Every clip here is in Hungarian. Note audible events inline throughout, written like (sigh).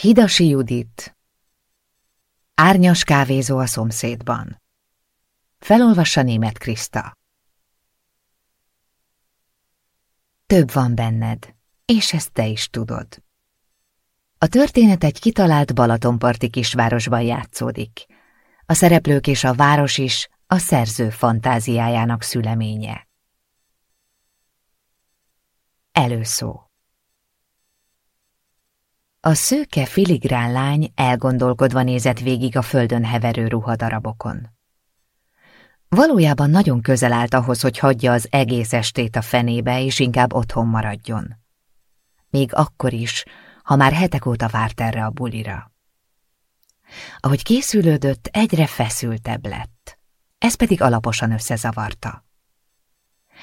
Hidasi Judit Árnyas kávézó a szomszédban Felolvassa német Kriszta Több van benned, és ezt te is tudod. A történet egy kitalált Balatonparti kisvárosban játszódik. A szereplők és a város is a szerző fantáziájának szüleménye. Előszó A szőke filigrán lány elgondolkodva nézett végig a földön heverő ruhadarabokon. Valójában nagyon közel állt ahhoz, hogy hagyja az egész estét a fenébe, és inkább otthon maradjon. Még akkor is, ha már hetek óta várt erre a bulira. Ahogy készülődött, egyre feszültebb lett. Ez pedig alaposan összezavarta.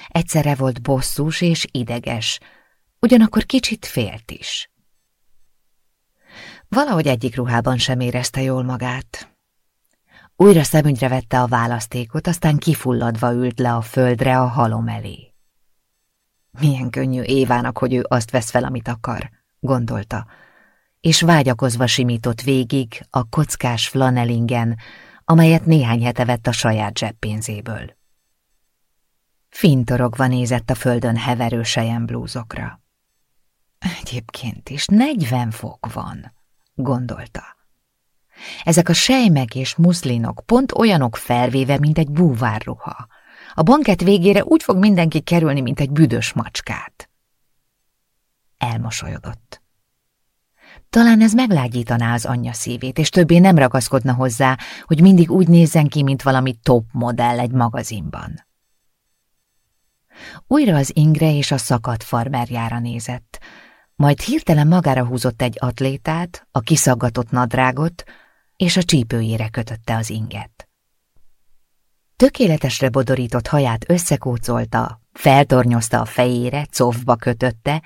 Egyszerre volt bosszús és ideges, ugyanakkor kicsit félt is. Valahogy egyik ruhában sem érezte jól magát. Újra szemügyre vette a választékot, aztán kifulladva ült le a földre a halom elé. Milyen könnyű Évának, hogy ő azt vesz fel, amit akar, gondolta, és vágyakozva simított végig a kockás flanelingen, amelyet néhány hete vett a saját zseppénzéből. Fintorogva nézett a földön heverő blúzokra. Egyébként is negyven fok van, gondolta. Ezek a sejmek és muszlinok pont olyanok felvéve, mint egy búvárruha. A banket végére úgy fog mindenki kerülni, mint egy büdös macskát. Elmosolyodott. Talán ez meglágyítaná az anyja szívét, és többé nem ragaszkodna hozzá, hogy mindig úgy nézzen ki, mint valami top modell egy magazinban. Újra az ingre és a szakadt farmerjára nézett, majd hirtelen magára húzott egy atlétát, a kiszaggatott nadrágot, és a csípőjére kötötte az inget. Tökéletesre bodorított haját összekócolta, feltornyozta a fejére, cofba kötötte,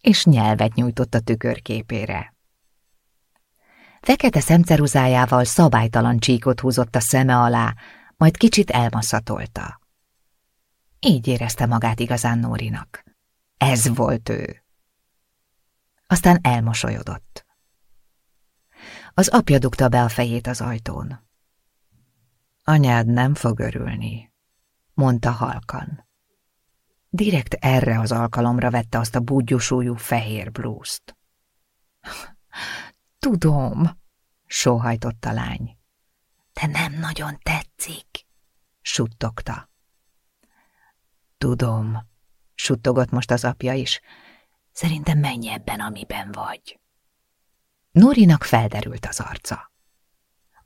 és nyelvet nyújtott a tükörképére. Fekete szemceruzájával szabálytalan csíkot húzott a szeme alá, majd kicsit elmaszatolta. Így érezte magát igazán Nórinak. Ez volt ő. Aztán elmosolyodott. Az apja dugta be a fejét az ajtón. Anyád nem fog örülni, mondta halkan. Direkt erre az alkalomra vette azt a búgyosújú fehér blúzt. (laughs) Tudom, sóhajtott a lány. De nem nagyon tetszik, suttogta. Tudom, suttogott most az apja is. Szerintem menj ebben, amiben vagy. Norinak felderült az arca.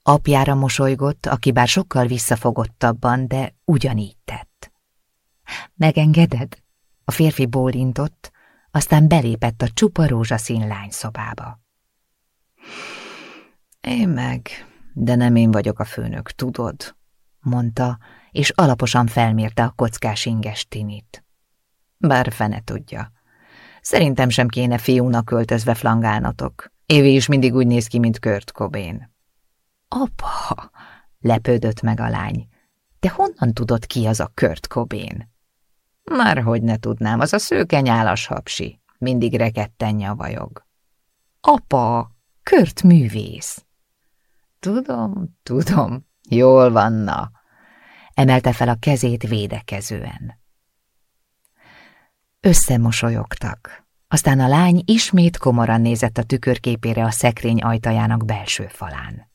Apjára mosolygott, aki bár sokkal visszafogottabban, de ugyanígy tett. Megengeded? A férfi bólintott, aztán belépett a csupa rózsaszín lányszobába. Én meg, de nem én vagyok a főnök, tudod, mondta, és alaposan felmérte a kockás inges tinit. Bár fene tudja. Szerintem sem kéne fiúnak költözve flangálnotok. Évi is mindig úgy néz ki, mint Kurt Cobain. Apa, lepődött meg a lány. De honnan tudod ki az a Kurt Cobain? Már hogy ne tudnám, az a szőke nyálas hapsi. Mindig reketten nyavajog. Apa, Kurt művész. Tudom, tudom, jól vanna. Emelte fel a kezét védekezően. Összemosolyogtak. Aztán a lány ismét komoran nézett a tükörképére a szekrény ajtajának belső falán.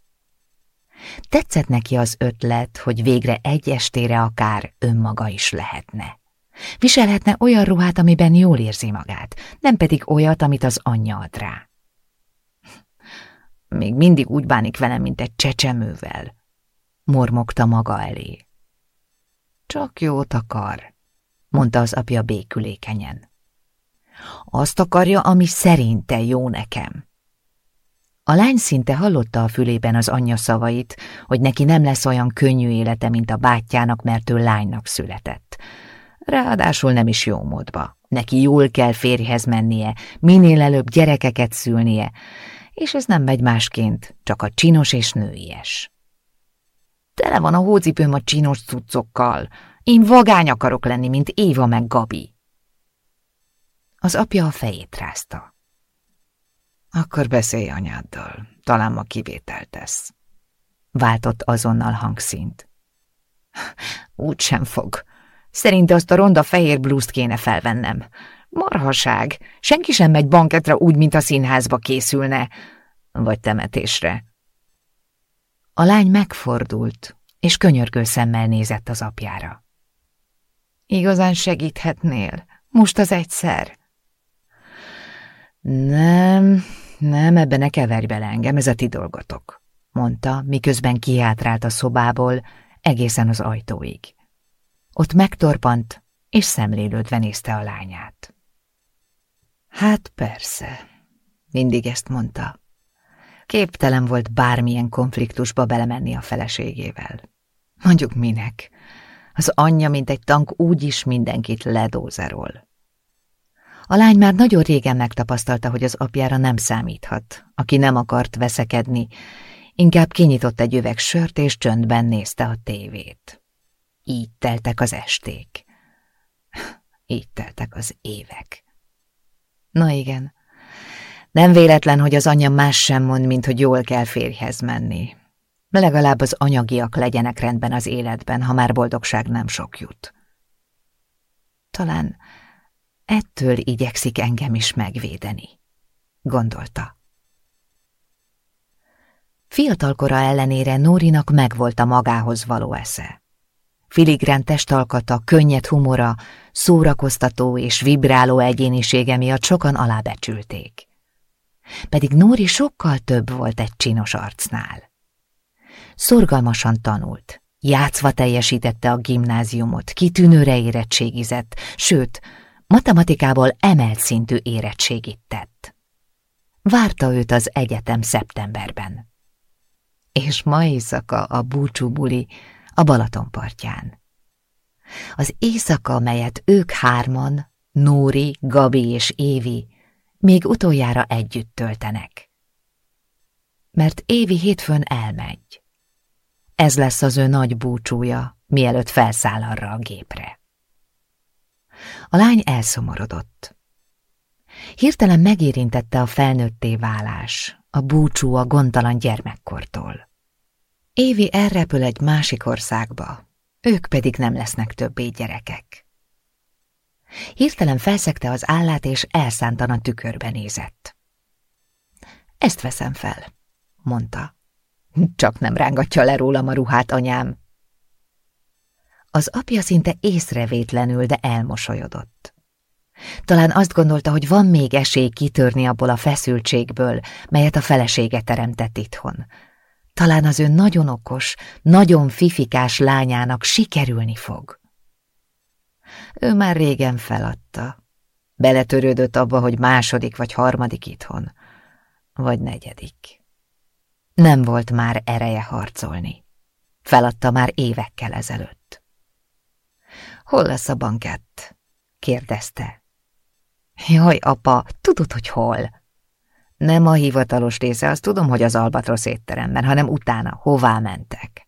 Tetszett neki az ötlet, hogy végre egy estére akár önmaga is lehetne. Viselhetne olyan ruhát, amiben jól érzi magát, nem pedig olyat, amit az anyja ad rá. Még mindig úgy bánik velem, mint egy csecsemővel, mormogta maga elé. Csak jót akar, mondta az apja békülékenyen. Azt akarja, ami szerinte jó nekem. A lány szinte hallotta a fülében az anyja szavait, hogy neki nem lesz olyan könnyű élete, mint a bátyjának, mert ő lánynak született. Ráadásul nem is jó módba. Neki jól kell férjhez mennie, minél előbb gyerekeket szülnie, és ez nem megy másként, csak a csinos és nőies. Tele van a hócipőm a csinos cuccokkal. Én vagány akarok lenni, mint Éva meg Gabi. Az apja a fejét rázta. Akkor beszélj anyáddal, talán ma kivételt tesz. Váltott azonnal hangszint. Úgy sem fog. Szerint azt a ronda fehér blúzt kéne felvennem. Marhaság, senki sem megy banketra úgy, mint a színházba készülne. Vagy temetésre. A lány megfordult, és könyörgő szemmel nézett az apjára. Igazán segíthetnél? Most az egyszer? Nem, nem, ebbe ne keverj bele engem, ez a ti dolgotok, mondta, miközben kiátrált a szobából, egészen az ajtóig. Ott megtorpant, és szemlélődve nézte a lányát. Hát persze, mindig ezt mondta. Képtelen volt bármilyen konfliktusba belemenni a feleségével. Mondjuk minek? Az anyja, mint egy tank, úgyis mindenkit ledózerol. A lány már nagyon régen megtapasztalta, hogy az apjára nem számíthat, aki nem akart veszekedni, inkább kinyitott egy üveg sört és csöndben nézte a tévét. Így teltek az esték. (laughs) Így teltek az évek. Na igen, nem véletlen, hogy az anya más sem mond, mint hogy jól kell férjhez menni. Legalább az anyagiak legyenek rendben az életben, ha már boldogság nem sok jut. Talán ettől igyekszik engem is megvédeni, gondolta. Fiatalkora ellenére Nórinak megvolt a magához való esze. Filigrán testalkata, könnyed humora, szórakoztató és vibráló egyénisége miatt sokan alábecsülték. Pedig Nóri sokkal több volt egy csinos arcnál. Szorgalmasan tanult, játszva teljesítette a gimnáziumot, kitűnőre érettségizett, sőt, matematikából emelt szintű érettségit tett. Várta őt az egyetem szeptemberben. És ma éjszaka a búcsúbuli a Balaton partján. Az éjszaka, melyet ők hárman, Nóri, Gabi és Évi még utoljára együtt töltenek. Mert Évi hétfőn elmegy. Ez lesz az ő nagy búcsúja, mielőtt felszáll arra a gépre. A lány elszomorodott. Hirtelen megérintette a felnőtté válás, a búcsú a gondtalan gyermekkortól. Évi elrepül egy másik országba, ők pedig nem lesznek többé gyerekek. Hirtelen felszegte az állát, és elszántan a tükörbe nézett. Ezt veszem fel, mondta. Csak nem rángatja le rólam a ruhát, anyám. Az apja szinte észrevétlenül, de elmosolyodott. Talán azt gondolta, hogy van még esély kitörni abból a feszültségből, melyet a felesége teremtett itthon. Talán az ő nagyon okos, nagyon fifikás lányának sikerülni fog. Ő már régen feladta. Beletörődött abba, hogy második vagy harmadik itthon, vagy negyedik. Nem volt már ereje harcolni. Feladta már évekkel ezelőtt. Hol lesz a bankett? kérdezte. Jaj, apa, tudod, hogy hol? Nem a hivatalos része, azt tudom, hogy az Albatrosz étteremben, hanem utána, hová mentek.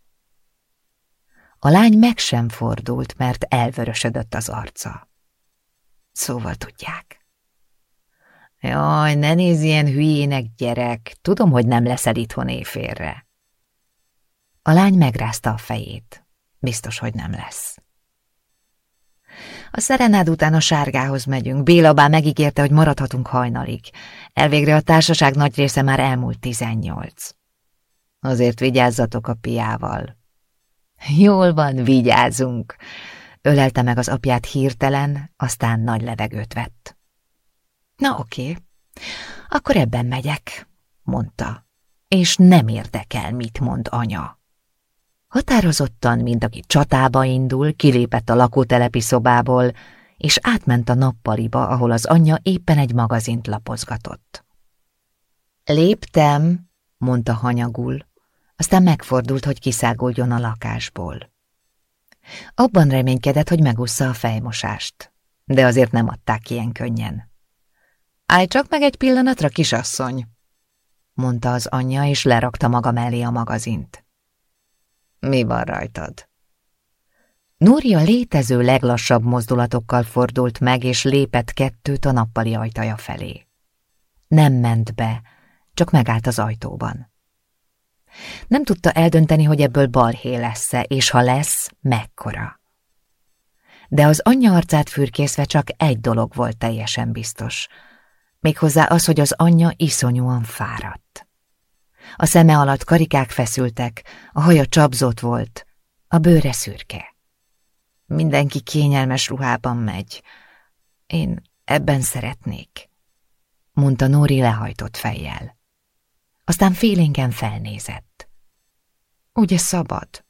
A lány meg sem fordult, mert elvörösödött az arca. Szóval tudják. Jaj, ne nézz ilyen hülyének, gyerek, tudom, hogy nem leszel itthon éjfélre. A lány megrázta a fejét. Biztos, hogy nem lesz. A szerenád után a sárgához megyünk. Béla bá megígérte, hogy maradhatunk hajnalig. Elvégre a társaság nagy része már elmúlt tizennyolc. Azért vigyázzatok a piával. Jól van, vigyázunk. Ölelte meg az apját hirtelen, aztán nagy levegőt vett. Na oké, akkor ebben megyek, mondta, és nem érdekel, mit mond anya. Határozottan, mint aki csatába indul, kilépett a lakótelepi szobából, és átment a nappaliba, ahol az anyja éppen egy magazint lapozgatott. Léptem, mondta hanyagul, aztán megfordult, hogy kiszáguljon a lakásból. Abban reménykedett, hogy megúszza a fejmosást, de azért nem adták ilyen könnyen. Állj csak meg egy pillanatra, kisasszony, mondta az anyja, és lerakta maga mellé a magazint. Mi van rajtad? Núria létező leglassabb mozdulatokkal fordult meg, és lépett kettőt a nappali ajtaja felé. Nem ment be, csak megállt az ajtóban. Nem tudta eldönteni, hogy ebből balhé lesz-e, és ha lesz, mekkora. De az anyja arcát fürkészve csak egy dolog volt teljesen biztos. Méghozzá az, hogy az anyja iszonyúan fáradt. A szeme alatt karikák feszültek, a haja csapzott volt, a bőre szürke. Mindenki kényelmes ruhában megy. Én ebben szeretnék, mondta Nóri lehajtott fejjel. Aztán félénken felnézett. Ugye szabad?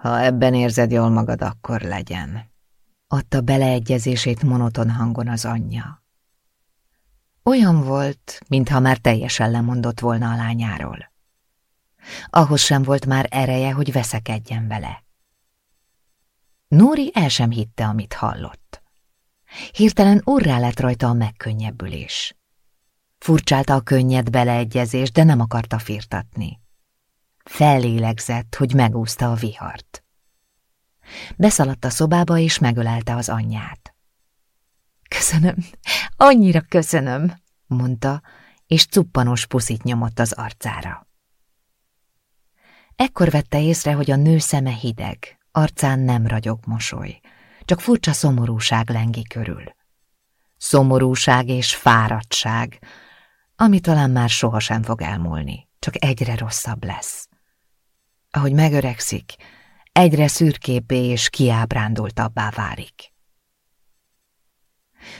Ha ebben érzed jól magad, akkor legyen. Adta beleegyezését monoton hangon az anyja. Olyan volt, mintha már teljesen lemondott volna a lányáról. Ahhoz sem volt már ereje, hogy veszekedjen vele. Nóri el sem hitte, amit hallott. Hirtelen urrá lett rajta a megkönnyebbülés. Furcsálta a könnyed beleegyezés, de nem akarta firtatni. Fellélegzett, hogy megúszta a vihart. Beszaladt a szobába, és megölelte az anyját. Köszönöm, annyira köszönöm, mondta, és cuppanos puszit nyomott az arcára. Ekkor vette észre, hogy a nő szeme hideg, arcán nem ragyog mosoly, csak furcsa szomorúság lengi körül. Szomorúság és fáradtság, ami talán már sohasem fog elmúlni, csak egyre rosszabb lesz. Ahogy megöregszik, egyre szürkébbé és kiábrándultabbá válik.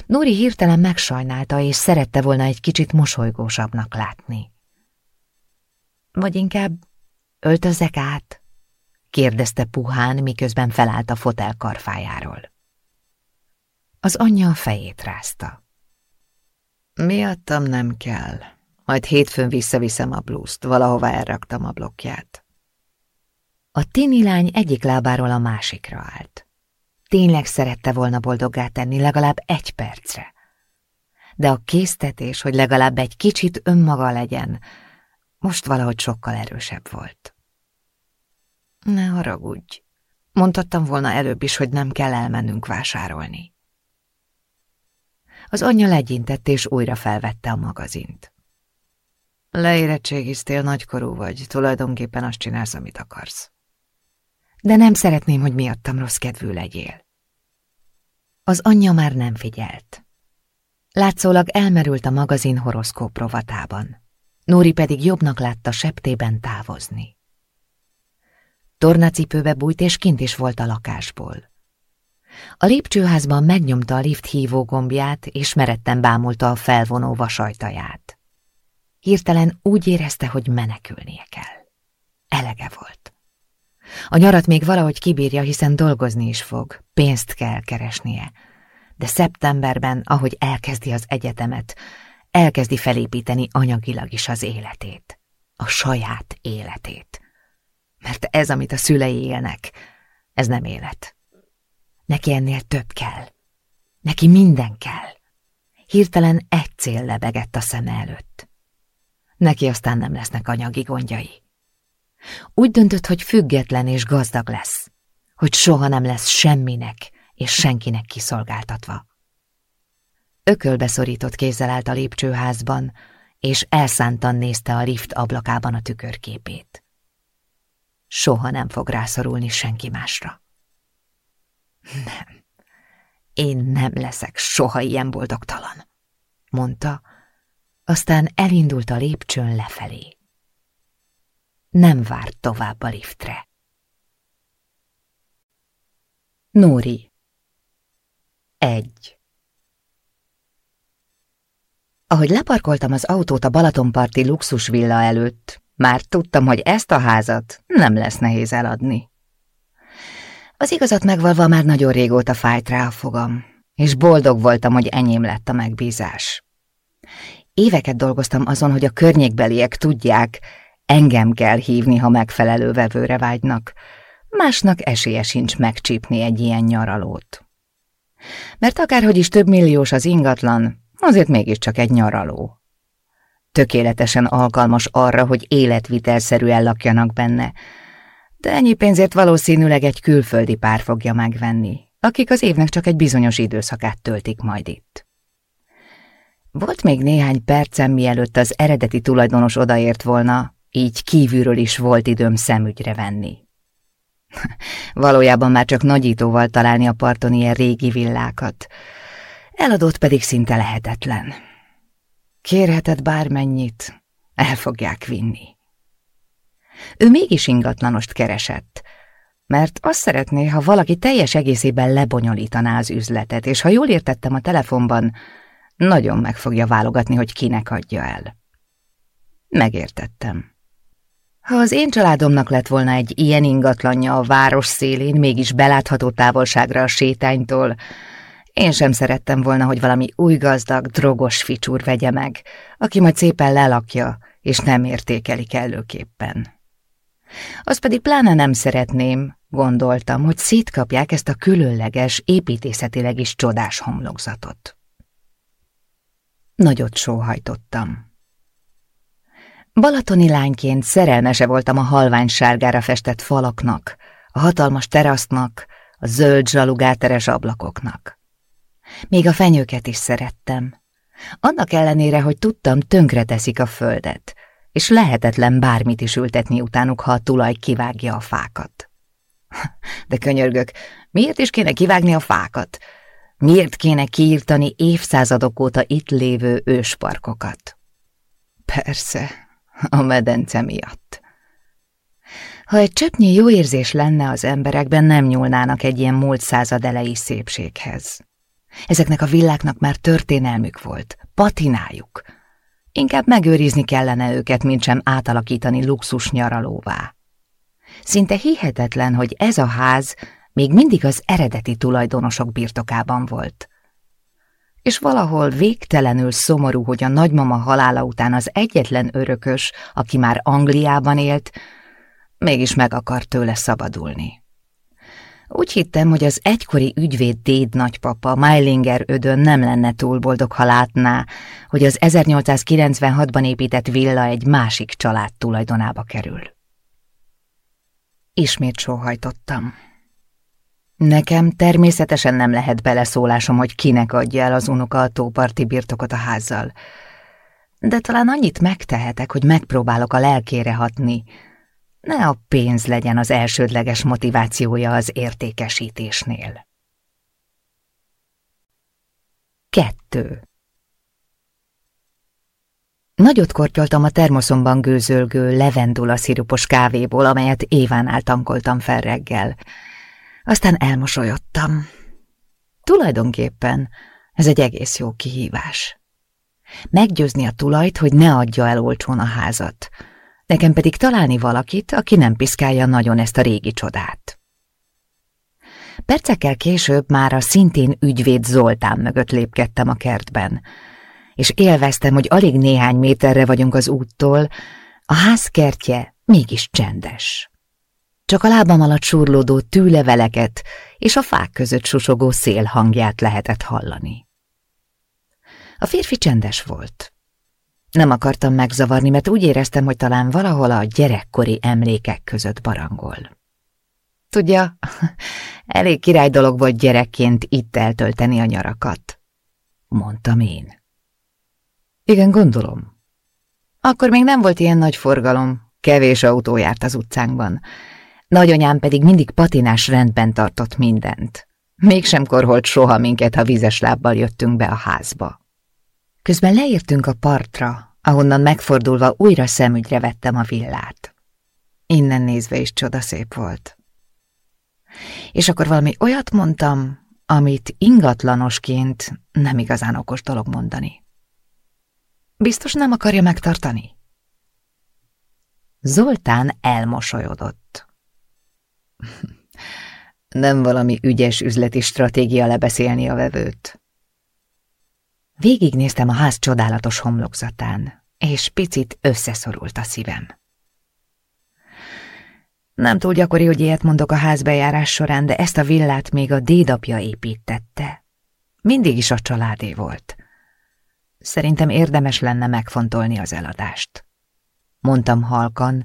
Nóri hirtelen megsajnálta, és szerette volna egy kicsit mosolygósabbnak látni. Vagy inkább öltözzek át? kérdezte puhán, miközben felállt a fotel karfájáról. Az anyja a fejét rázta. Miattam nem kell. Majd hétfőn visszaviszem a blúzt, valahova elraktam a blokkját. A tini lány egyik lábáról a másikra állt. Tényleg szerette volna boldoggá tenni legalább egy percre. De a késztetés, hogy legalább egy kicsit önmaga legyen, most valahogy sokkal erősebb volt. Ne haragudj. Mondhattam volna előbb is, hogy nem kell elmennünk vásárolni. Az anyja legyintett és újra felvette a magazint. Leérettségiztél, nagykorú vagy, tulajdonképpen azt csinálsz, amit akarsz. De nem szeretném, hogy miattam rossz kedvű legyél. Az anyja már nem figyelt. Látszólag elmerült a magazin horoszkóp rovatában. Nóri pedig jobbnak látta septében távozni. Tornacipőbe bújt, és kint is volt a lakásból. A lépcsőházban megnyomta a lift hívó gombját, és meretten bámulta a felvonó vasajtaját. Hirtelen úgy érezte, hogy menekülnie kell. Elege volt. A nyarat még valahogy kibírja, hiszen dolgozni is fog, pénzt kell keresnie. De szeptemberben, ahogy elkezdi az egyetemet, elkezdi felépíteni anyagilag is az életét. A saját életét. Mert ez, amit a szülei élnek, ez nem élet. Neki ennél több kell. Neki minden kell. Hirtelen egy cél lebegett a szeme előtt. Neki aztán nem lesznek anyagi gondjai. Úgy döntött, hogy független és gazdag lesz, hogy soha nem lesz semminek és senkinek kiszolgáltatva. Ökölbeszorított kézzel állt a lépcsőházban, és elszántan nézte a lift ablakában a tükörképét. Soha nem fog rászorulni senki másra. Nem, én nem leszek soha ilyen boldogtalan, mondta, aztán elindult a lépcsőn lefelé. Nem várt tovább a liftre. Nóri Egy Ahogy leparkoltam az autót a Balatonparti luxusvilla előtt, már tudtam, hogy ezt a házat nem lesz nehéz eladni. Az igazat megvalva már nagyon régóta fájt rá a fogam, és boldog voltam, hogy enyém lett a megbízás. Éveket dolgoztam azon, hogy a környékbeliek tudják, engem kell hívni, ha megfelelő vevőre vágynak, másnak esélye sincs megcsípni egy ilyen nyaralót. Mert akárhogy is több milliós az ingatlan, azért mégiscsak egy nyaraló. Tökéletesen alkalmas arra, hogy életvitelszerűen lakjanak benne, de ennyi pénzért valószínűleg egy külföldi pár fogja megvenni, akik az évnek csak egy bizonyos időszakát töltik majd itt. Volt még néhány percem, mielőtt az eredeti tulajdonos odaért volna, így kívülről is volt időm szemügyre venni. (laughs) Valójában már csak nagyítóval találni a parton ilyen régi villákat. Eladott pedig szinte lehetetlen. Kérheted bármennyit, el fogják vinni. Ő mégis ingatlanost keresett, mert azt szeretné, ha valaki teljes egészében lebonyolítaná az üzletet, és ha jól értettem a telefonban, nagyon meg fogja válogatni, hogy kinek adja el. Megértettem. Ha az én családomnak lett volna egy ilyen ingatlanja a város szélén, mégis belátható távolságra a sétánytól, én sem szerettem volna, hogy valami új gazdag, drogos ficsúr vegye meg, aki majd szépen lelakja, és nem értékeli kellőképpen. Az pedig pláne nem szeretném, gondoltam, hogy szétkapják ezt a különleges, építészetileg is csodás homlokzatot. Nagyot sóhajtottam. Balatoni lányként szerelmese voltam a halványsárgára festett falaknak, a hatalmas terasznak, a zöld zsalugáteres ablakoknak. Még a fenyőket is szerettem. Annak ellenére, hogy tudtam, tönkre teszik a földet, és lehetetlen bármit is ültetni utánuk, ha a tulaj kivágja a fákat. (laughs) De könyörgök, miért is kéne kivágni a fákat? Miért kéne kiírtani évszázadok óta itt lévő ősparkokat? Persze, a medence miatt. Ha egy csöpnyi jó érzés lenne az emberekben, nem nyúlnának egy ilyen múlt század elejé szépséghez. Ezeknek a villáknak már történelmük volt, patinájuk. Inkább megőrizni kellene őket, mint sem átalakítani luxus nyaralóvá. Szinte hihetetlen, hogy ez a ház még mindig az eredeti tulajdonosok birtokában volt. És valahol végtelenül szomorú, hogy a nagymama halála után az egyetlen örökös, aki már Angliában élt, mégis meg akar tőle szabadulni. Úgy hittem, hogy az egykori ügyvéd déd nagypapa Meilinger ödön nem lenne túl boldog, ha látná, hogy az 1896-ban épített villa egy másik család tulajdonába kerül. Ismét sóhajtottam. Nekem természetesen nem lehet beleszólásom, hogy kinek adja el az unoka a tóparti birtokot a házzal. De talán annyit megtehetek, hogy megpróbálok a lelkére hatni, ne a pénz legyen az elsődleges motivációja az értékesítésnél. 2. Nagyot kortyoltam a termoszomban gőzölgő levendula szirupos kávéból, amelyet Évánál tankoltam fel reggel. Aztán elmosolyodtam. Tulajdonképpen ez egy egész jó kihívás. Meggyőzni a tulajt, hogy ne adja el olcsón a házat – nekem pedig találni valakit, aki nem piszkálja nagyon ezt a régi csodát. Percekkel később már a szintén ügyvéd Zoltán mögött lépkedtem a kertben, és élveztem, hogy alig néhány méterre vagyunk az úttól, a ház kertje mégis csendes. Csak a lábam alatt surlódó tűleveleket és a fák között susogó szél hangját lehetett hallani. A férfi csendes volt. Nem akartam megzavarni, mert úgy éreztem, hogy talán valahol a gyerekkori emlékek között barangol. Tudja, (laughs) elég király dolog volt gyerekként itt eltölteni a nyarakat, mondtam én. Igen, gondolom. Akkor még nem volt ilyen nagy forgalom, kevés autó járt az utcánkban. Nagyanyám pedig mindig patinás rendben tartott mindent. Mégsem korholt soha minket, ha vizes lábbal jöttünk be a házba. Közben leértünk a partra, ahonnan megfordulva újra szemügyre vettem a villát. Innen nézve is csodaszép volt. És akkor valami olyat mondtam, amit ingatlanosként nem igazán okos dolog mondani. Biztos nem akarja megtartani? Zoltán elmosolyodott. Nem valami ügyes üzleti stratégia lebeszélni a vevőt. Végignéztem a ház csodálatos homlokzatán, és picit összeszorult a szívem. Nem túl gyakori, hogy ilyet mondok a házbejárás során, de ezt a villát még a dédapja építette. Mindig is a családé volt. Szerintem érdemes lenne megfontolni az eladást. Mondtam halkan,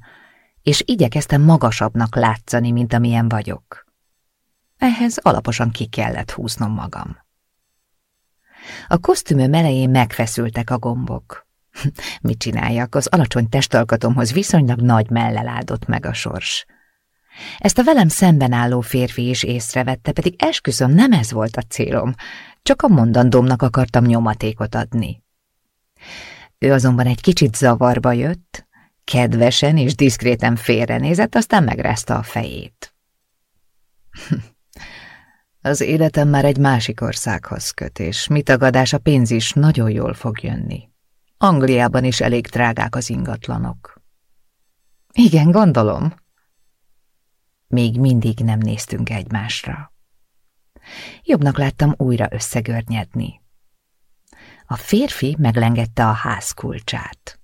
és igyekeztem magasabbnak látszani, mint amilyen vagyok. Ehhez alaposan ki kellett húznom magam. A kosztümöm elején megfeszültek a gombok. (laughs) Mit csináljak, az alacsony testalkatomhoz viszonylag nagy mellel áldott meg a sors. Ezt a velem szemben álló férfi is észrevette, pedig esküszöm nem ez volt a célom, csak a mondandómnak akartam nyomatékot adni. Ő azonban egy kicsit zavarba jött, kedvesen és diszkréten félrenézett, aztán megrázta a fejét. (laughs) Az életem már egy másik országhoz köt, és mi tagadás a pénz is nagyon jól fog jönni. Angliában is elég drágák az ingatlanok. Igen, gondolom. Még mindig nem néztünk egymásra. Jobbnak láttam újra összegörnyedni. A férfi meglengette a ház kulcsát.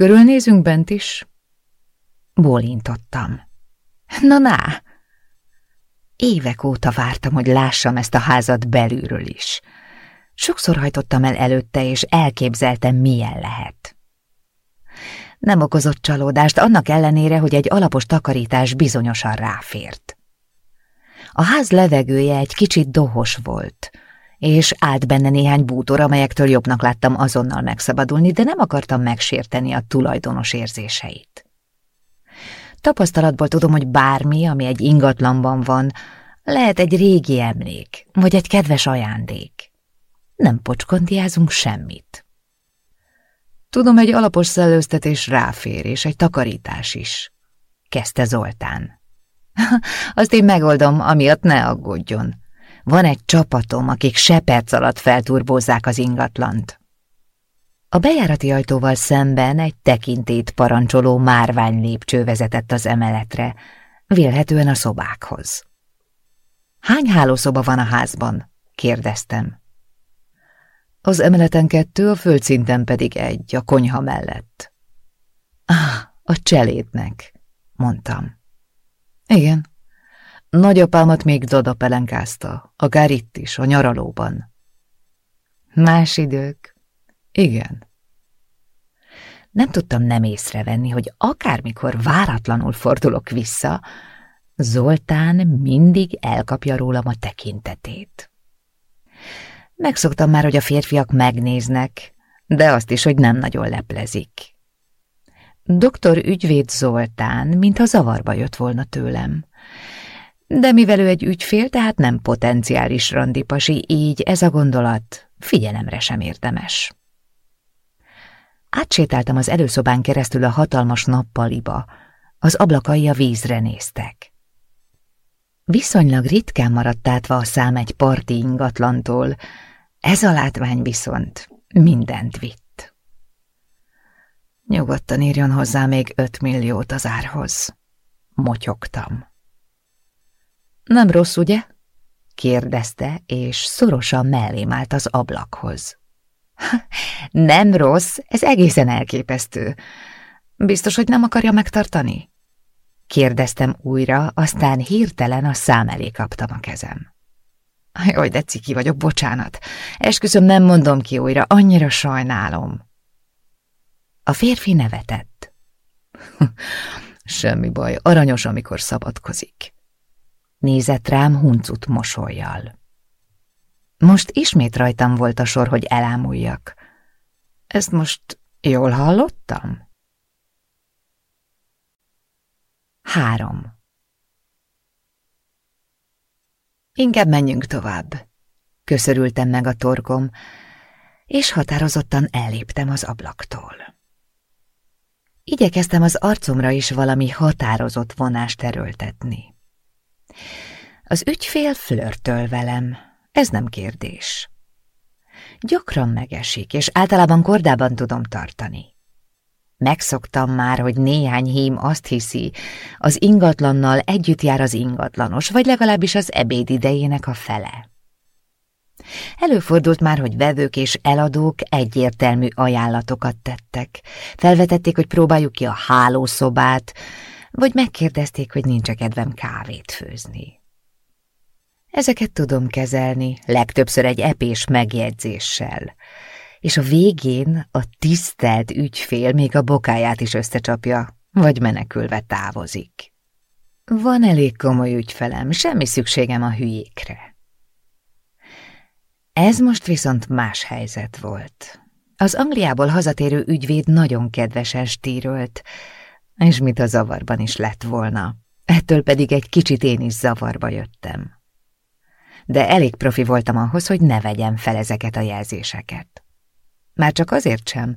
Körülnézünk bent is? Bólintottam. Na, na! Évek óta vártam, hogy lássam ezt a házat belülről is. Sokszor hajtottam el előtte, és elképzeltem, milyen lehet. Nem okozott csalódást, annak ellenére, hogy egy alapos takarítás bizonyosan ráfért. A ház levegője egy kicsit dohos volt, és állt benne néhány bútor, amelyektől jobbnak láttam azonnal megszabadulni, de nem akartam megsérteni a tulajdonos érzéseit. Tapasztalatból tudom, hogy bármi, ami egy ingatlanban van, lehet egy régi emlék, vagy egy kedves ajándék. Nem pocskondiázunk semmit. Tudom, egy alapos szellőztetés ráfér, és egy takarítás is, kezdte Zoltán. (laughs) Azt én megoldom, amiatt ne aggódjon. Van egy csapatom, akik se perc alatt felturbózzák az ingatlant. A bejárati ajtóval szemben egy tekintét parancsoló márvány lépcső vezetett az emeletre, vélhetően a szobákhoz. Hány hálószoba van a házban? kérdeztem. Az emeleten kettő, a földszinten pedig egy, a konyha mellett. Ah, a cselédnek, mondtam. Igen. Nagyapámat még Dada pelenkázta, akár itt is, a nyaralóban. Más idők? Igen. Nem tudtam nem észrevenni, hogy akármikor váratlanul fordulok vissza, Zoltán mindig elkapja rólam a tekintetét. Megszoktam már, hogy a férfiak megnéznek, de azt is, hogy nem nagyon leplezik. Doktor ügyvéd Zoltán, mintha zavarba jött volna tőlem. De mivel ő egy ügyfél, tehát nem potenciális randipasi, így ez a gondolat figyelemre sem érdemes. Átsétáltam az előszobán keresztül a hatalmas nappaliba, az ablakai a vízre néztek. Viszonylag ritkán maradt átva a szám egy parti ingatlantól, ez a látvány viszont mindent vitt. Nyugodtan írjon hozzá még öt milliót az árhoz. Motyogtam. Nem rossz, ugye? kérdezte, és szorosan mellém állt az ablakhoz. (laughs) Nem rossz, ez egészen elképesztő. Biztos, hogy nem akarja megtartani? Kérdeztem újra, aztán hirtelen a szám elé kaptam a kezem. Jaj, de ciki vagyok, bocsánat. Esküszöm, nem mondom ki újra, annyira sajnálom. A férfi nevetett. (laughs) Semmi baj, aranyos, amikor szabadkozik. Nézett rám huncut mosolyjal. Most ismét rajtam volt a sor, hogy elámuljak. Ezt most jól hallottam? Három. Inkább menjünk tovább. Köszörültem meg a torkom, és határozottan elléptem az ablaktól. Igyekeztem az arcomra is valami határozott vonást erőltetni. Az ügyfél flörtöl velem, ez nem kérdés. Gyakran megesik, és általában kordában tudom tartani. Megszoktam már, hogy néhány hím azt hiszi, az ingatlannal együtt jár az ingatlanos, vagy legalábbis az ebéd idejének a fele. Előfordult már, hogy vevők és eladók egyértelmű ajánlatokat tettek. Felvetették, hogy próbáljuk ki a hálószobát, vagy megkérdezték, hogy nincs -e kedvem kávét főzni. Ezeket tudom kezelni, legtöbbször egy epés megjegyzéssel, és a végén a tisztelt ügyfél még a bokáját is összecsapja, vagy menekülve távozik. Van elég komoly ügyfelem, semmi szükségem a hülyékre. Ez most viszont más helyzet volt. Az Angliából hazatérő ügyvéd nagyon kedvesen stírölt, és mit a zavarban is lett volna. Ettől pedig egy kicsit én is zavarba jöttem. De elég profi voltam ahhoz, hogy ne vegyem fel ezeket a jelzéseket. Már csak azért sem,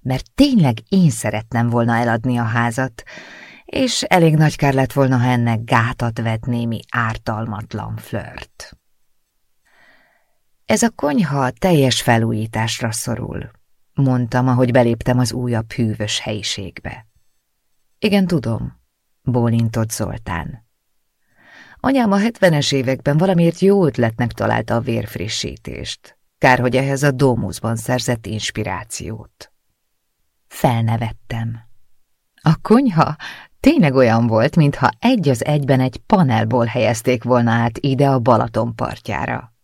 mert tényleg én szerettem volna eladni a házat, és elég nagy kár lett volna, ha ennek gátat vett némi ártalmatlan flört. Ez a konyha teljes felújításra szorul, mondtam, ahogy beléptem az újabb hűvös helyiségbe. Igen, tudom, bólintott Zoltán. Anyám a hetvenes években valamiért jó ötletnek találta a vérfrissítést. Kár, hogy ehhez a Dómuszban szerzett inspirációt. Felnevettem. A konyha tényleg olyan volt, mintha egy az egyben egy panelból helyezték volna át ide a Balaton partjára.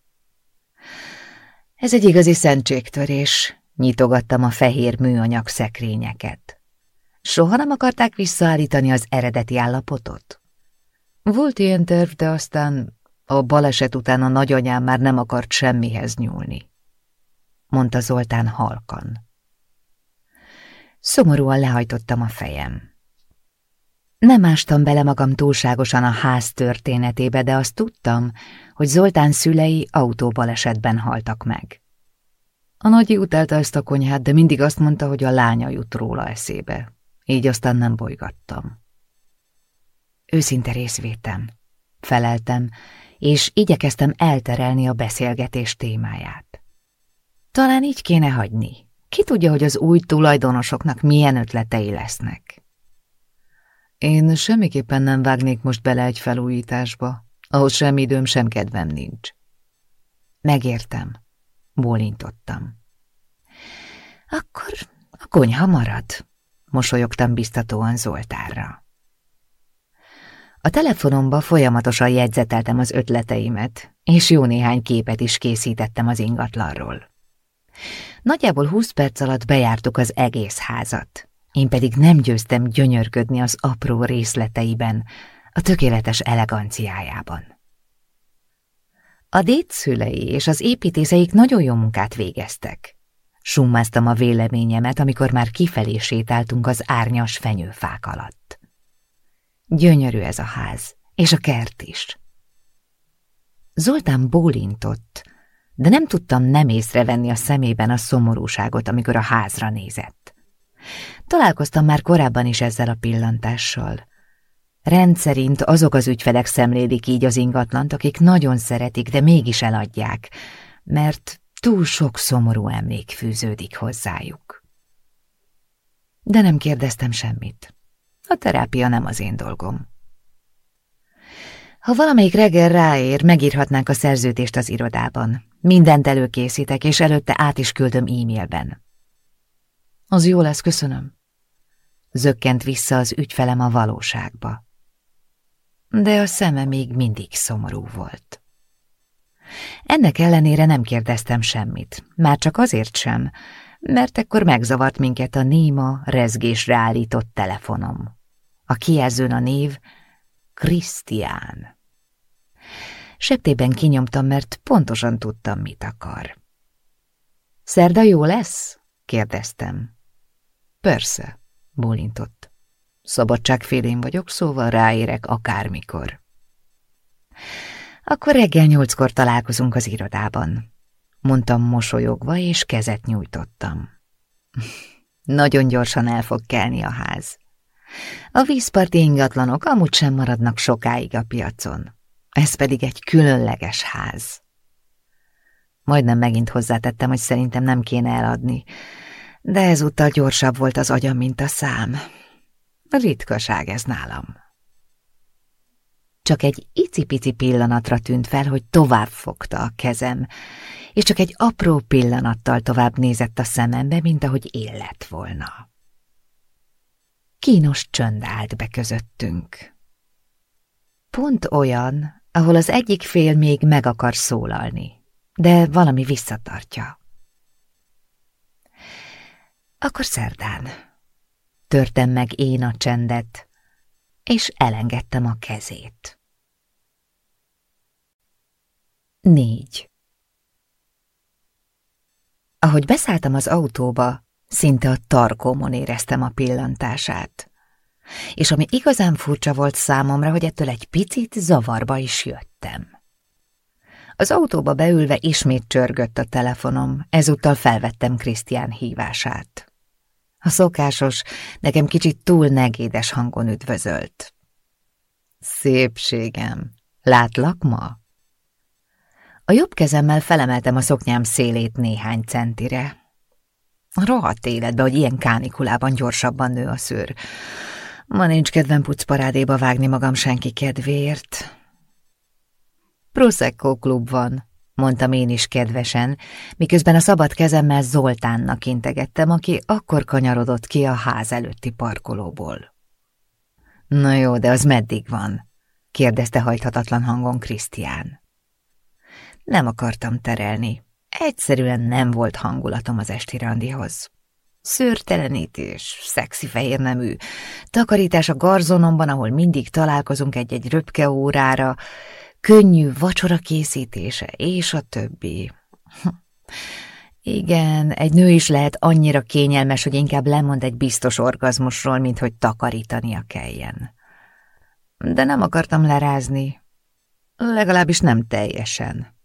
Ez egy igazi szentségtörés, nyitogattam a fehér műanyag szekrényeket. Soha nem akarták visszaállítani az eredeti állapotot? Volt ilyen terv, de aztán a baleset után a nagyanyám már nem akart semmihez nyúlni, mondta Zoltán halkan. Szomorúan lehajtottam a fejem. Nem ástam bele magam túlságosan a ház történetébe, de azt tudtam, hogy Zoltán szülei autóbalesetben haltak meg. A nagyi utálta ezt a konyhát, de mindig azt mondta, hogy a lánya jut róla eszébe. Így aztán nem bolygattam. Őszinte részvétem. Feleltem, és igyekeztem elterelni a beszélgetés témáját. Talán így kéne hagyni. Ki tudja, hogy az új tulajdonosoknak milyen ötletei lesznek. Én semmiképpen nem vágnék most bele egy felújításba, ahhoz sem időm, sem kedvem nincs. Megértem, bólintottam. Akkor a konyha marad, mosolyogtam biztatóan Zoltárra. A telefonomba folyamatosan jegyzeteltem az ötleteimet, és jó néhány képet is készítettem az ingatlanról. Nagyjából húsz perc alatt bejártuk az egész házat, én pedig nem győztem gyönyörködni az apró részleteiben, a tökéletes eleganciájában. A dédszülei és az építészeik nagyon jó munkát végeztek. Summáztam a véleményemet, amikor már kifelé sétáltunk az árnyas fenyőfák alatt. Gyönyörű ez a ház, és a kert is. Zoltán bólintott, de nem tudtam nem észrevenni a szemében a szomorúságot, amikor a házra nézett. Találkoztam már korábban is ezzel a pillantással. Rendszerint azok az ügyfelek szemlélik így az ingatlant, akik nagyon szeretik, de mégis eladják, mert túl sok szomorú emlék fűződik hozzájuk. De nem kérdeztem semmit. A terápia nem az én dolgom. Ha valamelyik reggel ráér, megírhatnánk a szerződést az irodában. Mindent előkészítek, és előtte át is küldöm e-mailben. Az jó lesz, köszönöm. Zökkent vissza az ügyfelem a valóságba. De a szeme még mindig szomorú volt. Ennek ellenére nem kérdeztem semmit, már csak azért sem, mert ekkor megzavart minket a néma, rezgésre állított telefonom. A kijelzőn a név Krisztián. Septében kinyomtam, mert pontosan tudtam, mit akar. Szerda jó lesz? kérdeztem. Persze, bólintott. Szabadságfélén vagyok, szóval ráérek akármikor. Akkor reggel nyolckor találkozunk az irodában. Mondtam mosolyogva, és kezet nyújtottam. (laughs) Nagyon gyorsan el fog kelni a ház. A vízparti ingatlanok amúgy sem maradnak sokáig a piacon. Ez pedig egy különleges ház. Majdnem megint hozzátettem, hogy szerintem nem kéne eladni, de ezúttal gyorsabb volt az agyam, mint a szám. Ritkaság ez nálam. Csak egy icipici pillanatra tűnt fel, hogy tovább fogta a kezem, és csak egy apró pillanattal tovább nézett a szemembe, mint ahogy élet volna. Kínos csönd állt be közöttünk. Pont olyan, ahol az egyik fél még meg akar szólalni, de valami visszatartja. Akkor szerdán. Törtem meg én a csendet, és elengedtem a kezét. Négy. Ahogy beszálltam az autóba, szinte a tarkómon éreztem a pillantását. És ami igazán furcsa volt számomra, hogy ettől egy picit zavarba is jöttem. Az autóba beülve ismét csörgött a telefonom, ezúttal felvettem Krisztián hívását. A szokásos, nekem kicsit túl negédes hangon üdvözölt. Szépségem, látlak ma? A jobb kezemmel felemeltem a szoknyám szélét néhány centire. A rohadt életbe, hogy ilyen kánikulában gyorsabban nő a szőr. Ma nincs kedvem pucparádéba vágni magam senki kedvéért. Prosecco klub van, mondtam én is kedvesen, miközben a szabad kezemmel Zoltánnak integettem, aki akkor kanyarodott ki a ház előtti parkolóból. Na jó, de az meddig van? kérdezte hajthatatlan hangon Krisztián. Nem akartam terelni. Egyszerűen nem volt hangulatom az esti randihoz. Szőrtelenítés, szexi fehér nemű, takarítás a garzonomban, ahol mindig találkozunk egy-egy röpke órára, könnyű vacsora készítése, és a többi. Igen, egy nő is lehet annyira kényelmes, hogy inkább lemond egy biztos orgazmusról, mint hogy takarítania kelljen. De nem akartam lerázni, legalábbis nem teljesen.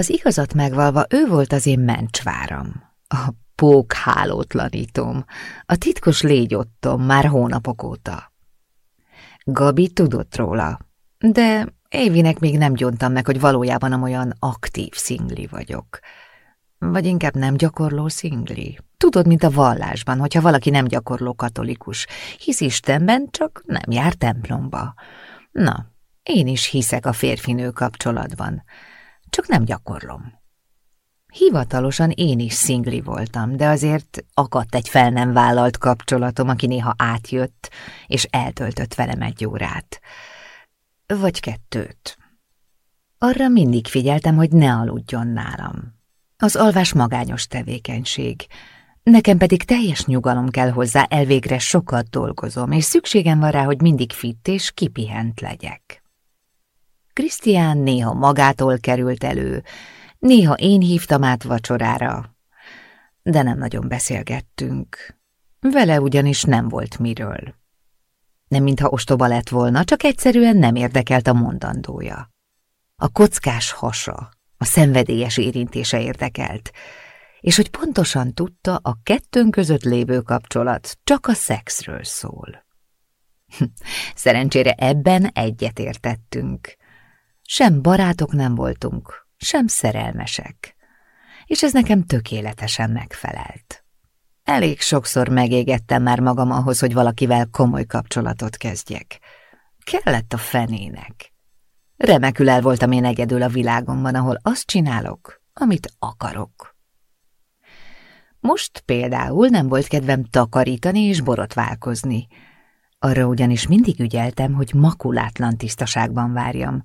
Az igazat megvalva ő volt az én mencsváram, a pók hálótlanítom, a titkos légyottom már hónapok óta. Gabi tudott róla, de Évinek még nem gyontam meg, hogy valójában amolyan aktív szingli vagyok. Vagy inkább nem gyakorló szingli. Tudod, mint a vallásban, hogyha valaki nem gyakorló katolikus, hisz Istenben, csak nem jár templomba. Na, én is hiszek a férfinő kapcsolatban, csak nem gyakorlom. Hivatalosan én is szingli voltam, de azért akadt egy fel nem vállalt kapcsolatom, aki néha átjött, és eltöltött velem egy órát vagy kettőt. Arra mindig figyeltem, hogy ne aludjon nálam. Az alvás magányos tevékenység, nekem pedig teljes nyugalom kell hozzá, elvégre sokat dolgozom, és szükségem van rá, hogy mindig fit és kipihent legyek. Krisztián néha magától került elő, néha én hívtam át vacsorára, de nem nagyon beszélgettünk. Vele ugyanis nem volt miről. Nem mintha ostoba lett volna, csak egyszerűen nem érdekelt a mondandója. A kockás hasa, a szenvedélyes érintése érdekelt, és hogy pontosan tudta, a kettőnk között lévő kapcsolat csak a szexről szól. (laughs) Szerencsére ebben egyet értettünk. Sem barátok nem voltunk, sem szerelmesek, és ez nekem tökéletesen megfelelt. Elég sokszor megégettem már magam ahhoz, hogy valakivel komoly kapcsolatot kezdjek. Kellett a fenének. Remekül el voltam én egyedül a világomban, ahol azt csinálok, amit akarok. Most például nem volt kedvem takarítani és borotválkozni. Arra ugyanis mindig ügyeltem, hogy makulátlan tisztaságban várjam,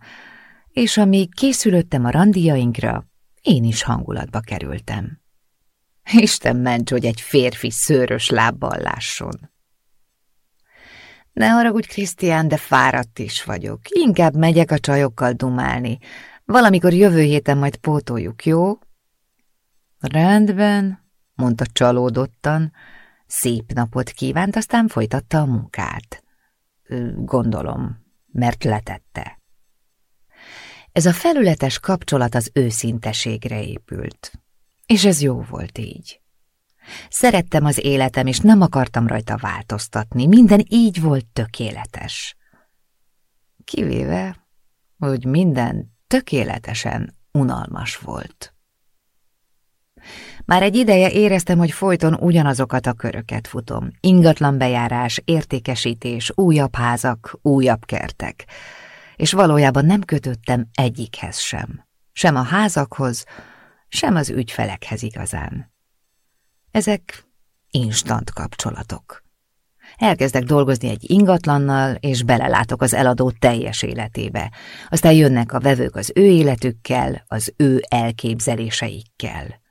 és amíg készülöttem a randiainkra, én is hangulatba kerültem. Isten ments, hogy egy férfi szőrös lábbal lásson. Ne haragudj, Krisztián, de fáradt is vagyok. Inkább megyek a csajokkal dumálni. Valamikor jövő héten majd pótoljuk, jó? Rendben, mondta csalódottan. Szép napot kívánt, aztán folytatta a munkát. Gondolom, mert letette. Ez a felületes kapcsolat az őszinteségre épült. És ez jó volt így. Szerettem az életem, és nem akartam rajta változtatni. Minden így volt tökéletes. Kivéve, hogy minden tökéletesen unalmas volt. Már egy ideje éreztem, hogy folyton ugyanazokat a köröket futom. Ingatlan bejárás, értékesítés, újabb házak, újabb kertek. És valójában nem kötöttem egyikhez sem. Sem a házakhoz, sem az ügyfelekhez igazán. Ezek instant kapcsolatok. Elkezdek dolgozni egy ingatlannal, és belelátok az eladó teljes életébe. Aztán jönnek a vevők az ő életükkel, az ő elképzeléseikkel.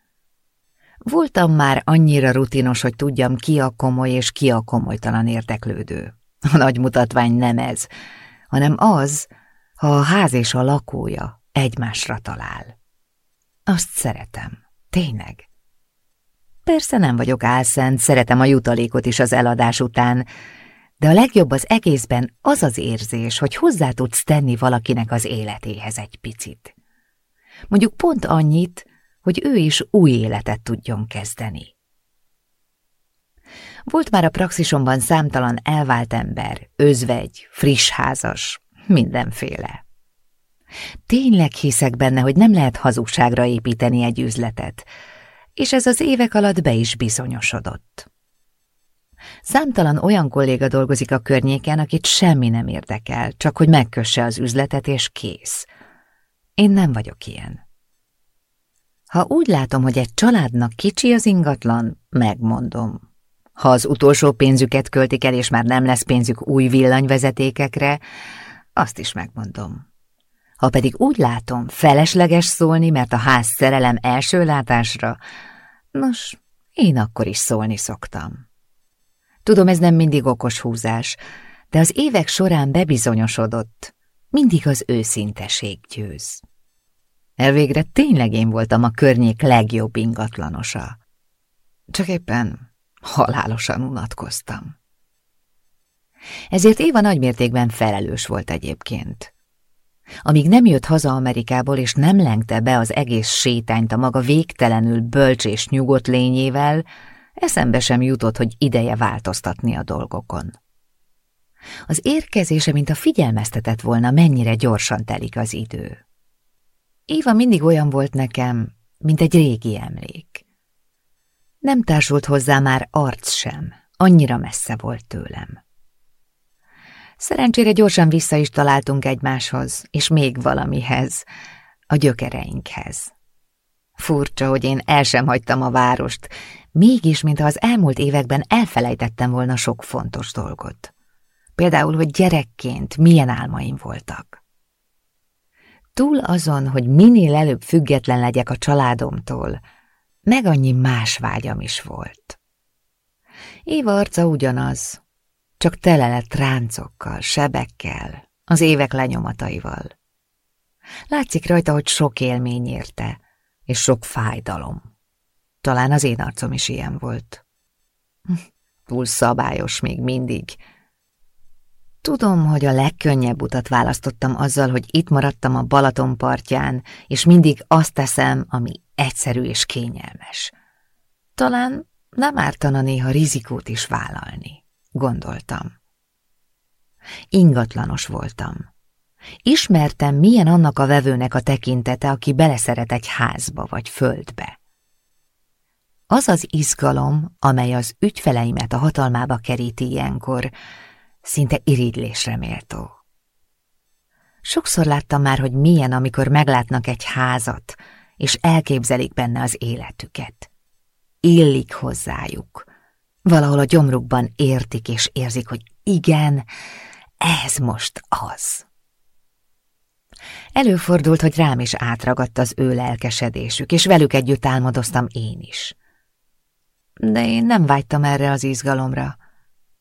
Voltam már annyira rutinos, hogy tudjam, ki a komoly és ki a komolytalan érdeklődő. A nagy mutatvány nem ez, hanem az, ha a ház és a lakója egymásra talál. Azt szeretem. Tényleg? Persze nem vagyok álszent, szeretem a jutalékot is az eladás után, de a legjobb az egészben az az érzés, hogy hozzá tudsz tenni valakinek az életéhez egy picit. Mondjuk pont annyit, hogy ő is új életet tudjon kezdeni. Volt már a praxisomban számtalan elvált ember, özvegy, friss házas, mindenféle. Tényleg hiszek benne, hogy nem lehet hazugságra építeni egy üzletet, és ez az évek alatt be is bizonyosodott. Számtalan olyan kolléga dolgozik a környéken, akit semmi nem érdekel, csak hogy megkösse az üzletet, és kész. Én nem vagyok ilyen. Ha úgy látom, hogy egy családnak kicsi az ingatlan, megmondom. Ha az utolsó pénzüket költik el, és már nem lesz pénzük új villanyvezetékekre, azt is megmondom. Ha pedig úgy látom, felesleges szólni, mert a ház szerelem első látásra, nos, én akkor is szólni szoktam. Tudom, ez nem mindig okos húzás, de az évek során bebizonyosodott, mindig az őszinteség győz. Elvégre tényleg én voltam a környék legjobb ingatlanosa. Csak éppen halálosan unatkoztam. Ezért Éva nagymértékben felelős volt egyébként. Amíg nem jött haza Amerikából, és nem lengte be az egész sétányt a maga végtelenül bölcs és nyugodt lényével, eszembe sem jutott, hogy ideje változtatni a dolgokon. Az érkezése, mint a figyelmeztetett volna, mennyire gyorsan telik az idő. Éva mindig olyan volt nekem, mint egy régi emlék. Nem társult hozzá már arc sem, annyira messze volt tőlem. Szerencsére gyorsan vissza is találtunk egymáshoz, és még valamihez, a gyökereinkhez. Furcsa, hogy én el sem hagytam a várost, mégis, mintha az elmúlt években elfelejtettem volna sok fontos dolgot. Például, hogy gyerekként milyen álmaim voltak. Túl azon, hogy minél előbb független legyek a családomtól, meg annyi más vágyam is volt. Éva arca ugyanaz, csak tele lett ráncokkal, sebekkel, az évek lenyomataival. Látszik rajta, hogy sok élmény érte, és sok fájdalom. Talán az én arcom is ilyen volt. (laughs) Túl szabályos még mindig. Tudom, hogy a legkönnyebb utat választottam azzal, hogy itt maradtam a Balaton partján, és mindig azt teszem, ami egyszerű és kényelmes. Talán nem ártana néha rizikót is vállalni, gondoltam. Ingatlanos voltam. Ismertem, milyen annak a vevőnek a tekintete, aki beleszeret egy házba vagy földbe. Az az izgalom, amely az ügyfeleimet a hatalmába keríti ilyenkor, szinte iridlésre méltó. Sokszor láttam már, hogy milyen, amikor meglátnak egy házat, és elképzelik benne az életüket. Illik hozzájuk. Valahol a gyomrukban értik és érzik, hogy igen, ez most az. Előfordult, hogy rám is átragadt az ő lelkesedésük, és velük együtt álmodoztam én is. De én nem vágytam erre az izgalomra,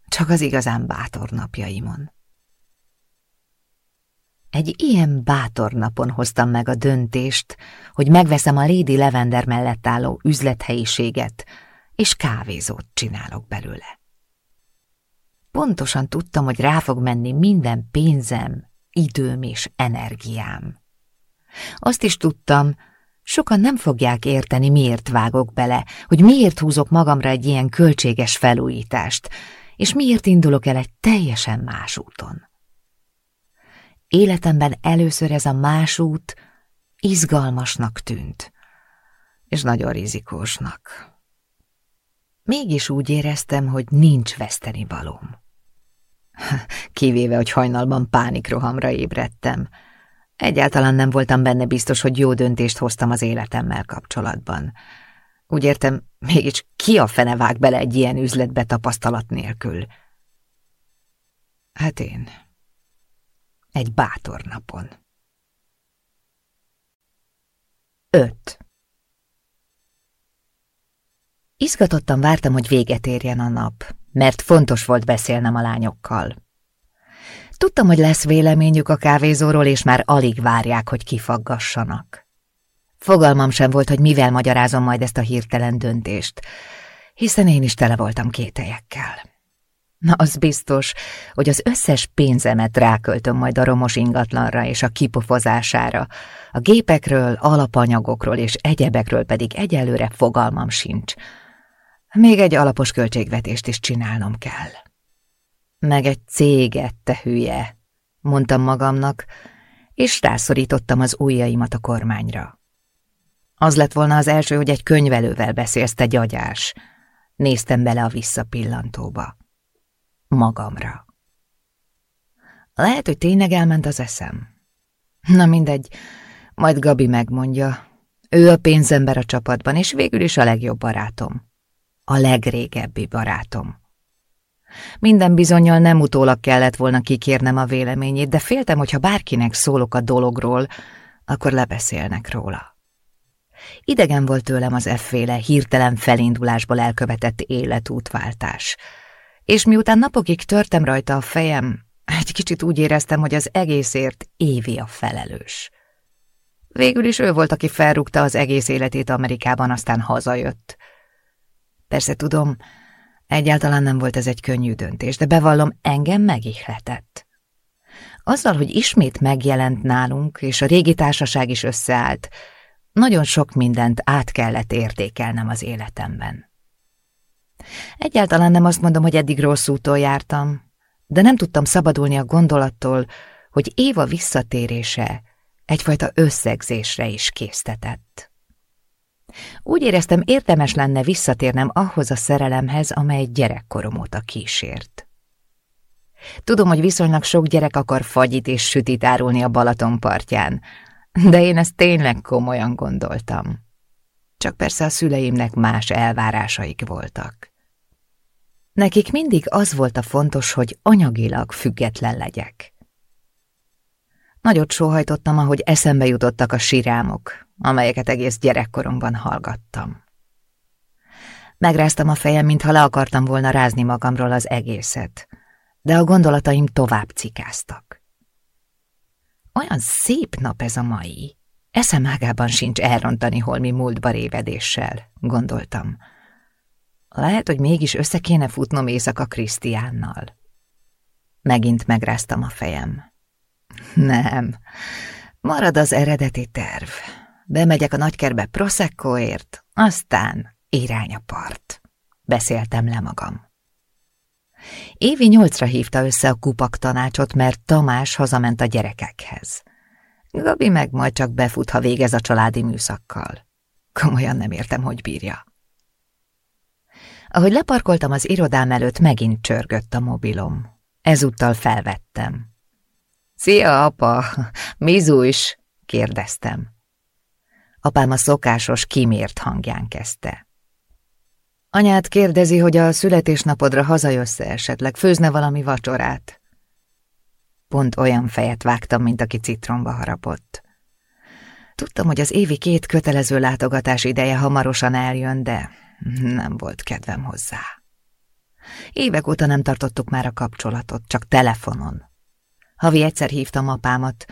csak az igazán bátor napjaimon. Egy ilyen bátor napon hoztam meg a döntést, hogy megveszem a Lady Levender mellett álló üzlethelyiséget, és kávézót csinálok belőle. Pontosan tudtam, hogy rá fog menni minden pénzem, időm és energiám. Azt is tudtam, sokan nem fogják érteni, miért vágok bele, hogy miért húzok magamra egy ilyen költséges felújítást, és miért indulok el egy teljesen más úton. Életemben először ez a más út izgalmasnak tűnt, és nagyon rizikósnak. Mégis úgy éreztem, hogy nincs veszteni valóm. (laughs) Kivéve, hogy hajnalban pánikrohamra ébredtem. Egyáltalán nem voltam benne biztos, hogy jó döntést hoztam az életemmel kapcsolatban. Úgy értem, mégis ki a fene vág bele egy ilyen üzletbe tapasztalat nélkül? Hát én. Egy bátor napon. 5. Izgatottan vártam, hogy véget érjen a nap, mert fontos volt beszélnem a lányokkal. Tudtam, hogy lesz véleményük a kávézóról, és már alig várják, hogy kifaggassanak. Fogalmam sem volt, hogy mivel magyarázom majd ezt a hirtelen döntést, hiszen én is tele voltam kételyekkel. Na, az biztos, hogy az összes pénzemet ráköltöm majd a romos ingatlanra és a kipofozására, a gépekről, alapanyagokról és egyebekről pedig egyelőre fogalmam sincs. Még egy alapos költségvetést is csinálnom kell. Meg egy céget, te hülye, mondtam magamnak, és rászorítottam az ujjaimat a kormányra. Az lett volna az első, hogy egy könyvelővel beszélsz, te gyagyás. Néztem bele a visszapillantóba. Magamra. Lehet, hogy tényleg elment az eszem. Na mindegy, majd Gabi megmondja. Ő a pénzember a csapatban, és végül is a legjobb barátom. A legrégebbi barátom. Minden bizonyal nem utólag kellett volna kikérnem a véleményét, de féltem, hogy ha bárkinek szólok a dologról, akkor lebeszélnek róla. Idegen volt tőlem az efféle hirtelen felindulásból elkövetett életútváltás, és miután napokig törtem rajta a fejem, egy kicsit úgy éreztem, hogy az egészért Évi a felelős. Végül is ő volt, aki felrúgta az egész életét Amerikában, aztán hazajött. Persze tudom, egyáltalán nem volt ez egy könnyű döntés, de bevallom, engem megihletett. Azzal, hogy ismét megjelent nálunk, és a régi társaság is összeállt, nagyon sok mindent át kellett értékelnem az életemben. Egyáltalán nem azt mondom, hogy eddig rossz úton jártam, de nem tudtam szabadulni a gondolattól, hogy Éva visszatérése egyfajta összegzésre is késztetett. Úgy éreztem, érdemes lenne visszatérnem ahhoz a szerelemhez, amely gyerekkorom óta kísért. Tudom, hogy viszonylag sok gyerek akar fagyit és sütit árulni a Balaton partján, de én ezt tényleg komolyan gondoltam. Csak persze a szüleimnek más elvárásaik voltak. Nekik mindig az volt a fontos, hogy anyagilag független legyek. Nagyot sóhajtottam, ahogy eszembe jutottak a sirámok, amelyeket egész gyerekkoromban hallgattam. Megráztam a fejem, mintha le akartam volna rázni magamról az egészet, de a gondolataim tovább cikáztak. Olyan szép nap ez a mai. Eszem sincs elrontani holmi múltba révedéssel, gondoltam. Lehet, hogy mégis össze kéne futnom éjszaka Krisztiánnal. Megint megráztam a fejem. Nem, marad az eredeti terv. Bemegyek a nagykerbe Proseccoért, aztán irány a part. Beszéltem le magam. Évi nyolcra hívta össze a kupak tanácsot, mert Tamás hazament a gyerekekhez. Gabi meg majd csak befut, ha végez a családi műszakkal. Komolyan nem értem, hogy bírja. Ahogy leparkoltam az irodám előtt, megint csörgött a mobilom. Ezúttal felvettem. Szia, apa! Mi zújs? kérdeztem. Apám a szokásos, kimért hangján kezdte. Anyát kérdezi, hogy a születésnapodra hazajössze esetleg, főzne valami vacsorát. Pont olyan fejet vágtam, mint aki citromba harapott. Tudtam, hogy az évi két kötelező látogatás ideje hamarosan eljön, de nem volt kedvem hozzá. Évek óta nem tartottuk már a kapcsolatot, csak telefonon. Havi egyszer hívtam apámat,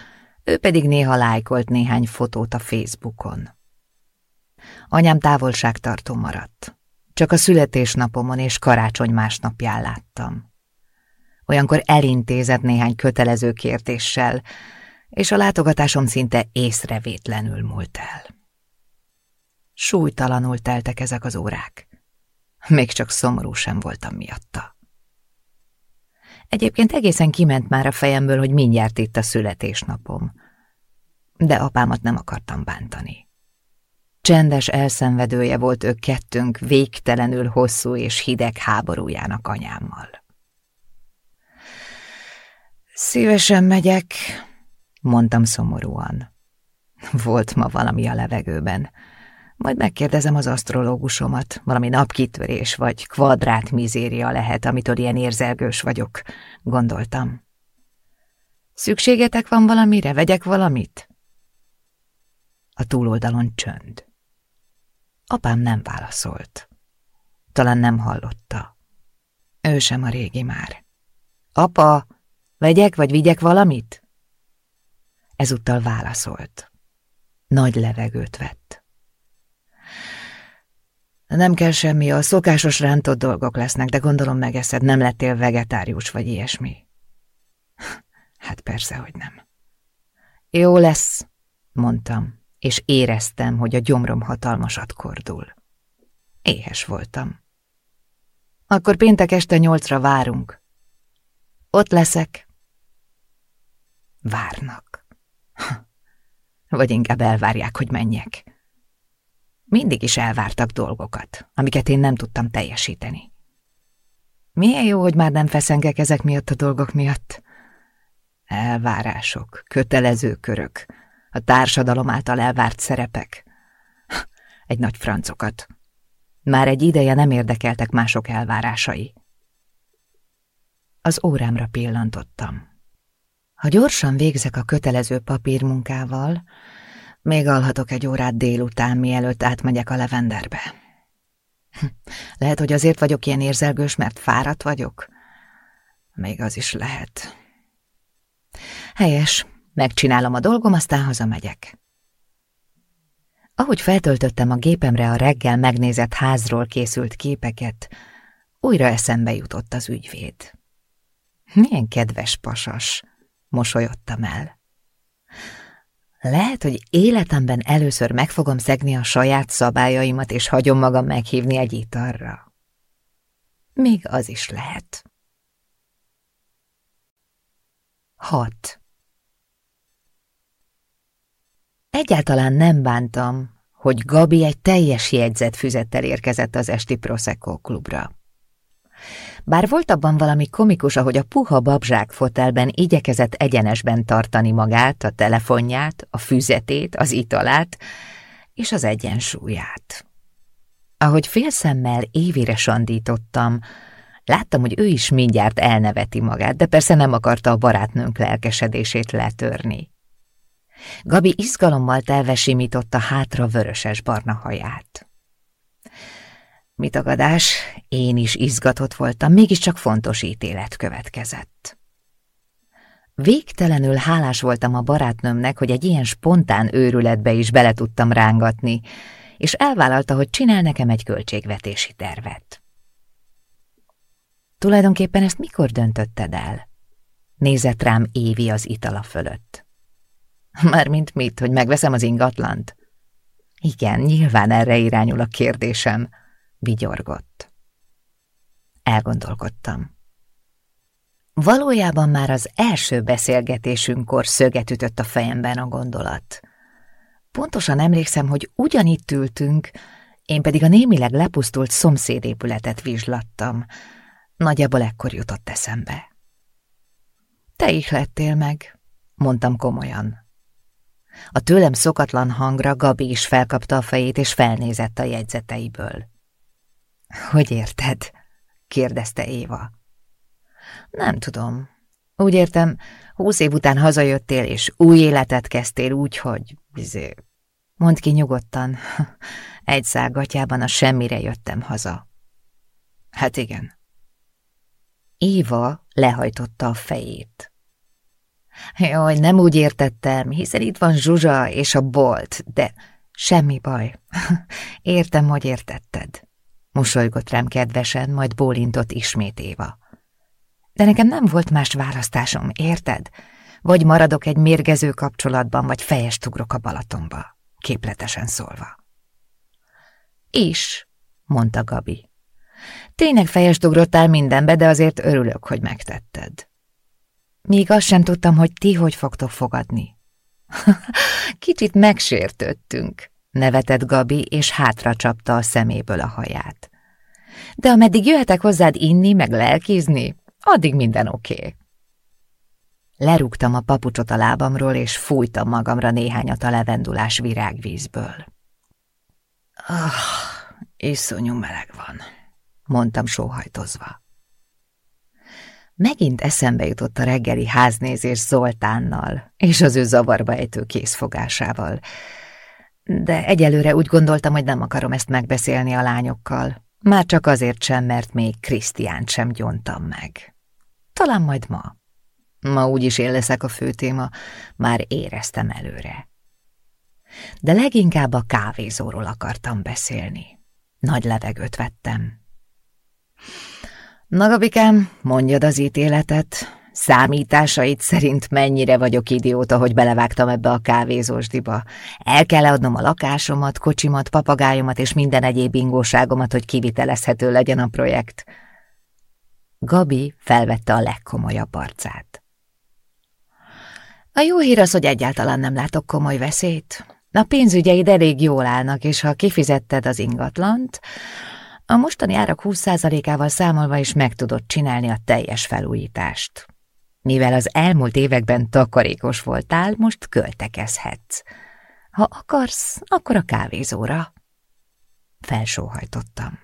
ő pedig néha lájkolt néhány fotót a Facebookon. Anyám távolságtartó maradt. Csak a születésnapomon és karácsony másnapján láttam. Olyankor elintézett néhány kötelező kérdéssel, és a látogatásom szinte észrevétlenül múlt el. Súlytalanul teltek ezek az órák. Még csak szomorú sem voltam miatta. Egyébként egészen kiment már a fejemből, hogy mindjárt itt a születésnapom. De apámat nem akartam bántani. Csendes elszenvedője volt ő kettőnk végtelenül hosszú és hideg háborújának anyámmal. Szívesen megyek, mondtam szomorúan. Volt ma valami a levegőben. Majd megkérdezem az asztrológusomat, valami napkitörés vagy kvadrát mizéria lehet, amitől ilyen érzelgős vagyok, gondoltam. Szükségetek van valamire? Vegyek valamit? A túloldalon csönd. Apám nem válaszolt. Talán nem hallotta. Ő sem a régi már. Apa, vegyek vagy vigyek valamit? Ezúttal válaszolt. Nagy levegőt vett. Nem kell semmi, a szokásos rántott dolgok lesznek, de gondolom megeszed, nem lettél vegetárius vagy ilyesmi. (laughs) Hát persze, hogy nem. Jó lesz, mondtam, és éreztem, hogy a gyomrom hatalmasat kordul. Éhes voltam. Akkor péntek este nyolcra várunk. Ott leszek. Várnak. (laughs) Vagy inkább elvárják, hogy menjek. Mindig is elvártak dolgokat, amiket én nem tudtam teljesíteni. Milyen jó, hogy már nem feszengek ezek miatt a dolgok miatt. Elvárások, kötelező körök, a társadalom által elvárt szerepek. Egy nagy francokat. Már egy ideje nem érdekeltek mások elvárásai. Az órámra pillantottam. Ha gyorsan végzek a kötelező papírmunkával, még alhatok egy órát délután, mielőtt átmegyek a levenderbe. (laughs) Lehet, hogy azért vagyok ilyen érzelgős, mert fáradt vagyok. Még az is lehet. Helyes, megcsinálom a dolgom, aztán hazamegyek. Ahogy feltöltöttem a gépemre a reggel megnézett házról készült képeket, újra eszembe jutott az ügyvéd. Milyen kedves pasas, mosolyodtam el. Lehet, hogy életemben először meg fogom szegni a saját szabályaimat, és hagyom magam meghívni egy italra. Még az is lehet. 6. Egyáltalán nem bántam, hogy Gabi egy teljes jegyzetfüzettel érkezett az esti Prosecco klubra. Bár volt abban valami komikus, ahogy a puha babzsák fotelben igyekezett egyenesben tartani magát, a telefonját, a füzetét, az italát és az egyensúlyát. Ahogy félszemmel évire sandítottam, láttam, hogy ő is mindjárt elneveti magát, de persze nem akarta a barátnőnk lelkesedését letörni. Gabi izgalommal telvesimította hátra vöröses-barna haját. Mitagadás, én is izgatott voltam, mégiscsak fontos ítélet következett. Végtelenül hálás voltam a barátnőmnek, hogy egy ilyen spontán őrületbe is bele tudtam rángatni, és elvállalta, hogy csinál nekem egy költségvetési tervet. Tulajdonképpen ezt mikor döntötted el? Nézett rám Évi az itala fölött. Mármint mit, hogy megveszem az ingatlant? Igen, nyilván erre irányul a kérdésem, vigyorgott. Elgondolkodtam. Valójában már az első beszélgetésünkkor szöget ütött a fejemben a gondolat. Pontosan emlékszem, hogy ugyanitt ültünk, én pedig a némileg lepusztult szomszédépületet vizslattam. Nagyjából ekkor jutott eszembe. Te lettél meg, mondtam komolyan. A tőlem szokatlan hangra Gabi is felkapta a fejét, és felnézett a jegyzeteiből. Hogy érted? kérdezte Éva. Nem tudom. Úgy értem, húsz év után hazajöttél, és új életet kezdtél úgy, hogy... Bizé... Mondd ki nyugodtan. (laughs) Egy szágatjában a semmire jöttem haza. Hát igen. Éva lehajtotta a fejét. Jaj, nem úgy értettem, hiszen itt van Zsuzsa és a bolt, de semmi baj. (laughs) Értem, hogy értetted. Mosolygott rám kedvesen, majd bólintott ismét Éva. De nekem nem volt más választásom, érted? Vagy maradok egy mérgező kapcsolatban, vagy fejest ugrok a Balatonba, képletesen szólva. Is, mondta Gabi. Tényleg fejest ugrottál mindenbe, de azért örülök, hogy megtetted. Még azt sem tudtam, hogy ti hogy fogtok fogadni. (laughs) Kicsit megsértődtünk, nevetett Gabi, és hátra csapta a szeméből a haját. De ameddig jöhetek hozzád inni, meg lelkizni, addig minden oké. Okay. Lerúgtam a papucsot a lábamról, és fújtam magamra néhányat a levendulás virágvízből. Ah, iszonyú meleg van, mondtam sóhajtozva. Megint eszembe jutott a reggeli háznézés Zoltánnal és az ő zavarba ejtő készfogásával. De egyelőre úgy gondoltam, hogy nem akarom ezt megbeszélni a lányokkal. Már csak azért sem, mert még Krisztiánt sem gyontam meg. Talán majd ma. Ma úgyis én leszek a fő téma, már éreztem előre. De leginkább a kávézóról akartam beszélni. Nagy levegőt vettem. Nagabikám, mondjad az ítéletet. Számításait szerint mennyire vagyok idióta, hogy belevágtam ebbe a kávézósdiba. El kell adnom a lakásomat, kocsimat, papagájomat és minden egyéb ingóságomat, hogy kivitelezhető legyen a projekt. Gabi felvette a legkomolyabb arcát. A jó hír az, hogy egyáltalán nem látok komoly veszélyt. A pénzügyeid elég jól állnak, és ha kifizetted az ingatlant, a mostani árak 20%-ával számolva is meg tudod csinálni a teljes felújítást. Mivel az elmúlt években takarékos voltál, most költekezhetsz. Ha akarsz, akkor a kávézóra. Felsóhajtottam.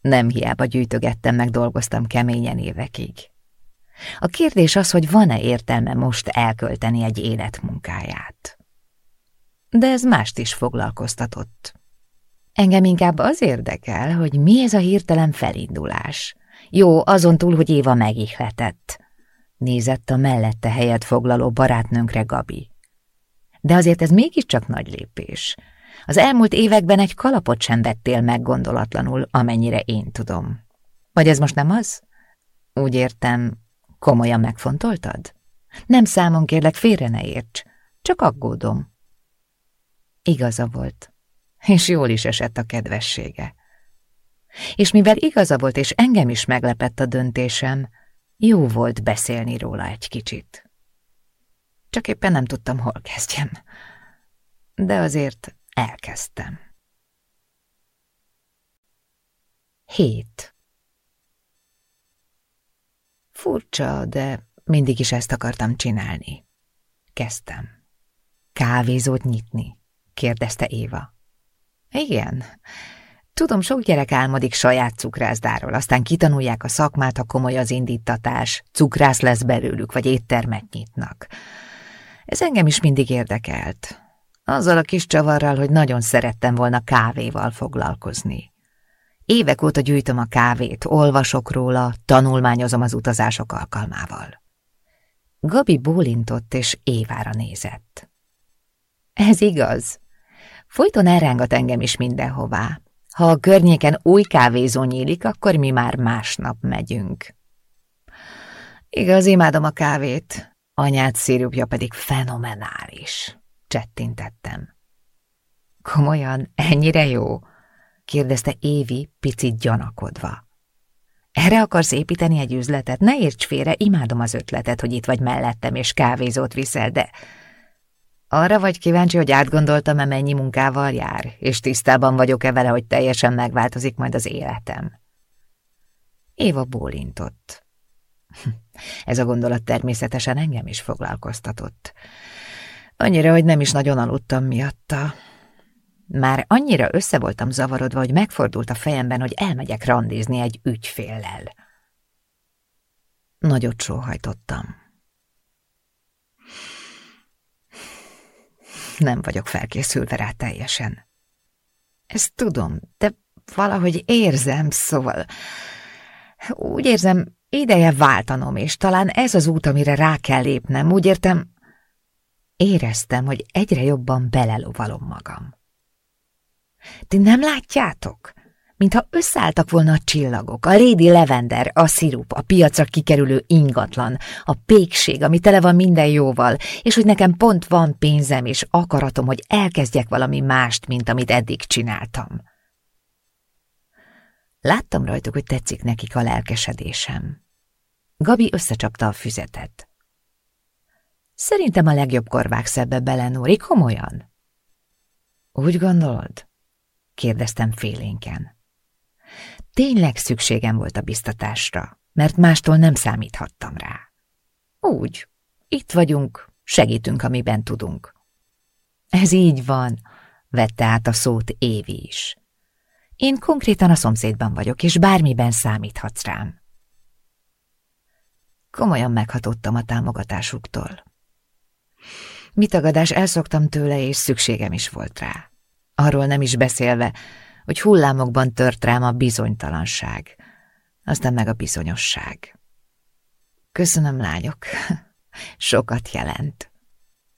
Nem hiába gyűjtögettem, meg dolgoztam keményen évekig. A kérdés az, hogy van-e értelme most elkölteni egy életmunkáját. De ez mást is foglalkoztatott. Engem inkább az érdekel, hogy mi ez a hirtelen felindulás. Jó, azon túl, hogy Éva megihletett. Nézett a mellette helyet foglaló barátnőnkre Gabi. De azért ez mégiscsak nagy lépés. Az elmúlt években egy kalapot sem vettél meg gondolatlanul, amennyire én tudom. Vagy ez most nem az? Úgy értem, komolyan megfontoltad? Nem számon kérlek, félre ne érts, csak aggódom. Igaza volt, és jól is esett a kedvessége. És mivel igaza volt, és engem is meglepett a döntésem, jó volt beszélni róla egy kicsit. Csak éppen nem tudtam, hol kezdjem. De azért elkezdtem. 7. Furcsa, de mindig is ezt akartam csinálni. Kezdtem. Kávézót nyitni? kérdezte Éva. Igen. Tudom, sok gyerek álmodik saját cukrászdáról, aztán kitanulják a szakmát, ha komoly az indítatás, cukrász lesz belőlük, vagy éttermet nyitnak. Ez engem is mindig érdekelt. Azzal a kis csavarral, hogy nagyon szerettem volna kávéval foglalkozni. Évek óta gyűjtöm a kávét, olvasok róla, tanulmányozom az utazások alkalmával. Gabi bólintott és Évára nézett. Ez igaz. Folyton elrángat engem is mindenhová. Ha a környéken új kávézó nyílik, akkor mi már másnap megyünk. Igaz, imádom a kávét, anyád szirupja pedig fenomenális csettintettem. Komolyan, ennyire jó? kérdezte Évi, picit gyanakodva. Erre akarsz építeni egy üzletet? Ne érts félre, imádom az ötletet, hogy itt vagy mellettem, és kávézót viszel, de... Arra vagy kíváncsi, hogy átgondoltam-e mennyi munkával jár, és tisztában vagyok-e vele, hogy teljesen megváltozik majd az életem. Éva bólintott. (laughs) Ez a gondolat természetesen engem is foglalkoztatott. Annyira, hogy nem is nagyon aludtam miatta. Már annyira össze voltam zavarodva, hogy megfordult a fejemben, hogy elmegyek randizni egy ügyféllel. Nagyot sóhajtottam. Nem vagyok felkészülve rá teljesen. Ezt tudom, de valahogy érzem, szóval... Úgy érzem, ideje váltanom, és talán ez az út, amire rá kell lépnem. Úgy értem, Éreztem, hogy egyre jobban belelovalom magam. Ti nem látjátok? Mintha összeálltak volna a csillagok, a Lady Lavender, a szirup, a piacra kikerülő ingatlan, a pékség, ami tele van minden jóval, és hogy nekem pont van pénzem és akaratom, hogy elkezdjek valami mást, mint amit eddig csináltam. Láttam rajtuk, hogy tetszik nekik a lelkesedésem. Gabi összecsapta a füzetet. Szerintem a legjobbkor vágsz ebbe bele, Nóri, komolyan. Úgy gondolod? kérdeztem félénken. Tényleg szükségem volt a biztatásra, mert mástól nem számíthattam rá. Úgy, itt vagyunk, segítünk, amiben tudunk. Ez így van, vette át a szót Évi is. Én konkrétan a szomszédban vagyok, és bármiben számíthatsz rám. Komolyan meghatottam a támogatásuktól. Mitagadás elszoktam tőle, és szükségem is volt rá. Arról nem is beszélve, hogy hullámokban tört rám a bizonytalanság, aztán meg a bizonyosság. Köszönöm, lányok, (laughs) sokat jelent.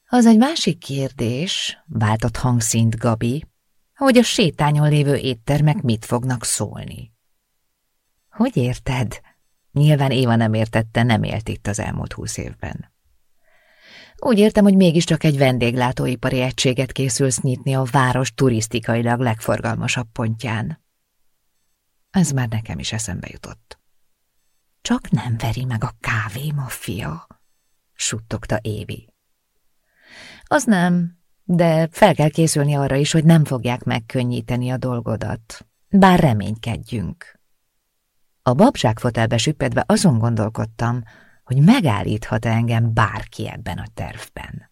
Az egy másik kérdés, váltott hangszint Gabi, hogy a sétányon lévő éttermek mit fognak szólni. Hogy érted? Nyilván Éva nem értette, nem élt itt az elmúlt húsz évben. Úgy értem, hogy mégiscsak egy vendéglátóipari egységet készülsz nyitni a város turisztikailag legforgalmasabb pontján. Ez már nekem is eszembe jutott. Csak nem veri meg a kávé maffia, suttogta Évi. Az nem, de fel kell készülni arra is, hogy nem fogják megkönnyíteni a dolgodat. Bár reménykedjünk. A babzsák fotelbe süppedve azon gondolkodtam, hogy megállíthat -e engem bárki ebben a tervben.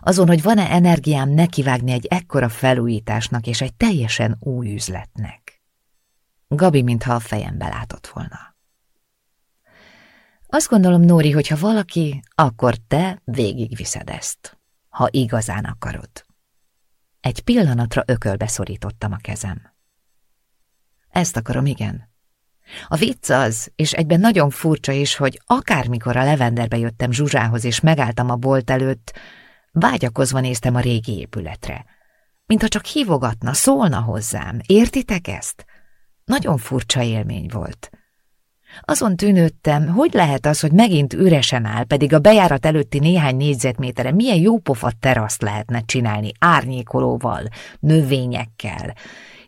Azon, hogy van-e energiám nekivágni egy ekkora felújításnak és egy teljesen új üzletnek. Gabi mintha a fejembe látott volna. Azt gondolom, Nóri, hogy ha valaki, akkor te végigviszed ezt, ha igazán akarod. Egy pillanatra ökölbe szorítottam a kezem. Ezt akarom, igen. A vicc az, és egyben nagyon furcsa is, hogy akármikor a Levenderbe jöttem Zsuzsához és megálltam a bolt előtt, vágyakozva néztem a régi épületre. Mintha csak hívogatna, szólna hozzám. Értitek ezt? Nagyon furcsa élmény volt. Azon tűnődtem, hogy lehet az, hogy megint üresen áll, pedig a bejárat előtti néhány négyzetméterre milyen jópofa teraszt lehetne csinálni árnyékolóval, növényekkel,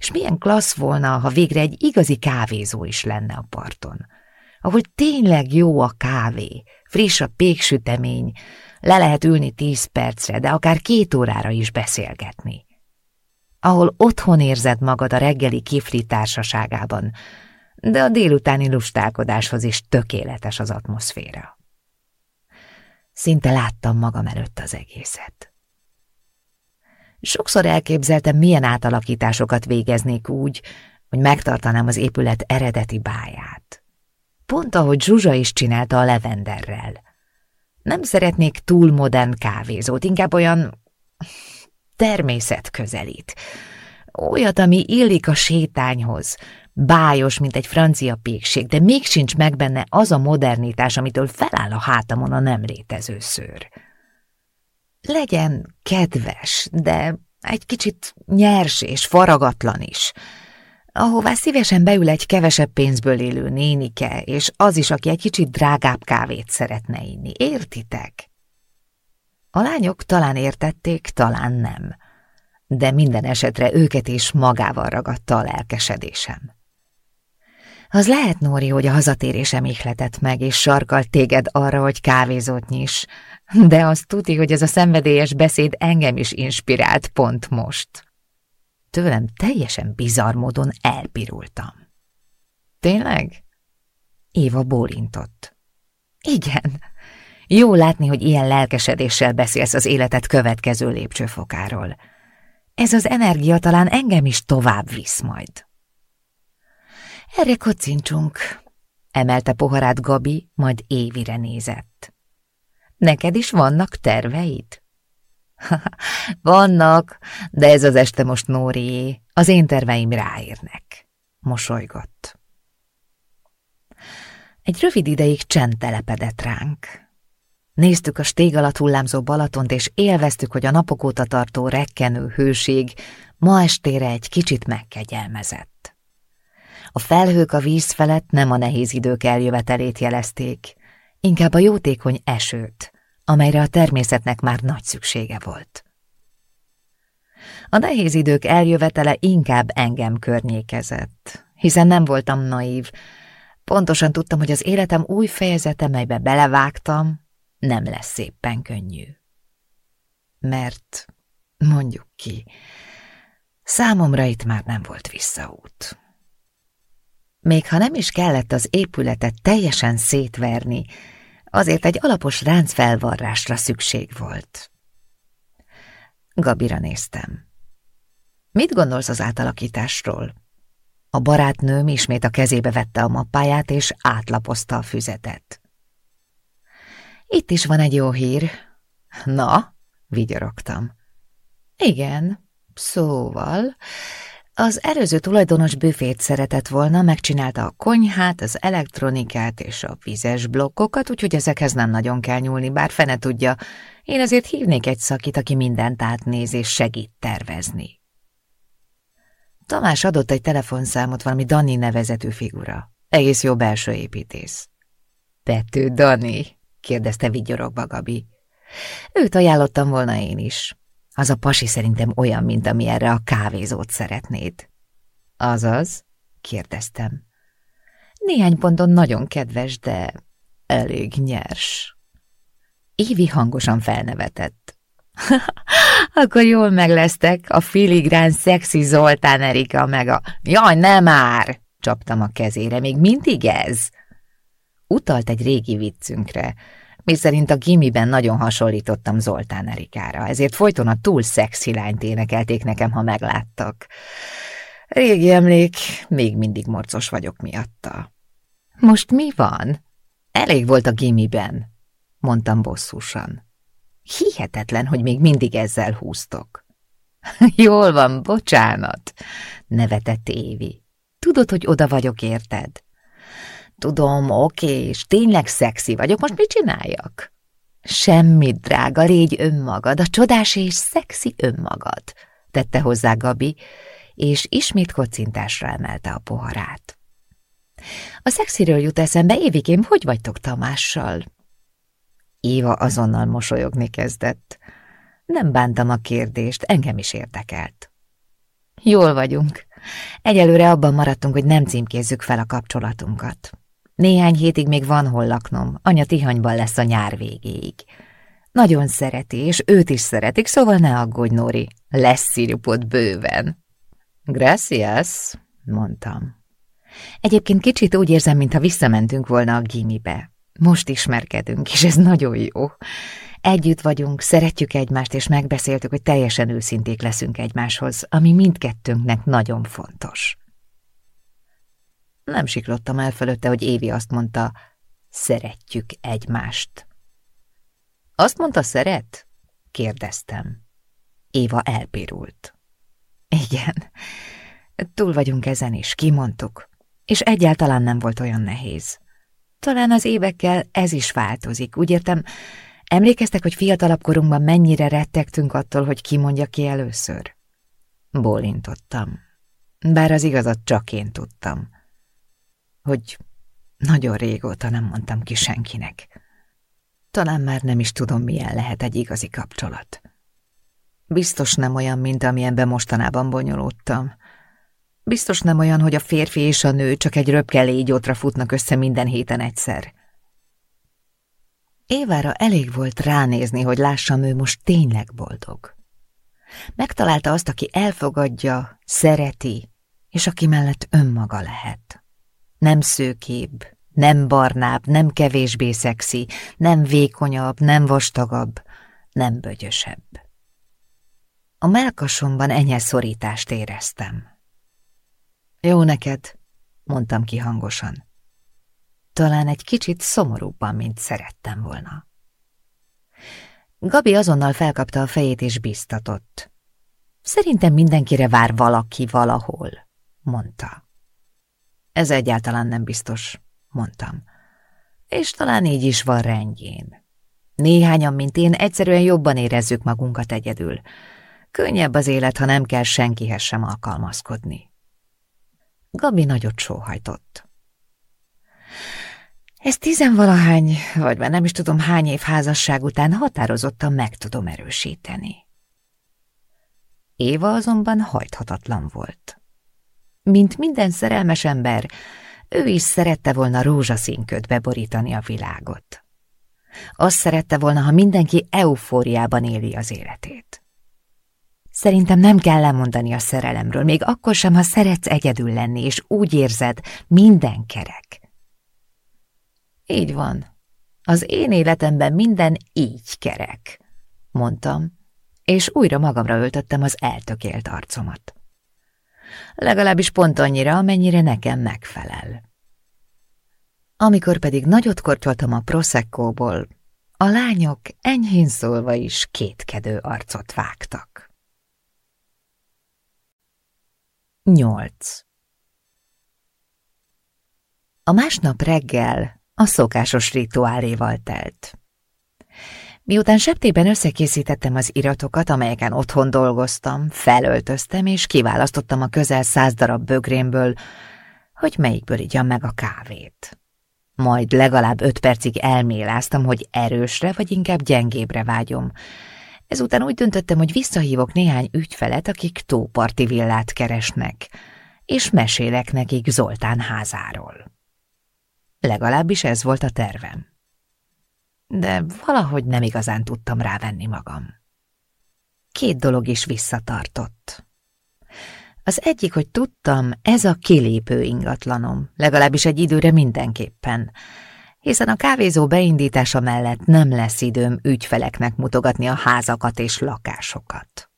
és milyen klassz volna, ha végre egy igazi kávézó is lenne a parton. Ahol tényleg jó a kávé, friss a péksütemény, le lehet ülni tíz percre, de akár két órára is beszélgetni. Ahol otthon érzed magad a reggeli kifli társaságában, de a délutáni lustálkodáshoz is tökéletes az atmoszféra. Szinte láttam magam előtt az egészet. Sokszor elképzeltem, milyen átalakításokat végeznék úgy, hogy megtartanám az épület eredeti báját. Pont ahogy Zsuzsa is csinálta a Levenderrel. Nem szeretnék túl modern kávézót, inkább olyan természet közelít. Olyat, ami illik a sétányhoz, bájos, mint egy francia pékség, de még sincs meg benne az a modernitás, amitől feláll a hátamon a nem létező szőr. Legyen kedves, de egy kicsit nyers és faragatlan is, ahová szívesen beül egy kevesebb pénzből élő nénike, és az is, aki egy kicsit drágább kávét szeretne inni. Értitek? A lányok talán értették, talán nem, de minden esetre őket is magával ragadta a lelkesedésem. Az lehet, Nóri, hogy a hazatérésem ihletett meg, és sarkalt téged arra, hogy kávézót nyis, de azt tudni, hogy ez a szenvedélyes beszéd engem is inspirált pont most. Tőlem teljesen bizarr módon elpirultam. Tényleg? Éva bólintott. Igen. Jó látni, hogy ilyen lelkesedéssel beszélsz az életet következő lépcsőfokáról. Ez az energia talán engem is tovább visz majd. Erre kocincsunk, emelte poharát Gabi, majd Évire nézett. Neked is vannak terveid? (laughs) vannak, de ez az este most Nórié, az én terveim ráérnek, mosolygott. Egy rövid ideig csend telepedett ránk. Néztük a stég alatt hullámzó Balatont, és élveztük, hogy a napok óta tartó rekkenő hőség ma estére egy kicsit megkegyelmezett. A felhők a víz felett nem a nehéz idők eljövetelét jelezték, inkább a jótékony esőt, amelyre a természetnek már nagy szüksége volt. A nehéz idők eljövetele inkább engem környékezett, hiszen nem voltam naív. Pontosan tudtam, hogy az életem új fejezete, melybe belevágtam, nem lesz szépen könnyű. Mert, mondjuk ki, számomra itt már nem volt visszaút. Még ha nem is kellett az épületet teljesen szétverni, azért egy alapos ráncfelvarrásra szükség volt. Gabira néztem. Mit gondolsz az átalakításról? A barátnőm ismét a kezébe vette a mappáját, és átlapozta a füzetet. Itt is van egy jó hír. Na, vigyorogtam. Igen, szóval Az előző tulajdonos büfét szeretett volna, megcsinálta a konyhát, az elektronikát és a vizes blokkokat, úgyhogy ezekhez nem nagyon kell nyúlni, bár fene tudja. Én azért hívnék egy szakit, aki mindent átnéz és segít tervezni. Tamás adott egy telefonszámot valami Dani nevezetű figura. Egész jó belső építész. Pető Dani? kérdezte vigyorogva Gabi. Őt ajánlottam volna én is. Az a pasi szerintem olyan, mint ami erre a kávézót szeretnéd. Azaz? kérdeztem. Néhány ponton nagyon kedves, de elég nyers. Évi hangosan felnevetett. (laughs) Akkor jól meglesztek, a filigrán szexi Zoltán Erika meg a... Jaj, nem már! Csaptam a kezére, még mindig ez? Utalt egy régi viccünkre, mi szerint a gimiben nagyon hasonlítottam Zoltán Erikára, ezért folyton a túl szexi lányt énekelték nekem, ha megláttak. Régi emlék, még mindig morcos vagyok miatta. Most mi van? Elég volt a gimiben, mondtam bosszúsan. Hihetetlen, hogy még mindig ezzel húztok. (laughs) Jól van, bocsánat, nevetett Évi. Tudod, hogy oda vagyok, érted? Tudom, oké, és tényleg szexi vagyok, most mit csináljak? Semmit, drága, légy önmagad, a csodás és szexi önmagad, tette hozzá Gabi, és ismét kocintásra emelte a poharát. A szexiről jut eszembe, Évikém, hogy vagytok Tamással? Éva azonnal mosolyogni kezdett. Nem bántam a kérdést, engem is érdekelt. Jól vagyunk. Egyelőre abban maradtunk, hogy nem címkézzük fel a kapcsolatunkat. Néhány hétig még van hol laknom, anya Tihanyban lesz a nyár végéig. Nagyon szereti, és őt is szeretik, szóval ne aggódj, Nóri, lesz szirupot bőven. Gracias, mondtam. Egyébként kicsit úgy érzem, mintha visszamentünk volna a gimibe. Most ismerkedünk, és ez nagyon jó. Együtt vagyunk, szeretjük egymást, és megbeszéltük, hogy teljesen őszinték leszünk egymáshoz, ami mindkettőnknek nagyon fontos. Nem siklottam el fölötte, hogy Évi azt mondta, szeretjük egymást. Azt mondta, szeret? kérdeztem. Éva elpirult. Igen, túl vagyunk ezen is, kimondtuk, és egyáltalán nem volt olyan nehéz. Talán az évekkel ez is változik, úgy értem, emlékeztek, hogy fiatalabb korunkban mennyire rettegtünk attól, hogy kimondja ki először? Bólintottam, bár az igazat csak én tudtam hogy nagyon régóta nem mondtam ki senkinek. Talán már nem is tudom, milyen lehet egy igazi kapcsolat. Biztos nem olyan, mint amilyenben mostanában bonyolódtam. Biztos nem olyan, hogy a férfi és a nő csak egy röpke légyótra futnak össze minden héten egyszer. Évára elég volt ránézni, hogy lássam, ő most tényleg boldog. Megtalálta azt, aki elfogadja, szereti, és aki mellett önmaga lehet. Nem szőkébb, nem barnább, nem kevésbé szexi, nem vékonyabb, nem vastagabb, nem bögyösebb. A melkasomban enyhe szorítást éreztem. Jó neked, mondtam ki hangosan. Talán egy kicsit szomorúbban, mint szerettem volna. Gabi azonnal felkapta a fejét és biztatott. Szerintem mindenkire vár valaki valahol, mondta. Ez egyáltalán nem biztos, mondtam. És talán így is van rendjén. Néhányan, mint én, egyszerűen jobban érezzük magunkat egyedül. Könnyebb az élet, ha nem kell senkihez sem alkalmazkodni. Gabi nagyot sóhajtott. Ez tizenvalahány, vagy már nem is tudom hány év házasság után határozottan meg tudom erősíteni. Éva azonban hajthatatlan volt. Mint minden szerelmes ember, ő is szerette volna rózsaszínködbe borítani a világot. Azt szerette volna, ha mindenki eufóriában éli az életét. Szerintem nem kell lemondani a szerelemről, még akkor sem, ha szeretsz egyedül lenni, és úgy érzed, minden kerek. Így van. Az én életemben minden így kerek, mondtam, és újra magamra öltöttem az eltökélt arcomat legalábbis pont annyira, amennyire nekem megfelel. Amikor pedig nagyot kortyoltam a proszekkóból, a lányok enyhén szólva is kétkedő arcot vágtak. 8. A másnap reggel a szokásos rituáléval telt. Miután septében összekészítettem az iratokat, amelyeken otthon dolgoztam, felöltöztem és kiválasztottam a közel száz darab bögrémből, hogy melyikből igyam meg a kávét. Majd legalább öt percig elméláztam, hogy erősre vagy inkább gyengébre vágyom. Ezután úgy döntöttem, hogy visszahívok néhány ügyfelet, akik tóparti villát keresnek, és mesélek nekik Zoltán házáról. Legalábbis ez volt a tervem. De valahogy nem igazán tudtam rávenni magam. Két dolog is visszatartott. Az egyik, hogy tudtam, ez a kilépő ingatlanom, legalábbis egy időre mindenképpen, hiszen a kávézó beindítása mellett nem lesz időm ügyfeleknek mutogatni a házakat és lakásokat.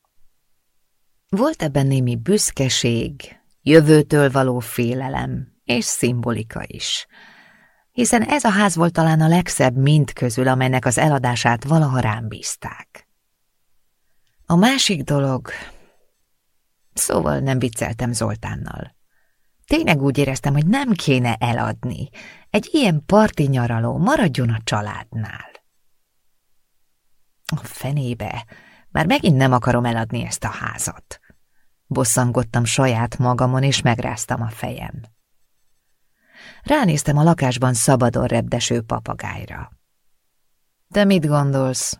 Volt ebben némi büszkeség, jövőtől való félelem és szimbolika is, hiszen ez a ház volt talán a legszebb mind közül, amelynek az eladását valaha rám bízták. A másik dolog, szóval nem vicceltem Zoltánnal. Tényleg úgy éreztem, hogy nem kéne eladni. Egy ilyen parti nyaraló maradjon a családnál. A fenébe, már megint nem akarom eladni ezt a házat. Bosszangottam saját magamon, és megráztam a fejem. Ránéztem a lakásban szabadon repdeső papagájra. De mit gondolsz?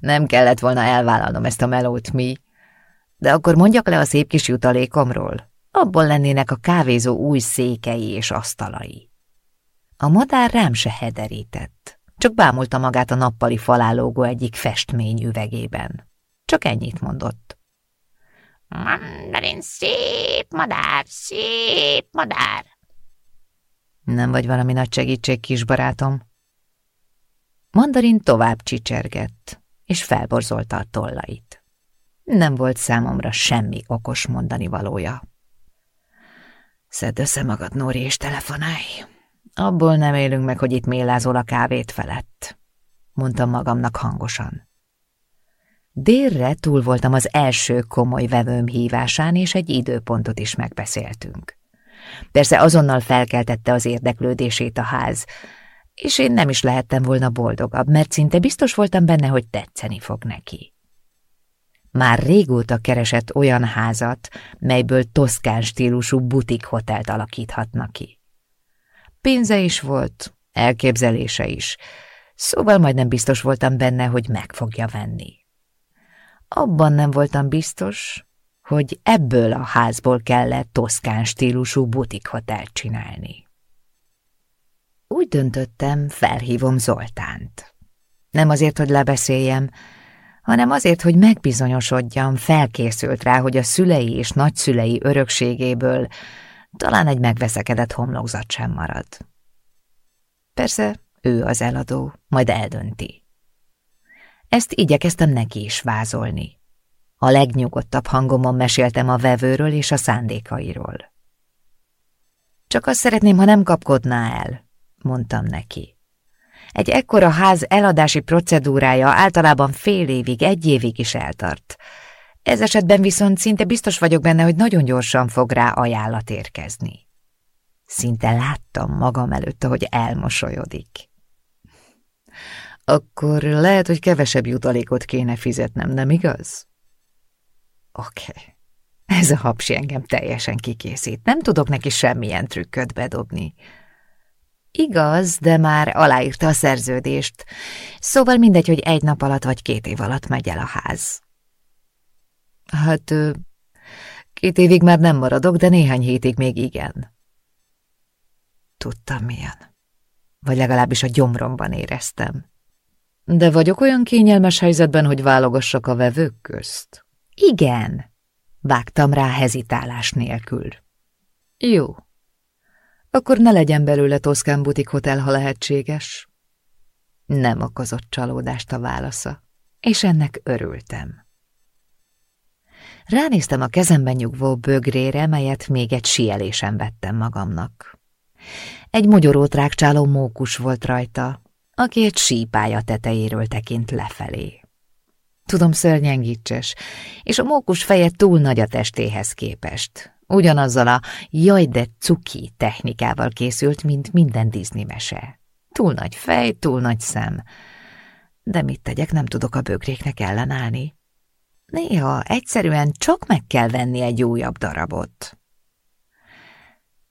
nem kellett volna elvállalnom ezt a melót, mi? De akkor mondjak le a szép kis jutalékomról. Abból lennének a kávézó új székei és asztalai. A madár rám se hederített, csak bámulta magát a nappali falálógó egyik festmény üvegében. Csak ennyit mondott. Mandarin szép madár, szép madár. Nem vagy valami nagy segítség, kisbarátom? Mandarin tovább csicsergett, és felborzolta a tollait. Nem volt számomra semmi okos mondani valója. Szedd össze magad, Nóri, és telefonálj. Abból nem élünk meg, hogy itt mélázol a kávét felett, mondtam magamnak hangosan. Délre túl voltam az első komoly vevőm hívásán, és egy időpontot is megbeszéltünk. Persze azonnal felkeltette az érdeklődését a ház, és én nem is lehettem volna boldogabb, mert szinte biztos voltam benne, hogy tetszeni fog neki. Már régóta keresett olyan házat, melyből toszkán stílusú butik hotelt alakíthatna ki. Pénze is volt, elképzelése is, szóval majdnem biztos voltam benne, hogy meg fogja venni. Abban nem voltam biztos, hogy ebből a házból kellett toszkán stílusú butikhotelt csinálni. Úgy döntöttem, felhívom Zoltánt. Nem azért, hogy lebeszéljem, hanem azért, hogy megbizonyosodjam, felkészült rá, hogy a szülei és nagyszülei örökségéből talán egy megveszekedett homlokzat sem marad. Persze, ő az eladó, majd eldönti. Ezt igyekeztem neki is vázolni. A legnyugodtabb hangomon meséltem a vevőről és a szándékairól. Csak azt szeretném, ha nem kapkodná el, mondtam neki. Egy ekkora ház eladási procedúrája általában fél évig, egy évig is eltart. Ez esetben viszont szinte biztos vagyok benne, hogy nagyon gyorsan fog rá ajánlat érkezni. Szinte láttam magam előtt, hogy elmosolyodik. Akkor lehet, hogy kevesebb jutalékot kéne fizetnem, nem igaz? Oké. Okay. Ez a hapsi engem teljesen kikészít. Nem tudok neki semmilyen trükköt bedobni. Igaz, de már aláírta a szerződést, szóval mindegy, hogy egy nap alatt vagy két év alatt megy el a ház. Hát, két évig már nem maradok, de néhány hétig még igen. Tudtam milyen. Vagy legalábbis a gyomromban éreztem. De vagyok olyan kényelmes helyzetben, hogy válogassak a vevők közt? Igen, vágtam rá hezitálás nélkül. Jó, akkor ne legyen belőle Toszkán butik hotel, ha lehetséges. Nem okozott csalódást a válasza, és ennek örültem. Ránéztem a kezemben nyugvó bögrére, melyet még egy sielésen vettem magamnak. Egy mogyorót rákcsáló mókus volt rajta, aki egy sípája tetejéről tekint lefelé. Tudom, szörnyen gicses, és a mókus feje túl nagy a testéhez képest, Ugyanazzal a jaj de cuki technikával készült, mint minden Disney mese. Túl nagy fej, túl nagy szem. De mit tegyek, nem tudok a bögréknek ellenállni. Néha egyszerűen csak meg kell venni egy újabb darabot.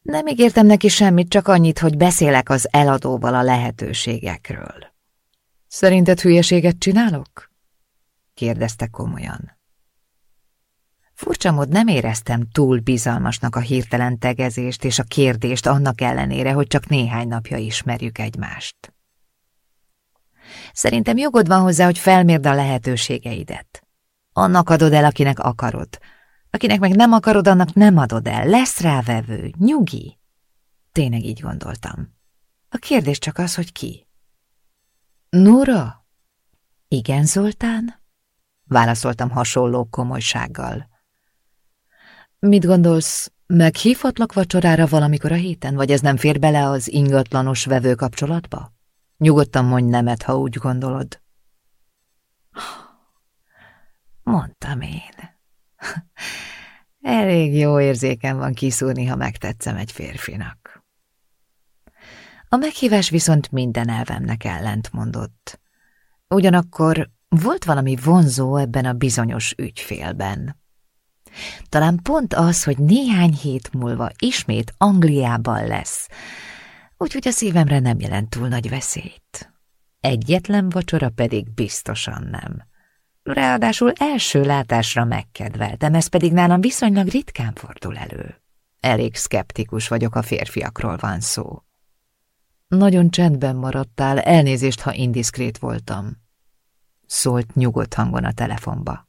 Nem ígértem neki semmit, csak annyit, hogy beszélek az eladóval a lehetőségekről. Szerinted hülyeséget csinálok? Kérdezte komolyan. Furcsa mód nem éreztem túl bizalmasnak a hirtelen tegezést és a kérdést annak ellenére, hogy csak néhány napja ismerjük egymást. Szerintem jogod van hozzá, hogy felmérd a lehetőségeidet. Annak adod el, akinek akarod. Akinek meg nem akarod, annak nem adod el. Lesz rávevő, nyugi. Tényleg így gondoltam. A kérdés csak az, hogy ki. Nóra? Igen, Zoltán? Válaszoltam hasonló komolysággal. Mit gondolsz, meghívhatlak vacsorára valamikor a héten, vagy ez nem fér bele az ingatlanos vevő kapcsolatba? Nyugodtan mondj nemet, ha úgy gondolod. Mondtam én. Elég jó érzéken van kiszúrni, ha megtetszem egy férfinak. A meghívás viszont minden elvemnek ellent mondott. Ugyanakkor volt valami vonzó ebben a bizonyos ügyfélben. Talán pont az, hogy néhány hét múlva ismét Angliában lesz, úgyhogy a szívemre nem jelent túl nagy veszélyt. Egyetlen vacsora pedig biztosan nem. Ráadásul első látásra megkedveltem, ez pedig nálam viszonylag ritkán fordul elő. Elég szkeptikus vagyok, a férfiakról van szó. Nagyon csendben maradtál, elnézést, ha indiszkrét voltam. Szólt nyugodt hangon a telefonba.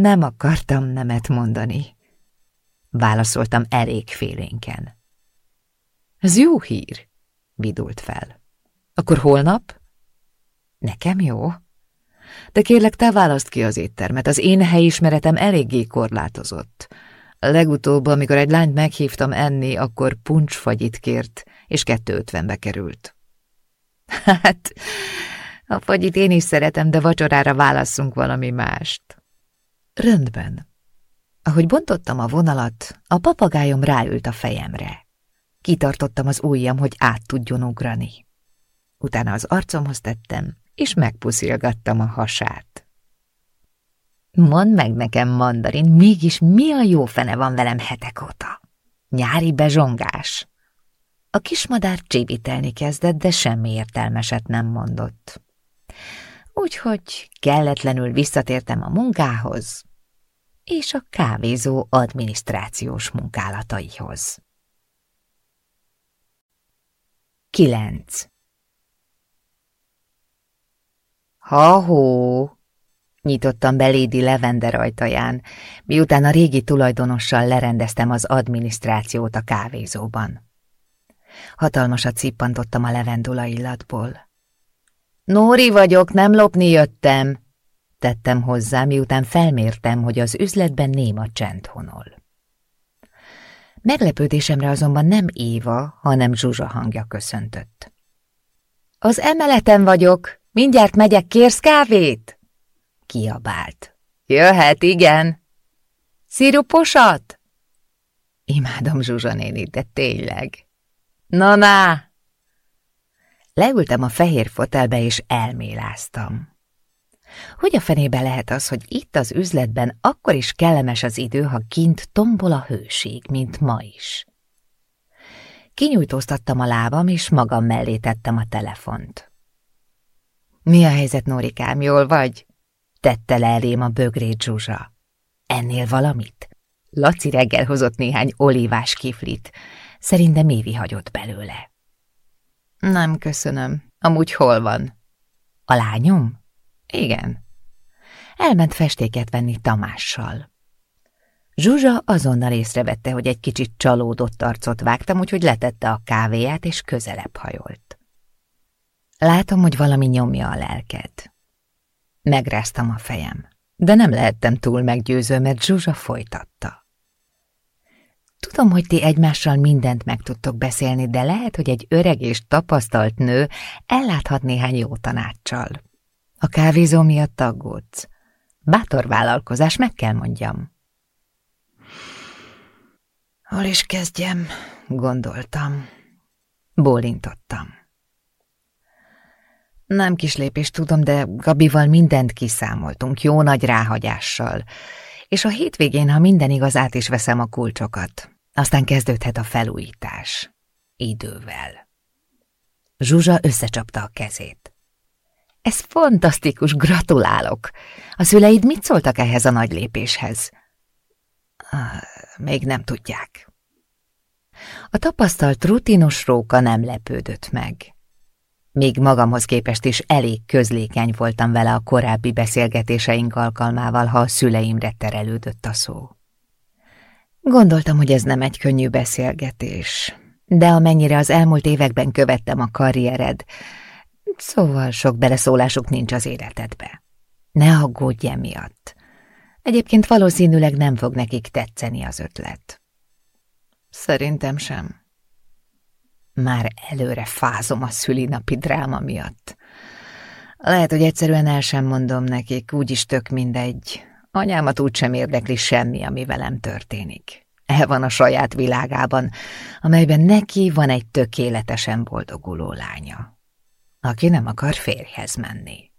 Nem akartam nemet mondani. Válaszoltam elég félénken. Ez jó hír, vidult fel. Akkor holnap? Nekem jó? De kérlek, te választ ki az éttermet, az én helyismeretem eléggé korlátozott. Legutóbb, amikor egy lányt meghívtam enni, akkor puncsfagyit kért, és kettő ötvenbe került. Hát, a fagyit én is szeretem, de vacsorára válasszunk valami mást. Rendben. Ahogy bontottam a vonalat, a papagájom ráült a fejemre. Kitartottam az ujjam, hogy át tudjon ugrani. Utána az arcomhoz tettem, és megpuszilgattam a hasát. Mondd meg nekem, mandarin, mégis mi a jó fene van velem hetek óta? Nyári bezsongás. A kismadár csibitelni kezdett, de semmi értelmeset nem mondott. Úgyhogy kelletlenül visszatértem a munkához, és a kávézó adminisztrációs munkálataihoz. 9. Ha-hó! Nyitottam be Lady Levender ajtaján, miután a régi tulajdonossal lerendeztem az adminisztrációt a kávézóban. Hatalmasat cippantottam a levendula illatból. Nóri vagyok, nem lopni jöttem, tettem hozzá, miután felmértem, hogy az üzletben néma csend honol. Meglepődésemre azonban nem Éva, hanem Zsuzsa hangja köszöntött. Az emeleten vagyok, mindjárt megyek, kérsz kávét? Kiabált. Jöhet, igen. Sziruposat? Imádom Zsuzsa néni, de tényleg. Na-na! Leültem a fehér fotelbe, és elméláztam. Hogy a fenébe lehet az, hogy itt az üzletben akkor is kellemes az idő, ha kint tombol a hőség, mint ma is? Kinyújtóztattam a lábam, és magam mellé tettem a telefont. Mi a helyzet, Norikám, jól vagy? Tette le elém a bögrét Zsuzsa. Ennél valamit? Laci reggel hozott néhány olívás kiflit. Szerintem Évi hagyott belőle. Nem köszönöm. Amúgy hol van? A lányom? Igen. Elment festéket venni Tamással. Zsuzsa azonnal észrevette, hogy egy kicsit csalódott arcot vágtam, úgyhogy letette a kávéját, és közelebb hajolt. Látom, hogy valami nyomja a lelked. Megráztam a fejem, de nem lehettem túl meggyőző, mert Zsuzsa folytatta. Tudom, hogy ti egymással mindent meg tudtok beszélni, de lehet, hogy egy öreg és tapasztalt nő elláthat néhány jó tanácssal. A kávézó miatt aggódsz. Bátor vállalkozás, meg kell mondjam. Hol is kezdjem, gondoltam. Bólintottam. Nem kis lépés, tudom, de Gabival mindent kiszámoltunk, jó nagy ráhagyással. És a hétvégén, ha minden igaz, át is veszem a kulcsokat. Aztán kezdődhet a felújítás. Idővel. Zsuzsa összecsapta a kezét. Ez fantasztikus, gratulálok! A szüleid mit szóltak ehhez a nagy lépéshez? Még nem tudják. A tapasztalt rutinos róka nem lepődött meg. Még magamhoz képest is elég közlékeny voltam vele a korábbi beszélgetéseink alkalmával, ha a szüleimre terelődött a szó. Gondoltam, hogy ez nem egy könnyű beszélgetés, de amennyire az elmúlt években követtem a karriered, szóval sok beleszólásuk nincs az életedbe. Ne aggódj emiatt. Egyébként valószínűleg nem fog nekik tetszeni az ötlet. Szerintem sem. Már előre fázom a szülinapi dráma miatt. Lehet, hogy egyszerűen el sem mondom nekik, úgyis tök mindegy. Anyámat úgysem érdekli semmi, ami velem történik. El van a saját világában, amelyben neki van egy tökéletesen boldoguló lánya, aki nem akar férjhez menni.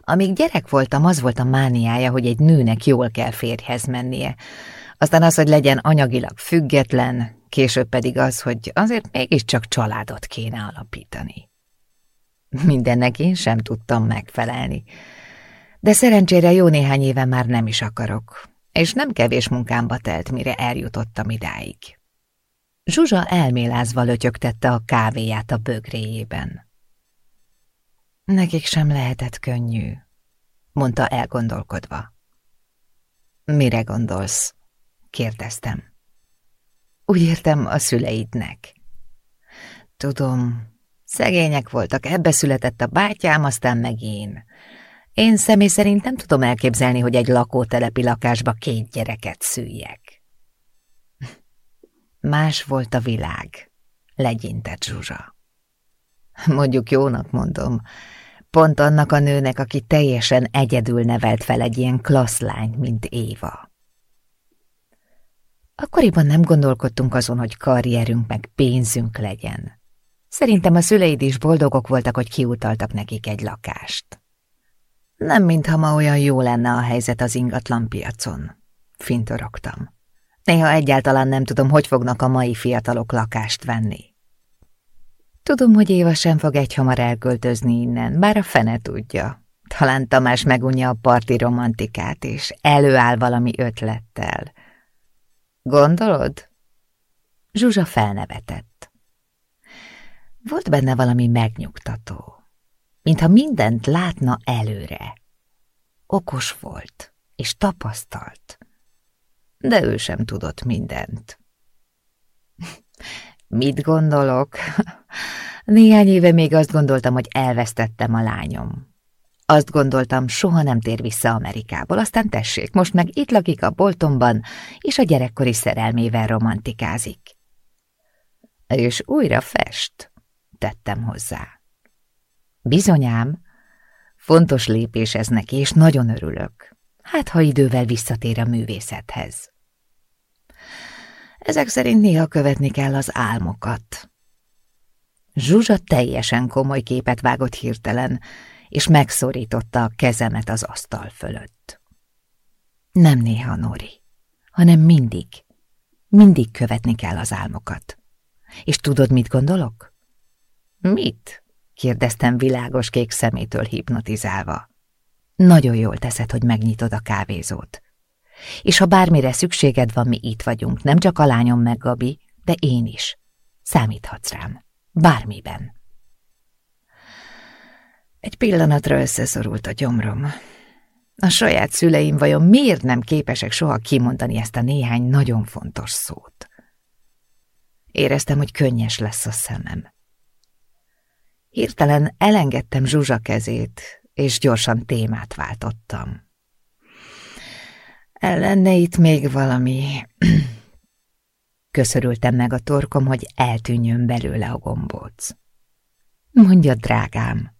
Amíg gyerek voltam, az volt a mániája, hogy egy nőnek jól kell férjhez mennie. Aztán az, hogy legyen anyagilag független, később pedig az, hogy azért mégiscsak családot kéne alapítani. Mindennek én sem tudtam megfelelni. De szerencsére jó néhány éve már nem is akarok, és nem kevés munkámba telt, mire eljutottam idáig. Zsuzsa elmélázva lötyögtette a kávéját a bögréjében. Nekik sem lehetett könnyű, mondta elgondolkodva. Mire gondolsz? kérdeztem. Úgy értem a szüleidnek. Tudom, szegények voltak, ebbe született a bátyám, aztán meg én. Én személy szerint nem tudom elképzelni, hogy egy lakótelepi lakásba két gyereket szüljek. Más volt a világ, legyintett Zsuzsa. Mondjuk jónak mondom, pont annak a nőnek, aki teljesen egyedül nevelt fel egy ilyen klassz lány, mint Éva. Akkoriban nem gondolkodtunk azon, hogy karrierünk meg pénzünk legyen. Szerintem a szüleid is boldogok voltak, hogy kiutaltak nekik egy lakást. Nem mintha ma olyan jó lenne a helyzet az ingatlan piacon. Fintorogtam. Néha egyáltalán nem tudom, hogy fognak a mai fiatalok lakást venni. Tudom, hogy Éva sem fog egyhamar elköltözni innen, bár a fene tudja. Talán Tamás megunja a parti romantikát, és előáll valami ötlettel. Gondolod? Zsuzsa felnevetett. Volt benne valami megnyugtató, mintha mindent látna előre. Okos volt, és tapasztalt, de ő sem tudott mindent. (laughs) Mit gondolok? (laughs) Néhány éve még azt gondoltam, hogy elvesztettem a lányom. Azt gondoltam, soha nem tér vissza Amerikából, aztán tessék, most meg itt lakik a boltomban, és a gyerekkori szerelmével romantikázik. És újra fest, tettem hozzá. Bizonyám, fontos lépés ez neki, és nagyon örülök. Hát, ha idővel visszatér a művészethez. Ezek szerint néha követni kell az álmokat. Zsuzsa teljesen komoly képet vágott hirtelen, és megszorította a kezemet az asztal fölött. Nem néha, Nori, hanem mindig. Mindig követni kell az álmokat. És tudod, mit gondolok? Mit? kérdeztem világos kék szemétől hipnotizálva. Nagyon jól teszed, hogy megnyitod a kávézót. És ha bármire szükséged van, mi itt vagyunk, nem csak a lányom meg Gabi, de én is. Számíthatsz rám. Bármiben. Egy pillanatra összeszorult a gyomrom. A saját szüleim vajon miért nem képesek soha kimondani ezt a néhány nagyon fontos szót? Éreztem, hogy könnyes lesz a szemem. Hirtelen elengedtem Zsuzsa kezét, és gyorsan témát váltottam. El lenne itt még valami... Köszörültem meg a torkom, hogy eltűnjön belőle a gombóc. Mondja, drágám,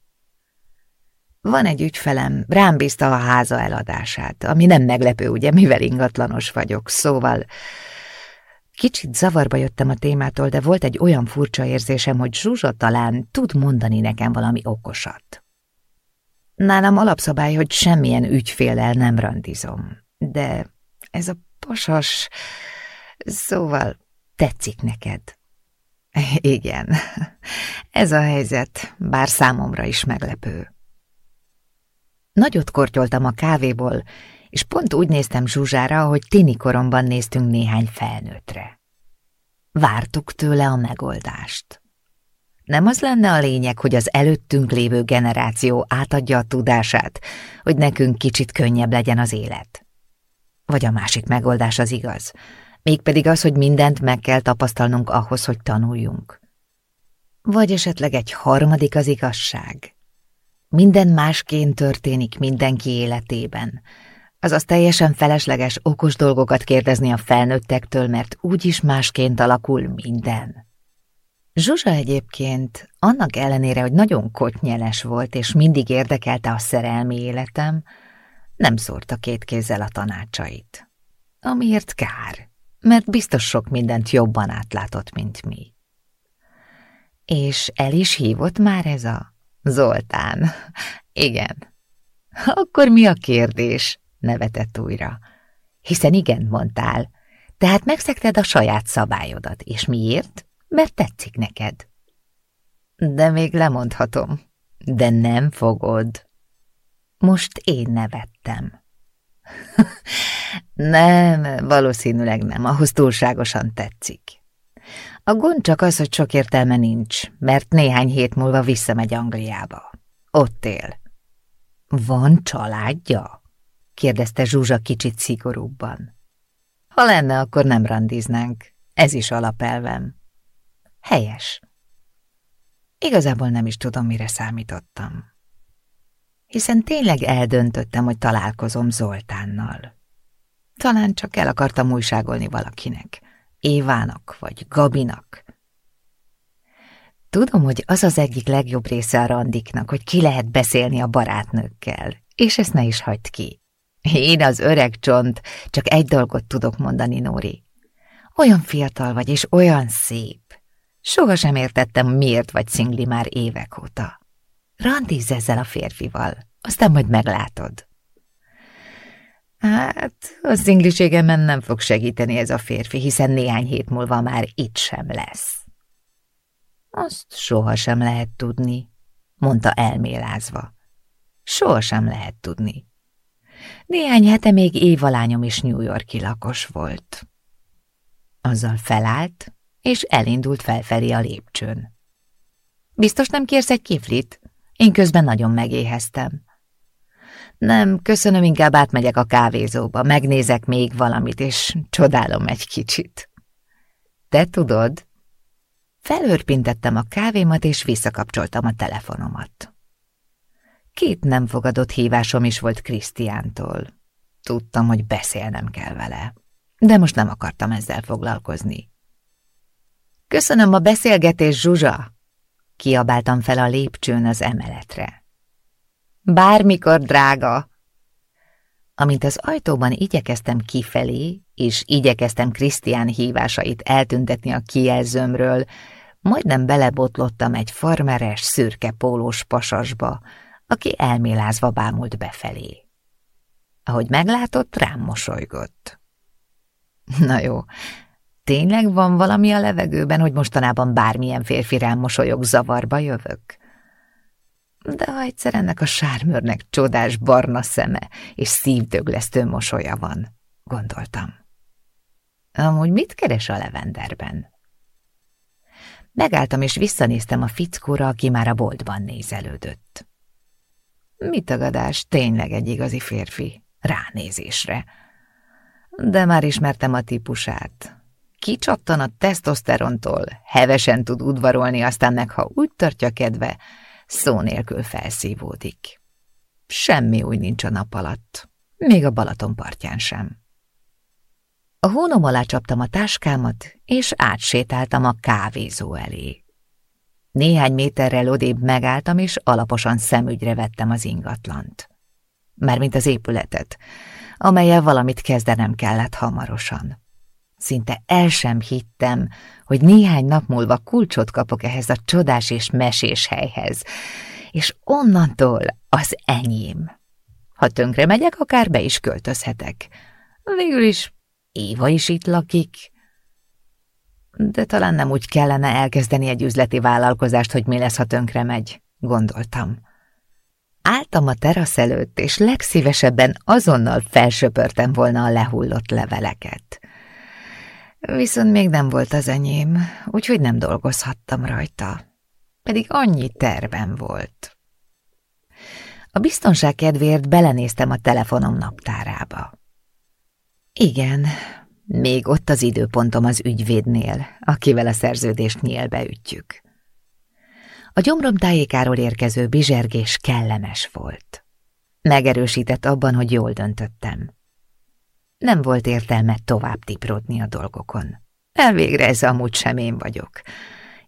van egy ügyfelem, rám bízta a háza eladását, ami nem meglepő, ugye, mivel ingatlanos vagyok, szóval Kicsit zavarba jöttem a témától, de volt egy olyan furcsa érzésem, hogy Zsuzsa talán tud mondani nekem valami okosat. Nálam alapszabály, hogy semmilyen ügyfélel nem randizom, de ez a pasas, szóval tetszik neked. (laughs) Igen, (laughs) ez a helyzet, bár számomra is meglepő. Nagyot kortyoltam a kávéból, és pont úgy néztem Zsuzsára, hogy tini koromban néztünk néhány felnőttre. Vártuk tőle a megoldást. Nem az lenne a lényeg, hogy az előttünk lévő generáció átadja a tudását, hogy nekünk kicsit könnyebb legyen az élet? Vagy a másik megoldás az igaz, mégpedig az, hogy mindent meg kell tapasztalnunk ahhoz, hogy tanuljunk. Vagy esetleg egy harmadik az igazság. Minden másként történik mindenki életében, azaz teljesen felesleges okos dolgokat kérdezni a felnőttektől, mert úgyis másként alakul minden. Zsuzsa egyébként, annak ellenére, hogy nagyon kotnyeles volt, és mindig érdekelte a szerelmi életem, nem szórta két kézzel a tanácsait. Amiért kár, mert biztos sok mindent jobban átlátott, mint mi. És el is hívott már ez a Zoltán? Igen. Akkor mi a kérdés? nevetett újra. Hiszen igen, mondtál. Tehát megszekted a saját szabályodat. És miért? Mert tetszik neked. De még lemondhatom. De nem fogod. Most én nevettem. (laughs) nem, valószínűleg nem, ahhoz túlságosan tetszik. A gond csak az, hogy sok értelme nincs, mert néhány hét múlva visszamegy Angliába. Ott él. Van családja? kérdezte Zsuzsa kicsit szigorúbban. Ha lenne, akkor nem randiznánk. Ez is alapelvem. Helyes. Igazából nem is tudom, mire számítottam. Hiszen tényleg eldöntöttem, hogy találkozom Zoltánnal. Talán csak el akartam újságolni valakinek. Évának vagy Gabinak. Tudom, hogy az az egyik legjobb része a randiknak, hogy ki lehet beszélni a barátnőkkel, és ezt ne is hagyd ki. Én az öreg csont, csak egy dolgot tudok mondani, Nóri. Olyan fiatal vagy, és olyan szép. Soha sem értettem, miért vagy szingli már évek óta. Randízz ezzel a férfival, aztán majd meglátod. Hát, a szingliségemen nem fog segíteni ez a férfi, hiszen néhány hét múlva már itt sem lesz. Azt soha sem lehet tudni, mondta elmélázva. Soha sem lehet tudni. Néhány hete még évalányom is New Yorki lakos volt. Azzal felállt, és elindult felfelé a lépcsőn. Biztos nem kérsz egy kiflit? Én közben nagyon megéheztem. Nem, köszönöm, inkább átmegyek a kávézóba, megnézek még valamit, és csodálom egy kicsit. Te tudod? Felörpintettem a kávémat, és visszakapcsoltam a telefonomat. Két nem fogadott hívásom is volt Krisztiántól. Tudtam, hogy beszélnem kell vele, de most nem akartam ezzel foglalkozni. Köszönöm a beszélgetés, Zsuzsa! Kiabáltam fel a lépcsőn az emeletre. Bármikor, drága! Amint az ajtóban igyekeztem kifelé, és igyekeztem Krisztián hívásait eltüntetni a kijelzőmről, majdnem belebotlottam egy farmeres, szürke pólós pasasba, aki elmélázva bámult befelé. Ahogy meglátott, rám mosolygott. Na jó, tényleg van valami a levegőben, hogy mostanában bármilyen férfi rám mosolyog, zavarba jövök? De ha egyszer ennek a sármőrnek csodás barna szeme és szívdöglesztő mosolya van, gondoltam. Amúgy mit keres a levenderben? Megálltam és visszanéztem a fickóra, aki már a boltban nézelődött. Mi tagadás, tényleg egy igazi férfi, ránézésre. De már ismertem a típusát. Kicsattan a tesztoszterontól, hevesen tud udvarolni, aztán meg, ha úgy tartja kedve, szó nélkül felszívódik. Semmi új nincs a nap alatt, még a Balaton partján sem. A hónom alá csaptam a táskámat, és átsétáltam a kávézó elé. Néhány méterrel odébb megálltam, és alaposan szemügyre vettem az ingatlant. Mármint az épületet, amelyel valamit kezdenem kellett hamarosan. Szinte el sem hittem, hogy néhány nap múlva kulcsot kapok ehhez a csodás és mesés helyhez, és onnantól az enyém. Ha tönkre megyek, akár be is költözhetek. Végül is Éva is itt lakik. De talán nem úgy kellene elkezdeni egy üzleti vállalkozást, hogy mi lesz, ha tönkre megy, gondoltam. Álltam a terasz előtt, és legszívesebben azonnal felsöpörtem volna a lehullott leveleket. Viszont még nem volt az enyém, úgyhogy nem dolgozhattam rajta. Pedig annyi tervem volt. A biztonság kedvéért belenéztem a telefonom naptárába. Igen, még ott az időpontom az ügyvédnél, akivel a szerződést nyílbe ütjük. A gyomrom tájékáról érkező bizsergés kellemes volt. Megerősített abban, hogy jól döntöttem. Nem volt értelme tovább tiprodni a dolgokon. Elvégre ez amúgy sem én vagyok.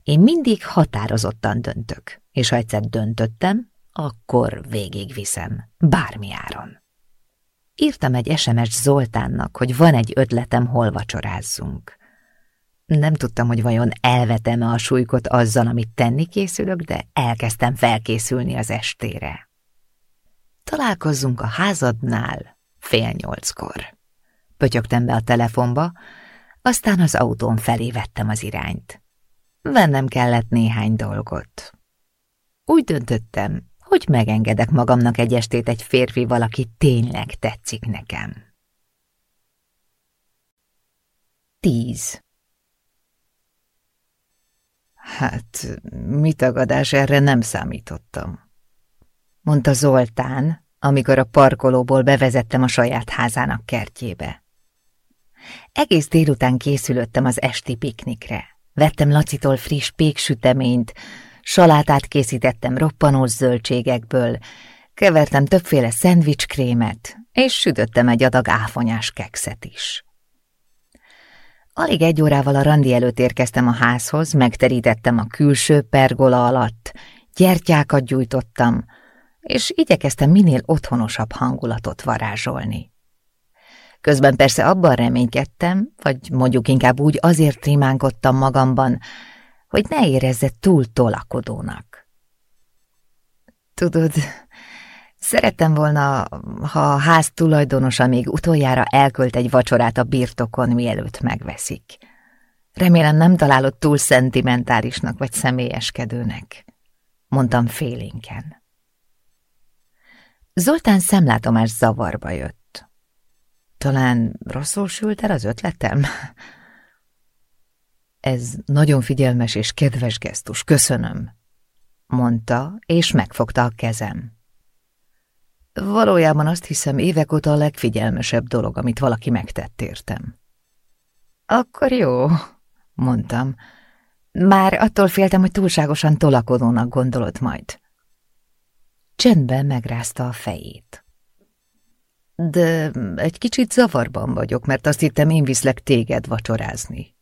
Én mindig határozottan döntök, és ha egyszer döntöttem, akkor végigviszem, bármi áron. Írtam egy SMS Zoltánnak, hogy van egy ötletem, hol vacsorázzunk. Nem tudtam, hogy vajon elvetem-e a súlykot azzal, amit tenni készülök, de elkezdtem felkészülni az estére. Találkozzunk a házadnál fél nyolckor. Pötyögtem be a telefonba, aztán az autón felé vettem az irányt. Vennem kellett néhány dolgot. Úgy döntöttem, hogy megengedek magamnak egy estét egy férfi valaki tényleg tetszik nekem. 10. Hát, mi tagadás, erre nem számítottam. Mondta Zoltán, amikor a parkolóból bevezettem a saját házának kertjébe. Egész délután készülöttem az esti piknikre. Vettem Lacitól friss péksüteményt, salátát készítettem roppanós zöldségekből, kevertem többféle szendvicskrémet, és sütöttem egy adag áfonyás kekszet is. Alig egy órával a randi előtt érkeztem a házhoz, megterítettem a külső pergola alatt, gyertyákat gyújtottam, és igyekeztem minél otthonosabb hangulatot varázsolni. Közben persze abban reménykedtem, vagy mondjuk inkább úgy azért trimánkodtam magamban, hogy ne érezze túl tolakodónak. Tudod, szerettem volna, ha a ház tulajdonosa még utoljára elkölt egy vacsorát a birtokon, mielőtt megveszik. Remélem nem találod túl szentimentálisnak vagy személyeskedőnek, mondtam félénken. Zoltán szemlátomás zavarba jött. Talán rosszul sült el az ötletem? Ez nagyon figyelmes és kedves gesztus, köszönöm, mondta, és megfogta a kezem. Valójában azt hiszem évek óta a legfigyelmesebb dolog, amit valaki megtett értem. Akkor jó, mondtam. Már attól féltem, hogy túlságosan tolakodónak gondolod majd. Csendben megrázta a fejét. De egy kicsit zavarban vagyok, mert azt hittem én viszlek téged vacsorázni.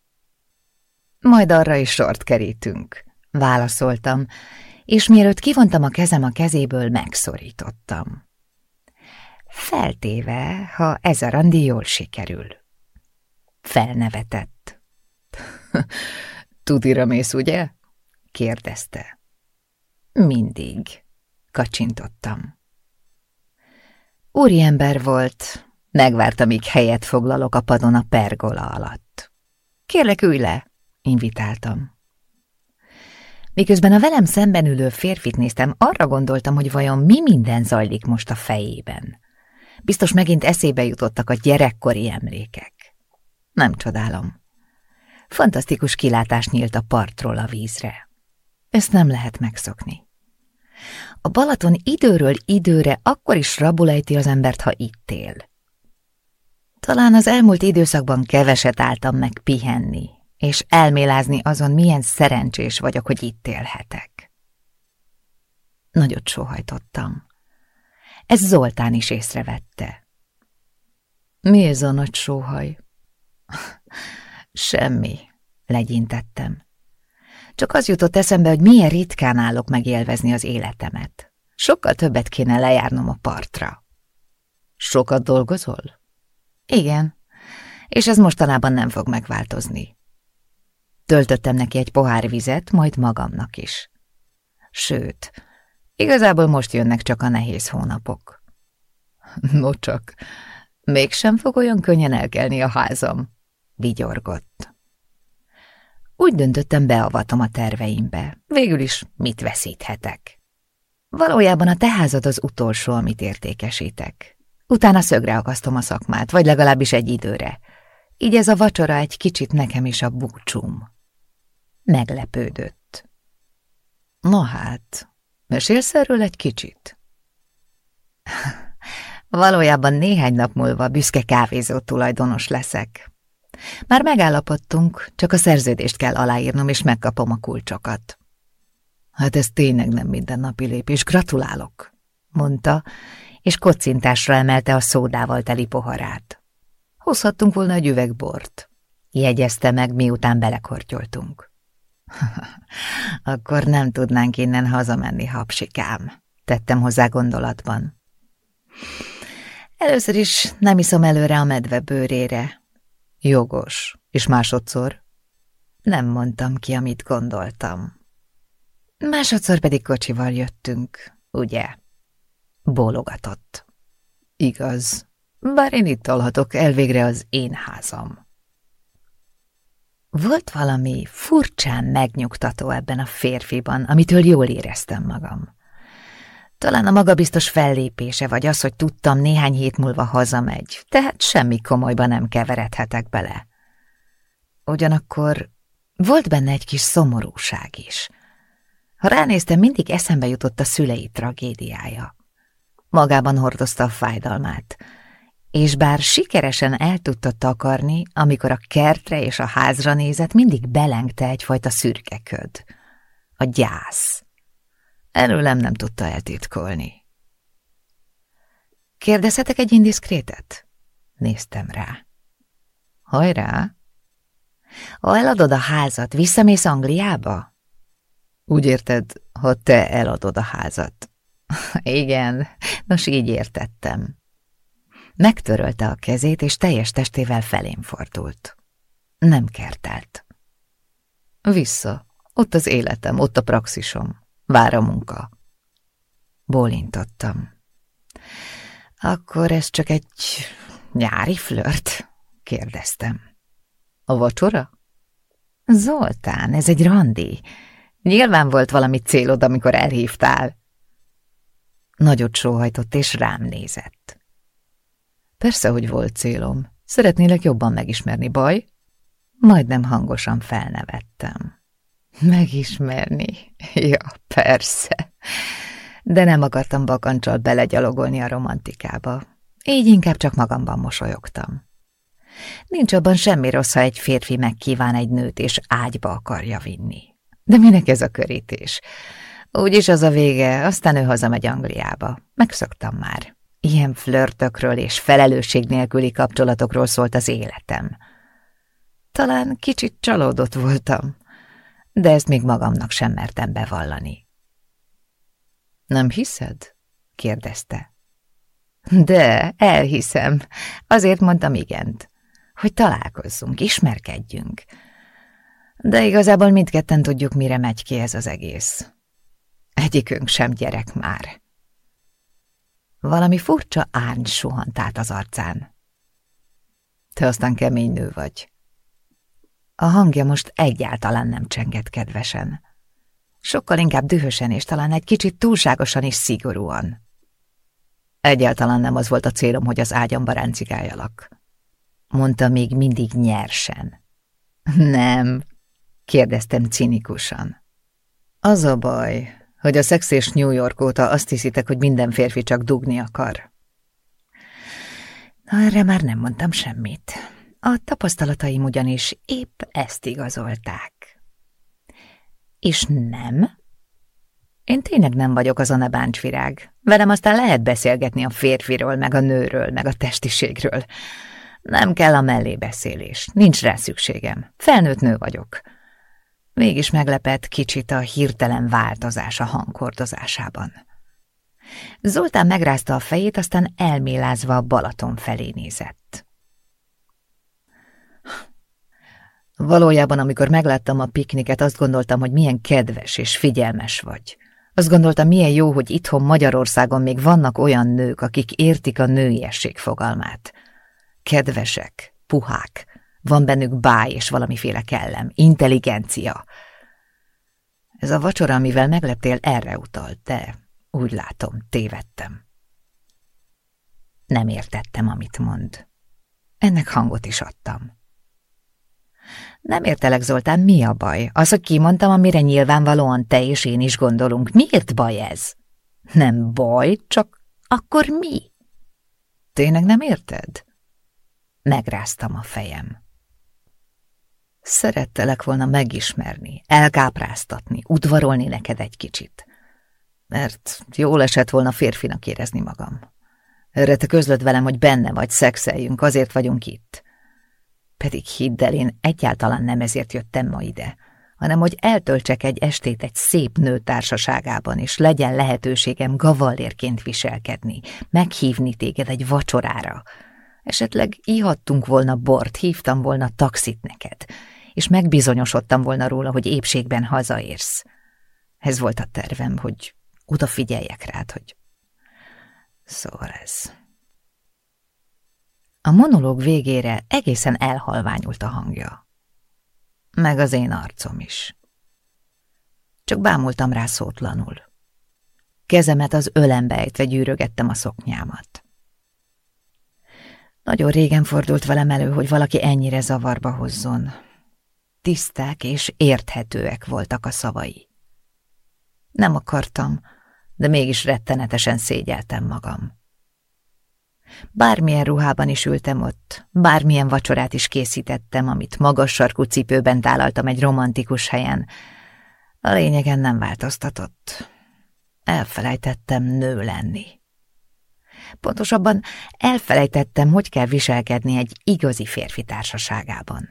Majd arra is sort kerítünk, válaszoltam, és mielőtt kivontam a kezem a kezéből, megszorítottam. Feltéve, ha ez a randi jól sikerül. Felnevetett. (laughs) Tudira mész, ugye? kérdezte. Mindig, kacsintottam. Úriember volt, megvárta, míg helyet foglalok a padon a pergola alatt. Kérlek, ülj le, invitáltam. Miközben a velem szemben ülő férfit néztem, arra gondoltam, hogy vajon mi minden zajlik most a fejében. Biztos megint eszébe jutottak a gyerekkori emlékek. Nem csodálom. Fantasztikus kilátás nyílt a partról a vízre. Ezt nem lehet megszokni. A Balaton időről időre akkor is rabulejti az embert, ha itt él. Talán az elmúlt időszakban keveset álltam meg pihenni, és elmélázni azon, milyen szerencsés vagyok, hogy itt élhetek. Nagyot sóhajtottam. Ez Zoltán is észrevette. Mi ez a nagy sóhaj? (laughs) Semmi, legyintettem. Csak az jutott eszembe, hogy milyen ritkán állok megélvezni az életemet. Sokkal többet kéne lejárnom a partra. Sokat dolgozol? Igen, és ez mostanában nem fog megváltozni. Töltöttem neki egy pohár vizet, majd magamnak is. Sőt, igazából most jönnek csak a nehéz hónapok. No csak, mégsem fog olyan könnyen elkelni a házam, vigyorgott. Úgy döntöttem, beavatom a terveimbe. Végül is mit veszíthetek? Valójában a teházad az utolsó, amit értékesítek. Utána szögre akasztom a szakmát, vagy legalábbis egy időre. Így ez a vacsora egy kicsit nekem is a búcsúm. Meglepődött. Na hát, mesélsz erről egy kicsit? (laughs) Valójában néhány nap múlva büszke kávézó tulajdonos leszek. Már megállapodtunk, csak a szerződést kell aláírnom, és megkapom a kulcsokat. Hát ez tényleg nem mindennapi lépés, gratulálok, mondta, és kocintásra emelte a szódával teli poharát. Hozhattunk volna egy üvegbort, jegyezte meg, miután belekortyoltunk. (laughs) Akkor nem tudnánk innen hazamenni, hapsikám, tettem hozzá gondolatban. Először is nem iszom előre a medve bőrére. Jogos. És másodszor? Nem mondtam ki, amit gondoltam. Másodszor pedig kocsival jöttünk, ugye? Bólogatott. Igaz. Bár én itt alhatok, elvégre az én házam. Volt valami furcsán megnyugtató ebben a férfiban, amitől jól éreztem magam. Talán a magabiztos fellépése, vagy az, hogy tudtam, néhány hét múlva hazamegy, tehát semmi komolyba nem keveredhetek bele. Ugyanakkor volt benne egy kis szomorúság is. Ha ránéztem, mindig eszembe jutott a szülei tragédiája. Magában hordozta a fájdalmát, és bár sikeresen el tudta takarni, amikor a kertre és a házra nézett, mindig belengte egyfajta szürke köd. A gyász. Előlem nem tudta eltitkolni. Kérdezhetek egy indiszkrétet? Néztem rá. Hajrá! Ha eladod a házat, visszamész Angliába? Úgy érted, ha te eladod a házat. (laughs) Igen, nos így értettem. Megtörölte a kezét, és teljes testével felém fordult. Nem kertelt. Vissza. Ott az életem, ott a praxisom. Vár a munka. Bólintottam. Akkor ez csak egy nyári flört? kérdeztem. A vacsora? Zoltán, ez egy randi. Nyilván volt valami célod, amikor elhívtál. Nagyot sóhajtott, és rám nézett. Persze, hogy volt célom. Szeretnélek jobban megismerni, baj? Majdnem hangosan felnevettem. Megismerni? (laughs) Ja, persze. De nem akartam bakancsal belegyalogolni a romantikába. Így inkább csak magamban mosolyogtam. Nincs abban semmi rossz, ha egy férfi megkíván egy nőt és ágyba akarja vinni. De minek ez a körítés? Úgyis az a vége, aztán ő hazamegy Angliába. Megszoktam már. Ilyen flörtökről és felelősség nélküli kapcsolatokról szólt az életem. Talán kicsit csalódott voltam, de ezt még magamnak sem mertem bevallani. Nem hiszed? kérdezte. De, elhiszem. Azért mondtam igent, hogy találkozzunk, ismerkedjünk. De igazából mindketten tudjuk, mire megy ki ez az egész. Egyikünk sem gyerek már. Valami furcsa árny suhant át az arcán. Te aztán kemény nő vagy. A hangja most egyáltalán nem csengett kedvesen. Sokkal inkább dühösen és talán egy kicsit túlságosan is szigorúan. Egyáltalán nem az volt a célom, hogy az ágyamba ráncigáljalak. Mondta még mindig nyersen. Nem, kérdeztem cinikusan. Az a baj, hogy a szex és New York óta azt hiszitek, hogy minden férfi csak dugni akar. Na, erre már nem mondtam semmit. A tapasztalataim ugyanis épp ezt igazolták. És nem? Én tényleg nem vagyok az a nebáncsvirág. Velem aztán lehet beszélgetni a férfiról, meg a nőről, meg a testiségről. Nem kell a mellébeszélés, nincs rá szükségem. Felnőtt nő vagyok. Mégis meglepett kicsit a hirtelen változás a hangkordozásában. Zoltán megrázta a fejét, aztán elmélázva a Balaton felé nézett. Valójában, amikor megláttam a pikniket, azt gondoltam, hogy milyen kedves és figyelmes vagy. Azt gondoltam, milyen jó, hogy itthon Magyarországon még vannak olyan nők, akik értik a nőiesség fogalmát. Kedvesek, puhák, van bennük báj és valamiféle kellem, intelligencia. Ez a vacsora, amivel megleptél, erre utalt, de úgy látom, tévedtem. Nem értettem, amit mond. Ennek hangot is adtam. Nem értelek, Zoltán, mi a baj? Az, hogy kimondtam, amire nyilvánvalóan te és én is gondolunk. Miért baj ez? Nem baj, csak akkor mi? Tényleg nem érted? Megráztam a fejem. Szerettelek volna megismerni, elkápráztatni, udvarolni neked egy kicsit. Mert jól esett volna férfinak érezni magam. Erre te közlöd velem, hogy benne vagy, szexeljünk, azért vagyunk itt. Pedig hidd el, én egyáltalán nem ezért jöttem ma ide, hanem hogy eltöltsek egy estét egy szép nő társaságában, és legyen lehetőségem gavallérként viselkedni, meghívni téged egy vacsorára. Esetleg ihattunk volna bort, hívtam volna taxit neked, és megbizonyosodtam volna róla, hogy épségben hazaérsz. Ez volt a tervem, hogy odafigyeljek rád, hogy... Szóval ez... A monológ végére egészen elhalványult a hangja. Meg az én arcom is. Csak bámultam rá szótlanul. Kezemet az ölembe ejtve gyűrögettem a szoknyámat. Nagyon régen fordult velem elő, hogy valaki ennyire zavarba hozzon. Tiszták és érthetőek voltak a szavai. Nem akartam, de mégis rettenetesen szégyeltem magam. Bármilyen ruhában is ültem ott, bármilyen vacsorát is készítettem, amit magas sarkú cipőben tálaltam egy romantikus helyen, a lényegen nem változtatott. Elfelejtettem nő lenni. Pontosabban elfelejtettem, hogy kell viselkedni egy igazi férfi társaságában.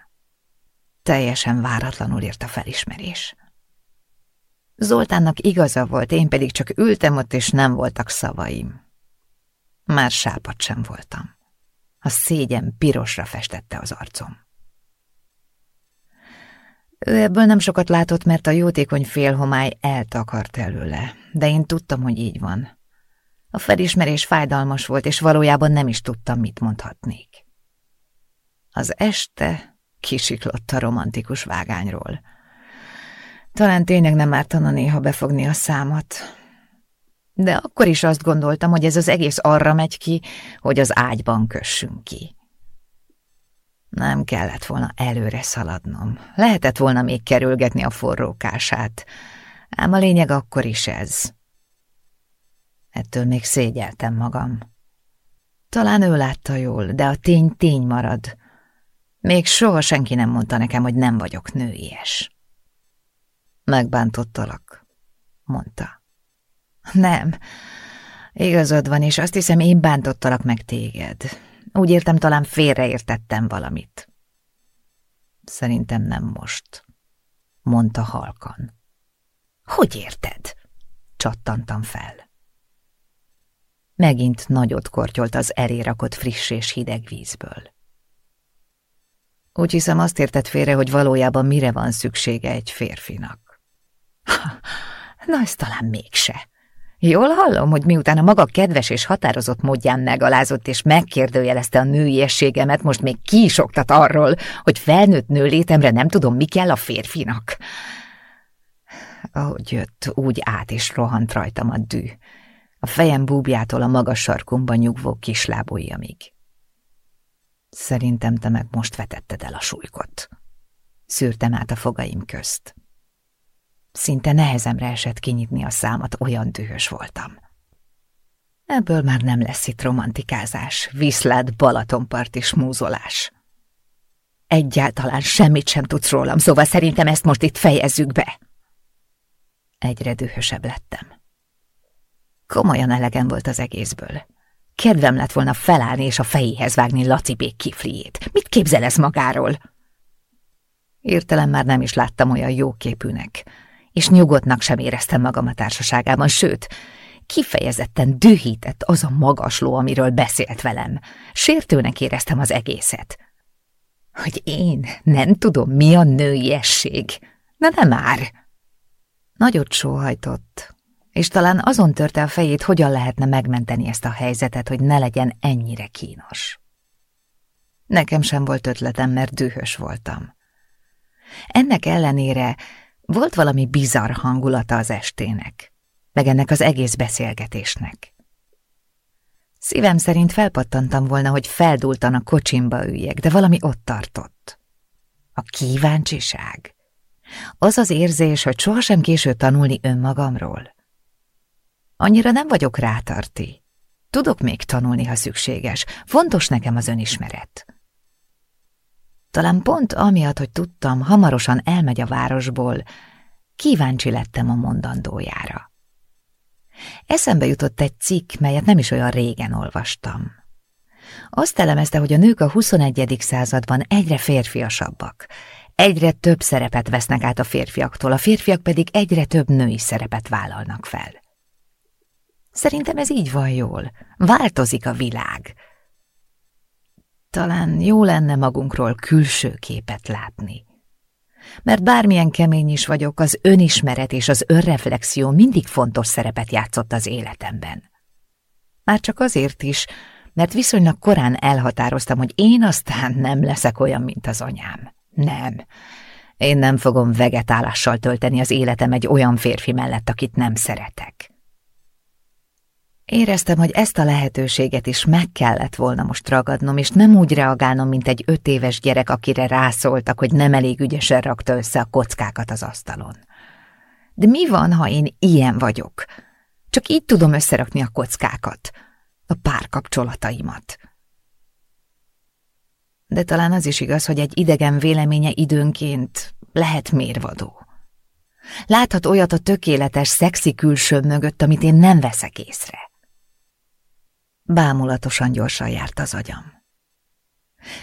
Teljesen váratlanul ért a felismerés. Zoltánnak igaza volt, én pedig csak ültem ott, és nem voltak szavaim. Már sápat sem voltam. A szégyen pirosra festette az arcom. Ő ebből nem sokat látott, mert a jótékony félhomály eltakart előle, de én tudtam, hogy így van. A felismerés fájdalmas volt, és valójában nem is tudtam, mit mondhatnék. Az este kisiklott a romantikus vágányról. Talán tényleg nem ártana néha befogni a számat, de akkor is azt gondoltam, hogy ez az egész arra megy ki, hogy az ágyban kössünk ki. Nem kellett volna előre szaladnom. Lehetett volna még kerülgetni a forrókását, ám a lényeg akkor is ez. Ettől még szégyeltem magam. Talán ő látta jól, de a tény tény marad. Még soha senki nem mondta nekem, hogy nem vagyok nőies. Megbántottalak, mondta. Nem, igazad van, és azt hiszem, én bántottalak meg téged. Úgy értem, talán félreértettem valamit. Szerintem nem most, mondta halkan. Hogy érted? Csattantam fel. Megint nagyot kortyolt az elérakott friss és hideg vízből. Úgy hiszem azt értett félre, hogy valójában mire van szüksége egy férfinak. Na, ez talán mégse. Jól hallom, hogy miután a maga kedves és határozott módján megalázott és megkérdőjelezte a nőiességemet, most még ki is oktat arról, hogy felnőtt nő létemre nem tudom, mi kell a férfinak. Ahogy jött, úgy át is rohant rajtam a dű. A fejem búbjától a magas sarkumban nyugvó kislábujjamig. Szerintem te meg most vetetted el a súlykot. Szűrtem át a fogaim közt. Szinte nehezemre esett kinyitni a számat, olyan dühös voltam. Ebből már nem lesz itt romantikázás, viszlát, Balatonpart és múzolás. Egyáltalán semmit sem tudsz rólam, szóval szerintem ezt most itt fejezzük be. Egyre dühösebb lettem. Komolyan elegem volt az egészből. Kedvem lett volna felállni és a fejéhez vágni Laci bék kifliét. Mit képzel ez magáról? Értelem már nem is láttam olyan jóképűnek és nyugodtnak sem éreztem magam a társaságában, sőt, kifejezetten dühített az a magasló, amiről beszélt velem. Sértőnek éreztem az egészet. Hogy én nem tudom, mi a nőiesség. Na nem már! Nagyot sóhajtott, és talán azon törte a fejét, hogyan lehetne megmenteni ezt a helyzetet, hogy ne legyen ennyire kínos. Nekem sem volt ötletem, mert dühös voltam. Ennek ellenére volt valami bizarr hangulata az estének, meg ennek az egész beszélgetésnek. Szívem szerint felpattantam volna, hogy feldultan a kocsimba üljek, de valami ott tartott. A kíváncsiság. Az az érzés, hogy sohasem késő tanulni önmagamról. Annyira nem vagyok rátarti. Tudok még tanulni, ha szükséges. Fontos nekem az önismeret. Talán pont amiatt, hogy tudtam, hamarosan elmegy a városból, kíváncsi lettem a mondandójára. Eszembe jutott egy cikk, melyet nem is olyan régen olvastam. Azt elemezte, hogy a nők a 21. században egyre férfiasabbak, egyre több szerepet vesznek át a férfiaktól, a férfiak pedig egyre több női szerepet vállalnak fel. Szerintem ez így van jól. Változik a világ. Talán jó lenne magunkról külső képet látni. Mert bármilyen kemény is vagyok, az önismeret és az önreflexió mindig fontos szerepet játszott az életemben. Már csak azért is, mert viszonylag korán elhatároztam, hogy én aztán nem leszek olyan, mint az anyám. Nem. Én nem fogom vegetálással tölteni az életem egy olyan férfi mellett, akit nem szeretek. Éreztem, hogy ezt a lehetőséget is meg kellett volna most ragadnom, és nem úgy reagálnom, mint egy öt éves gyerek, akire rászóltak, hogy nem elég ügyesen rakta össze a kockákat az asztalon. De mi van, ha én ilyen vagyok? Csak így tudom összerakni a kockákat, a párkapcsolataimat. De talán az is igaz, hogy egy idegen véleménye időnként lehet mérvadó. Láthat olyat a tökéletes, szexi külső mögött, amit én nem veszek észre. Bámulatosan gyorsan járt az agyam.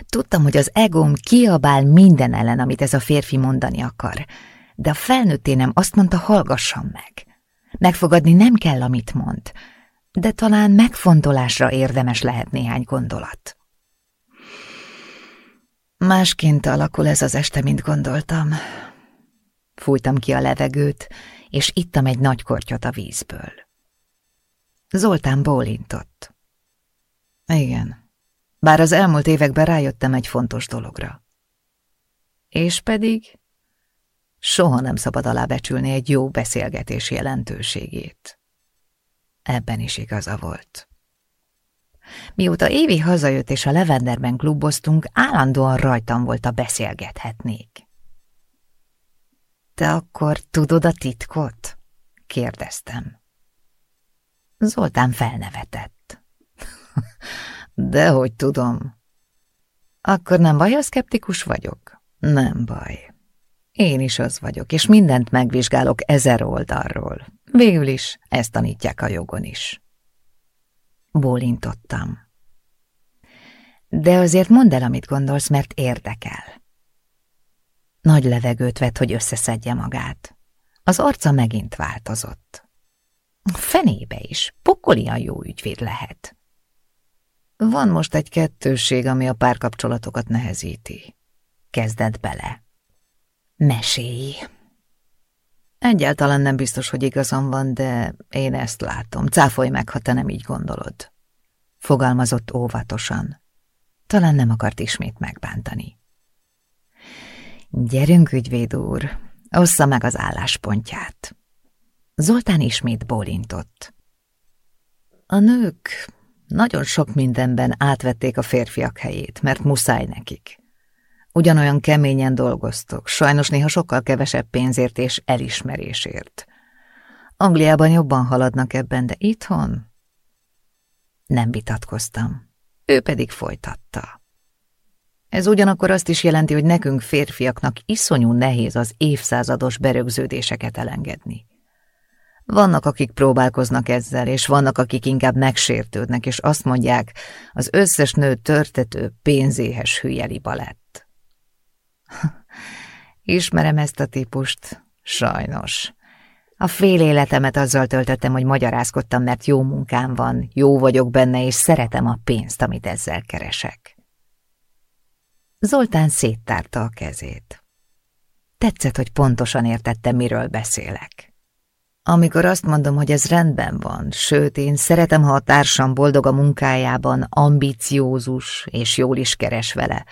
Tudtam, hogy az egóm kiabál minden ellen, amit ez a férfi mondani akar, de a felnőtt énem azt mondta, hallgassam meg. Megfogadni nem kell, amit mond, de talán megfontolásra érdemes lehet néhány gondolat. Másként alakul ez az este, mint gondoltam. Fújtam ki a levegőt, és ittam egy nagy kortyot a vízből. Zoltán bólintott. Igen, bár az elmúlt években rájöttem egy fontos dologra. És pedig soha nem szabad alábecsülni egy jó beszélgetés jelentőségét. Ebben is igaza volt. Mióta Évi hazajött és a Levenderben kluboztunk, állandóan rajtam volt a beszélgethetnék. Te akkor tudod a titkot? kérdeztem. Zoltán felnevetett. Dehogy tudom. Akkor nem baj, ha szkeptikus vagyok? Nem baj. Én is az vagyok, és mindent megvizsgálok ezer oldalról. Végül is ezt tanítják a jogon is. Bólintottam. De azért mondd el, amit gondolsz, mert érdekel. Nagy levegőt vett, hogy összeszedje magát. Az arca megint változott. Fenébe is, pokolian jó ügyvéd lehet. Van most egy kettőség, ami a párkapcsolatokat nehezíti. Kezdett bele. Mesélj. Egyáltalán nem biztos, hogy igazam van, de én ezt látom. Cáfolj meg, ha te nem így gondolod. Fogalmazott óvatosan. Talán nem akart ismét megbántani. Gyerünk, ügyvéd úr, ossza meg az álláspontját. Zoltán ismét bólintott. A nők nagyon sok mindenben átvették a férfiak helyét, mert muszáj nekik. Ugyanolyan keményen dolgoztok, sajnos néha sokkal kevesebb pénzért és elismerésért. Angliában jobban haladnak ebben, de itthon? Nem vitatkoztam. Ő pedig folytatta. Ez ugyanakkor azt is jelenti, hogy nekünk férfiaknak iszonyú nehéz az évszázados berögződéseket elengedni. Vannak, akik próbálkoznak ezzel, és vannak, akik inkább megsértődnek, és azt mondják, az összes nő törtető, pénzéhes hülyeli lett. (laughs) Ismerem ezt a típust, sajnos. A fél életemet azzal töltöttem, hogy magyarázkodtam, mert jó munkám van, jó vagyok benne, és szeretem a pénzt, amit ezzel keresek. Zoltán széttárta a kezét. Tetszett, hogy pontosan értette, miről beszélek. Amikor azt mondom, hogy ez rendben van, sőt, én szeretem, ha a társam boldog a munkájában, ambiciózus és jól is keres vele,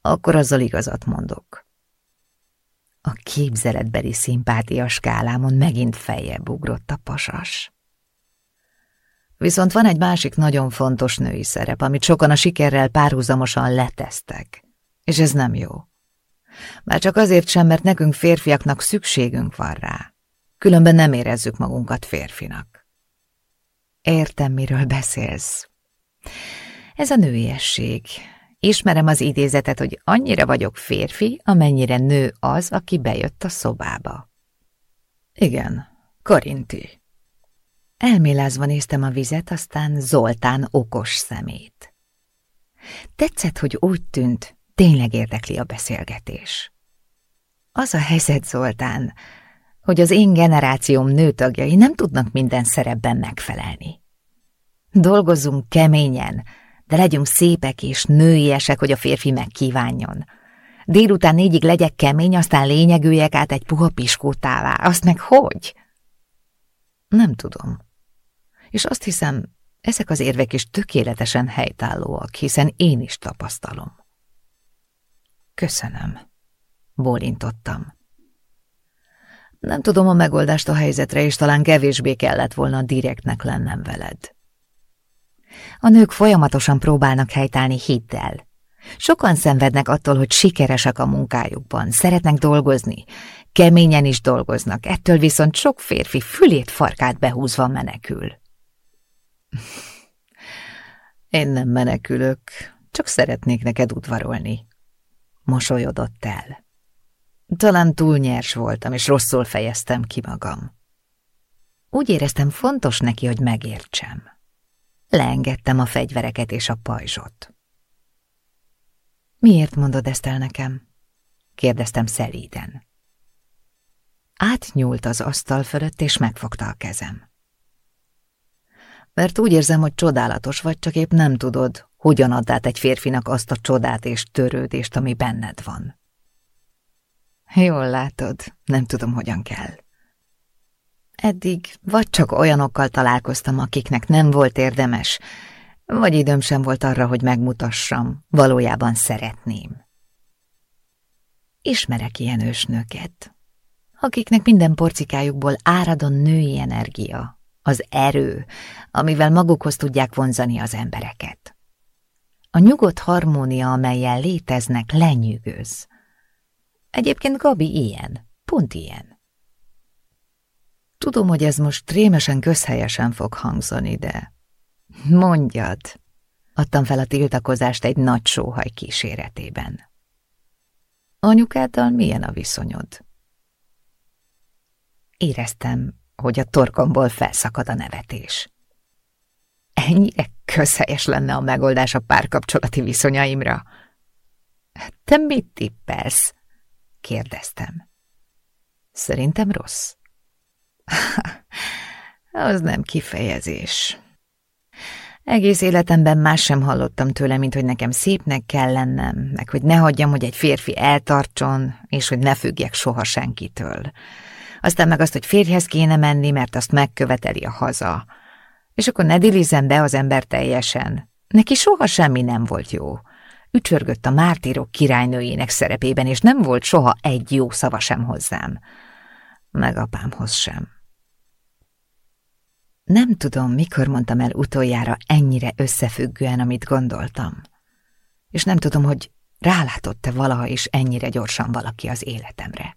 akkor azzal igazat mondok. A képzeletbeli szimpátia skálámon megint feljebb ugrott a pasas. Viszont van egy másik nagyon fontos női szerep, amit sokan a sikerrel párhuzamosan letesztek, és ez nem jó. Már csak azért sem, mert nekünk férfiaknak szükségünk van rá. Különben nem érezzük magunkat férfinak. Értem, miről beszélsz. Ez a nőiesség. Ismerem az idézetet, hogy annyira vagyok férfi, amennyire nő az, aki bejött a szobába. Igen, Karinti. Elmélázva néztem a vizet, aztán Zoltán okos szemét. Tetszett, hogy úgy tűnt, tényleg érdekli a beszélgetés. Az a helyzet, Zoltán, hogy az én generációm nőtagjai nem tudnak minden szerepben megfelelni. Dolgozzunk keményen, de legyünk szépek és nőiesek, hogy a férfi megkívánjon. Délután négyig legyek kemény, aztán lényegüljek át egy puha piskótává. Azt meg hogy? Nem tudom. És azt hiszem, ezek az érvek is tökéletesen helytállóak, hiszen én is tapasztalom. Köszönöm. Bólintottam. Nem tudom a megoldást a helyzetre, és talán kevésbé kellett volna direktnek lennem veled. A nők folyamatosan próbálnak helytállni hiddel. Sokan szenvednek attól, hogy sikeresek a munkájukban, szeretnek dolgozni, keményen is dolgoznak, ettől viszont sok férfi fülét farkát behúzva menekül. (laughs) Én nem menekülök, csak szeretnék neked udvarolni. Mosolyodott el. Talán túl nyers voltam, és rosszul fejeztem ki magam. Úgy éreztem fontos neki, hogy megértsem. Leengedtem a fegyvereket és a pajzsot. Miért mondod ezt el nekem? kérdeztem szelíden. Átnyúlt az asztal fölött, és megfogta a kezem. Mert úgy érzem, hogy csodálatos vagy, csak épp nem tudod, hogyan add át egy férfinak azt a csodát és törődést, ami benned van. Jól látod, nem tudom, hogyan kell. Eddig vagy csak olyanokkal találkoztam, akiknek nem volt érdemes, vagy időm sem volt arra, hogy megmutassam, valójában szeretném. Ismerek ilyen ősnőket, akiknek minden porcikájukból árad a női energia, az erő, amivel magukhoz tudják vonzani az embereket. A nyugodt harmónia, amelyen léteznek, lenyűgöz. Egyébként Gabi ilyen, pont ilyen. Tudom, hogy ez most rémesen közhelyesen fog hangzani, de... Mondjad! Adtam fel a tiltakozást egy nagy sóhaj kíséretében. Anyukáddal milyen a viszonyod? Éreztem, hogy a torkomból felszakad a nevetés. Ennyire közhelyes lenne a megoldás a párkapcsolati viszonyaimra. Te mit tippelsz? Kérdeztem. Szerintem rossz. (laughs) Az nem kifejezés. Egész életemben más sem hallottam tőle, mint hogy nekem szépnek kell lennem, meg hogy ne hagyjam, hogy egy férfi eltartson, és hogy ne függjek soha senkitől. Aztán meg azt, hogy férjhez kéne menni, mert azt megköveteli a haza. És akkor ne dilizem be az ember teljesen. Neki soha semmi nem volt jó. Ücsörgött a mártírok királynőjének szerepében, és nem volt soha egy jó szava sem hozzám. Meg apámhoz sem. Nem tudom, mikor mondtam el utoljára ennyire összefüggően, amit gondoltam. És nem tudom, hogy rálátott-e valaha is ennyire gyorsan valaki az életemre.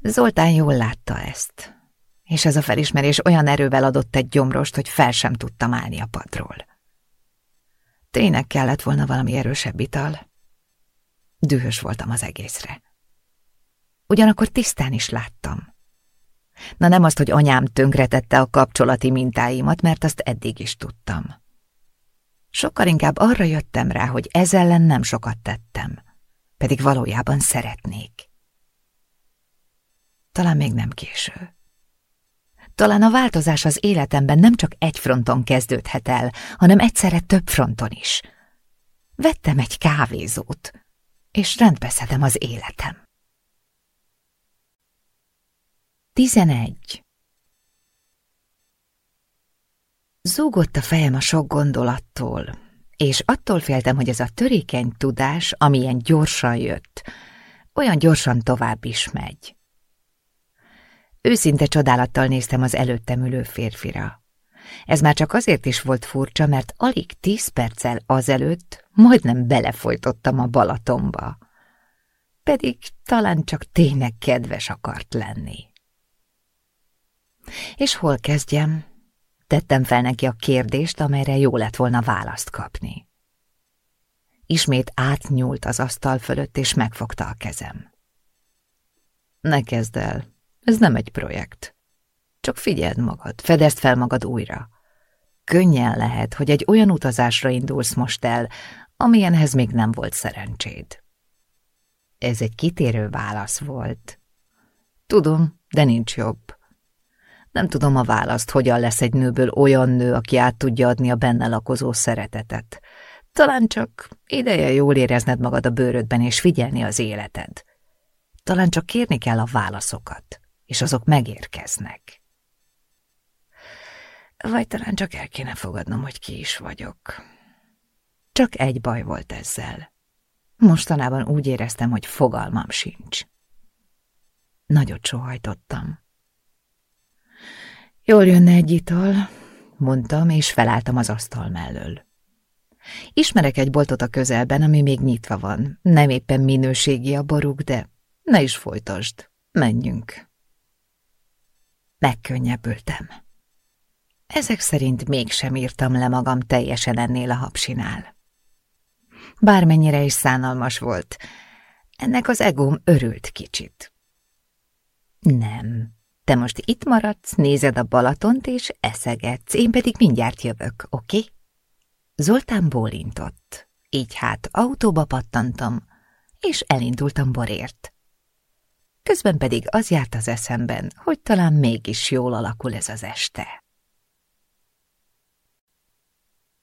Zoltán jól látta ezt, és ez a felismerés olyan erővel adott egy gyomrost, hogy fel sem tudtam állni a padról. Tényleg kellett volna valami erősebb ital. Dühös voltam az egészre. Ugyanakkor tisztán is láttam. Na nem azt, hogy anyám tönkretette a kapcsolati mintáimat, mert azt eddig is tudtam. Sokkal inkább arra jöttem rá, hogy ez ellen nem sokat tettem, pedig valójában szeretnék. Talán még nem késő. Talán a változás az életemben nem csak egy fronton kezdődhet el, hanem egyszerre több fronton is. Vettem egy kávézót, és rendbeszedem az életem. 11. Zúgott a fejem a sok gondolattól, és attól féltem, hogy ez a törékeny tudás, amilyen gyorsan jött, olyan gyorsan tovább is megy. Őszinte csodálattal néztem az előttem ülő férfira. Ez már csak azért is volt furcsa, mert alig tíz perccel azelőtt majdnem belefolytottam a Balatomba. Pedig talán csak tényleg kedves akart lenni. És hol kezdjem? Tettem fel neki a kérdést, amelyre jó lett volna választ kapni. Ismét átnyúlt az asztal fölött, és megfogta a kezem. Ne kezd el, ez nem egy projekt. Csak figyeld magad, fedezd fel magad újra. Könnyen lehet, hogy egy olyan utazásra indulsz most el, amilyenhez még nem volt szerencséd. Ez egy kitérő válasz volt. Tudom, de nincs jobb. Nem tudom a választ, hogyan lesz egy nőből olyan nő, aki át tudja adni a benne lakozó szeretetet. Talán csak ideje jól érezned magad a bőrödben és figyelni az életed. Talán csak kérni kell a válaszokat, és azok megérkeznek. Vagy talán csak el kéne fogadnom, hogy ki is vagyok. Csak egy baj volt ezzel. Mostanában úgy éreztem, hogy fogalmam sincs. Nagyot sohajtottam. Jól jönne egy ital, mondtam, és felálltam az asztal mellől. Ismerek egy boltot a közelben, ami még nyitva van. Nem éppen minőségi a boruk, de ne is folytasd. Menjünk. Megkönnyebbültem. Ezek szerint mégsem írtam le magam teljesen ennél a hapsinál. Bármennyire is szánalmas volt, ennek az egóm örült kicsit. Nem, te most itt maradsz, nézed a Balatont és eszegetsz, én pedig mindjárt jövök, oké? Zoltán bólintott, így hát autóba pattantam, és elindultam borért. Közben pedig az járt az eszemben, hogy talán mégis jól alakul ez az este.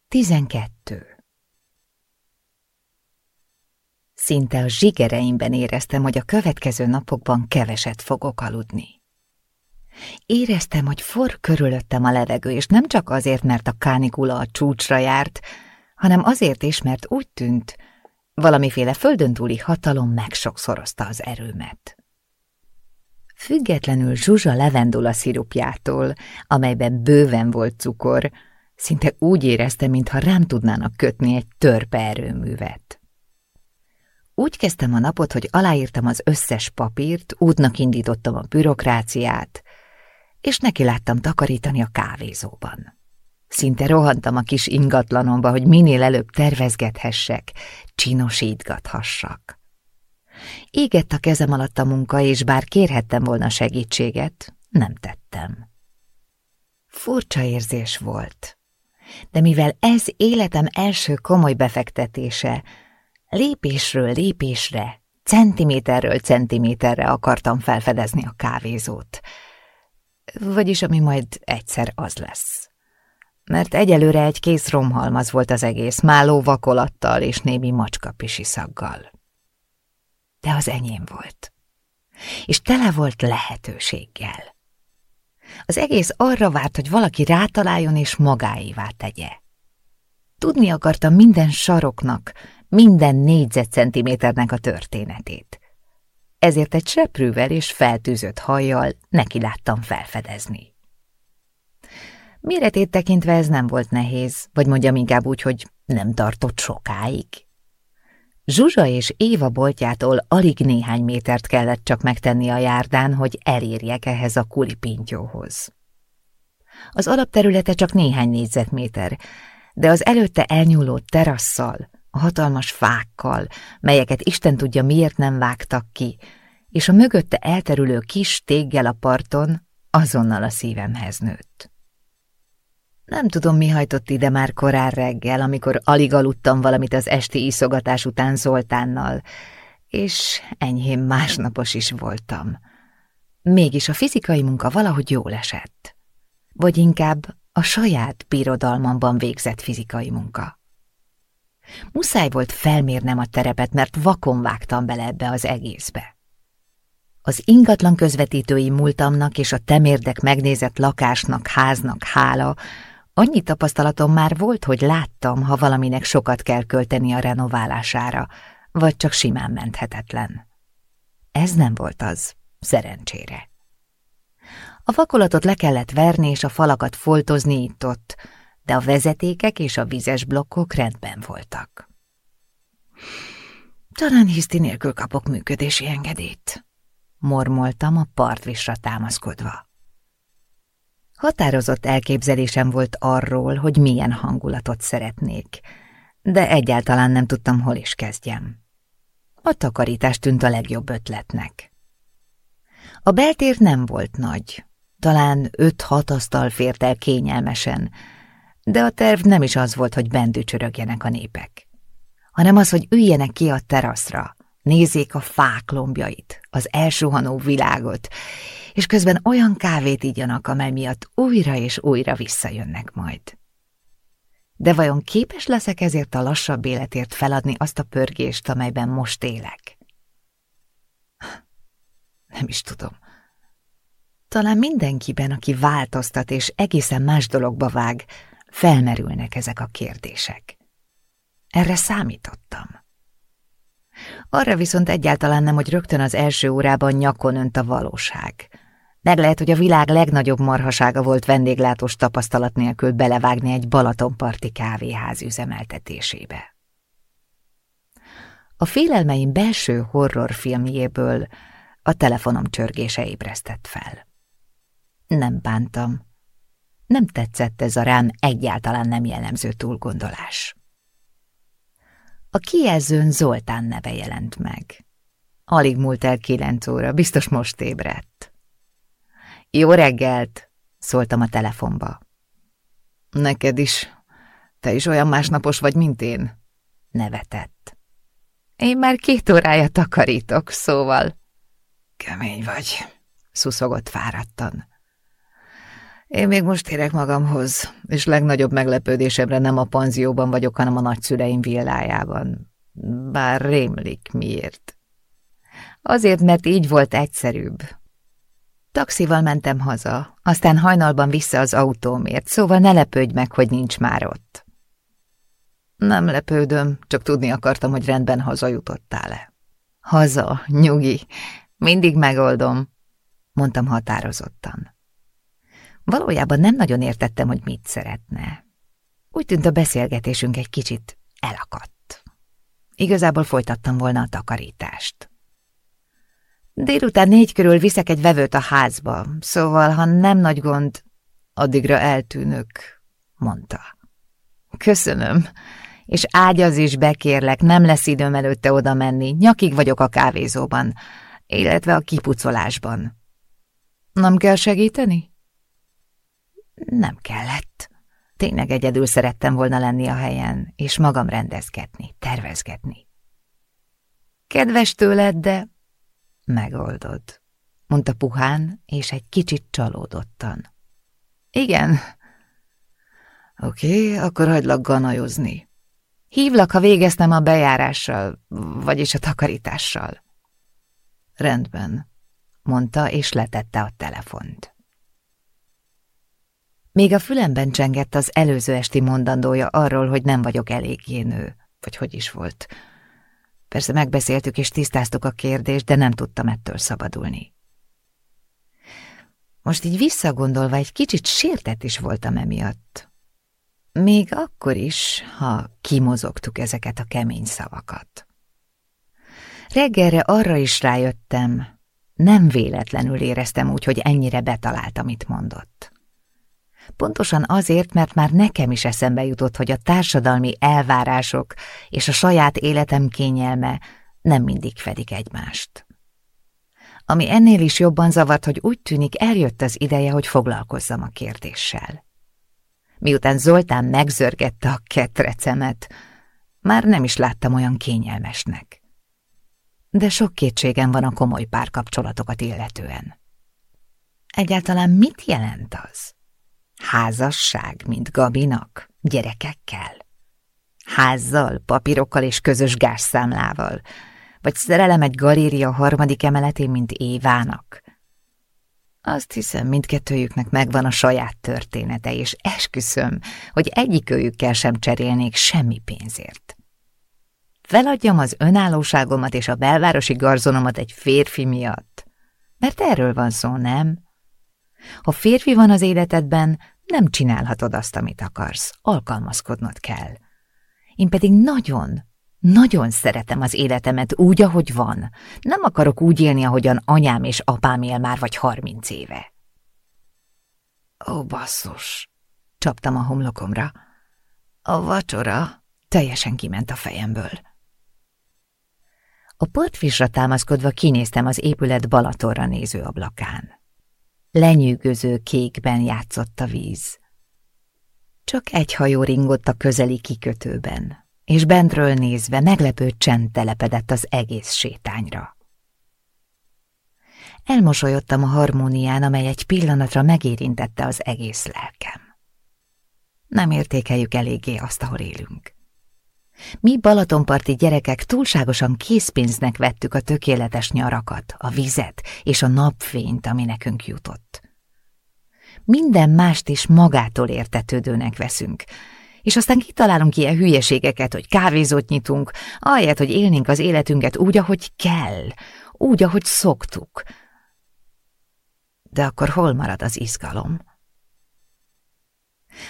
12. Szinte a zsigereimben éreztem, hogy a következő napokban keveset fogok aludni. Éreztem, hogy for körülöttem a levegő, és nem csak azért, mert a kánikula a csúcsra járt, hanem azért is, mert úgy tűnt, valamiféle földön túli hatalom megsokszorozta az erőmet. Függetlenül Zsuzsa levendula szirupjától, amelyben bőven volt cukor, szinte úgy éreztem, mintha rám tudnának kötni egy törpe erőművet. Úgy kezdtem a napot, hogy aláírtam az összes papírt, útnak indítottam a bürokráciát, és neki láttam takarítani a kávézóban. Szinte rohantam a kis ingatlanomba, hogy minél előbb tervezgethessek, csinosítgathassak. Égett a kezem alatt a munka, és bár kérhettem volna segítséget, nem tettem. Furcsa érzés volt, de mivel ez életem első komoly befektetése, lépésről lépésre, centiméterről centiméterre akartam felfedezni a kávézót, vagyis ami majd egyszer az lesz. Mert egyelőre egy kész romhalmaz volt az egész, máló vakolattal és némi macskapisi szaggal. De az enyém volt. És tele volt lehetőséggel. Az egész arra várt, hogy valaki rátaláljon és magáévá tegye. Tudni akartam minden saroknak, minden négyzetcentiméternek a történetét ezért egy seprűvel és feltűzött hajjal neki láttam felfedezni. Méretét tekintve ez nem volt nehéz, vagy mondjam inkább úgy, hogy nem tartott sokáig. Zsuzsa és Éva boltjától alig néhány métert kellett csak megtenni a járdán, hogy elérjek ehhez a kulipintyóhoz. Az alapterülete csak néhány négyzetméter, de az előtte elnyúló terasszal, a hatalmas fákkal, melyeket Isten tudja miért nem vágtak ki, és a mögötte elterülő kis téggel a parton azonnal a szívemhez nőtt. Nem tudom, mi hajtott ide már korán reggel, amikor alig aludtam valamit az esti iszogatás után Zoltánnal, és enyhén másnapos is voltam. Mégis a fizikai munka valahogy jól esett. Vagy inkább a saját birodalmamban végzett fizikai munka. Muszáj volt felmérnem a terepet, mert vakon vágtam bele ebbe az egészbe. Az ingatlan közvetítői múltamnak és a temérdek megnézett lakásnak, háznak hála, annyi tapasztalatom már volt, hogy láttam, ha valaminek sokat kell költeni a renoválására, vagy csak simán menthetetlen. Ez nem volt az, szerencsére. A vakolatot le kellett verni és a falakat foltozni itt-ott, de a vezetékek és a vizes blokkok rendben voltak. Talán hiszti nélkül kapok működési engedélyt, mormoltam a partvisra támaszkodva. Határozott elképzelésem volt arról, hogy milyen hangulatot szeretnék, de egyáltalán nem tudtam, hol is kezdjem. A takarítás tűnt a legjobb ötletnek. A beltér nem volt nagy, talán öt-hat asztal fért el kényelmesen, de a terv nem is az volt, hogy bendücsörögjenek a népek, hanem az, hogy üljenek ki a teraszra, nézzék a fák lombjait, az elsuhanó világot, és közben olyan kávét igyanak, amely miatt újra és újra visszajönnek majd. De vajon képes leszek ezért a lassabb életért feladni azt a pörgést, amelyben most élek? Nem is tudom. Talán mindenkiben, aki változtat és egészen más dologba vág, felmerülnek ezek a kérdések. Erre számítottam. Arra viszont egyáltalán nem, hogy rögtön az első órában nyakon önt a valóság. Meg lehet, hogy a világ legnagyobb marhasága volt vendéglátós tapasztalat nélkül belevágni egy Balatonparti kávéház üzemeltetésébe. A félelmeim belső horrorfilmjéből a telefonom csörgése ébresztett fel. Nem bántam. Nem tetszett ez a rám egyáltalán nem jellemző túlgondolás. A kijelzőn Zoltán neve jelent meg. Alig múlt el kilenc óra, biztos most ébredt. Jó reggelt, szóltam a telefonba. Neked is. Te is olyan másnapos vagy, mint én? Nevetett. Én már két órája takarítok, szóval. Kemény vagy, szuszogott fáradtan. Én még most érek magamhoz, és legnagyobb meglepődésemre nem a panzióban vagyok, hanem a nagyszüleim villájában. Bár rémlik miért. Azért, mert így volt egyszerűbb. Taxival mentem haza, aztán hajnalban vissza az autómért, szóval ne lepődj meg, hogy nincs már ott. Nem lepődöm, csak tudni akartam, hogy rendben hazajutottál-e. Haza, nyugi, mindig megoldom, mondtam határozottan. Valójában nem nagyon értettem, hogy mit szeretne. Úgy tűnt a beszélgetésünk egy kicsit elakadt. Igazából folytattam volna a takarítást. Délután négy körül viszek egy vevőt a házba, szóval, ha nem nagy gond, addigra eltűnök, mondta. Köszönöm, és ágyaz is bekérlek, nem lesz időm előtte oda menni, nyakig vagyok a kávézóban, illetve a kipucolásban. Nem kell segíteni? Nem kellett. Tényleg egyedül szerettem volna lenni a helyen, és magam rendezgetni, tervezgetni. Kedves tőled, de Megoldod, mondta puhán, és egy kicsit csalódottan. Igen. Oké, akkor hagylak ganajozni. Hívlak, ha végeztem a bejárással, vagyis a takarítással. Rendben, mondta, és letette a telefont. Még a fülemben csengett az előző esti mondandója arról, hogy nem vagyok eléggé nő, vagy hogy is volt. Persze megbeszéltük és tisztáztuk a kérdést, de nem tudtam ettől szabadulni. Most így visszagondolva egy kicsit sértett is voltam emiatt. Még akkor is, ha kimozogtuk ezeket a kemény szavakat. Reggelre arra is rájöttem, nem véletlenül éreztem úgy, hogy ennyire betalált, amit mondott. Pontosan azért, mert már nekem is eszembe jutott, hogy a társadalmi elvárások és a saját életem kényelme nem mindig fedik egymást. Ami ennél is jobban zavart, hogy úgy tűnik eljött az ideje, hogy foglalkozzam a kérdéssel. Miután Zoltán megzörgette a ketrecemet, már nem is láttam olyan kényelmesnek. De sok kétségem van a komoly párkapcsolatokat illetően. Egyáltalán mit jelent az? Házasság, mint Gabinak, gyerekekkel? Házzal, papírokkal és közös gázszámlával. Vagy szerelem egy galéria harmadik emeletén, mint Évának. Azt hiszem, mindkettőjüknek megvan a saját története, és esküszöm, hogy egyikőjükkel sem cserélnék semmi pénzért. Feladjam az önállóságomat és a belvárosi garzonomat egy férfi miatt. Mert erről van szó, nem? Ha férfi van az életedben, nem csinálhatod azt, amit akarsz, alkalmazkodnod kell. Én pedig nagyon, nagyon szeretem az életemet úgy, ahogy van. Nem akarok úgy élni, ahogyan anyám és apám él már vagy harminc éve. Ó, basszus, csaptam a homlokomra. A vacsora teljesen kiment a fejemből. A partfisra támaszkodva kinéztem az épület Balatorra néző ablakán. Lenyűgöző kékben játszott a víz. Csak egy hajó ringott a közeli kikötőben, és bentről nézve meglepő csend telepedett az egész sétányra. Elmosolyodtam a harmónián, amely egy pillanatra megérintette az egész lelkem. Nem értékeljük eléggé azt, ahol élünk. Mi Balatonparti gyerekek túlságosan készpénznek vettük a tökéletes nyarakat, a vizet és a napfényt, ami nekünk jutott. Minden mást is magától értetődőnek veszünk, és aztán kitalálunk ilyen hülyeségeket, hogy kávézót nyitunk, ahelyett, hogy élnénk az életünket úgy, ahogy kell, úgy, ahogy szoktuk. De akkor hol marad az izgalom?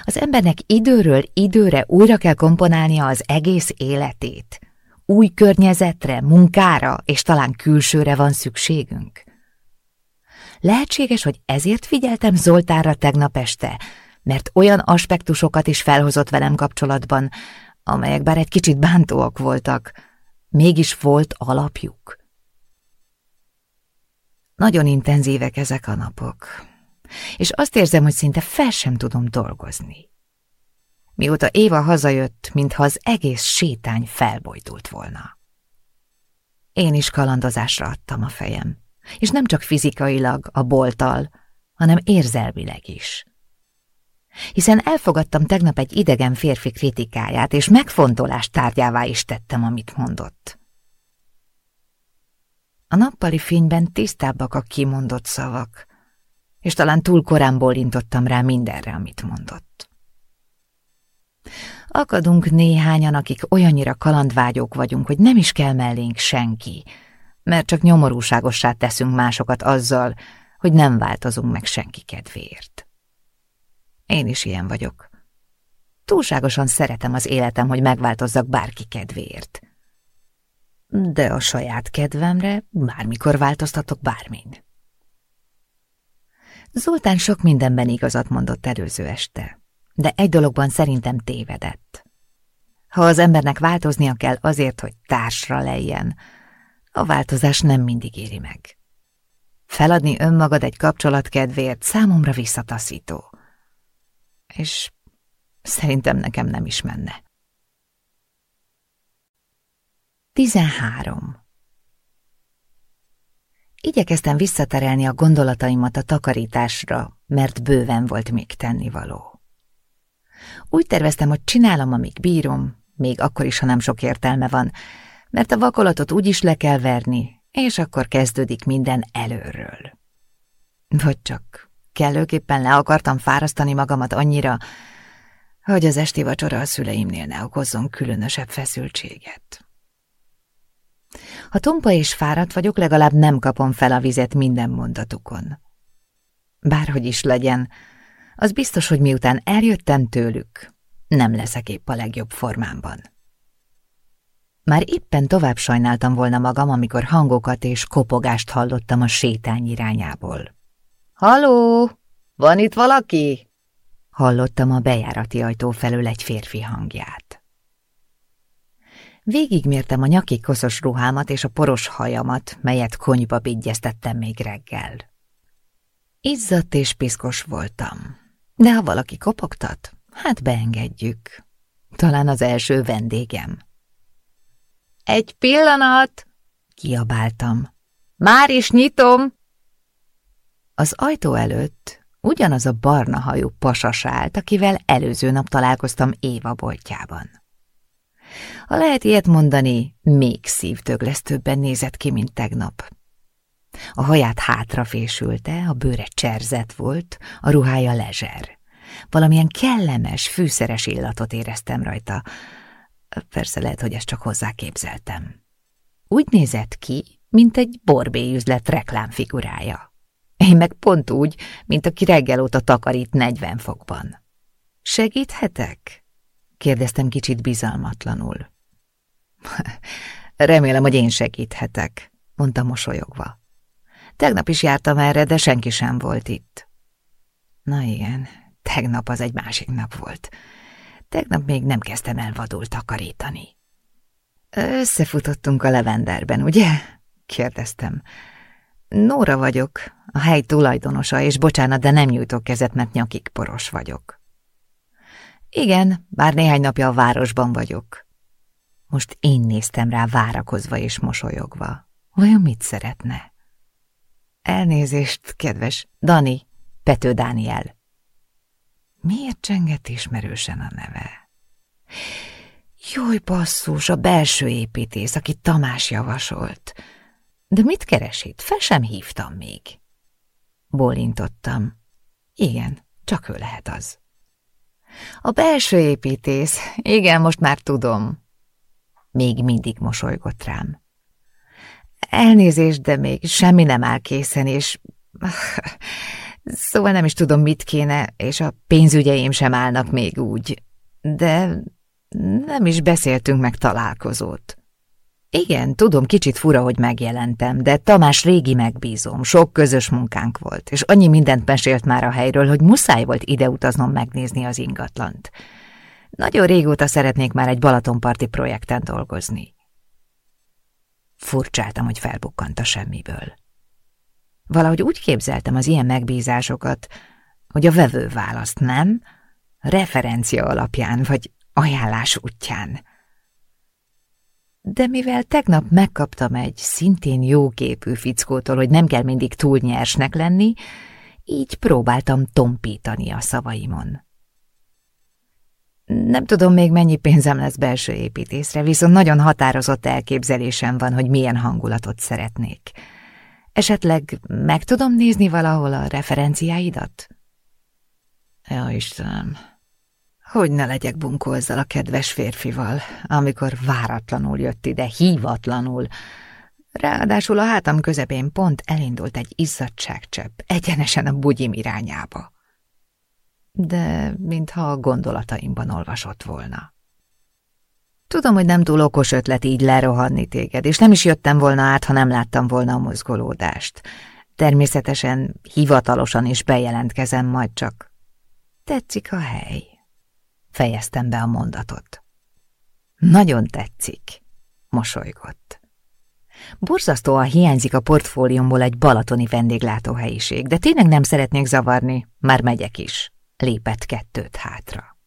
Az embernek időről időre újra kell komponálnia az egész életét. Új környezetre, munkára és talán külsőre van szükségünk. Lehetséges, hogy ezért figyeltem Zoltánra tegnap este, mert olyan aspektusokat is felhozott velem kapcsolatban, amelyek bár egy kicsit bántóak voltak, mégis volt alapjuk. Nagyon intenzívek ezek a napok, és azt érzem, hogy szinte fel sem tudom dolgozni. Mióta Éva hazajött, mintha az egész sétány felbojtult volna. Én is kalandozásra adtam a fejem, és nem csak fizikailag, a bolttal, hanem érzelmileg is. Hiszen elfogadtam tegnap egy idegen férfi kritikáját, és megfontolás tárgyává is tettem, amit mondott. A nappali fényben tisztábbak a kimondott szavak, és talán túl korán bólintottam rá mindenre, amit mondott. Akadunk néhányan, akik olyannyira kalandvágyók vagyunk, hogy nem is kell mellénk senki, mert csak nyomorúságossá teszünk másokat azzal, hogy nem változunk meg senki kedvéért. Én is ilyen vagyok. Túlságosan szeretem az életem, hogy megváltozzak bárki kedvéért. De a saját kedvemre bármikor változtatok bármin. Zoltán sok mindenben igazat mondott előző este, de egy dologban szerintem tévedett. Ha az embernek változnia kell azért, hogy társra lejjen, a változás nem mindig éri meg. Feladni önmagad egy kapcsolat kedvéért számomra visszataszító. És szerintem nekem nem is menne. 13. Igyekeztem visszaterelni a gondolataimat a takarításra, mert bőven volt még tennivaló. Úgy terveztem, hogy csinálom, amíg bírom, még akkor is, ha nem sok értelme van, mert a vakolatot úgy is le kell verni, és akkor kezdődik minden előről. Vagy csak kellőképpen le akartam fárasztani magamat annyira, hogy az esti vacsora a szüleimnél ne okozzon különösebb feszültséget. Ha tompa és fáradt vagyok, legalább nem kapom fel a vizet minden mondatukon. Bárhogy is legyen, az biztos, hogy miután eljöttem tőlük, nem leszek épp a legjobb formámban. Már éppen tovább sajnáltam volna magam, amikor hangokat és kopogást hallottam a sétány irányából. – Haló! Van itt valaki? – hallottam a bejárati ajtó felől egy férfi hangját. Végigmértem a nyaki koszos ruhámat és a poros hajamat, melyet konyba bigyeztettem még reggel. Izzadt és piszkos voltam, de ha valaki kopogtat, hát beengedjük. Talán az első vendégem. Egy pillanat! kiabáltam. Már is nyitom! Az ajtó előtt ugyanaz a barna hajú pasas állt, akivel előző nap találkoztam Éva boltjában. Ha lehet ilyet mondani, még szívtöglesztőbben nézett ki, mint tegnap. A haját hátrafésülte, a bőre cserzett volt, a ruhája lezser. Valamilyen kellemes, fűszeres illatot éreztem rajta. Persze lehet, hogy ezt csak hozzá képzeltem. Úgy nézett ki, mint egy borbélyüzlet reklámfigurája. Én meg pont úgy, mint aki reggel óta takarít 40 fokban. Segíthetek? Kérdeztem kicsit bizalmatlanul. (laughs) Remélem, hogy én segíthetek, mondta mosolyogva. Tegnap is jártam erre, de senki sem volt itt. Na igen, tegnap az egy másik nap volt. Tegnap még nem kezdtem el vadul takarítani. Összefutottunk a levenderben, ugye? kérdeztem. Nóra vagyok, a hely tulajdonosa, és bocsánat, de nem nyújtok kezet, mert nyakig poros vagyok. Igen, bár néhány napja a városban vagyok. Most én néztem rá várakozva és mosolyogva. Vajon mit szeretne? Elnézést, kedves Dani, Pető Dániel. Miért csengett ismerősen a neve? Jój basszus, a belső építész, akit Tamás javasolt. De mit keres itt? Fel sem hívtam még. Bólintottam. Igen, csak ő lehet az. A belső építész. Igen, most már tudom. Még mindig mosolygott rám. Elnézést, de még semmi nem áll készen, és... Szóval nem is tudom, mit kéne, és a pénzügyeim sem állnak még úgy. De nem is beszéltünk meg találkozót. Igen, tudom, kicsit fura, hogy megjelentem, de Tamás régi megbízom, sok közös munkánk volt, és annyi mindent mesélt már a helyről, hogy muszáj volt ideutaznom megnézni az ingatlant. Nagyon régóta szeretnék már egy Balatonparti projekten dolgozni. Furcsáltam, hogy felbukkant a semmiből. Valahogy úgy képzeltem az ilyen megbízásokat, hogy a vevő választ, nem? Referencia alapján, vagy ajánlás útján. De mivel tegnap megkaptam egy szintén jóképű fickótól, hogy nem kell mindig túl nyersnek lenni, így próbáltam tompítani a szavaimon. Nem tudom még mennyi pénzem lesz belső építészre, viszont nagyon határozott elképzelésem van, hogy milyen hangulatot szeretnék. Esetleg meg tudom nézni valahol a referenciáidat? Ja, Istenem, hogy ne legyek bunkó ezzel a kedves férfival, amikor váratlanul jött ide, hívatlanul. Ráadásul a hátam közepén pont elindult egy izzadságcsepp, egyenesen a bugyim irányába. De mintha a gondolataimban olvasott volna. Tudom, hogy nem túl okos ötlet így lerohanni téged, és nem is jöttem volna át, ha nem láttam volna a mozgolódást. Természetesen hivatalosan is bejelentkezem majd csak. Tetszik a hely. Fejeztem be a mondatot. Nagyon tetszik, mosolygott. Borzasztóan hiányzik a portfóliumból egy balatoni vendéglátóhelyiség, de tényleg nem szeretnék zavarni, már megyek is. Lépett kettőt hátra.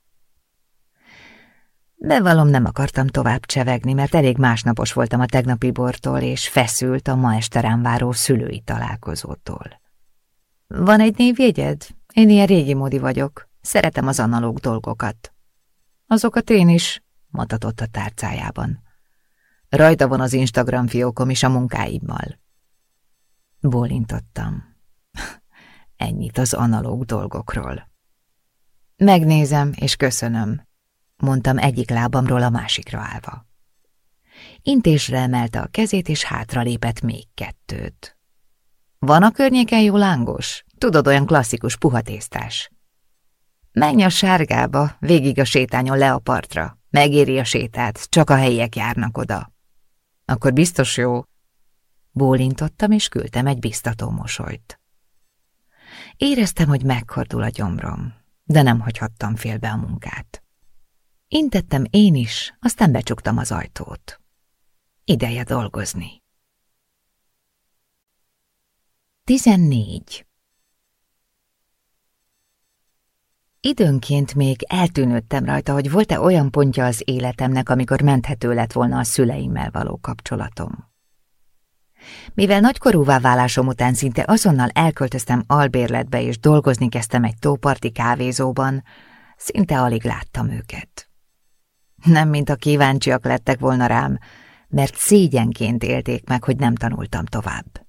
Bevallom, nem akartam tovább csevegni, mert elég másnapos voltam a tegnapi bortól, és feszült a ma este rám váró szülői találkozótól. Van egy névjegyed? Én ilyen régi módi vagyok. Szeretem az analóg dolgokat. Azokat én is, matatott a tárcájában. Rajta van az Instagram fiókom is a munkáimmal. Bólintottam. (laughs) Ennyit az analóg dolgokról. Megnézem, és köszönöm, mondtam egyik lábamról a másikra állva. Intésre emelte a kezét, és hátra lépett még kettőt. Van a környéken jó lángos? Tudod, olyan klasszikus puhatésztás. Menj a sárgába, végig a sétányon le a partra. Megéri a sétát, csak a helyiek járnak oda. Akkor biztos jó. Bólintottam, és küldtem egy biztató mosolyt. Éreztem, hogy megkordul a gyomrom, de nem hagyhattam félbe a munkát. Intettem én is, aztán becsuktam az ajtót. Ideje dolgozni. 14. Időnként még eltűnődtem rajta, hogy volt-e olyan pontja az életemnek, amikor menthető lett volna a szüleimmel való kapcsolatom. Mivel nagykorúvá válásom után szinte azonnal elköltöztem albérletbe és dolgozni kezdtem egy tóparti kávézóban, szinte alig láttam őket. Nem, mint a kíváncsiak lettek volna rám, mert szégyenként élték meg, hogy nem tanultam tovább.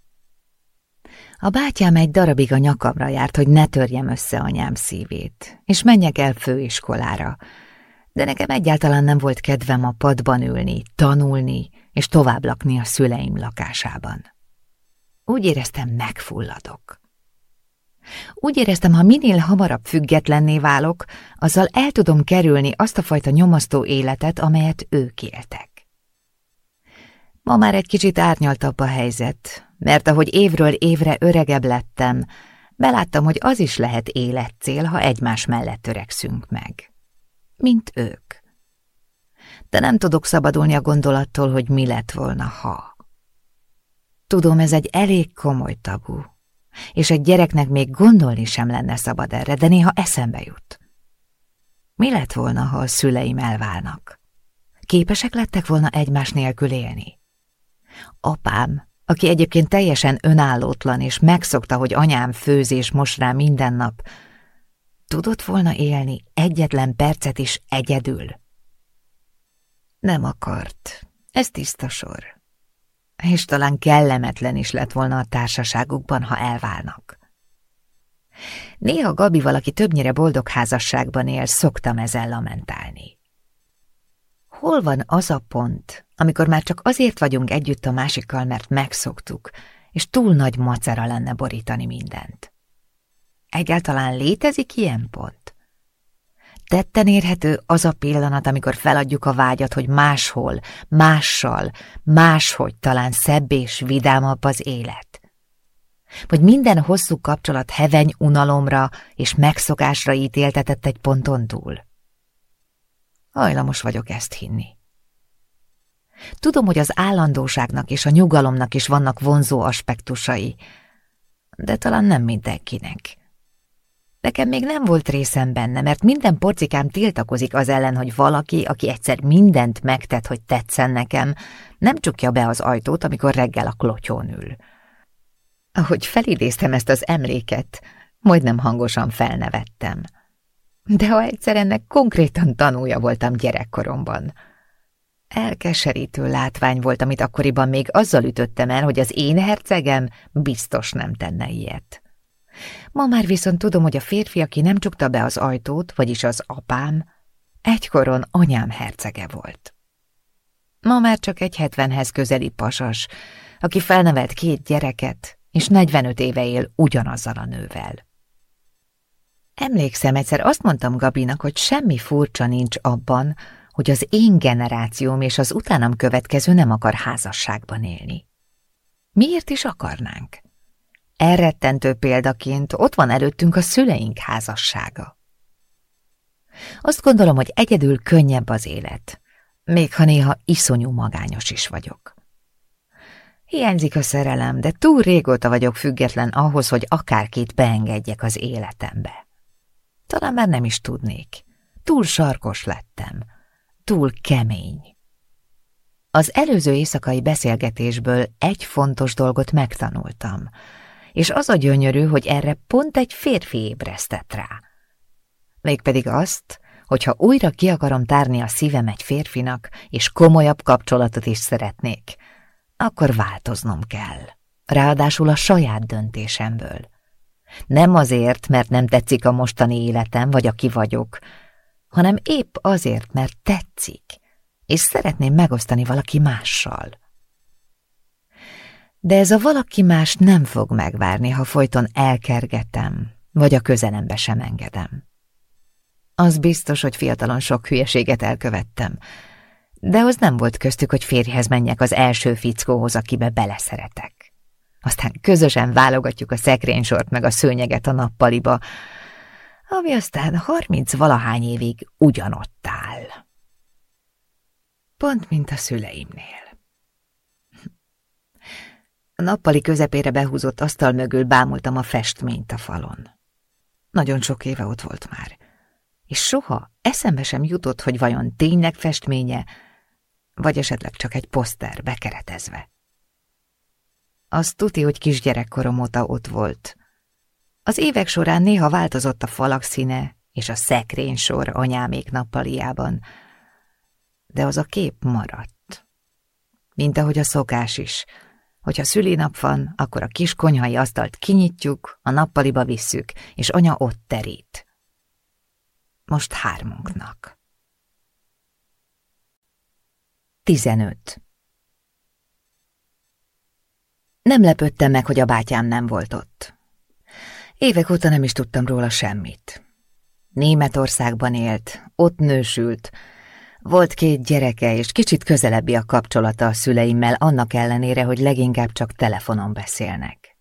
A bátyám egy darabig a nyakamra járt, hogy ne törjem össze anyám szívét, és menjek el főiskolára, de nekem egyáltalán nem volt kedvem a padban ülni, tanulni, és tovább lakni a szüleim lakásában. Úgy éreztem, megfulladok. Úgy éreztem, ha minél hamarabb függetlenné válok, azzal el tudom kerülni azt a fajta nyomasztó életet, amelyet ők éltek. Ma már egy kicsit árnyaltabb a helyzet, mert ahogy évről évre öregebb lettem, beláttam, hogy az is lehet életcél, ha egymás mellett törekszünk meg. Mint ők. De nem tudok szabadulni a gondolattól, hogy mi lett volna, ha. Tudom, ez egy elég komoly tabu, és egy gyereknek még gondolni sem lenne szabad erre, de néha eszembe jut. Mi lett volna, ha a szüleim elválnak? Képesek lettek volna egymás nélkül élni? Apám, aki egyébként teljesen önállótlan, és megszokta, hogy anyám főz és mos rá minden nap, tudott volna élni egyetlen percet is egyedül? Nem akart. Ez tiszta sor és talán kellemetlen is lett volna a társaságukban, ha elválnak. Néha Gabi valaki többnyire boldog házasságban él, szoktam ezzel lamentálni. Hol van az a pont, amikor már csak azért vagyunk együtt a másikkal, mert megszoktuk, és túl nagy macera lenne borítani mindent? Egyáltalán létezik ilyen pont? Tetten érhető az a pillanat, amikor feladjuk a vágyat, hogy máshol, mással, máshogy talán szebb és vidámabb az élet. Vagy minden hosszú kapcsolat heveny unalomra és megszokásra ítéltetett egy ponton túl. Hajlamos vagyok ezt hinni. Tudom, hogy az állandóságnak és a nyugalomnak is vannak vonzó aspektusai, de talán nem mindenkinek. Nekem még nem volt részem benne, mert minden porcikám tiltakozik az ellen, hogy valaki, aki egyszer mindent megtett, hogy tetszen nekem, nem csukja be az ajtót, amikor reggel a klotyón ül. Ahogy felidéztem ezt az emléket, majdnem hangosan felnevettem. De ha egyszer ennek konkrétan tanúja voltam gyerekkoromban. Elkeserítő látvány volt, amit akkoriban még azzal ütöttem el, hogy az én hercegem biztos nem tenne ilyet. Ma már viszont tudom, hogy a férfi, aki nem csukta be az ajtót, vagyis az apám, egykoron anyám hercege volt. Ma már csak egy hetvenhez közeli pasas, aki felnevelt két gyereket, és 45 éve él ugyanazzal a nővel. Emlékszem, egyszer azt mondtam Gabinak, hogy semmi furcsa nincs abban, hogy az én generációm és az utánam következő nem akar házasságban élni. Miért is akarnánk? Elrettentő példaként ott van előttünk a szüleink házassága. Azt gondolom, hogy egyedül könnyebb az élet, még ha néha iszonyú magányos is vagyok. Hiányzik a szerelem, de túl régóta vagyok független ahhoz, hogy akárkit beengedjek az életembe. Talán már nem is tudnék. Túl sarkos lettem. Túl kemény. Az előző éjszakai beszélgetésből egy fontos dolgot megtanultam – és az a gyönyörű, hogy erre pont egy férfi ébresztett rá. Mégpedig azt, hogyha újra ki akarom tárni a szívem egy férfinak, és komolyabb kapcsolatot is szeretnék, akkor változnom kell. Ráadásul a saját döntésemből. Nem azért, mert nem tetszik a mostani életem, vagy aki vagyok, hanem épp azért, mert tetszik, és szeretném megosztani valaki mással. De ez a valaki más nem fog megvárni, ha folyton elkergetem, vagy a közelembe sem engedem. Az biztos, hogy fiatalon sok hülyeséget elkövettem, de az nem volt köztük, hogy férjhez menjek az első fickóhoz, akibe beleszeretek. Aztán közösen válogatjuk a szekrénysort meg a szőnyeget a nappaliba, ami aztán harminc valahány évig ugyanott áll. Pont, mint a szüleimnél. A nappali közepére behúzott asztal mögül bámultam a festményt a falon. Nagyon sok éve ott volt már, és soha eszembe sem jutott, hogy vajon tényleg festménye, vagy esetleg csak egy poszter bekeretezve. Az tuti, hogy kisgyerekkorom óta ott volt. Az évek során néha változott a falak színe és a szekrénysor anyámék nappaliában, de az a kép maradt. Mint ahogy a szokás is. Hogyha szülinap van, akkor a kis konyhai asztalt kinyitjuk, a nappaliba visszük, és anya ott terít. Most hármunknak. 15. Nem lepődtem meg, hogy a bátyám nem volt ott. Évek óta nem is tudtam róla semmit. Németországban élt, ott nősült, volt két gyereke, és kicsit közelebbi a kapcsolata a szüleimmel, annak ellenére, hogy leginkább csak telefonon beszélnek.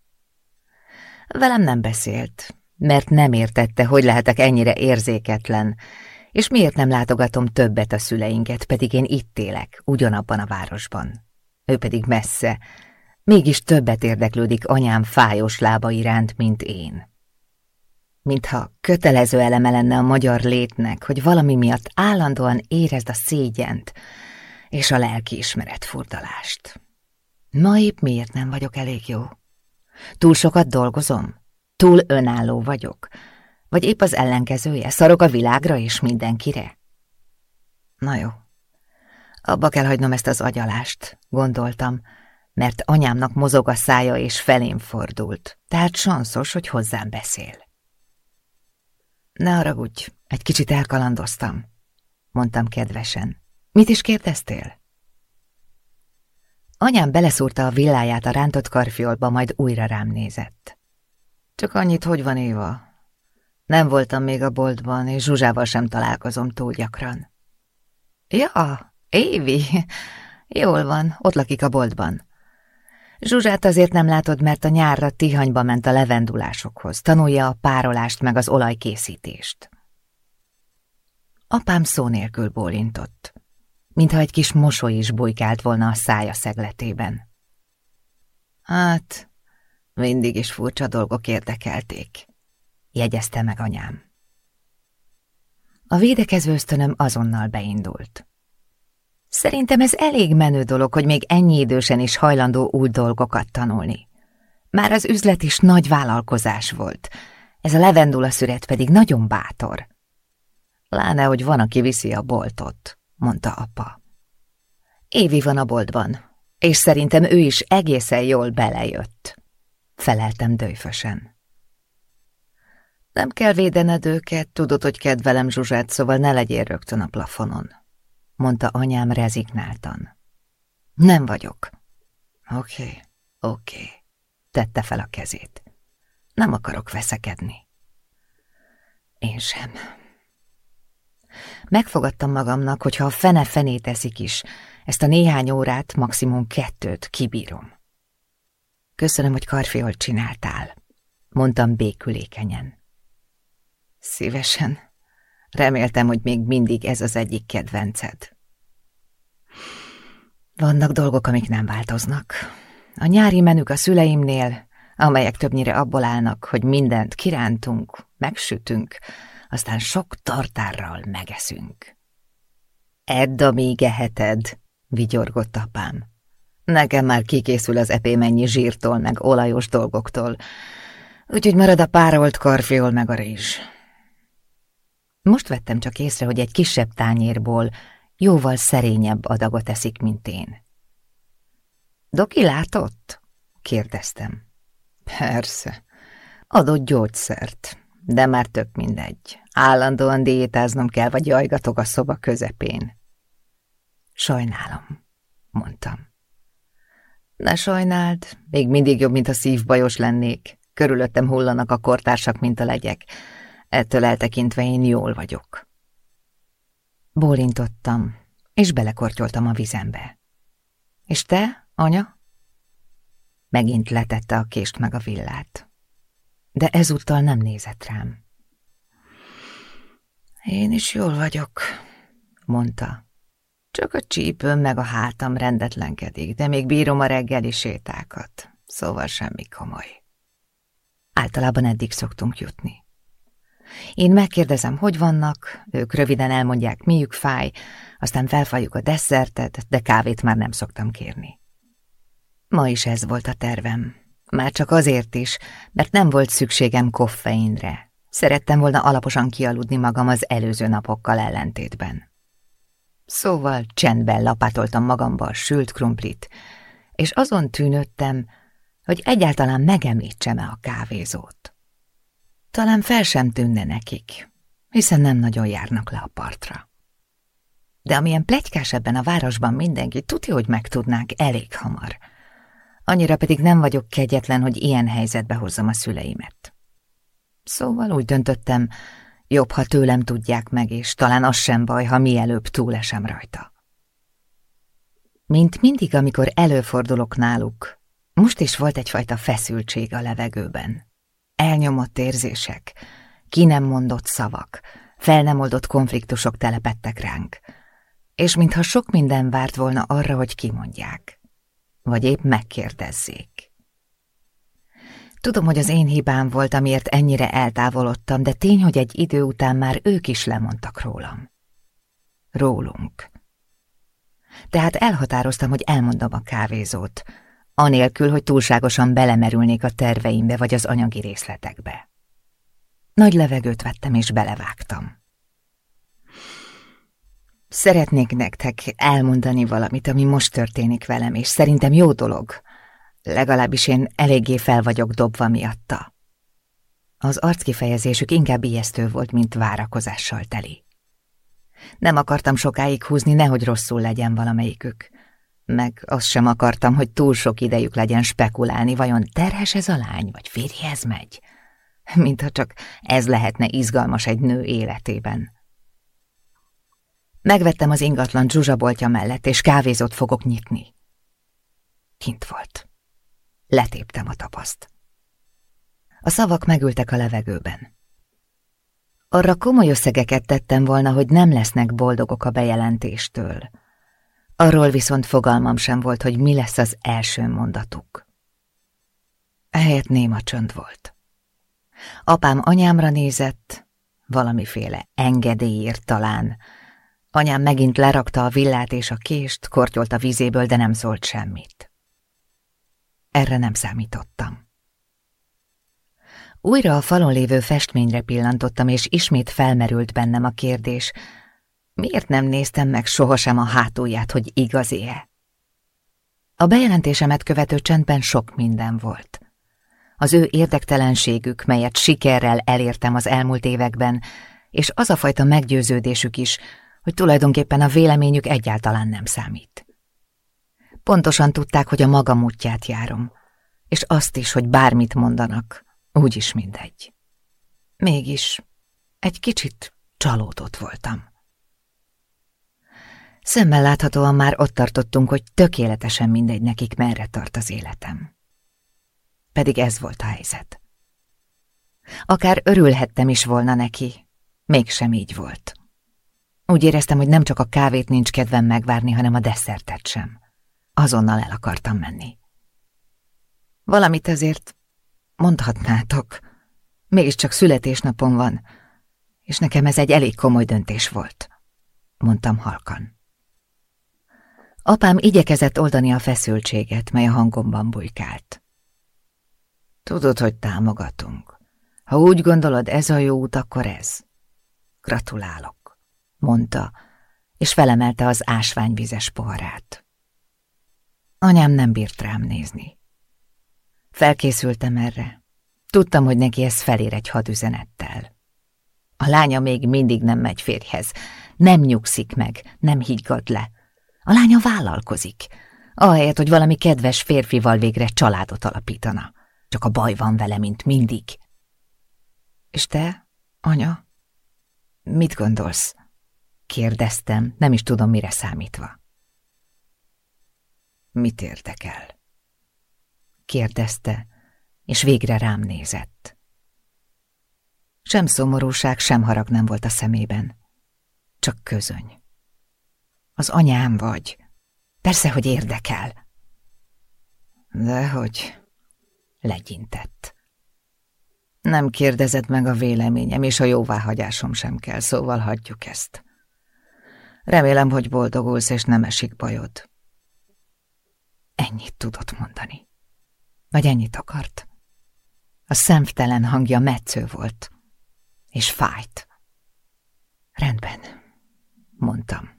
Velem nem beszélt, mert nem értette, hogy lehetek ennyire érzéketlen, és miért nem látogatom többet a szüleinket, pedig én itt élek, ugyanabban a városban. Ő pedig messze, mégis többet érdeklődik anyám fájos lába iránt, mint én. Mintha kötelező eleme lenne a magyar létnek, hogy valami miatt állandóan érezd a szégyent és a lelkiismeret furdalást. Ma épp miért nem vagyok elég jó? Túl sokat dolgozom? Túl önálló vagyok? Vagy épp az ellenkezője, szarok a világra és mindenkire? Na jó, abba kell hagynom ezt az agyalást, gondoltam, mert anyámnak mozog a szája és felém fordult, tehát sanszos, hogy hozzám beszél. Ne haragudj, egy kicsit elkalandoztam, mondtam kedvesen. Mit is kérdeztél? Anyám beleszúrta a villáját a rántott karfiolba, majd újra rám nézett. Csak annyit, hogy van Éva. Nem voltam még a boltban, és Zsuzsával sem találkozom túl gyakran. Ja, Évi, (laughs) jól van, ott lakik a boltban. Zsuzsát azért nem látod, mert a nyárra Tihanyba ment a levendulásokhoz, tanulja a párolást meg az olajkészítést. Apám szó nélkül bólintott, mintha egy kis mosoly is bujkált volna a szája szegletében. Hát, mindig is furcsa dolgok érdekelték, jegyezte meg anyám. A védekező ösztönöm azonnal beindult. Szerintem ez elég menő dolog, hogy még ennyi idősen is hajlandó új dolgokat tanulni. Már az üzlet is nagy vállalkozás volt, ez a levendula szüret pedig nagyon bátor. Láne, hogy van, aki viszi a boltot, mondta apa. Évi van a boltban, és szerintem ő is egészen jól belejött. Feleltem dőfösen. Nem kell védened őket, tudod, hogy kedvelem Zsuzsát, szóval ne legyél rögtön a plafonon mondta anyám rezignáltan. Nem vagyok. Oké, oké, tette fel a kezét. Nem akarok veszekedni. Én sem. Megfogadtam magamnak, hogy ha a fene fenét eszik is, ezt a néhány órát, maximum kettőt kibírom. Köszönöm, hogy karfiolt csináltál, mondtam békülékenyen. Szívesen, Reméltem, hogy még mindig ez az egyik kedvenced. Vannak dolgok, amik nem változnak. A nyári menük a szüleimnél, amelyek többnyire abból állnak, hogy mindent kirántunk, megsütünk, aztán sok tartárral megeszünk. Edd, amíg eheted, vigyorgott apám. Nekem már kikészül az epémennyi zsírtól, meg olajos dolgoktól, úgyhogy marad a párolt karfiol meg a rizs. Most vettem csak észre, hogy egy kisebb tányérból jóval szerényebb adagot eszik, mint én. Doki látott? kérdeztem. Persze. Adott gyógyszert, de már tök mindegy. Állandóan diétáznom kell, vagy jajgatok a szoba közepén. Sajnálom, mondtam. Ne sajnáld, még mindig jobb, mint a szívbajos lennék. Körülöttem hullanak a kortársak, mint a legyek. Ettől eltekintve én jól vagyok. Bólintottam, és belekortyoltam a vizembe. És te, anya? Megint letette a kést meg a villát. De ezúttal nem nézett rám. Én is jól vagyok, mondta. Csak a csípőm meg a hátam rendetlenkedik, de még bírom a reggeli sétákat, szóval semmi komoly. Általában eddig szoktunk jutni. Én megkérdezem, hogy vannak, ők röviden elmondják, miük fáj, aztán felfaljuk a desszertet, de kávét már nem szoktam kérni. Ma is ez volt a tervem. Már csak azért is, mert nem volt szükségem koffeinre. Szerettem volna alaposan kialudni magam az előző napokkal ellentétben. Szóval csendben lapátoltam magamba a sült krumplit, és azon tűnődtem, hogy egyáltalán megemlítsem-e a kávézót. Talán fel sem tűnne nekik, hiszen nem nagyon járnak le a partra. De amilyen plegykás ebben a városban mindenki, tudja, hogy megtudnák elég hamar. Annyira pedig nem vagyok kegyetlen, hogy ilyen helyzetbe hozzam a szüleimet. Szóval úgy döntöttem, jobb, ha tőlem tudják meg, és talán az sem baj, ha mielőbb túlesem rajta. Mint mindig, amikor előfordulok náluk, most is volt egyfajta feszültség a levegőben. Elnyomott érzések, ki nem mondott szavak, fel nem oldott konfliktusok telepettek ránk, és mintha sok minden várt volna arra, hogy kimondják, vagy épp megkérdezzék. Tudom, hogy az én hibám volt, amiért ennyire eltávolodtam, de tény, hogy egy idő után már ők is lemondtak rólam. Rólunk. Tehát elhatároztam, hogy elmondom a kávézót, anélkül, hogy túlságosan belemerülnék a terveimbe vagy az anyagi részletekbe. Nagy levegőt vettem és belevágtam. Szeretnék nektek elmondani valamit, ami most történik velem, és szerintem jó dolog. Legalábbis én eléggé fel vagyok dobva miatta. Az arckifejezésük inkább ijesztő volt, mint várakozással teli. Nem akartam sokáig húzni, nehogy rosszul legyen valamelyikük. Meg azt sem akartam, hogy túl sok idejük legyen spekulálni, vajon terhes ez a lány, vagy férjhez megy. Mintha csak ez lehetne izgalmas egy nő életében. Megvettem az ingatlan zsuzsaboltja mellett, és kávézót fogok nyitni. Kint volt. Letéptem a tapaszt. A szavak megültek a levegőben. Arra komoly összegeket tettem volna, hogy nem lesznek boldogok a bejelentéstől. Arról viszont fogalmam sem volt, hogy mi lesz az első mondatuk. Ehelyett néma csönd volt. Apám anyámra nézett, valamiféle engedélyért talán. Anyám megint lerakta a villát és a kést, kortyolt a vízéből, de nem szólt semmit. Erre nem számítottam. Újra a falon lévő festményre pillantottam, és ismét felmerült bennem a kérdés, miért nem néztem meg sohasem a hátulját, hogy igazi-e? A bejelentésemet követő csendben sok minden volt. Az ő érdektelenségük, melyet sikerrel elértem az elmúlt években, és az a fajta meggyőződésük is, hogy tulajdonképpen a véleményük egyáltalán nem számít. Pontosan tudták, hogy a magam útját járom, és azt is, hogy bármit mondanak, Úgyis mindegy. Mégis egy kicsit csalódott voltam. Szemmel láthatóan már ott tartottunk, hogy tökéletesen mindegy nekik, merre tart az életem. Pedig ez volt a helyzet. Akár örülhettem is volna neki, mégsem így volt. Úgy éreztem, hogy nem csak a kávét nincs kedvem megvárni, hanem a desszertet sem. Azonnal el akartam menni. Valamit ezért Mondhatnátok, mégiscsak születésnapom van, és nekem ez egy elég komoly döntés volt, mondtam halkan. Apám igyekezett oldani a feszültséget, mely a hangomban bujkált. Tudod, hogy támogatunk. Ha úgy gondolod, ez a jó út, akkor ez. Gratulálok, mondta, és felemelte az ásványvizes poharát. Anyám nem bírt rám nézni. Felkészültem erre. Tudtam, hogy neki ez felér egy hadüzenettel. A lánya még mindig nem megy férjhez. Nem nyugszik meg, nem higgadt le. A lánya vállalkozik. Ahelyett, hogy valami kedves férfival végre családot alapítana. Csak a baj van vele, mint mindig. És te, anya, mit gondolsz? Kérdeztem, nem is tudom, mire számítva. Mit érdekel? kérdezte, és végre rám nézett. Sem szomorúság, sem harag nem volt a szemében, csak közöny. Az anyám vagy. Persze, hogy érdekel. Dehogy legyintett. Nem kérdezed meg a véleményem, és a jóváhagyásom sem kell, szóval hagyjuk ezt. Remélem, hogy boldogulsz, és nem esik bajod. Ennyit tudott mondani. Vagy ennyit akart? A szemtelen hangja metsző volt, és fájt. Rendben, mondtam.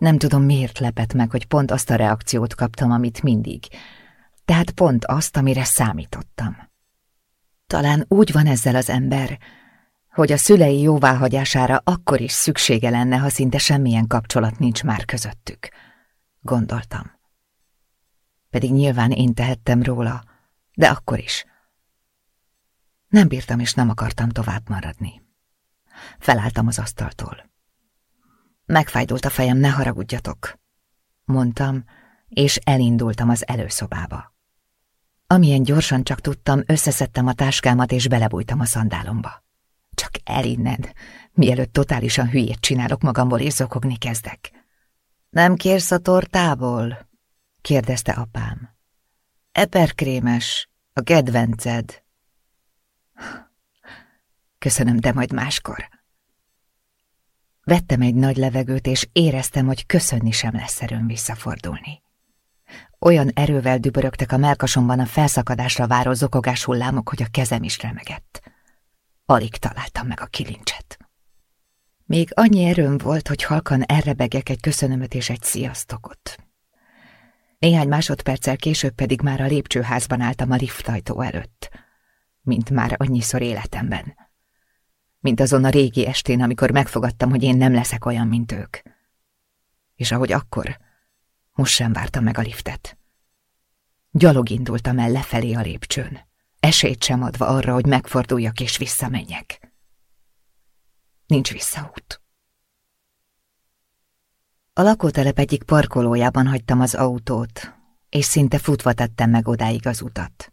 Nem tudom, miért lepett meg, hogy pont azt a reakciót kaptam, amit mindig. Tehát pont azt, amire számítottam. Talán úgy van ezzel az ember, hogy a szülei jóváhagyására akkor is szüksége lenne, ha szinte semmilyen kapcsolat nincs már közöttük. Gondoltam. Pedig nyilván én tehettem róla, de akkor is. Nem bírtam és nem akartam tovább maradni. Felálltam az asztaltól. Megfájdult a fejem, ne haragudjatok, mondtam, és elindultam az előszobába. Amilyen gyorsan csak tudtam, összeszedtem a táskámat, és belebújtam a szandálomba. Csak el innen, mielőtt totálisan hülyét csinálok magamból, és zokogni kezdek. Nem kérsz a tortából? kérdezte apám. Eperkrémes, a kedvenced. Köszönöm, de majd máskor. Vettem egy nagy levegőt, és éreztem, hogy köszönni sem lesz erőm visszafordulni. Olyan erővel dübörögtek a melkasomban a felszakadásra váró zokogás hullámok, hogy a kezem is remegett. Alig találtam meg a kilincset. Még annyi erőm volt, hogy halkan elrebegek egy köszönömöt és egy sziasztokot. Néhány másodperccel később pedig már a lépcsőházban álltam a liftajtó előtt, mint már annyiszor életemben. Mint azon a régi estén, amikor megfogadtam, hogy én nem leszek olyan, mint ők. És ahogy akkor, most sem vártam meg a liftet. Gyalog indultam el lefelé a lépcsőn, esélyt sem adva arra, hogy megforduljak és visszamenjek. Nincs visszaút. A lakótelep egyik parkolójában hagytam az autót, és szinte futva tettem meg odáig az utat.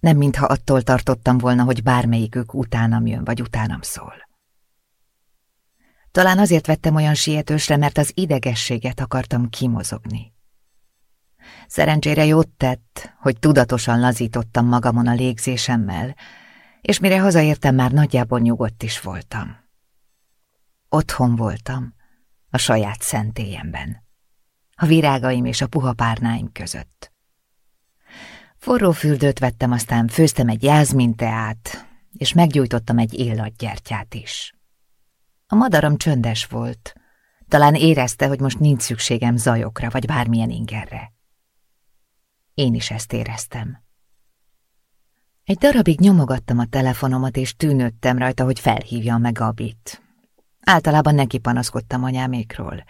Nem mintha attól tartottam volna, hogy bármelyikük utánam jön, vagy utánam szól. Talán azért vettem olyan sietősre, mert az idegességet akartam kimozogni. Szerencsére jót tett, hogy tudatosan lazítottam magamon a légzésemmel, és mire hazaértem, már nagyjából nyugodt is voltam. Otthon voltam, a saját szentélyemben, a virágaim és a puha párnáim között. Forró fürdőt vettem, aztán főztem egy jázminteát, és meggyújtottam egy illatgyertyát is. A madaram csöndes volt, talán érezte, hogy most nincs szükségem zajokra, vagy bármilyen ingerre. Én is ezt éreztem. Egy darabig nyomogattam a telefonomat, és tűnődtem rajta, hogy felhívja meg Gabit. Általában neki panaszkodtam anyámékról,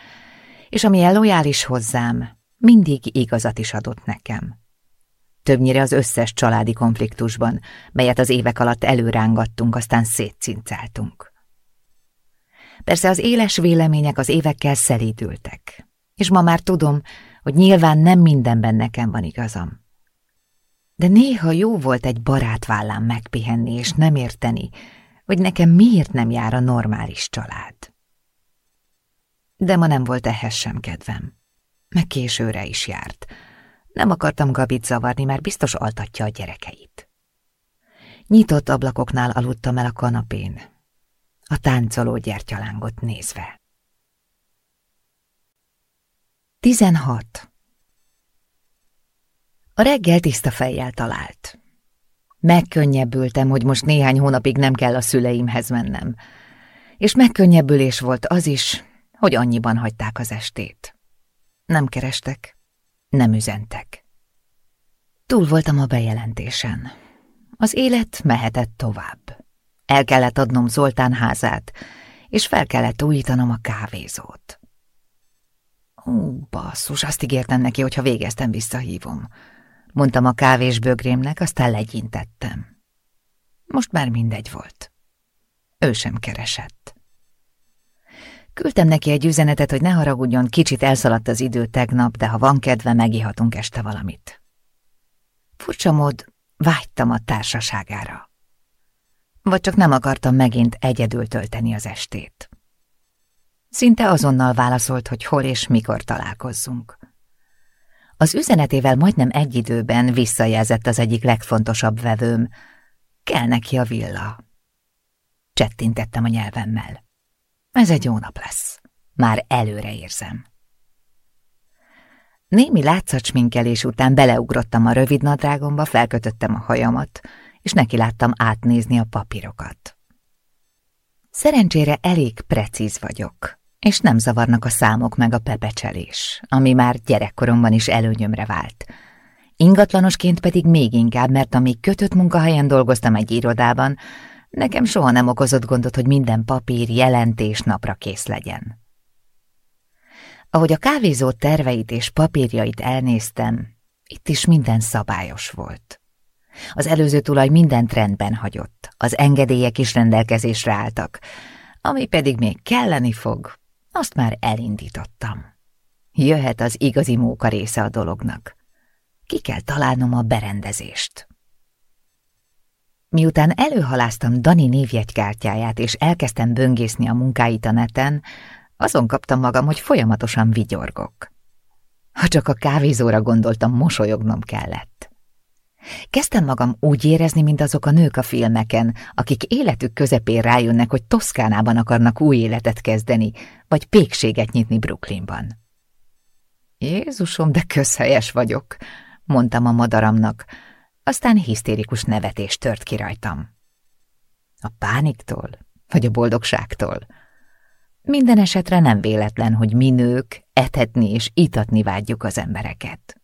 és ami lojális hozzám, mindig igazat is adott nekem. Többnyire az összes családi konfliktusban, melyet az évek alatt előrángattunk, aztán szétcincáltunk. Persze az éles vélemények az évekkel szelídültek, és ma már tudom, hogy nyilván nem mindenben nekem van igazam. De néha jó volt egy barát vállán megpihenni és nem érteni, hogy nekem miért nem jár a normális család. De ma nem volt ehhez sem kedvem. Meg későre is járt. Nem akartam Gabit zavarni, mert biztos altatja a gyerekeit. Nyitott ablakoknál aludtam el a kanapén, a táncoló gyertyalángot nézve. 16. A reggel tiszta fejjel talált. Megkönnyebbültem, hogy most néhány hónapig nem kell a szüleimhez mennem. És megkönnyebbülés volt az is, hogy annyiban hagyták az estét. Nem kerestek, nem üzentek. Túl voltam a bejelentésen. Az élet mehetett tovább. El kellett adnom Zoltán házát, és fel kellett újítanom a kávézót. Ó, basszus, azt ígértem neki, hogy ha végeztem, visszahívom mondtam a kávés bögrémnek, aztán legyintettem. Most már mindegy volt. Ő sem keresett. Küldtem neki egy üzenetet, hogy ne haragudjon, kicsit elszaladt az idő tegnap, de ha van kedve, megihatunk este valamit. Furcsa mód, vágytam a társaságára. Vagy csak nem akartam megint egyedül tölteni az estét. Szinte azonnal válaszolt, hogy hol és mikor találkozzunk. Az üzenetével majdnem egy időben visszajelzett az egyik legfontosabb vevőm. Kell neki a villa. Csettintettem a nyelvemmel. Ez egy jó nap lesz. Már előre érzem. Némi látszacsminkelés után beleugrottam a rövid nadrágomba, felkötöttem a hajamat, és neki láttam átnézni a papírokat. Szerencsére elég precíz vagyok, és nem zavarnak a számok meg a pepecselés, ami már gyerekkoromban is előnyömre vált. Ingatlanosként pedig még inkább, mert amíg kötött munkahelyen dolgoztam egy irodában, nekem soha nem okozott gondot, hogy minden papír, jelentés napra kész legyen. Ahogy a kávézó terveit és papírjait elnéztem, itt is minden szabályos volt. Az előző tulaj minden trendben hagyott, az engedélyek is rendelkezésre álltak, ami pedig még kelleni fog, azt már elindítottam. Jöhet az igazi móka része a dolognak. Ki kell találnom a berendezést. Miután előhaláztam Dani névjegykártyáját, és elkezdtem böngészni a munkáit a neten, azon kaptam magam, hogy folyamatosan vigyorgok. Ha csak a kávézóra gondoltam, mosolyognom kellett. Kezdtem magam úgy érezni, mint azok a nők a filmeken, akik életük közepén rájönnek, hogy Toszkánában akarnak új életet kezdeni, vagy pékséget nyitni Brooklynban. Jézusom, de közhelyes vagyok, mondtam a madaramnak, aztán hisztérikus nevetés tört ki rajtam. A pániktól, vagy a boldogságtól? Minden esetre nem véletlen, hogy mi nők etetni és itatni vágyjuk az embereket.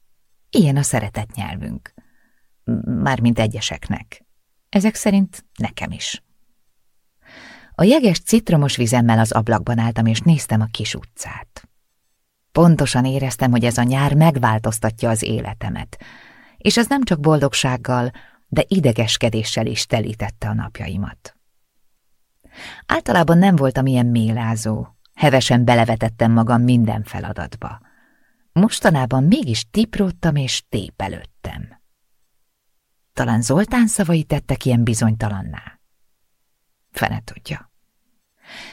Ilyen a szeretett nyelvünk. Mármint egyeseknek. Ezek szerint nekem is. A jeges citromos vizemmel az ablakban álltam, és néztem a kis utcát. Pontosan éreztem, hogy ez a nyár megváltoztatja az életemet, és ez nem csak boldogsággal, de idegeskedéssel is telítette a napjaimat. Általában nem voltam ilyen mélázó, hevesen belevetettem magam minden feladatba. Mostanában mégis tipróttam és tépelődtem. Talán Zoltán szavai tettek ilyen bizonytalanná. Fene tudja.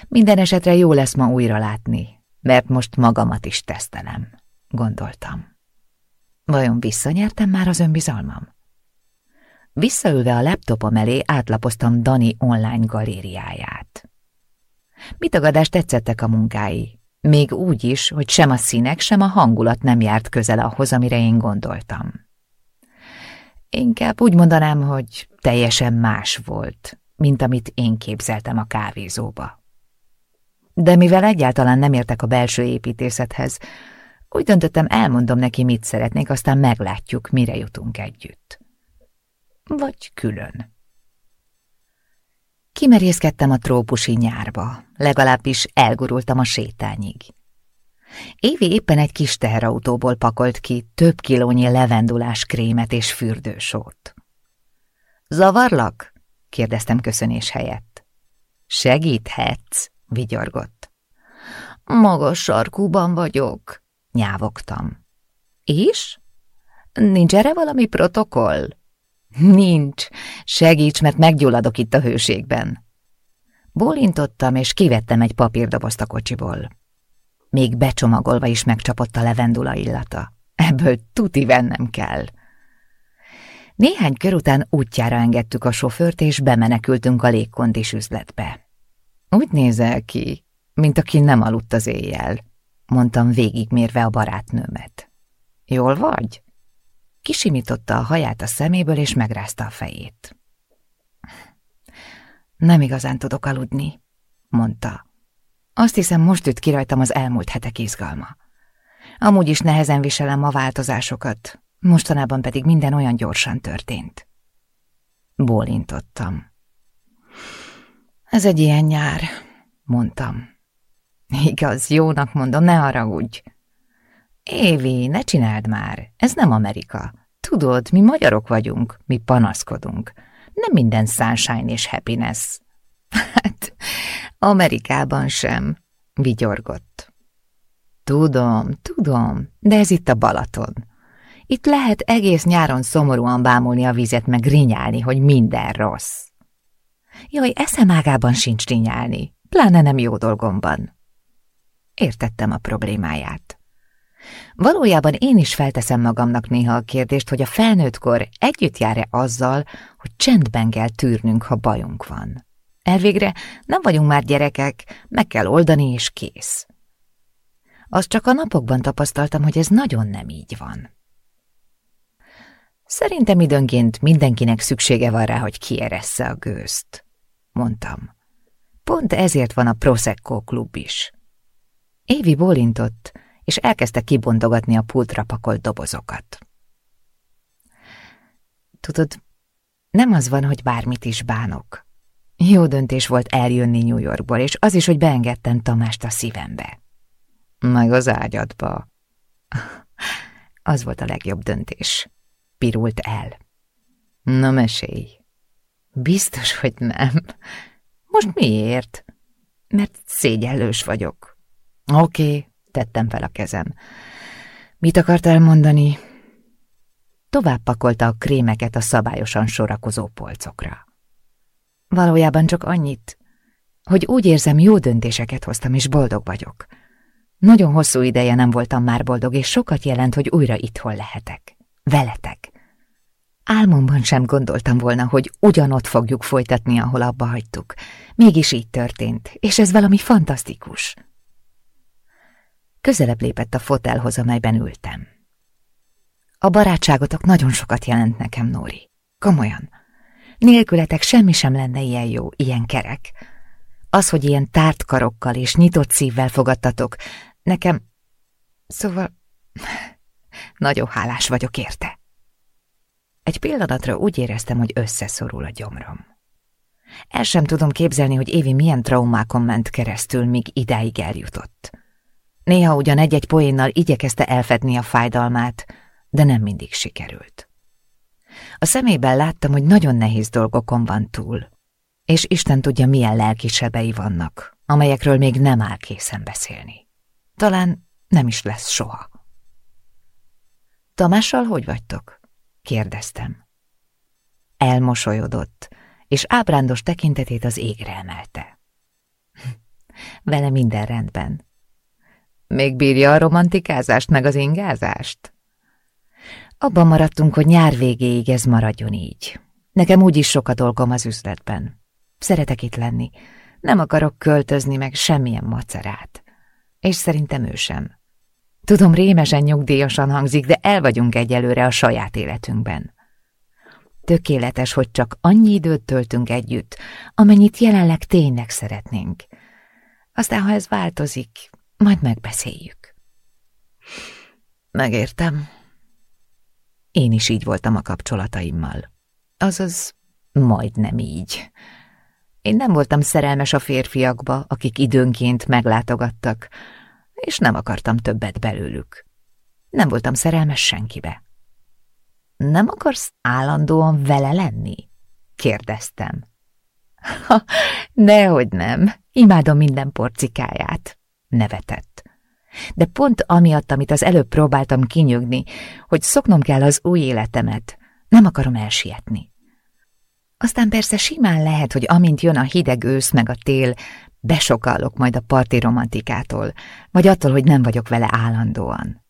Minden esetre jó lesz ma újra látni, mert most magamat is tesztelem, gondoltam. Vajon visszanyertem már az önbizalmam? Visszaülve a laptopom elé átlapoztam Dani online galériáját. Mitagadás tetszettek a munkái, még úgy is, hogy sem a színek, sem a hangulat nem járt közel ahhoz, amire én gondoltam. Inkább úgy mondanám, hogy teljesen más volt, mint amit én képzeltem a kávézóba. De mivel egyáltalán nem értek a belső építészethez, úgy döntöttem, elmondom neki, mit szeretnék, aztán meglátjuk, mire jutunk együtt. Vagy külön. Kimerészkedtem a trópusi nyárba, legalábbis elgurultam a sétányig. Évi éppen egy kis teherautóból pakolt ki több kilónyi levendulás krémet és fürdősót. Zavarlak? kérdeztem köszönés helyett. Segíthetsz, vigyorgott. Magas sarkúban vagyok, nyávogtam. És? Nincs erre valami protokoll? Nincs. Segíts, mert meggyulladok itt a hőségben. Bólintottam, és kivettem egy papírdobozt a kocsiból. Még becsomagolva is megcsapott a levendula illata. Ebből tuti vennem kell. Néhány kör után útjára engedtük a sofőrt, és bemenekültünk a légkondis üzletbe. Úgy nézel ki, mint aki nem aludt az éjjel, mondtam végigmérve a barátnőmet. Jól vagy? Kisimította a haját a szeméből, és megrázta a fejét. Nem igazán tudok aludni, mondta. Azt hiszem, most üt ki rajtam az elmúlt hetek izgalma. Amúgy is nehezen viselem a változásokat, mostanában pedig minden olyan gyorsan történt. Bólintottam. Ez egy ilyen nyár, mondtam. (laughs) Igaz, jónak mondom, ne haragudj. Évi, ne csináld már, ez nem Amerika. Tudod, mi magyarok vagyunk, mi panaszkodunk. Nem minden sunshine és happiness. (laughs) Hát, Amerikában sem, vigyorgott. Tudom, tudom, de ez itt a Balaton. Itt lehet egész nyáron szomorúan bámulni a vizet, meg rinyálni, hogy minden rossz. Jaj, eszemágában sincs rinyálni, pláne nem jó dolgomban. Értettem a problémáját. Valójában én is felteszem magamnak néha a kérdést, hogy a felnőttkor együtt jár-e azzal, hogy csendben kell tűrnünk, ha bajunk van. Elvégre nem vagyunk már gyerekek, meg kell oldani, és kész. Azt csak a napokban tapasztaltam, hogy ez nagyon nem így van. Szerintem időnként mindenkinek szüksége van rá, hogy kieressze a gőzt, mondtam. Pont ezért van a Prosecco klub is. Évi bólintott, és elkezdte kibontogatni a pultra pakolt dobozokat. Tudod, nem az van, hogy bármit is bánok. Jó döntés volt eljönni New Yorkból, és az is, hogy beengedtem Tamást a szívembe. Meg az ágyadba. Az volt a legjobb döntés. Pirult el. Na mesélj. Biztos, hogy nem. Most miért? Mert szégyellős vagyok. Oké, tettem fel a kezem. Mit akartál mondani? Tovább pakolta a krémeket a szabályosan sorakozó polcokra. Valójában csak annyit, hogy úgy érzem, jó döntéseket hoztam, és boldog vagyok. Nagyon hosszú ideje nem voltam már boldog, és sokat jelent, hogy újra itthon lehetek. Veletek. Álmomban sem gondoltam volna, hogy ugyanott fogjuk folytatni, ahol abba hagytuk. Mégis így történt, és ez valami fantasztikus. Közelebb lépett a fotelhoz, amelyben ültem. A barátságotok nagyon sokat jelent nekem, Nóri. Komolyan. Nélkületek semmi sem lenne ilyen jó, ilyen kerek. Az, hogy ilyen tárt karokkal és nyitott szívvel fogadtatok, nekem... Szóval... (laughs) Nagyon hálás vagyok érte. Egy pillanatra úgy éreztem, hogy összeszorul a gyomrom. El sem tudom képzelni, hogy Évi milyen traumákon ment keresztül, míg idáig eljutott. Néha ugyan egy-egy poénnal igyekezte elfedni a fájdalmát, de nem mindig sikerült. A szemében láttam, hogy nagyon nehéz dolgokon van túl, és Isten tudja, milyen lelkisebei vannak, amelyekről még nem áll készen beszélni. Talán nem is lesz soha. Tamással hogy vagytok? kérdeztem. Elmosolyodott, és ábrándos tekintetét az égre emelte. (laughs) Vele minden rendben. Még bírja a romantikázást meg az ingázást? Abban maradtunk, hogy nyár végéig ez maradjon így. Nekem úgyis sok a dolgom az üzletben. Szeretek itt lenni. Nem akarok költözni meg semmilyen macerát. És szerintem ő sem. Tudom, rémesen nyugdíjasan hangzik, de el vagyunk egyelőre a saját életünkben. Tökéletes, hogy csak annyi időt töltünk együtt, amennyit jelenleg tényleg szeretnénk. Aztán, ha ez változik, majd megbeszéljük. Megértem. Én is így voltam a kapcsolataimmal. Azaz, majdnem így. Én nem voltam szerelmes a férfiakba, akik időnként meglátogattak, és nem akartam többet belőlük. Nem voltam szerelmes senkibe. Nem akarsz állandóan vele lenni? kérdeztem. Ha, nehogy nem, imádom minden porcikáját, nevetett. De pont amiatt, amit az előbb próbáltam kinyögni, hogy szoknom kell az új életemet, nem akarom elsietni. Aztán persze simán lehet, hogy amint jön a hideg ősz meg a tél, besokallok majd a parti romantikától, vagy attól, hogy nem vagyok vele állandóan.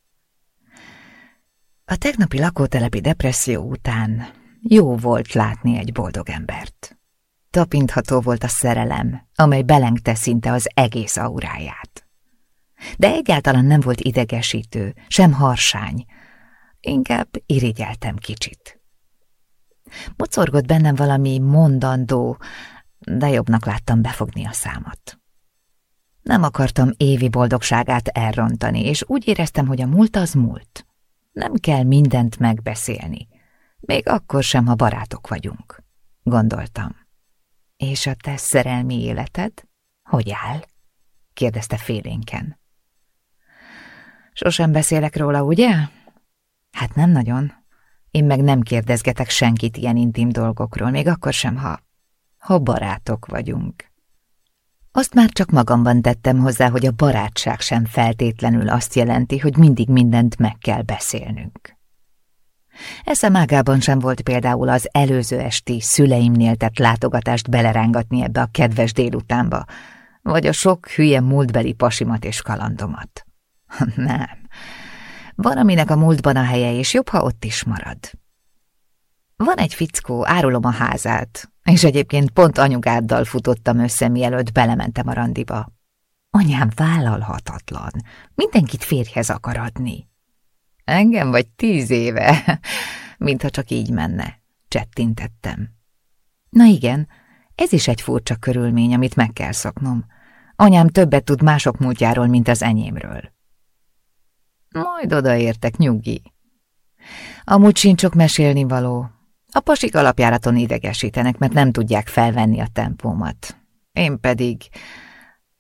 A tegnapi lakótelepi depresszió után jó volt látni egy boldog embert. Tapintható volt a szerelem, amely belengte szinte az egész auráját. De egyáltalán nem volt idegesítő, sem harsány, inkább irigyeltem kicsit. Mocorgott bennem valami mondandó, de jobbnak láttam befogni a számat. Nem akartam Évi boldogságát elrontani, és úgy éreztem, hogy a múlt az múlt. Nem kell mindent megbeszélni, még akkor sem, ha barátok vagyunk, gondoltam. És a te szerelmi életed? Hogy áll? kérdezte félénken. Sosem beszélek róla, ugye? Hát nem nagyon. Én meg nem kérdezgetek senkit ilyen intim dolgokról, még akkor sem, ha ha barátok vagyunk. Azt már csak magamban tettem hozzá, hogy a barátság sem feltétlenül azt jelenti, hogy mindig mindent meg kell beszélnünk. Eszem ágában sem volt például az előző esti szüleimnél tett látogatást belerángatni ebbe a kedves délutánba, vagy a sok hülye múltbeli pasimat és kalandomat. (laughs) Nem. Van, aminek a múltban a helye, és jobb, ha ott is marad. Van egy fickó, árulom a házát, és egyébként pont anyugáddal futottam össze, mielőtt belementem a randiba. Anyám vállalhatatlan. Mindenkit férjhez akar adni. Engem vagy tíz éve, (laughs) mintha csak így menne. Csettintettem. Na igen, ez is egy furcsa körülmény, amit meg kell szoknom. Anyám többet tud mások múltjáról, mint az enyémről. Majd odaértek, nyugi. Amúgy sincs csak mesélni való. A pasik alapjáraton idegesítenek, mert nem tudják felvenni a tempómat. Én pedig...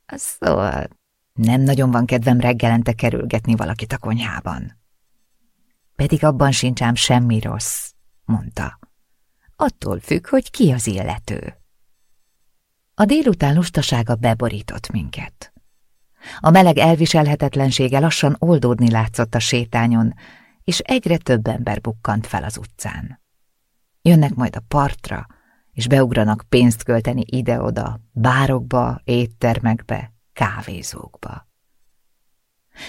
Szóval nem nagyon van kedvem reggelente kerülgetni valakit a konyhában. Pedig abban sincs ám semmi rossz, mondta. Attól függ, hogy ki az illető. A délután lustasága beborított minket. A meleg elviselhetetlensége lassan oldódni látszott a sétányon, és egyre több ember bukkant fel az utcán. Jönnek majd a partra, és beugranak pénzt költeni ide-oda, bárokba, éttermekbe, kávézókba.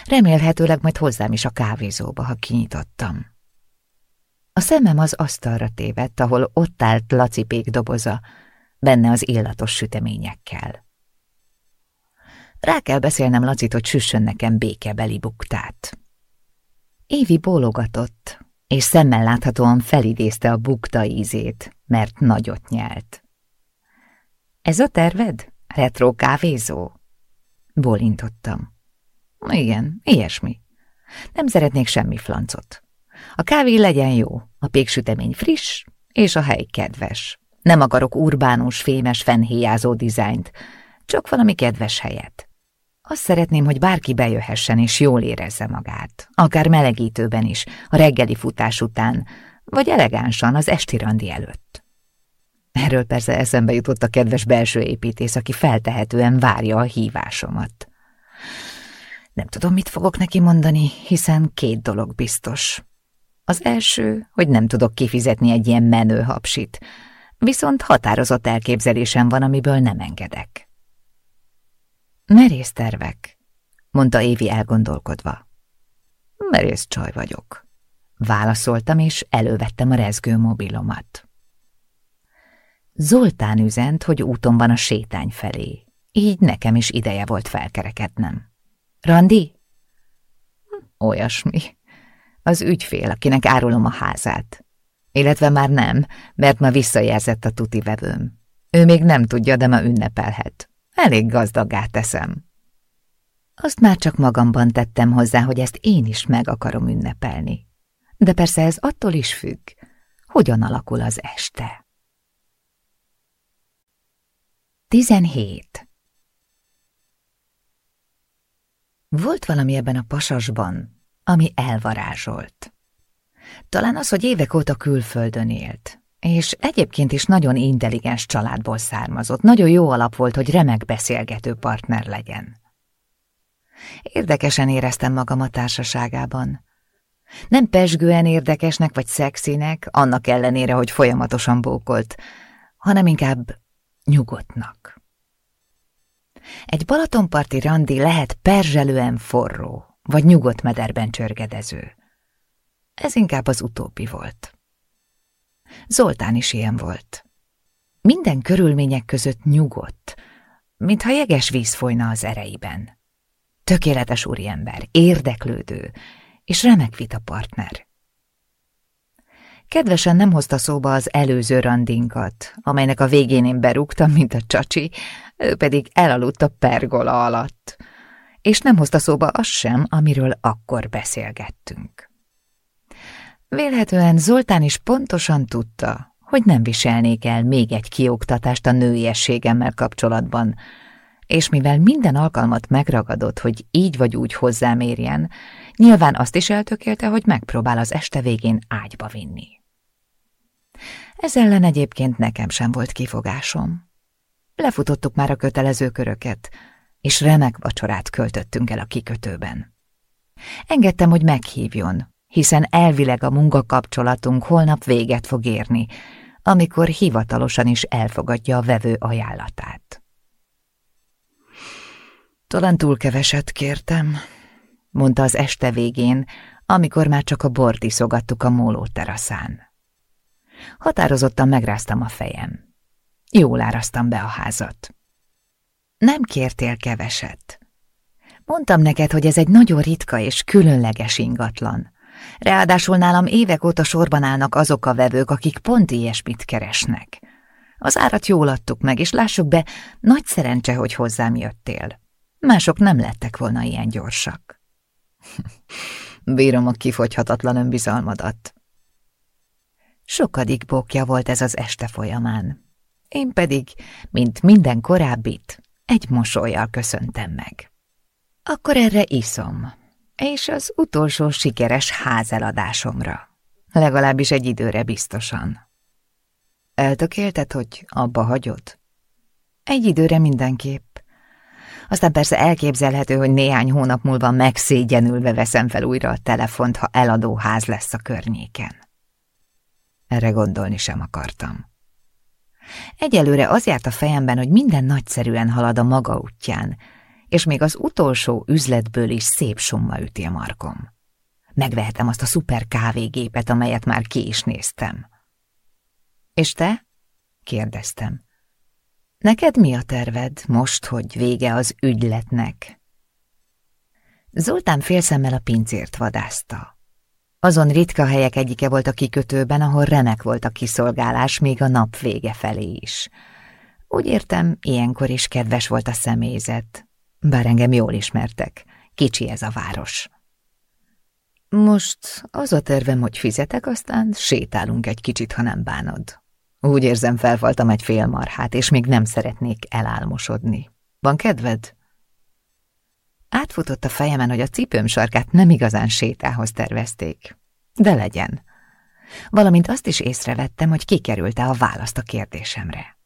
Remélhetőleg majd hozzám is a kávézóba, ha kinyitottam. A szemem az asztalra tévedt, ahol ott állt Laci doboza, benne az illatos süteményekkel. Rá kell beszélnem Lacit, hogy süssön nekem békebeli buktát. Évi bólogatott, és szemmel láthatóan felidézte a bukta ízét, mert nagyot nyelt. Ez a terved? Retro kávézó? Bólintottam. Igen, ilyesmi. Nem szeretnék semmi flancot. A kávé legyen jó, a péksütemény friss, és a hely kedves. Nem akarok urbánus, fémes, fennhéjázó dizájnt, csak valami kedves helyet. Azt szeretném, hogy bárki bejöhessen és jól érezze magát, akár melegítőben is, a reggeli futás után, vagy elegánsan az esti randi előtt. Erről persze eszembe jutott a kedves belső építész, aki feltehetően várja a hívásomat. Nem tudom, mit fogok neki mondani, hiszen két dolog biztos. Az első, hogy nem tudok kifizetni egy ilyen menő hapsit, viszont határozott elképzelésem van, amiből nem engedek. Merész tervek, mondta Évi elgondolkodva. Merész csaj vagyok. Válaszoltam, és elővettem a rezgő mobilomat. Zoltán üzent, hogy úton van a sétány felé, így nekem is ideje volt felkerekednem. Randi? Olyasmi. Az ügyfél, akinek árulom a házát. Illetve már nem, mert ma visszajelzett a tuti vevőm. Ő még nem tudja, de ma ünnepelhet. Elég gazdagát teszem. Azt már csak magamban tettem hozzá, hogy ezt én is meg akarom ünnepelni. De persze ez attól is függ, hogyan alakul az este. 17. Volt valami ebben a pasasban, ami elvarázsolt. Talán az, hogy évek óta külföldön élt, és egyébként is nagyon intelligens családból származott, nagyon jó alap volt, hogy remek beszélgető partner legyen. Érdekesen éreztem magam a társaságában. Nem pesgően érdekesnek vagy szexinek, annak ellenére, hogy folyamatosan bókolt, hanem inkább nyugodtnak. Egy Balatonparti randi lehet perzselően forró, vagy nyugodt mederben csörgedező. Ez inkább az utóbbi volt. Zoltán is ilyen volt. Minden körülmények között nyugodt, mintha jeges víz folyna az ereiben. Tökéletes úriember, érdeklődő és remek vita partner. Kedvesen nem hozta szóba az előző randinkat, amelynek a végén én berúgtam, mint a csacsi, ő pedig elaludt a pergola alatt, és nem hozta szóba azt sem, amiről akkor beszélgettünk. Vélhetően Zoltán is pontosan tudta, hogy nem viselnék el még egy kioktatást a nőiességemmel kapcsolatban, és mivel minden alkalmat megragadott, hogy így vagy úgy hozzám érjen, nyilván azt is eltökélte, hogy megpróbál az este végén ágyba vinni. Ez ellen egyébként nekem sem volt kifogásom. Lefutottuk már a kötelező köröket, és remek vacsorát költöttünk el a kikötőben. Engedtem, hogy meghívjon, hiszen elvileg a munkakapcsolatunk holnap véget fog érni, amikor hivatalosan is elfogadja a vevő ajánlatát. Talán túl keveset kértem, mondta az este végén, amikor már csak a bort iszogattuk a móló teraszán. Határozottan megráztam a fejem. Jól áraztam be a házat. Nem kértél keveset. Mondtam neked, hogy ez egy nagyon ritka és különleges ingatlan. Ráadásul nálam évek óta sorban állnak azok a vevők, akik pont ilyesmit keresnek. Az árat jól adtuk meg, és lássuk be, nagy szerencse, hogy hozzám jöttél. Mások nem lettek volna ilyen gyorsak. (laughs) Bírom a kifogyhatatlan önbizalmadat. Sokadik bokja volt ez az este folyamán. Én pedig, mint minden korábbit, egy mosolyjal köszöntem meg. Akkor erre iszom, és az utolsó sikeres házeladásomra. Legalábbis egy időre biztosan. Eltökélted, hogy abba hagyod? Egy időre mindenképp. Aztán persze elképzelhető, hogy néhány hónap múlva megszégyenülve veszem fel újra a telefont, ha eladó ház lesz a környéken. Erre gondolni sem akartam. Egyelőre az járt a fejemben, hogy minden nagyszerűen halad a maga útján, és még az utolsó üzletből is szép summa üti a markom. Megvehetem azt a szuper kávégépet, amelyet már ki is néztem. És te? kérdeztem. Neked mi a terved most, hogy vége az ügyletnek? Zoltán félszemmel a pincért vadászta. Azon ritka helyek egyike volt a kikötőben, ahol remek volt a kiszolgálás még a nap vége felé is. Úgy értem, ilyenkor is kedves volt a személyzet, bár engem jól ismertek, kicsi ez a város. Most az a tervem, hogy fizetek, aztán sétálunk egy kicsit, ha nem bánod. Úgy érzem, felfaltam egy fél marhát, és még nem szeretnék elálmosodni. Van kedved? Átfutott a fejemen, hogy a cipőm sarkát nem igazán sétához tervezték. De legyen. Valamint azt is észrevettem, hogy kikerülte a választ a kérdésemre.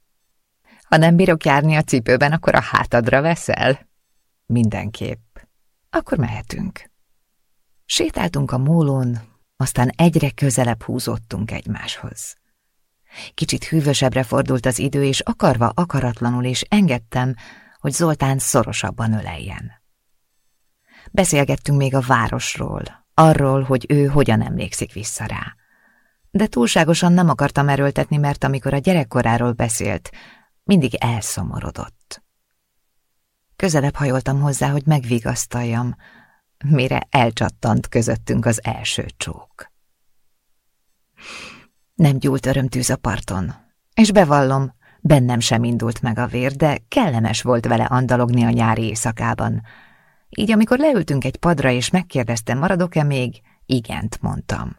Ha nem bírok járni a cipőben, akkor a hátadra veszel? Mindenképp. Akkor mehetünk. Sétáltunk a mólón, aztán egyre közelebb húzottunk egymáshoz. Kicsit hűvösebbre fordult az idő, és akarva akaratlanul is engedtem, hogy Zoltán szorosabban öleljen. Beszélgettünk még a városról, arról, hogy ő hogyan emlékszik vissza rá. De túlságosan nem akartam erőltetni, mert amikor a gyerekkoráról beszélt, mindig elszomorodott. Közelebb hajoltam hozzá, hogy megvigasztaljam, mire elcsattant közöttünk az első csók. Nem gyúlt örömtűz a parton, és bevallom, bennem sem indult meg a vér, de kellemes volt vele andalogni a nyári éjszakában. Így amikor leültünk egy padra, és megkérdeztem, maradok-e még, igent mondtam.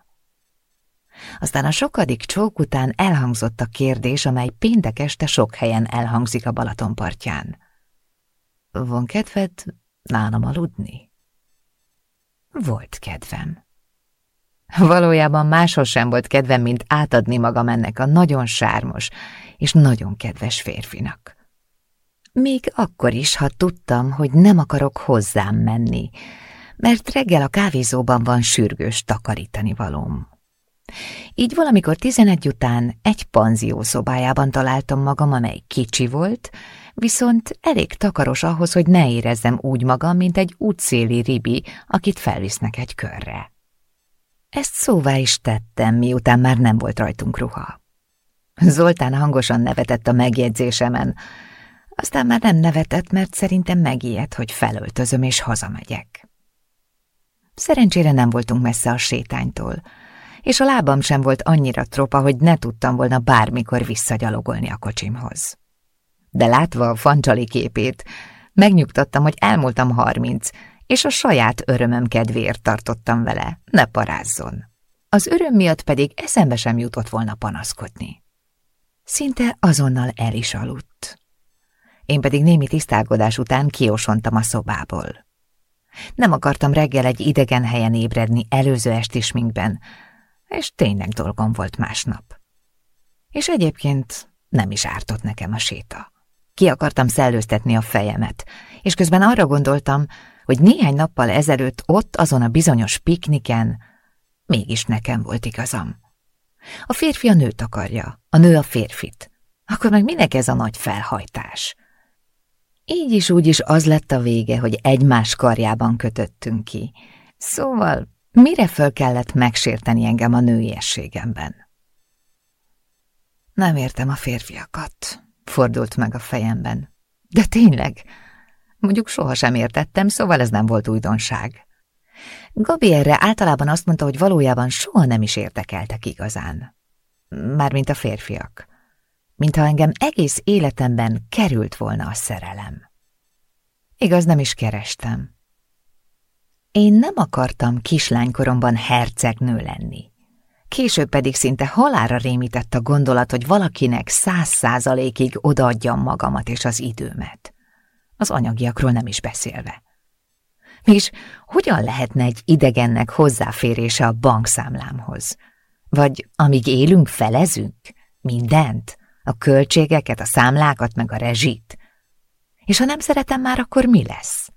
Aztán a sokadik csók után elhangzott a kérdés, amely péntek este sok helyen elhangzik a Balatonpartján. Van kedved nálam aludni? Volt kedvem. Valójában máshoz sem volt kedvem, mint átadni magam ennek a nagyon sármos és nagyon kedves férfinak. Még akkor is, ha tudtam, hogy nem akarok hozzám menni, mert reggel a kávézóban van sürgős takarítani valóm. Így valamikor tizenegy után egy panzió szobájában találtam magam, amely kicsi volt, viszont elég takaros ahhoz, hogy ne érezzem úgy magam, mint egy útszéli ribi, akit felvisznek egy körre. Ezt szóvá is tettem, miután már nem volt rajtunk ruha. Zoltán hangosan nevetett a megjegyzésemen, aztán már nem nevetett, mert szerintem megijedt, hogy felöltözöm és hazamegyek. Szerencsére nem voltunk messze a sétánytól, és a lábam sem volt annyira tropa, hogy ne tudtam volna bármikor visszagyalogolni a kocsimhoz. De látva a fancsali képét, megnyugtattam, hogy elmúltam harminc, és a saját örömöm kedvéért tartottam vele, ne parázzon. Az öröm miatt pedig eszembe sem jutott volna panaszkodni. Szinte azonnal el is aludt. Én pedig némi tisztálkodás után kiosontam a szobából. Nem akartam reggel egy idegen helyen ébredni előző esti sminkben, és tényleg dolgom volt másnap. És egyébként nem is ártott nekem a séta. Ki akartam szellőztetni a fejemet, és közben arra gondoltam, hogy néhány nappal ezelőtt ott, azon a bizonyos pikniken, mégis nekem volt igazam. A férfi a nőt akarja, a nő a férfit. Akkor meg minek ez a nagy felhajtás? Így is úgy is az lett a vége, hogy egymás karjában kötöttünk ki. Szóval mire föl kellett megsérteni engem a nőiességemben? Nem értem a férfiakat, fordult meg a fejemben. De tényleg, Mondjuk sohasem értettem, szóval ez nem volt újdonság. Gabi erre általában azt mondta, hogy valójában soha nem is érdekeltek igazán. Mármint a férfiak. Mintha engem egész életemben került volna a szerelem. Igaz, nem is kerestem. Én nem akartam kislánykoromban hercegnő lenni. Később pedig szinte halára rémített a gondolat, hogy valakinek száz százalékig odaadjam magamat és az időmet. Az anyagiakról nem is beszélve. És hogyan lehetne egy idegennek hozzáférése a bankszámlámhoz? Vagy amíg élünk, felezünk? Mindent? A költségeket, a számlákat, meg a rezsit? És ha nem szeretem már, akkor mi lesz?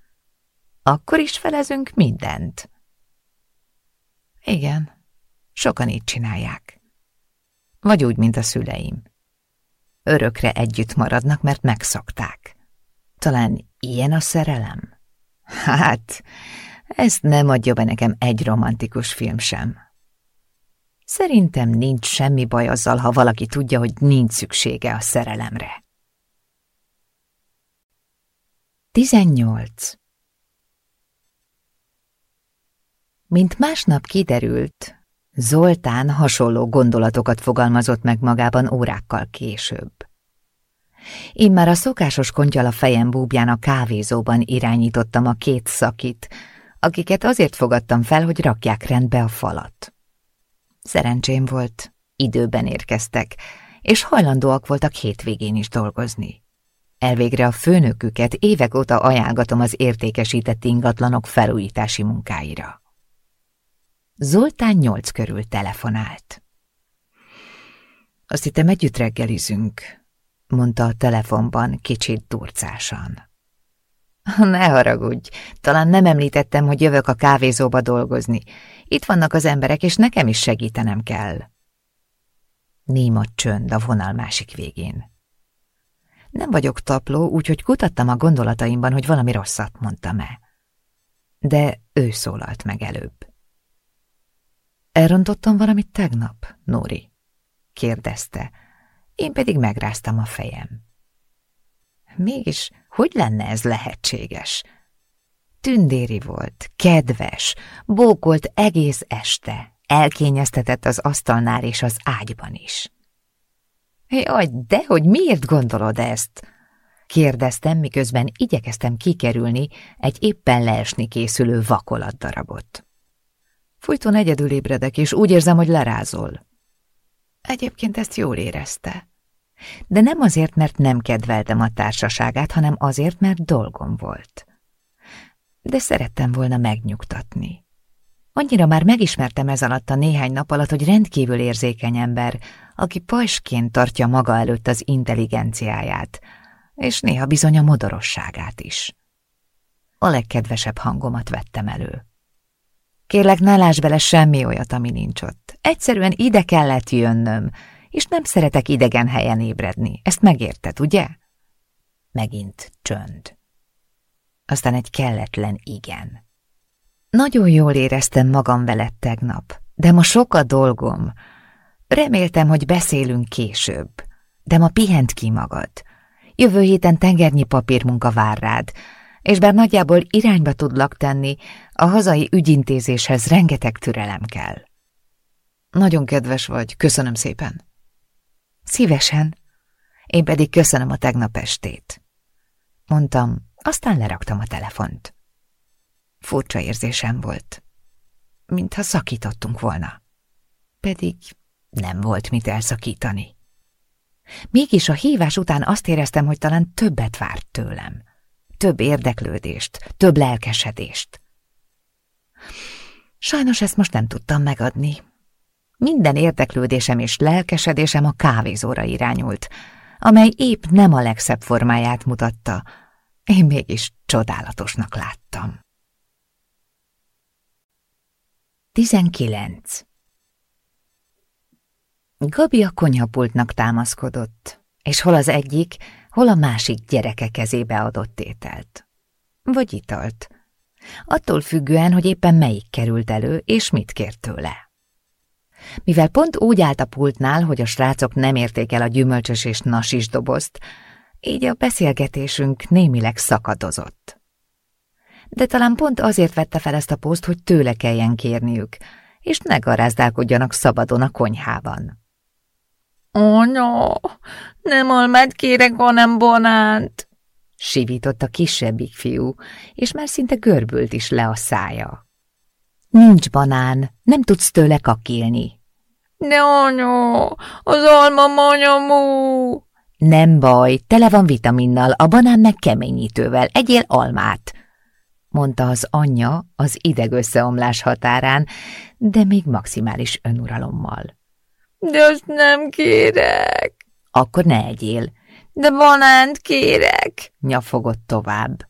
Akkor is felezünk mindent. Igen, sokan így csinálják. Vagy úgy, mint a szüleim. Örökre együtt maradnak, mert megszokták. Talán ilyen a szerelem? Hát, ezt nem adja be nekem egy romantikus film sem. Szerintem nincs semmi baj azzal, ha valaki tudja, hogy nincs szüksége a szerelemre. 18. Mint másnap kiderült, Zoltán hasonló gondolatokat fogalmazott meg magában órákkal később. Én már a szokásos kontyal a fejem búbján a kávézóban irányítottam a két szakit, akiket azért fogadtam fel, hogy rakják rendbe a falat. Szerencsém volt, időben érkeztek, és hajlandóak voltak hétvégén is dolgozni. Elvégre a főnöküket évek óta ajánlgatom az értékesített ingatlanok felújítási munkáira. Zoltán nyolc körül telefonált. Azt hittem együtt reggelizünk, mondta a telefonban kicsit durcásan. Ne haragudj, talán nem említettem, hogy jövök a kávézóba dolgozni. Itt vannak az emberek, és nekem is segítenem kell. Néma csönd a vonal másik végén. Nem vagyok tapló, úgyhogy kutattam a gondolataimban, hogy valami rosszat mondtam-e. De ő szólalt meg előbb. Elrontottam valamit tegnap, Nóri? kérdezte, én pedig megráztam a fejem. Mégis hogy lenne ez lehetséges? Tündéri volt, kedves, bókolt egész este, elkényeztetett az asztalnál és az ágyban is. Jaj, de hogy miért gondolod ezt? Kérdeztem, miközben igyekeztem kikerülni egy éppen leesni készülő vakolatdarabot. Fújton egyedül ébredek, és úgy érzem, hogy lerázol. Egyébként ezt jól érezte. De nem azért, mert nem kedveltem a társaságát, hanem azért, mert dolgom volt. De szerettem volna megnyugtatni. Annyira már megismertem ez alatt a néhány nap alatt, hogy rendkívül érzékeny ember, aki pajsként tartja maga előtt az intelligenciáját, és néha bizony a modorosságát is. A legkedvesebb hangomat vettem elő. Kérlek, ne láss bele semmi olyat, ami nincs ott. Egyszerűen ide kellett jönnöm, és nem szeretek idegen helyen ébredni. Ezt megérted, ugye? Megint csönd. Aztán egy kelletlen igen. Nagyon jól éreztem magam veled tegnap, de ma sok a dolgom. Reméltem, hogy beszélünk később, de ma pihent ki magad. Jövő héten tengernyi papírmunka vár rád, és bár nagyjából irányba tudlak tenni, a hazai ügyintézéshez rengeteg türelem kell. Nagyon kedves vagy, köszönöm szépen. Szívesen. Én pedig köszönöm a tegnap estét. Mondtam, aztán leraktam a telefont. Furcsa érzésem volt, mintha szakítottunk volna. Pedig nem volt mit elszakítani. Mégis a hívás után azt éreztem, hogy talán többet várt tőlem. Több érdeklődést, több lelkesedést. Sajnos ezt most nem tudtam megadni. Minden érdeklődésem és lelkesedésem a kávézóra irányult, amely épp nem a legszebb formáját mutatta, én mégis csodálatosnak láttam. 19. Gabi a konyhapultnak támaszkodott, és hol az egyik, hol a másik gyereke kezébe adott ételt. Vagy italt. Attól függően, hogy éppen melyik került elő, és mit kért tőle. Mivel pont úgy állt a pultnál, hogy a srácok nem érték el a gyümölcsös és nasis dobozt, így a beszélgetésünk némileg szakadozott. De talán pont azért vette fel ezt a poszt, hogy tőle kelljen kérniük, és ne garázdálkodjanak szabadon a konyhában. Anya, nem almát kérek, hanem banánt, Sivított a kisebbik fiú, és már szinte görbült is le a szája. Nincs banán, nem tudsz tőle kakilni. De anyu, az alma manyamú! Nem baj, tele van vitaminnal, a banán meg keményítővel, egyél almát, mondta az anyja az idegösszeomlás határán, de még maximális önuralommal. De azt nem kérek. Akkor ne egyél. De banánt kérek, nyafogott tovább.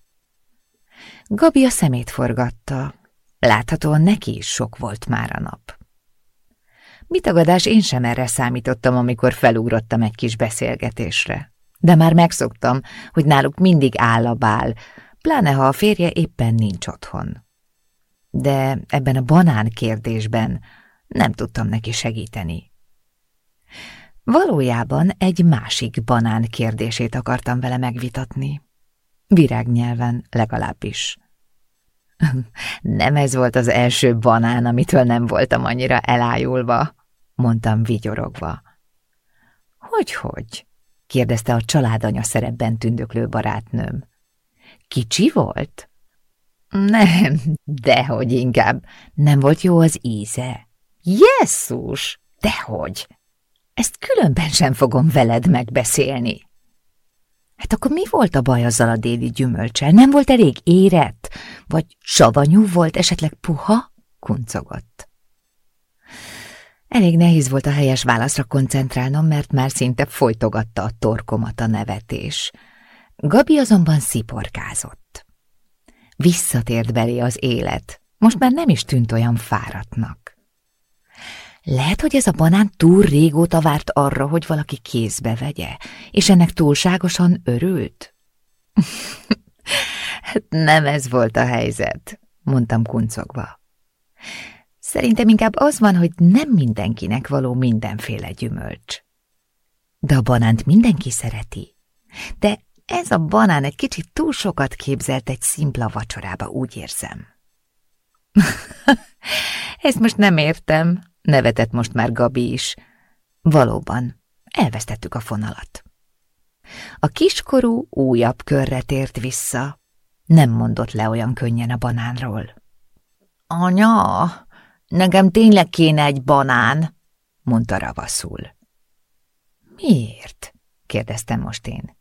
Gabi a szemét forgatta. Láthatóan neki is sok volt már a nap. Mitagadás én sem erre számítottam, amikor felugrottam egy kis beszélgetésre. De már megszoktam, hogy náluk mindig áll a bál, pláne ha a férje éppen nincs otthon. De ebben a banán kérdésben nem tudtam neki segíteni. Valójában egy másik banán kérdését akartam vele megvitatni. Virágnyelven legalábbis. (laughs) Nem ez volt az első banán, amitől nem voltam annyira elájulva, mondtam vigyorogva. Hogy-hogy? kérdezte a családanya szerepben tündöklő barátnőm. Kicsi volt? Nem, dehogy inkább. Nem volt jó az íze. Jesszus, dehogy! Ezt különben sem fogom veled megbeszélni. Hát akkor mi volt a baj azzal a déli gyümölcsel? Nem volt elég érett? Vagy savanyú volt, esetleg puha? Kuncogott. Elég nehéz volt a helyes válaszra koncentrálnom, mert már szinte folytogatta a torkomat a nevetés. Gabi azonban sziporkázott. Visszatért belé az élet, most már nem is tűnt olyan fáradtnak. Lehet, hogy ez a banán túl régóta várt arra, hogy valaki kézbe vegye, és ennek túlságosan örült? (laughs) hát nem ez volt a helyzet, mondtam kuncogva. Szerintem inkább az van, hogy nem mindenkinek való mindenféle gyümölcs. De a banánt mindenki szereti. De ez a banán egy kicsit túl sokat képzelt egy szimpla vacsorába, úgy érzem. (laughs) Ezt most nem értem, nevetett most már Gabi is. Valóban, elvesztettük a fonalat. A kiskorú újabb körre tért vissza. Nem mondott le olyan könnyen a banánról. Anya, nekem tényleg kéne egy banán, mondta ravaszul. Miért? kérdeztem most én.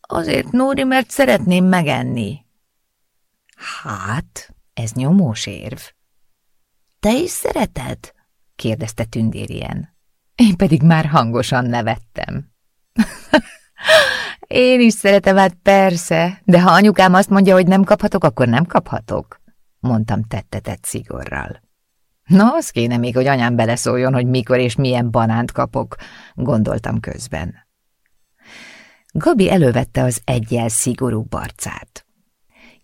Azért, Nóri, mert szeretném megenni. Hát, ez nyomós érv. Te is szereted? kérdezte tündérien. Én pedig már hangosan nevettem. (laughs) Én is szeretem, hát persze, de ha anyukám azt mondja, hogy nem kaphatok, akkor nem kaphatok, mondtam tettetett szigorral. Na, az kéne még, hogy anyám beleszóljon, hogy mikor és milyen banánt kapok, gondoltam közben. Gabi elővette az egyel szigorú barcát.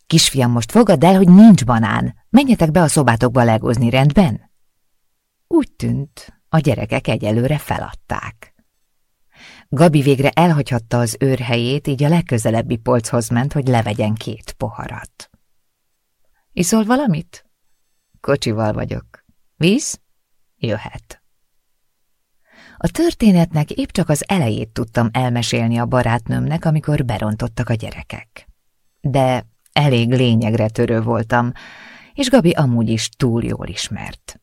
Kisfiam, most fogad el, hogy nincs banán. Menjetek be a szobátokba legozni, rendben? Úgy tűnt, a gyerekek egyelőre feladták. Gabi végre elhagyhatta az őrhelyét, így a legközelebbi polchoz ment, hogy levegyen két poharat. Iszol valamit? Kocsival vagyok. Víz? Jöhet. A történetnek épp csak az elejét tudtam elmesélni a barátnőmnek, amikor berontottak a gyerekek. De elég lényegre törő voltam, és Gabi amúgy is túl jól ismert.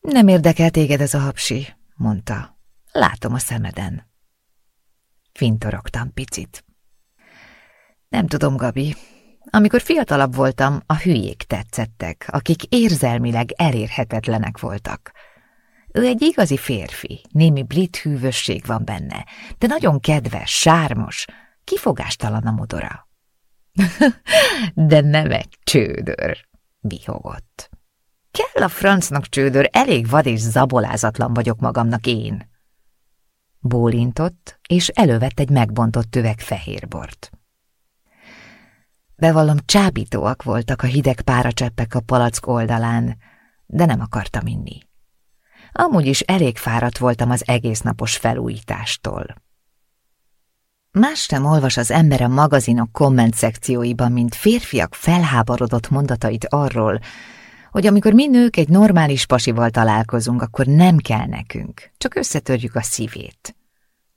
Nem érdekel téged ez a hapsi, mondta. Látom a szemeden. Fintorogtam picit. Nem tudom, Gabi. Amikor fiatalabb voltam, a hülyék tetszettek, akik érzelmileg elérhetetlenek voltak. Ő egy igazi férfi, némi brit hűvösség van benne, de nagyon kedves, sármos, kifogástalan a modora. (laughs) de nem egy csődör, vihogott. Kell a francnak csődör, elég vad és zabolázatlan vagyok magamnak én. Bólintott, és elővett egy megbontott üveg fehérbort. Bevallom, csábítóak voltak a hideg páracseppek a palack oldalán, de nem akartam inni. Amúgy is elég fáradt voltam az egész napos felújítástól. Más sem olvas az ember a magazinok komment szekcióiban, mint férfiak felháborodott mondatait arról, hogy amikor mi nők egy normális pasival találkozunk, akkor nem kell nekünk, csak összetörjük a szívét,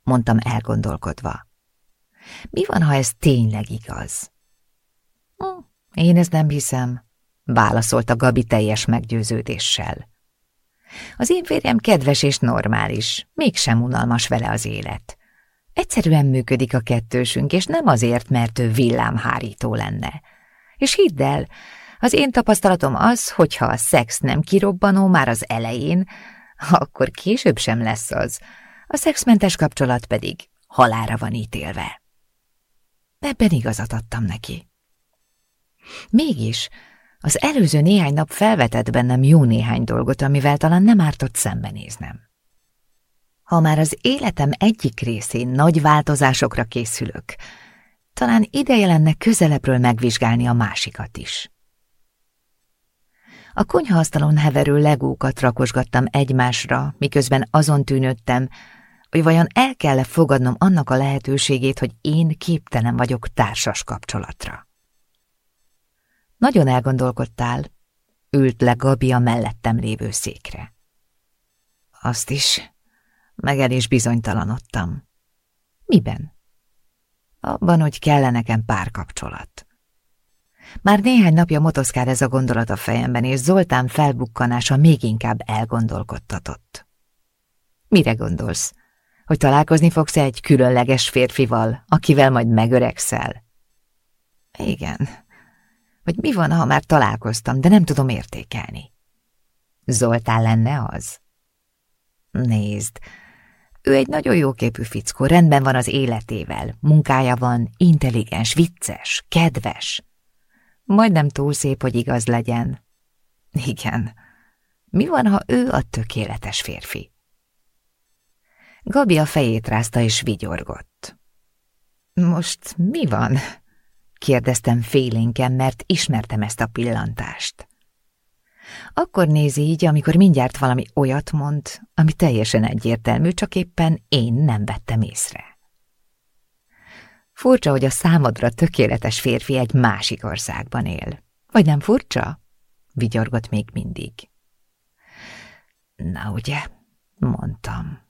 mondtam elgondolkodva. Mi van, ha ez tényleg igaz? Hm, én ezt nem hiszem, válaszolta Gabi teljes meggyőződéssel. Az én férjem kedves és normális, mégsem unalmas vele az élet. Egyszerűen működik a kettősünk, és nem azért, mert ő villámhárító lenne. És hidd el, az én tapasztalatom az, hogyha a szex nem kirobbanó már az elején, akkor később sem lesz az. A szexmentes kapcsolat pedig halára van ítélve. Ebben igazat adtam neki. Mégis az előző néhány nap felvetett bennem jó néhány dolgot, amivel talán nem ártott szembenéznem. Ha már az életem egyik részén nagy változásokra készülök, talán ideje lenne közelebbről megvizsgálni a másikat is. A konyhaasztalon heverő legókat rakosgattam egymásra, miközben azon tűnődtem, hogy vajon el kell -e fogadnom annak a lehetőségét, hogy én képtelen vagyok társas kapcsolatra. Nagyon elgondolkodtál, ült le Gabi a mellettem lévő székre. Azt is, meg el is bizonytalanodtam. Miben? Abban, hogy kell nekem párkapcsolat. Már néhány napja motoszkál ez a gondolat a fejemben, és Zoltán felbukkanása még inkább elgondolkodtatott. Mire gondolsz? Hogy találkozni fogsz -e egy különleges férfival, akivel majd megöregszel? Igen. Vagy mi van, ha már találkoztam, de nem tudom értékelni? Zoltán lenne az? Nézd, ő egy nagyon jóképű fickó, rendben van az életével, munkája van, intelligens, vicces, kedves. Majdnem túl szép, hogy igaz legyen. Igen. Mi van, ha ő a tökéletes férfi? Gabi a fejét rázta és vigyorgott. Most mi van? kérdeztem félénken, mert ismertem ezt a pillantást. Akkor nézi így, amikor mindjárt valami olyat mond, ami teljesen egyértelmű, csak éppen én nem vettem észre. Furcsa, hogy a számodra tökéletes férfi egy másik országban él. Vagy nem furcsa? Vigyorgott még mindig. Na ugye, mondtam.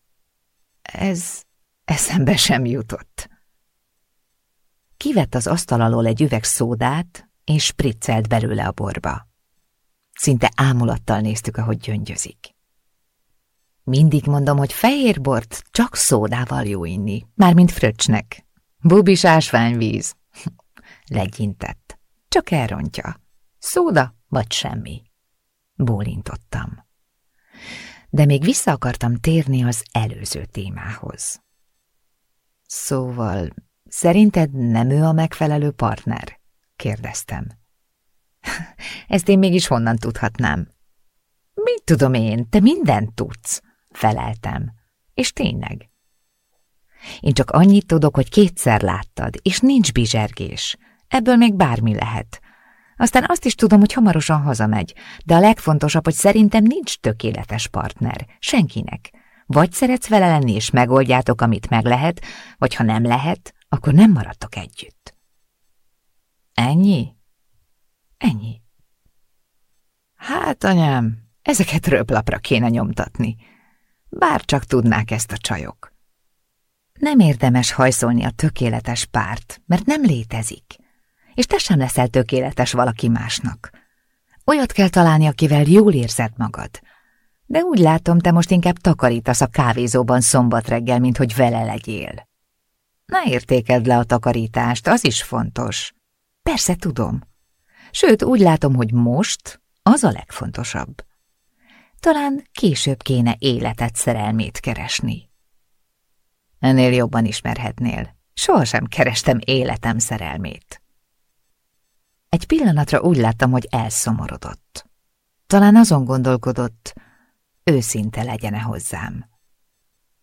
Ez eszembe sem jutott. Kivett az asztal alól egy üveg szódát, és spriccelt belőle a borba. Szinte ámulattal néztük, ahogy gyöngyözik. Mindig mondom, hogy fehér bort csak szódával jó inni, mármint fröccsnek. Bubis ásványvíz. (laughs) Legyintett. Csak elrontja. Szóda vagy semmi. Bólintottam. De még vissza akartam térni az előző témához. Szóval, szerinted nem ő a megfelelő partner? kérdeztem. (laughs) Ezt én mégis honnan tudhatnám? Mit tudom én, te mindent tudsz, feleltem. És tényleg. Én csak annyit tudok, hogy kétszer láttad, és nincs bizsergés. Ebből még bármi lehet. Aztán azt is tudom, hogy hamarosan hazamegy, de a legfontosabb, hogy szerintem nincs tökéletes partner. Senkinek. Vagy szeretsz vele lenni, és megoldjátok, amit meg lehet, vagy ha nem lehet, akkor nem maradtok együtt. Ennyi? Ennyi. Hát, anyám, ezeket röplapra kéne nyomtatni. Bár csak tudnák ezt a csajok. Nem érdemes hajszolni a tökéletes párt, mert nem létezik. És te sem leszel tökéletes valaki másnak. Olyat kell találni, akivel jól érzed magad. De úgy látom, te most inkább takarítasz a kávézóban szombat reggel, mint hogy vele legyél. Ne értékeld le a takarítást, az is fontos. Persze tudom. Sőt, úgy látom, hogy most az a legfontosabb. Talán később kéne életet szerelmét keresni. Ennél jobban ismerhetnél. Sohasem kerestem életem szerelmét. Egy pillanatra úgy láttam, hogy elszomorodott. Talán azon gondolkodott, őszinte legyene hozzám.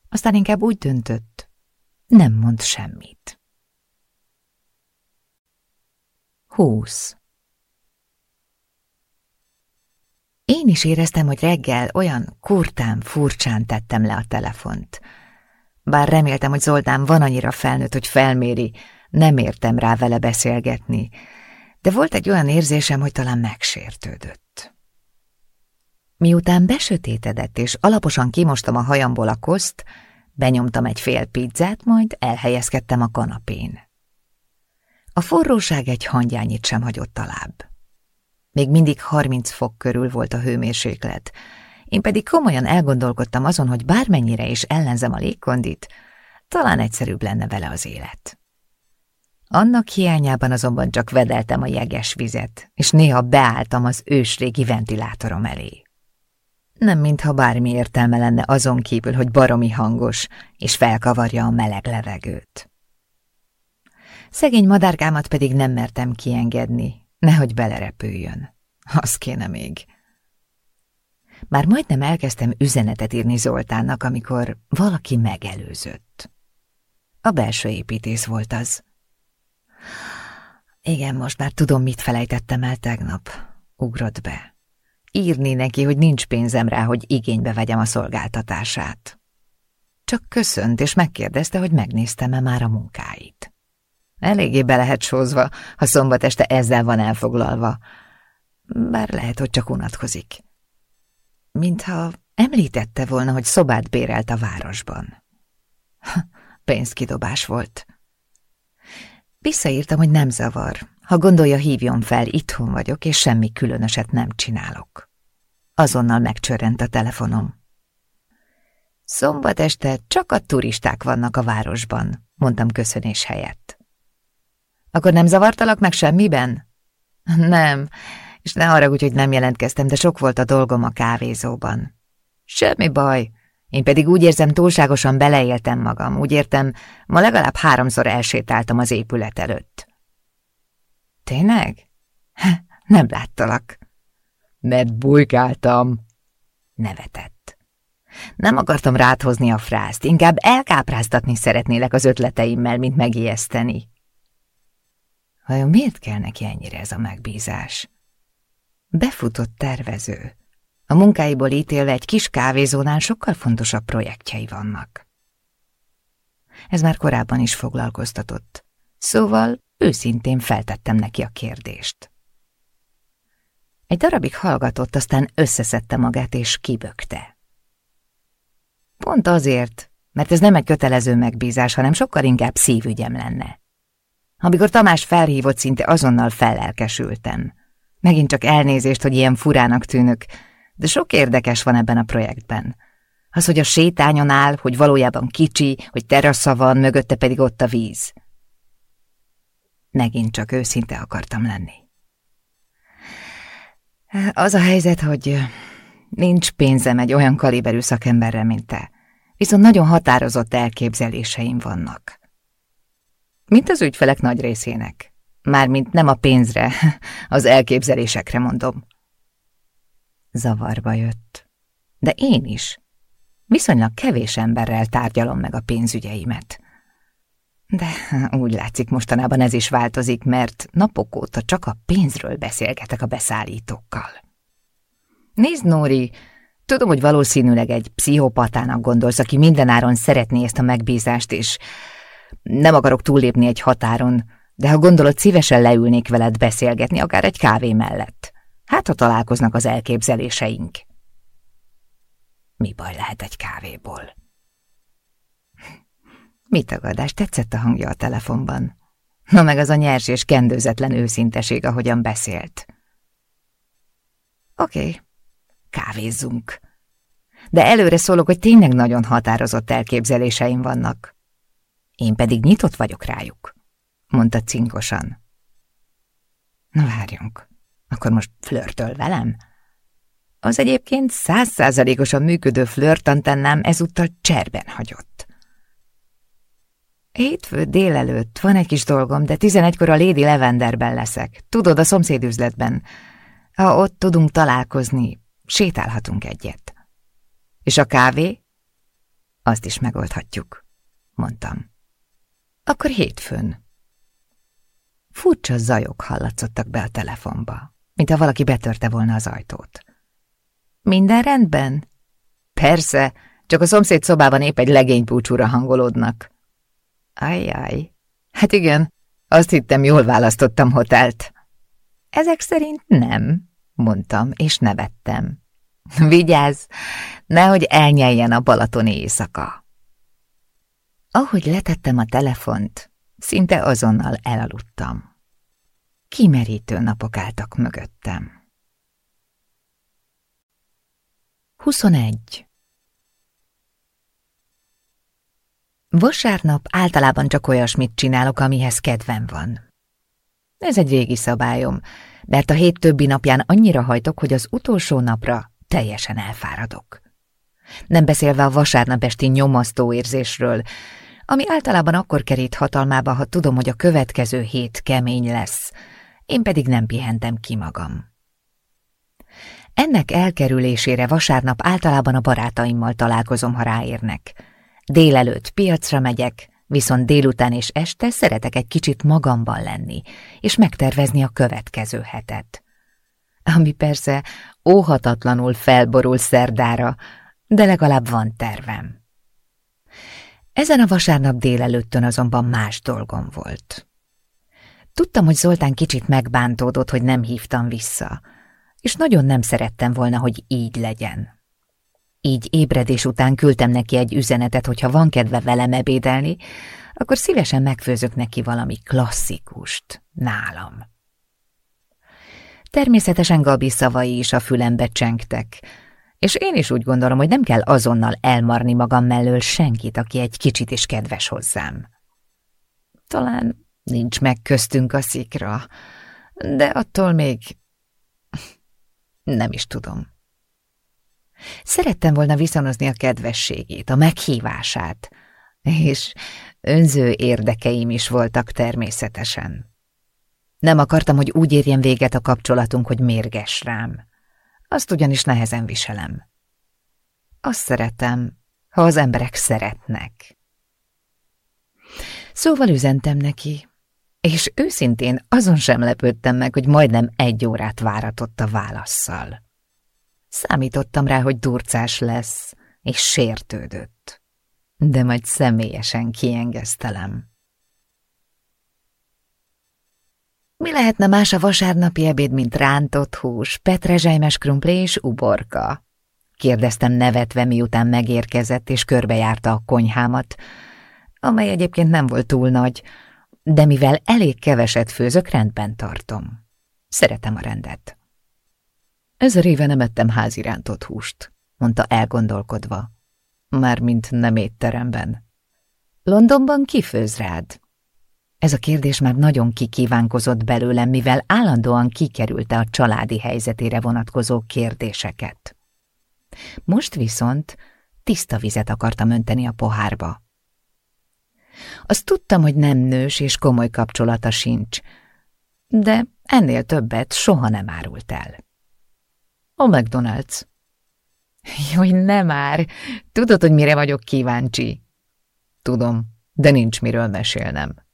Aztán inkább úgy döntött, nem mond semmit. Húsz Én is éreztem, hogy reggel olyan kurtán, furcsán tettem le a telefont. Bár reméltem, hogy Zoltán van annyira felnőtt, hogy felméri, nem értem rá vele beszélgetni, de volt egy olyan érzésem, hogy talán megsértődött. Miután besötétedett, és alaposan kimostam a hajamból a koszt, benyomtam egy fél pizzát, majd elhelyezkedtem a kanapén. A forróság egy hangyányit sem hagyott alább. Még mindig 30 fok körül volt a hőmérséklet, én pedig komolyan elgondolkodtam azon, hogy bármennyire is ellenzem a légkondit, talán egyszerűbb lenne vele az élet. Annak hiányában azonban csak vedeltem a jeges vizet, és néha beálltam az ősrégi ventilátorom elé. Nem mintha bármi értelme lenne azon kívül, hogy baromi hangos, és felkavarja a meleg levegőt. Szegény madárkámat pedig nem mertem kiengedni, nehogy belerepüljön. Az kéne még. Már majdnem elkezdtem üzenetet írni Zoltánnak, amikor valaki megelőzött. A belső építész volt az. Igen, most már tudom, mit felejtettem el tegnap. Ugrott be. Írni neki, hogy nincs pénzem rá, hogy igénybe vegyem a szolgáltatását. Csak köszönt, és megkérdezte, hogy megnéztem-e már a munkáit. Eléggé be lehet sózva, ha szombat este ezzel van elfoglalva. Bár lehet, hogy csak unatkozik. Mintha említette volna, hogy szobát bérelt a városban. Pénzkidobás volt. Visszaírtam, hogy nem zavar. Ha gondolja, hívjon fel, itthon vagyok, és semmi különöset nem csinálok. Azonnal megcsörrent a telefonom. Szombat este csak a turisták vannak a városban, mondtam köszönés helyett. Akkor nem zavartalak meg semmiben? Nem, és ne haragudj, hogy nem jelentkeztem, de sok volt a dolgom a kávézóban. Semmi baj, én pedig úgy érzem, túlságosan beleéltem magam. Úgy értem, ma legalább háromszor elsétáltam az épület előtt. Tényleg? Nem láttalak. Mert bujkáltam. Nevetett. Nem akartam ráthozni a frászt, inkább elkápráztatni szeretnélek az ötleteimmel, mint megijeszteni. Vajon miért kell neki ennyire ez a megbízás? Befutott tervező. A munkáiból ítélve egy kis kávézónál sokkal fontosabb projektjei vannak. Ez már korábban is foglalkoztatott, szóval őszintén feltettem neki a kérdést. Egy darabig hallgatott, aztán összeszedte magát és kibökte. Pont azért, mert ez nem egy kötelező megbízás, hanem sokkal inkább szívügyem lenne. Amikor Tamás felhívott, szinte azonnal fellelkesültem. Megint csak elnézést, hogy ilyen furának tűnök, de sok érdekes van ebben a projektben. Az, hogy a sétányon áll, hogy valójában kicsi, hogy terasza van, mögötte pedig ott a víz. Megint csak őszinte akartam lenni. Az a helyzet, hogy nincs pénzem egy olyan kaliberű szakemberre, mint te, viszont nagyon határozott elképzeléseim vannak. Mint az ügyfelek nagy részének. Mármint nem a pénzre, (laughs) az elképzelésekre mondom. Zavarba jött. De én is. Viszonylag kevés emberrel tárgyalom meg a pénzügyeimet. De úgy látszik mostanában ez is változik, mert napok óta csak a pénzről beszélgetek a beszállítókkal. Nézd, Nóri, tudom, hogy valószínűleg egy pszichopatának gondolsz, aki mindenáron szeretné ezt a megbízást, és nem akarok túllépni egy határon, de ha gondolod, szívesen leülnék veled beszélgetni, akár egy kávé mellett. Hát, ha találkoznak az elképzeléseink. Mi baj lehet egy kávéból? Mi tagadás, tetszett a hangja a telefonban. Na meg az a nyers és kendőzetlen őszinteség, ahogyan beszélt. Oké, okay, kávézzunk. De előre szólok, hogy tényleg nagyon határozott elképzeléseim vannak. Én pedig nyitott vagyok rájuk, mondta cinkosan. Na várjunk. Akkor most flörtöl velem? Az egyébként százszázalékosan működő flörtantennám ezúttal cserben hagyott. Hétfő délelőtt van egy kis dolgom, de tizenegykor a Lady Lavenderben leszek. Tudod, a szomszédüzletben. Ha ott tudunk találkozni, sétálhatunk egyet. És a kávé? Azt is megoldhatjuk, mondtam. Akkor hétfőn. Furcsa zajok hallatszottak be a telefonba mintha valaki betörte volna az ajtót. Minden rendben? Persze, csak a szomszéd szobában épp egy legénybúcsúra hangolódnak. Ajjaj, hát igen, azt hittem, jól választottam hotelt. Ezek szerint nem, mondtam, és nevettem. Vigyázz, nehogy elnyeljen a balatoni éjszaka. Ahogy letettem a telefont, Szinte azonnal elaludtam. Kimerítő napok álltak mögöttem. 21. Vasárnap általában csak olyasmit csinálok, amihez kedvem van. Ez egy régi szabályom, mert a hét többi napján annyira hajtok, hogy az utolsó napra teljesen elfáradok. Nem beszélve a vasárnap esti nyomasztó érzésről, ami általában akkor kerít hatalmába, ha tudom, hogy a következő hét kemény lesz, én pedig nem pihentem ki magam. Ennek elkerülésére vasárnap általában a barátaimmal találkozom, ha ráérnek. Délelőtt piacra megyek, viszont délután és este szeretek egy kicsit magamban lenni, és megtervezni a következő hetet. Ami persze óhatatlanul felborul szerdára, de legalább van tervem. Ezen a vasárnap délelőttön azonban más dolgom volt. Tudtam, hogy Zoltán kicsit megbántódott, hogy nem hívtam vissza, és nagyon nem szerettem volna, hogy így legyen. Így ébredés után küldtem neki egy üzenetet, hogyha van kedve velem ebédelni, akkor szívesen megfőzök neki valami klasszikust nálam. Természetesen Gabi szavai is a fülembe csengtek, és én is úgy gondolom, hogy nem kell azonnal elmarni magam mellől senkit, aki egy kicsit is kedves hozzám. Talán nincs meg köztünk a szikra, de attól még nem is tudom. Szerettem volna viszonozni a kedvességét, a meghívását, és önző érdekeim is voltak természetesen. Nem akartam, hogy úgy érjen véget a kapcsolatunk, hogy mérges rám. Azt ugyanis nehezen viselem. Azt szeretem, ha az emberek szeretnek. Szóval üzentem neki, és őszintén azon sem lepődtem meg, hogy majdnem egy órát váratott a válaszszal. Számítottam rá, hogy durcás lesz, és sértődött. De majd személyesen kiengesztelem. Mi lehetne más a vasárnapi ebéd, mint rántott hús, petrezselymes krumpli és uborka? Kérdeztem nevetve, miután megérkezett és körbejárta a konyhámat, amely egyébként nem volt túl nagy, de mivel elég keveset főzök, rendben tartom. Szeretem a rendet. Ezer éve nem ettem házirántott húst, mondta elgondolkodva. Mármint nem étteremben. Londonban kifőz rád? Ez a kérdés már nagyon kikívánkozott belőlem, mivel állandóan kikerülte a családi helyzetére vonatkozó kérdéseket. Most viszont tiszta vizet akartam önteni a pohárba. Azt tudtam, hogy nem nős és komoly kapcsolata sincs, de ennél többet soha nem árult el. A McDonald's. Jaj, nem már! Tudod, hogy mire vagyok kíváncsi? Tudom, de nincs miről mesélnem.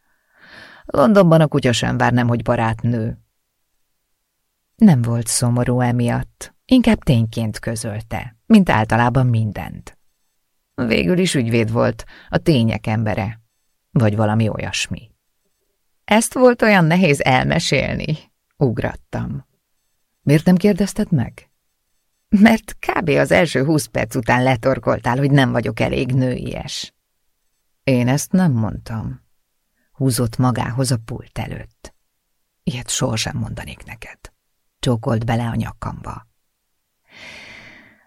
Londonban a kutya sem vár nem, hogy barátnő. Nem volt szomorú emiatt, inkább tényként közölte, mint általában mindent. Végül is ügyvéd volt, a tények embere, vagy valami olyasmi. Ezt volt olyan nehéz elmesélni, ugrattam. Miért nem kérdezted meg? Mert kb. az első húsz perc után letorkoltál, hogy nem vagyok elég nőies. Én ezt nem mondtam. Húzott magához a pult előtt. Ilyet sohasem mondanék neked. Csókolt bele a nyakamba.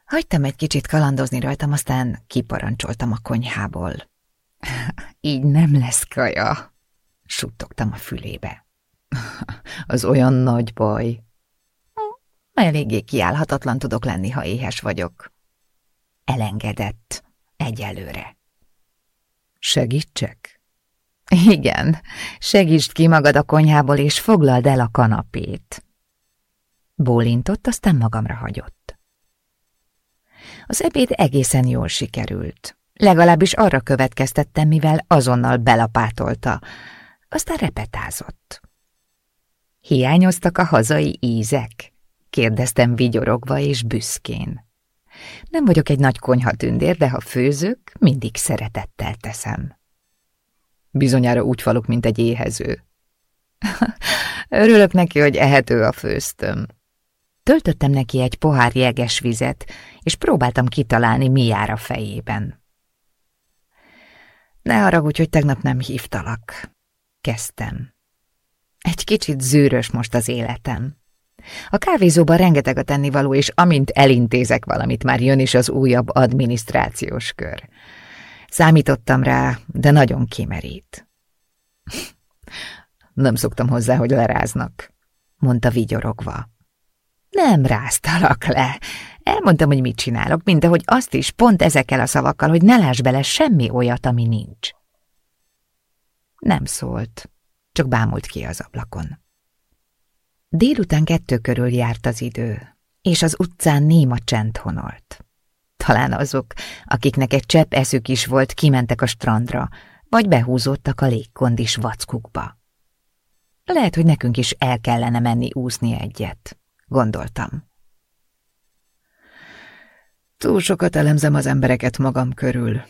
Hagytam egy kicsit kalandozni rajtam, aztán kiparancsoltam a konyhából. (laughs) Így nem lesz kaja, suttogtam a fülébe. (laughs) Az olyan nagy baj. Eléggé kiállhatatlan tudok lenni, ha éhes vagyok. Elengedett egyelőre. Segítsek? Igen, segítsd ki magad a konyhából, és foglald el a kanapét. Bólintott, aztán magamra hagyott. Az ebéd egészen jól sikerült. Legalábbis arra következtettem, mivel azonnal belapátolta, aztán repetázott. Hiányoztak a hazai ízek? kérdeztem vigyorogva és büszkén. Nem vagyok egy nagy konyhatündér, de ha főzök, mindig szeretettel teszem. Bizonyára úgy falok, mint egy éhező. (laughs) Örülök neki, hogy ehető a főztöm. Töltöttem neki egy pohár jeges vizet, és próbáltam kitalálni, mi jár a fejében. Ne haragudj, hogy tegnap nem hívtalak. Kezdtem. Egy kicsit zűrös most az életem. A kávézóban rengeteg a tennivaló, és amint elintézek valamit, már jön is az újabb adminisztrációs kör. Számítottam rá, de nagyon kimerít. Nem szoktam hozzá, hogy leráznak, mondta vigyorogva. Nem ráztalak le. Elmondtam, hogy mit csinálok, mint ahogy azt is, pont ezekkel a szavakkal, hogy ne láss bele semmi olyat, ami nincs. Nem szólt, csak bámult ki az ablakon. Délután kettő körül járt az idő, és az utcán néma csend honolt. Talán azok, akiknek egy csepp eszük is volt, kimentek a strandra, vagy behúzódtak a légkondis vackukba. Lehet, hogy nekünk is el kellene menni úszni egyet, gondoltam. Túl sokat elemzem az embereket magam körül,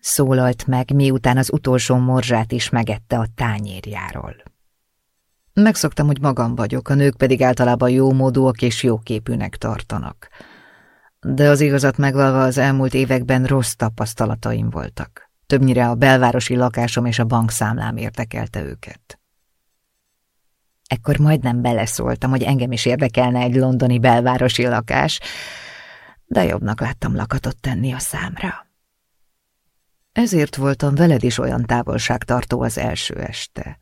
szólalt meg, miután az utolsó morzsát is megette a tányérjáról. Megszoktam, hogy magam vagyok, a nők pedig általában jómódúak és jóképűnek tartanak. De az igazat megvalva az elmúlt években rossz tapasztalataim voltak. Többnyire a belvárosi lakásom és a bankszámlám érdekelte őket. Ekkor majdnem beleszóltam, hogy engem is érdekelne egy londoni belvárosi lakás, de jobbnak láttam lakatot tenni a számra. Ezért voltam veled is olyan távolságtartó az első este,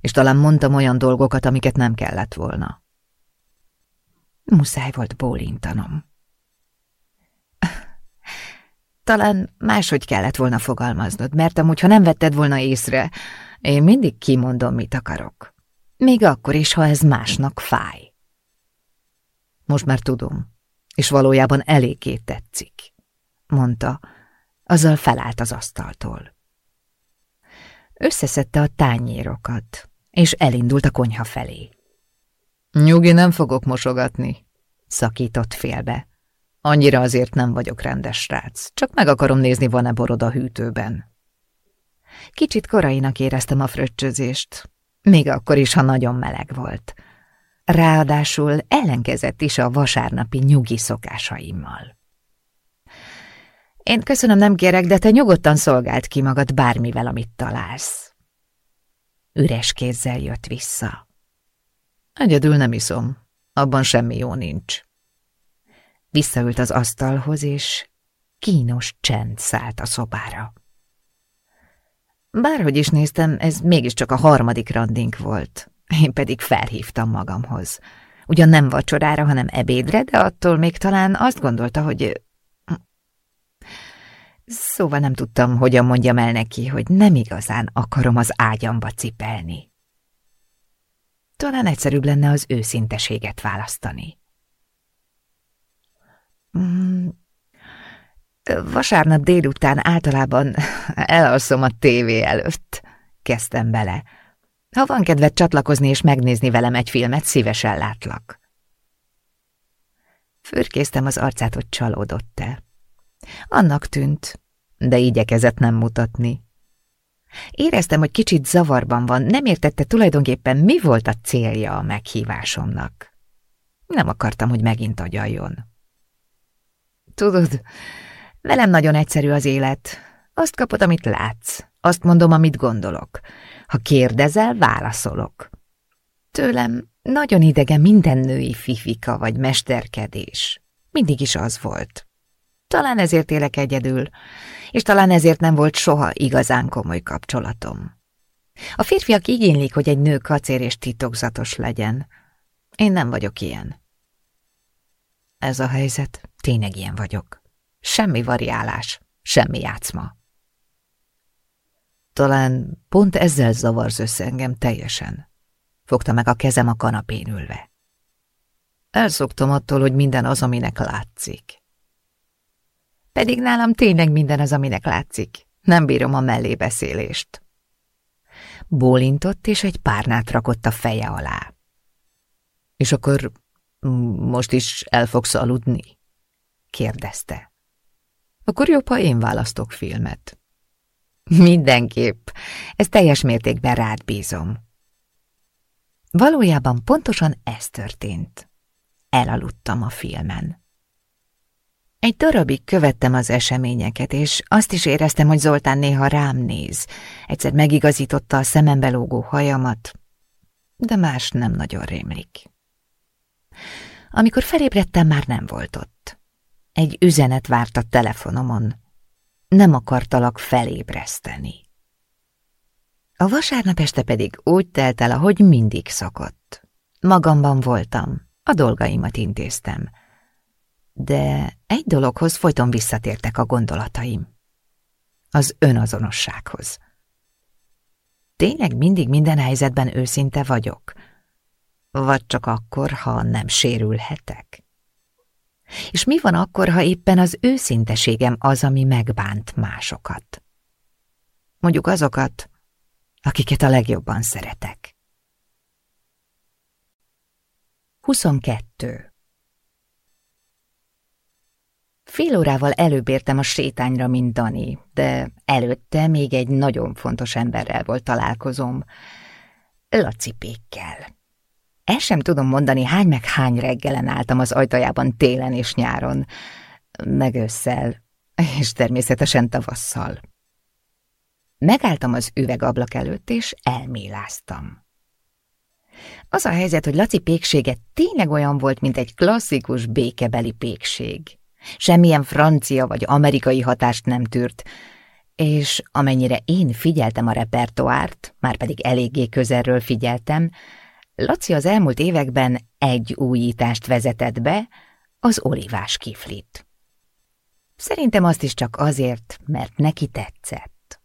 és talán mondtam olyan dolgokat, amiket nem kellett volna. Muszáj volt bólintanom. Talán máshogy kellett volna fogalmaznod, mert amúgy, ha nem vetted volna észre, én mindig kimondom, mit akarok. Még akkor is, ha ez másnak fáj. Most már tudom, és valójában eléggé tetszik, mondta, azzal felállt az asztaltól. Összeszedte a tányérokat, és elindult a konyha felé. Nyugi, nem fogok mosogatni, szakított félbe. Annyira azért nem vagyok rendes srác, csak meg akarom nézni, van-e borod a hűtőben. Kicsit korainak éreztem a fröccsözést, még akkor is, ha nagyon meleg volt. Ráadásul ellenkezett is a vasárnapi nyugi szokásaimmal. Én köszönöm, nem kérek, de te nyugodtan szolgált ki magad bármivel, amit találsz. Üres kézzel jött vissza. Egyedül nem iszom, abban semmi jó nincs. Visszaült az asztalhoz, és kínos csend szállt a szobára. Bárhogy is néztem, ez mégiscsak a harmadik randink volt. Én pedig felhívtam magamhoz. Ugyan nem vacsorára, hanem ebédre, de attól még talán azt gondolta, hogy... Szóval nem tudtam, hogyan mondjam el neki, hogy nem igazán akarom az ágyamba cipelni. Talán egyszerűbb lenne az őszinteséget választani. Mm, Vasárnap délután általában (laughs) elalszom a tévé előtt, kezdtem bele. Ha van kedved csatlakozni és megnézni velem egy filmet, szívesen látlak. Fürkésztem az arcát, hogy csalódott-e. Annak tűnt, de igyekezett nem mutatni. Éreztem, hogy kicsit zavarban van, nem értette tulajdonképpen, mi volt a célja a meghívásomnak. Nem akartam, hogy megint agyaljon. Tudod, Velem nagyon egyszerű az élet. Azt kapod, amit látsz. Azt mondom, amit gondolok. Ha kérdezel, válaszolok. Tőlem nagyon idegen minden női fifika vagy mesterkedés. Mindig is az volt. Talán ezért élek egyedül, és talán ezért nem volt soha igazán komoly kapcsolatom. A férfiak igénylik, hogy egy nő kacér és titokzatos legyen. Én nem vagyok ilyen. Ez a helyzet, tényleg ilyen vagyok. Semmi variálás, semmi játszma. Talán pont ezzel zavarz össze engem teljesen. Fogta meg a kezem a kanapén ülve. Elszoktam attól, hogy minden az, aminek látszik. Pedig nálam tényleg minden az, aminek látszik. Nem bírom a mellébeszélést. Bólintott, és egy párnát rakott a feje alá. És akkor most is el fogsz aludni? Kérdezte. Akkor jobb, ha én választok filmet. Mindenképp. Ez teljes mértékben rád bízom. Valójában pontosan ez történt. Elaludtam a filmen. Egy darabig követtem az eseményeket, és azt is éreztem, hogy Zoltán néha rám néz. Egyszer megigazította a szemembe lógó hajamat, de más nem nagyon rémlik. Amikor felébredtem, már nem volt ott. Egy üzenet várt a telefonomon. Nem akartalak felébreszteni. A vasárnap este pedig úgy telt el, ahogy mindig szokott. Magamban voltam, a dolgaimat intéztem. De egy dologhoz folyton visszatértek a gondolataim. Az önazonossághoz. Tényleg mindig minden helyzetben őszinte vagyok? Vagy csak akkor, ha nem sérülhetek? És mi van akkor, ha éppen az őszinteségem az, ami megbánt másokat? Mondjuk azokat, akiket a legjobban szeretek. 22. Fél órával előbb értem a sétányra, mint Dani, de előtte még egy nagyon fontos emberrel volt találkozom. Laci Pékkel. El sem tudom mondani, hány meg hány reggelen álltam az ajtajában télen és nyáron, meg ősszel, és természetesen tavasszal. Megálltam az üvegablak előtt, és elméláztam. Az a helyzet, hogy Laci péksége tényleg olyan volt, mint egy klasszikus békebeli pékség. Semmilyen francia vagy amerikai hatást nem tűrt, és amennyire én figyeltem a repertoárt, már pedig eléggé közelről figyeltem, Laci az elmúlt években egy újítást vezetett be, az olivás kiflit. Szerintem azt is csak azért, mert neki tetszett.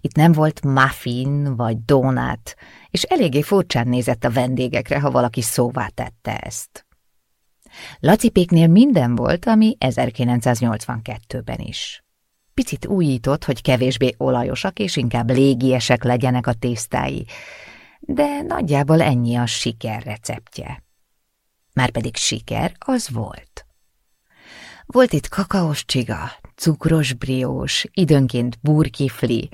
Itt nem volt muffin vagy donut, és eléggé furcsán nézett a vendégekre, ha valaki szóvá tette ezt. Lacipéknél minden volt, ami 1982-ben is. Picit újított, hogy kevésbé olajosak és inkább légiesek legyenek a tésztái, de nagyjából ennyi a siker receptje. Márpedig siker az volt. Volt itt kakaós csiga, cukros briós, időnként burkifli,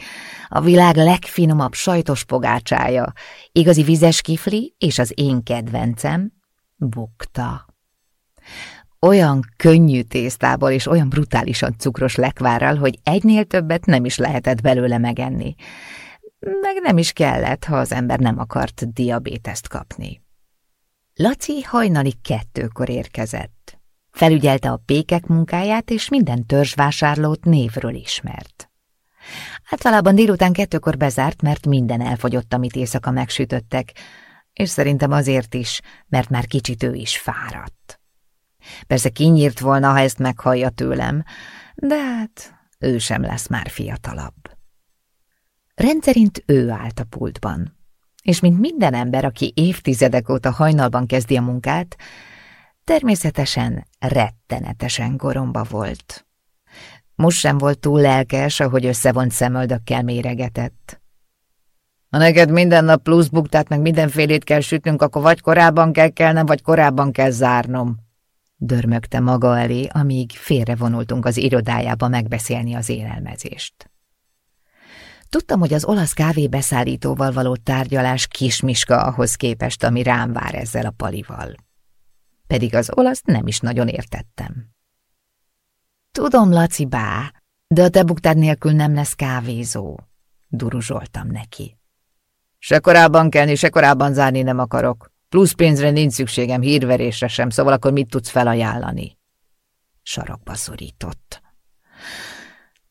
a világ legfinomabb sajtos pogácsája, igazi vizes kifli és az én kedvencem, bukta. Olyan könnyű tésztából és olyan brutálisan cukros lekvárral, hogy egynél többet nem is lehetett belőle megenni. Meg nem is kellett, ha az ember nem akart diabéteszt kapni. Laci hajnali kettőkor érkezett. Felügyelte a pékek munkáját, és minden törzsvásárlót névről ismert. Általában délután kettőkor bezárt, mert minden elfogyott, amit éjszaka megsütöttek, és szerintem azért is, mert már kicsit ő is fáradt. Persze kinyírt volna, ha ezt meghallja tőlem, de hát ő sem lesz már fiatalabb. Rendszerint ő állt a pultban, és mint minden ember, aki évtizedek óta hajnalban kezdi a munkát, természetesen rettenetesen goromba volt. Most sem volt túl lelkes, ahogy összevont szemöldökkel méregetett. Ha neked minden nap plusz buktát meg mindenfélét kell sütnünk, akkor vagy korábban kell kelnem, vagy korábban kell zárnom. Dörmögte maga elé, amíg félrevonultunk az irodájába megbeszélni az élelmezést. Tudtam, hogy az olasz kávébeszállítóval való tárgyalás kismiska ahhoz képest, ami rám vár ezzel a palival. Pedig az olasz nem is nagyon értettem. Tudom, Laci bá, de a te buktád nélkül nem lesz kávézó, duruzsoltam neki. Se korábban kelni, se korábban zárni nem akarok. Plusz pénzre nincs szükségem, hírverésre sem, szóval akkor mit tudsz felajánlani? Sarokba szorított.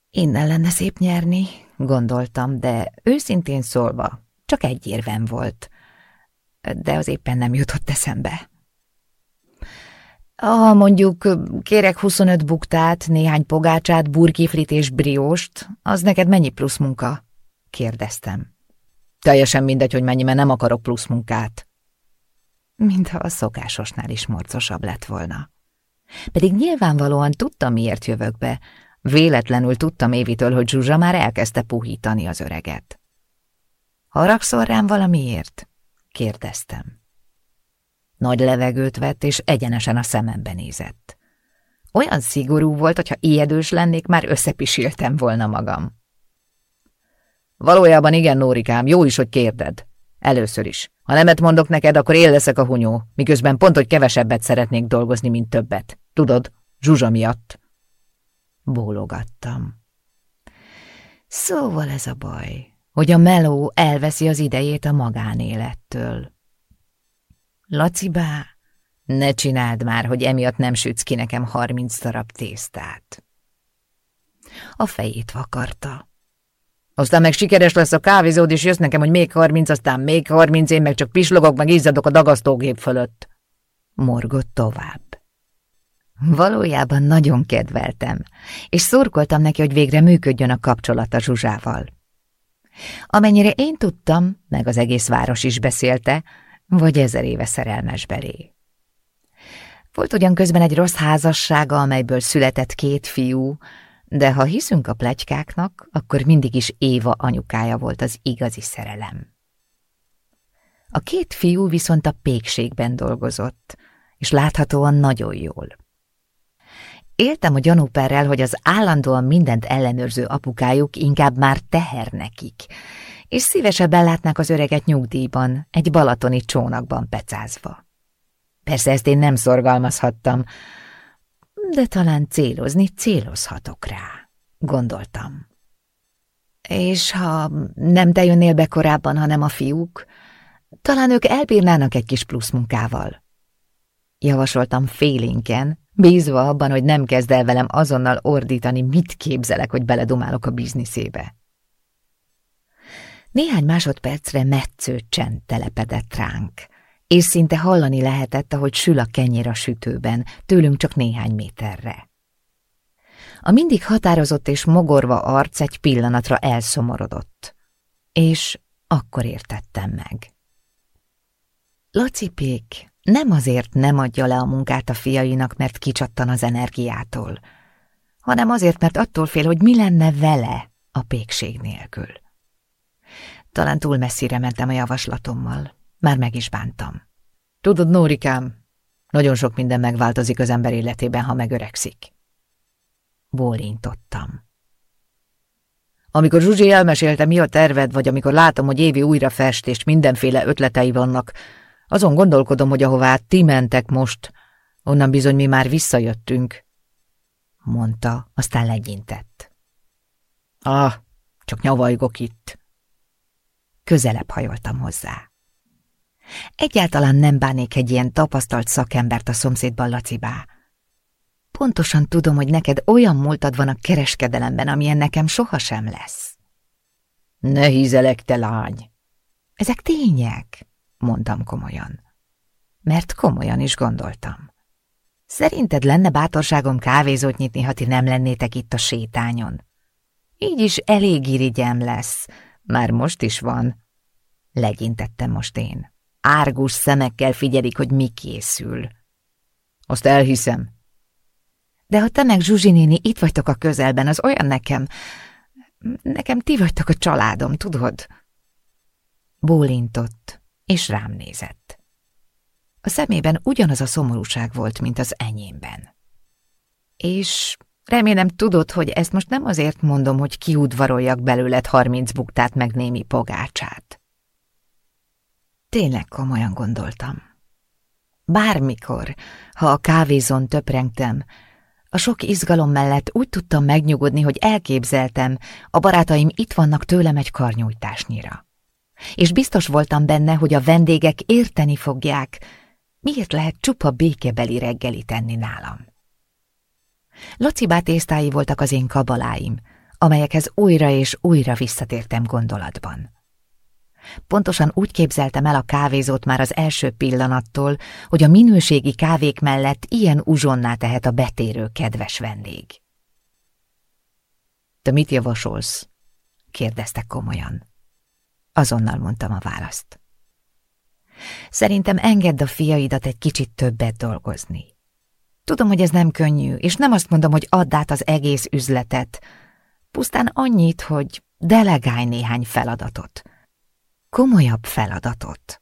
Innen lenne szép nyerni, gondoltam, de őszintén szólva csak egy érvem volt. De az éppen nem jutott eszembe. Ha mondjuk kérek 25 buktát, néhány pogácsát, burkiflit és brióst, az neked mennyi plusz munka? kérdeztem. Teljesen mindegy, hogy mennyi, mert nem akarok plusz munkát. Mintha a szokásosnál is morcosabb lett volna. Pedig nyilvánvalóan tudtam, miért jövök be. Véletlenül tudtam Évitől, hogy Zsuzsa már elkezdte puhítani az öreget. Haragszol rám valamiért? kérdeztem. Nagy levegőt vett, és egyenesen a szemembe nézett. Olyan szigorú volt, hogyha ijedős lennék, már összepisíltem volna magam. Valójában igen, Nórikám, jó is, hogy kérded. Először is. Ha nemet mondok neked, akkor én leszek a hunyó, miközben pont, hogy kevesebbet szeretnék dolgozni, mint többet. Tudod, Zsuzsa miatt. Bólogattam. Szóval ez a baj, hogy a meló elveszi az idejét a magánélettől. Lacibá, ne csináld már, hogy emiatt nem sütsz ki nekem harminc darab tésztát. A fejét vakarta. Aztán meg sikeres lesz a kávézód, és jössz nekem, hogy még harminc, aztán még harminc, én meg csak pislogok, meg izzadok a dagasztógép fölött. Morgott tovább. Valójában nagyon kedveltem, és szurkoltam neki, hogy végre működjön a kapcsolata Zsuzsával. Amennyire én tudtam, meg az egész város is beszélte, vagy ezer éve szerelmes belé. Volt ugyan közben egy rossz házassága, amelyből született két fiú, de ha hiszünk a plegykáknak, akkor mindig is Éva anyukája volt az igazi szerelem. A két fiú viszont a pékségben dolgozott, és láthatóan nagyon jól. Éltem a gyanúperrel, hogy az állandóan mindent ellenőrző apukájuk inkább már teher nekik, és szívesebben látnák az öreget nyugdíjban, egy balatoni csónakban pecázva. Persze ezt én nem szorgalmazhattam, de talán célozni célozhatok rá, gondoltam. És ha nem te jönnél be korábban, hanem a fiúk, talán ők elbírnának egy kis plusz munkával. Javasoltam félénken, bízva abban, hogy nem kezd el velem azonnal ordítani, mit képzelek, hogy beledumálok a bizniszébe. Néhány másodpercre metsző csend telepedett ránk, és szinte hallani lehetett, ahogy sül a kenyér a sütőben, tőlünk csak néhány méterre. A mindig határozott és mogorva arc egy pillanatra elszomorodott, és akkor értettem meg. Laci Pék nem azért nem adja le a munkát a fiainak, mert kicsattan az energiától, hanem azért, mert attól fél, hogy mi lenne vele a pékség nélkül. Talán túl messzire mentem a javaslatommal, már meg is bántam. Tudod, Nórikám, nagyon sok minden megváltozik az ember életében, ha megöregszik. Bólintottam. Amikor Zsuzsi elmesélte, mi a terved, vagy amikor látom, hogy Évi újra fest, és mindenféle ötletei vannak, azon gondolkodom, hogy ahová ti mentek most, onnan bizony mi már visszajöttünk, mondta, aztán legyintett. Ah, csak nyavajgok itt. Közelebb hajoltam hozzá. Egyáltalán nem bánék egy ilyen tapasztalt szakembert a szomszédban, Lacibá. Pontosan tudom, hogy neked olyan múltad van a kereskedelemben, amilyen nekem sohasem lesz. Ne hízelek, te lány! Ezek tények, mondtam komolyan. Mert komolyan is gondoltam. Szerinted lenne bátorságom kávézót nyitni, ha ti nem lennétek itt a sétányon? Így is elég irigyem lesz. Már most is van. Legyintettem most én. Árgus szemekkel figyelik, hogy mi készül. Azt elhiszem. De ha te meg Zsuzsi néni itt vagytok a közelben, az olyan nekem... Nekem ti vagytok a családom, tudod? Bólintott, és rám nézett. A szemében ugyanaz a szomorúság volt, mint az enyémben. És remélem tudod, hogy ezt most nem azért mondom, hogy kiudvaroljak belőled harminc buktát meg némi pogácsát. Tényleg komolyan gondoltam. Bármikor, ha a kávézon töprengtem, a sok izgalom mellett úgy tudtam megnyugodni, hogy elképzeltem, a barátaim itt vannak tőlem egy karnyújtásnyira. És biztos voltam benne, hogy a vendégek érteni fogják, miért lehet csupa békebeli reggeli tenni nálam. Laci tésztái voltak az én kabaláim, amelyekhez újra és újra visszatértem gondolatban. Pontosan úgy képzeltem el a kávézót már az első pillanattól, hogy a minőségi kávék mellett ilyen uzsonná tehet a betérő kedves vendég. Te mit javasolsz? kérdezte komolyan. Azonnal mondtam a választ. Szerintem engedd a fiaidat egy kicsit többet dolgozni. Tudom, hogy ez nem könnyű, és nem azt mondom, hogy add át az egész üzletet. Pusztán annyit, hogy delegálj néhány feladatot – komolyabb feladatot.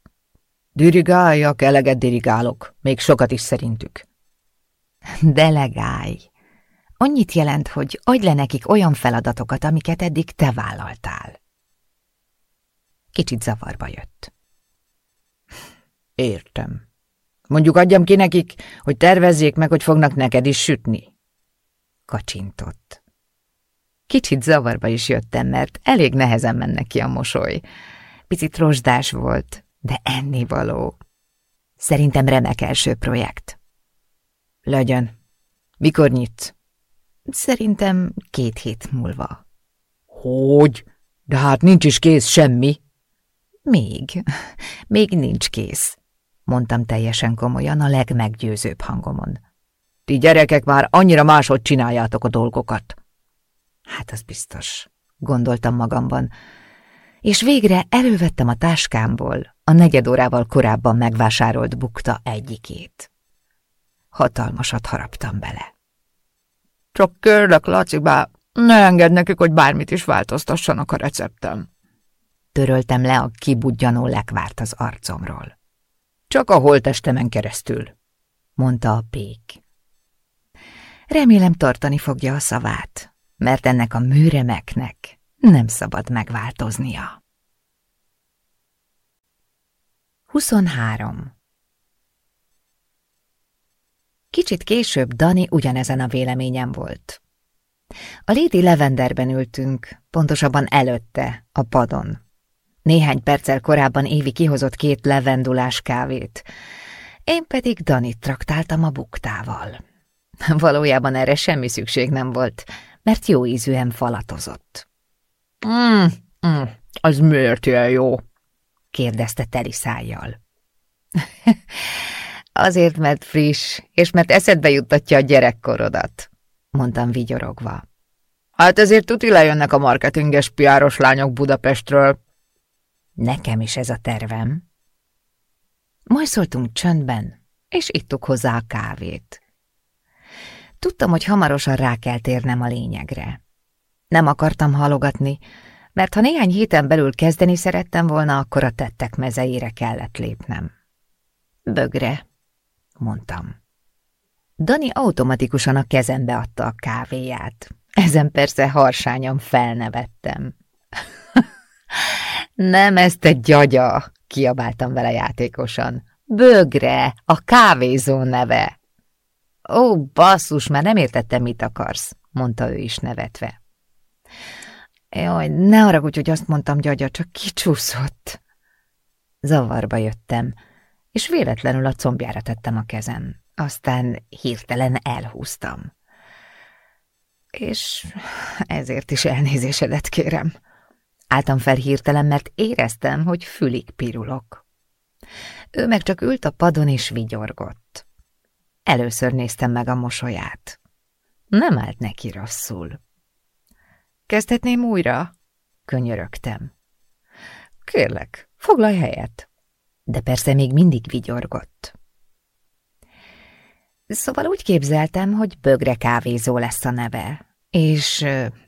Dirigáljak, eleget dirigálok, még sokat is szerintük. Delegálj. Annyit jelent, hogy adj le nekik olyan feladatokat, amiket eddig te vállaltál. Kicsit zavarba jött. Értem. Mondjuk adjam ki nekik, hogy tervezzék meg, hogy fognak neked is sütni. kacsintott. Kicsit zavarba is jöttem, mert elég nehezen mennek ki a mosoly. Picit rozsdás volt, de ennivaló. Szerintem remek első projekt. Legyen. Mikor nyitsz? Szerintem két hét múlva. Hogy? De hát nincs is kész semmi. Még, még nincs kész, mondtam teljesen komolyan a legmeggyőzőbb hangomon. Ti gyerekek már annyira máshogy csináljátok a dolgokat. Hát az biztos, gondoltam magamban, és végre elővettem a táskámból a negyed órával korábban megvásárolt bukta egyikét. Hatalmasat haraptam bele. Csak kérlek, Laci, bár ne engedd nekik, hogy bármit is változtassanak a receptem. Töröltem le a kibudjanó lekvárt az arcomról. Csak a holtestemen keresztül, mondta a pék. Remélem tartani fogja a szavát, mert ennek a műremeknek nem szabad megváltoznia. 23. Kicsit később Dani ugyanezen a véleményen volt. A Lady Levenderben ültünk, pontosabban előtte, a padon. Néhány perccel korábban Évi kihozott két levendulás kávét, én pedig Danit traktáltam a buktával. (laughs) Valójában erre semmi szükség nem volt, mert jó ízűen falatozott. Mm, mm, az miért ilyen jó? kérdezte teli szájjal. (laughs) Azért, mert friss, és mert eszedbe juttatja a gyerekkorodat, mondtam vigyorogva. Hát ezért tuti lejönnek a marketinges piáros lányok Budapestről. Nekem is ez a tervem. Majd szóltunk csöndben, és ittuk hozzá a kávét. Tudtam, hogy hamarosan rá kell térnem a lényegre. Nem akartam halogatni, mert ha néhány héten belül kezdeni szerettem volna, akkor a tettek mezeire kellett lépnem. Bögre, mondtam. Dani automatikusan a kezembe adta a kávéját. Ezen persze harsányan felnevettem. (laughs) Nem, ezt egy gyagya, kiabáltam vele játékosan. Bögre, a kávézó neve. Ó, basszus, már nem értettem, mit akarsz, mondta ő is nevetve. Jaj, ne haragudj, hogy azt mondtam, gyagya, csak kicsúszott. Zavarba jöttem, és véletlenül a combjára tettem a kezem. Aztán hirtelen elhúztam. És ezért is elnézésedet kérem. Álltam fel hirtelen, mert éreztem, hogy fülig pirulok. Ő meg csak ült a padon és vigyorgott. Először néztem meg a mosolyát. Nem állt neki rosszul. Kezdhetném újra? Könyörögtem. Kérlek, foglalj helyet. De persze még mindig vigyorgott. Szóval úgy képzeltem, hogy bögre kávézó lesz a neve, és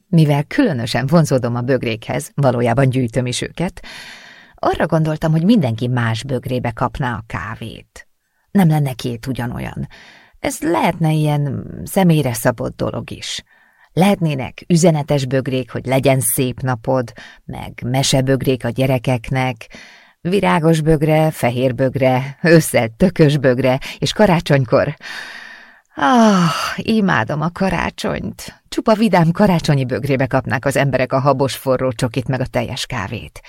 mivel különösen vonzódom a bögrékhez, valójában gyűjtöm is őket, arra gondoltam, hogy mindenki más bögrébe kapná a kávét. Nem lenne két ugyanolyan. Ez lehetne ilyen személyre szabott dolog is. Lehetnének üzenetes bögrék, hogy legyen szép napod, meg mesebögrék a gyerekeknek, virágos bögre, fehér bögre, ősszel bögre, és karácsonykor... Ah, imádom a karácsonyt. Csupa vidám karácsonyi bögrébe kapnák az emberek a habos forró csokit meg a teljes kávét.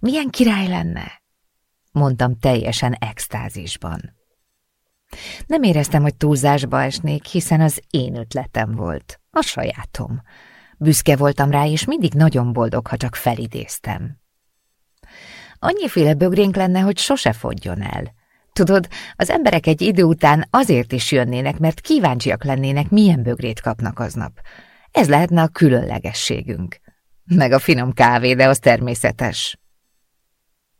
Milyen király lenne? Mondtam teljesen extázisban. Nem éreztem, hogy túlzásba esnék, hiszen az én ötletem volt, a sajátom. Büszke voltam rá, és mindig nagyon boldog, ha csak felidéztem. Annyiféle bögrénk lenne, hogy sose fogjon el. Tudod, az emberek egy idő után azért is jönnének, mert kíváncsiak lennének, milyen bögrét kapnak aznap. Ez lehetne a különlegességünk. Meg a finom kávé, de az természetes.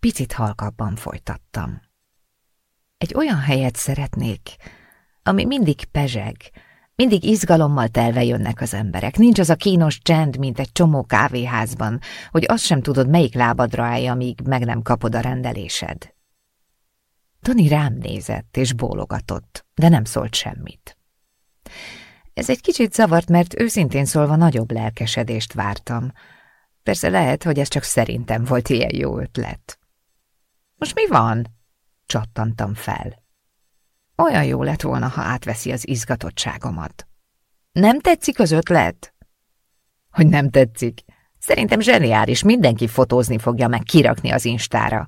Picit halkabban folytattam. Egy olyan helyet szeretnék, ami mindig pezseg, mindig izgalommal telve jönnek az emberek. Nincs az a kínos csend, mint egy csomó kávéházban, hogy azt sem tudod, melyik lábadra állja, amíg meg nem kapod a rendelésed. Tony rám nézett és bólogatott, de nem szólt semmit. Ez egy kicsit zavart, mert őszintén szólva nagyobb lelkesedést vártam. Persze lehet, hogy ez csak szerintem volt ilyen jó ötlet. Most mi van? Csattantam fel. Olyan jó lett volna, ha átveszi az izgatottságomat. Nem tetszik az ötlet? Hogy nem tetszik? Szerintem zseniális, mindenki fotózni fogja meg kirakni az instára.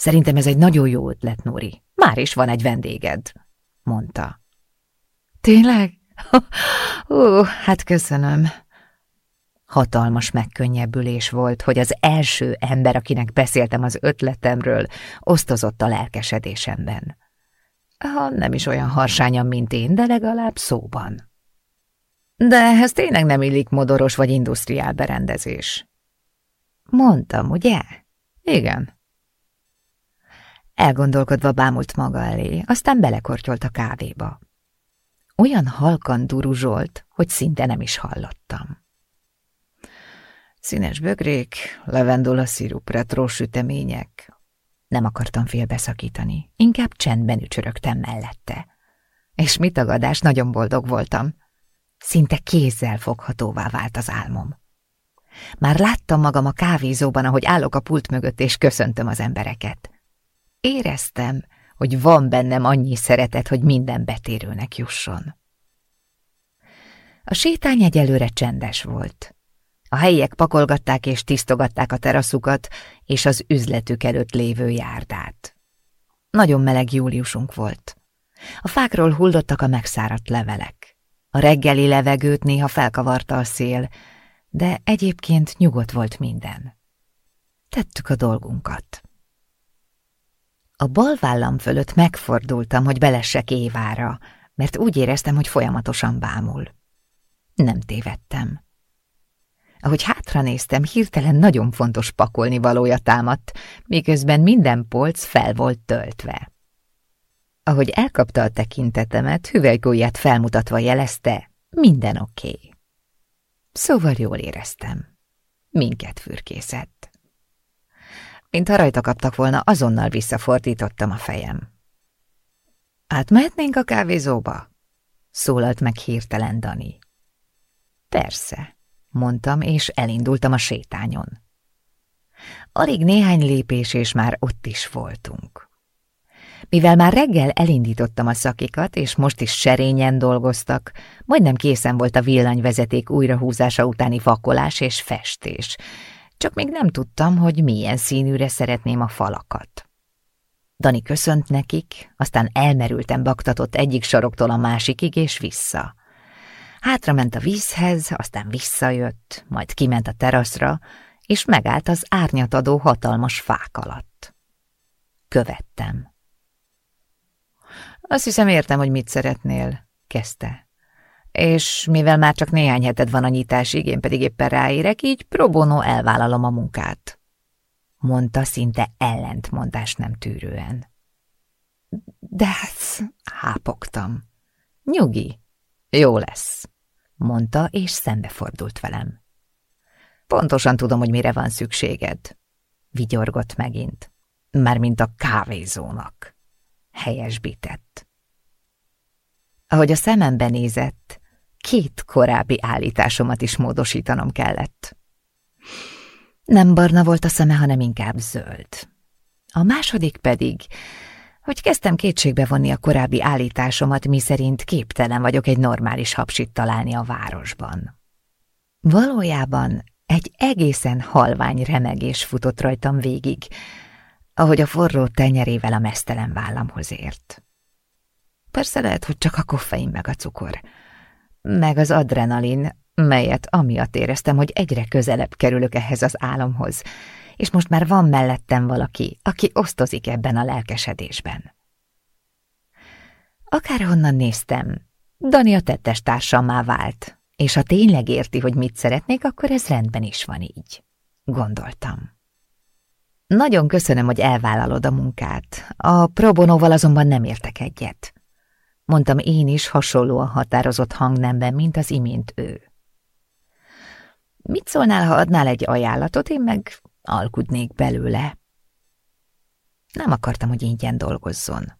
Szerintem ez egy nagyon jó ötlet, Nuri. Már is van egy vendéged, mondta. Tényleg? (laughs) Ó, hát köszönöm. Hatalmas megkönnyebbülés volt, hogy az első ember, akinek beszéltem az ötletemről, osztozott a lelkesedésemben. Ha nem is olyan harsányan, mint én, de legalább szóban. De ehhez tényleg nem illik modoros vagy industriál berendezés. Mondtam, ugye? Igen. Elgondolkodva bámult maga elé, aztán belekortyolt a kávéba. Olyan halkan duruzsolt, hogy szinte nem is hallottam. Színes bögrék, levendula szirup, retró. Nem akartam félbeszakítani, inkább csendben ücsörögtem mellette. És mit tagadás, nagyon boldog voltam. Szinte kézzel foghatóvá vált az álmom. Már láttam magam a kávézóban, ahogy állok a pult mögött, és köszöntöm az embereket. Éreztem, hogy van bennem annyi szeretet, hogy minden betérőnek jusson. A sétány egyelőre csendes volt. A helyiek pakolgatták és tisztogatták a teraszukat és az üzletük előtt lévő járdát. Nagyon meleg júliusunk volt. A fákról hullottak a megszáradt levelek. A reggeli levegőt néha felkavarta a szél, de egyébként nyugodt volt minden. Tettük a dolgunkat. A bal vállam fölött megfordultam, hogy belessek Évára, mert úgy éreztem, hogy folyamatosan bámul. Nem tévedtem. Ahogy hátra néztem, hirtelen nagyon fontos pakolni valója támadt, miközben minden polc fel volt töltve. Ahogy elkapta a tekintetemet, hüvelykóját felmutatva jelezte, minden oké. Okay. Szóval jól éreztem. Minket fürkészett. Ha rajta kaptak volna, azonnal visszafordítottam a fejem. Átmehetnénk a kávézóba? Szólalt meg hirtelen Dani. Persze mondtam, és elindultam a sétányon. Alig néhány lépés, és már ott is voltunk. Mivel már reggel elindítottam a szakikat, és most is serényen dolgoztak, majdnem készen volt a villanyvezeték újrahúzása utáni vakolás és festés, csak még nem tudtam, hogy milyen színűre szeretném a falakat. Dani köszönt nekik, aztán elmerültem baktatott egyik saroktól a másikig és vissza. Hátra ment a vízhez, aztán visszajött, majd kiment a teraszra, és megállt az árnyatadó hatalmas fák alatt. Követtem. Azt hiszem értem, hogy mit szeretnél, kezdte. És mivel már csak néhány heted van a nyitásig, én pedig éppen ráérek, így pro elvállalom a munkát. Mondta szinte ellentmondás nem tűrően. De hát, hápogtam. Nyugi, jó lesz mondta, és szembefordult velem. Pontosan tudom, hogy mire van szükséged. Vigyorgott megint. Mármint a kávézónak. Helyesbített. Ahogy a szemembe nézett, két korábbi állításomat is módosítanom kellett. Nem barna volt a szeme, hanem inkább zöld. A második pedig hogy kezdtem kétségbe vonni a korábbi állításomat, miszerint képtelen vagyok egy normális hapsit találni a városban. Valójában egy egészen halvány remegés futott rajtam végig, ahogy a forró tenyerével a mesztelen vállamhoz ért. Persze lehet, hogy csak a koffein meg a cukor, meg az adrenalin, melyet amiatt éreztem, hogy egyre közelebb kerülök ehhez az álomhoz, és most már van mellettem valaki, aki osztozik ebben a lelkesedésben. Akárhonnan néztem, Dani a tettes társammá vált, és ha tényleg érti, hogy mit szeretnék, akkor ez rendben is van így, gondoltam. Nagyon köszönöm, hogy elvállalod a munkát, a probonóval azonban nem értek egyet. Mondtam én is hasonlóan határozott hangnemben, mint az imént ő. Mit szólnál, ha adnál egy ajánlatot, én meg alkudnék belőle. Nem akartam, hogy ingyen dolgozzon.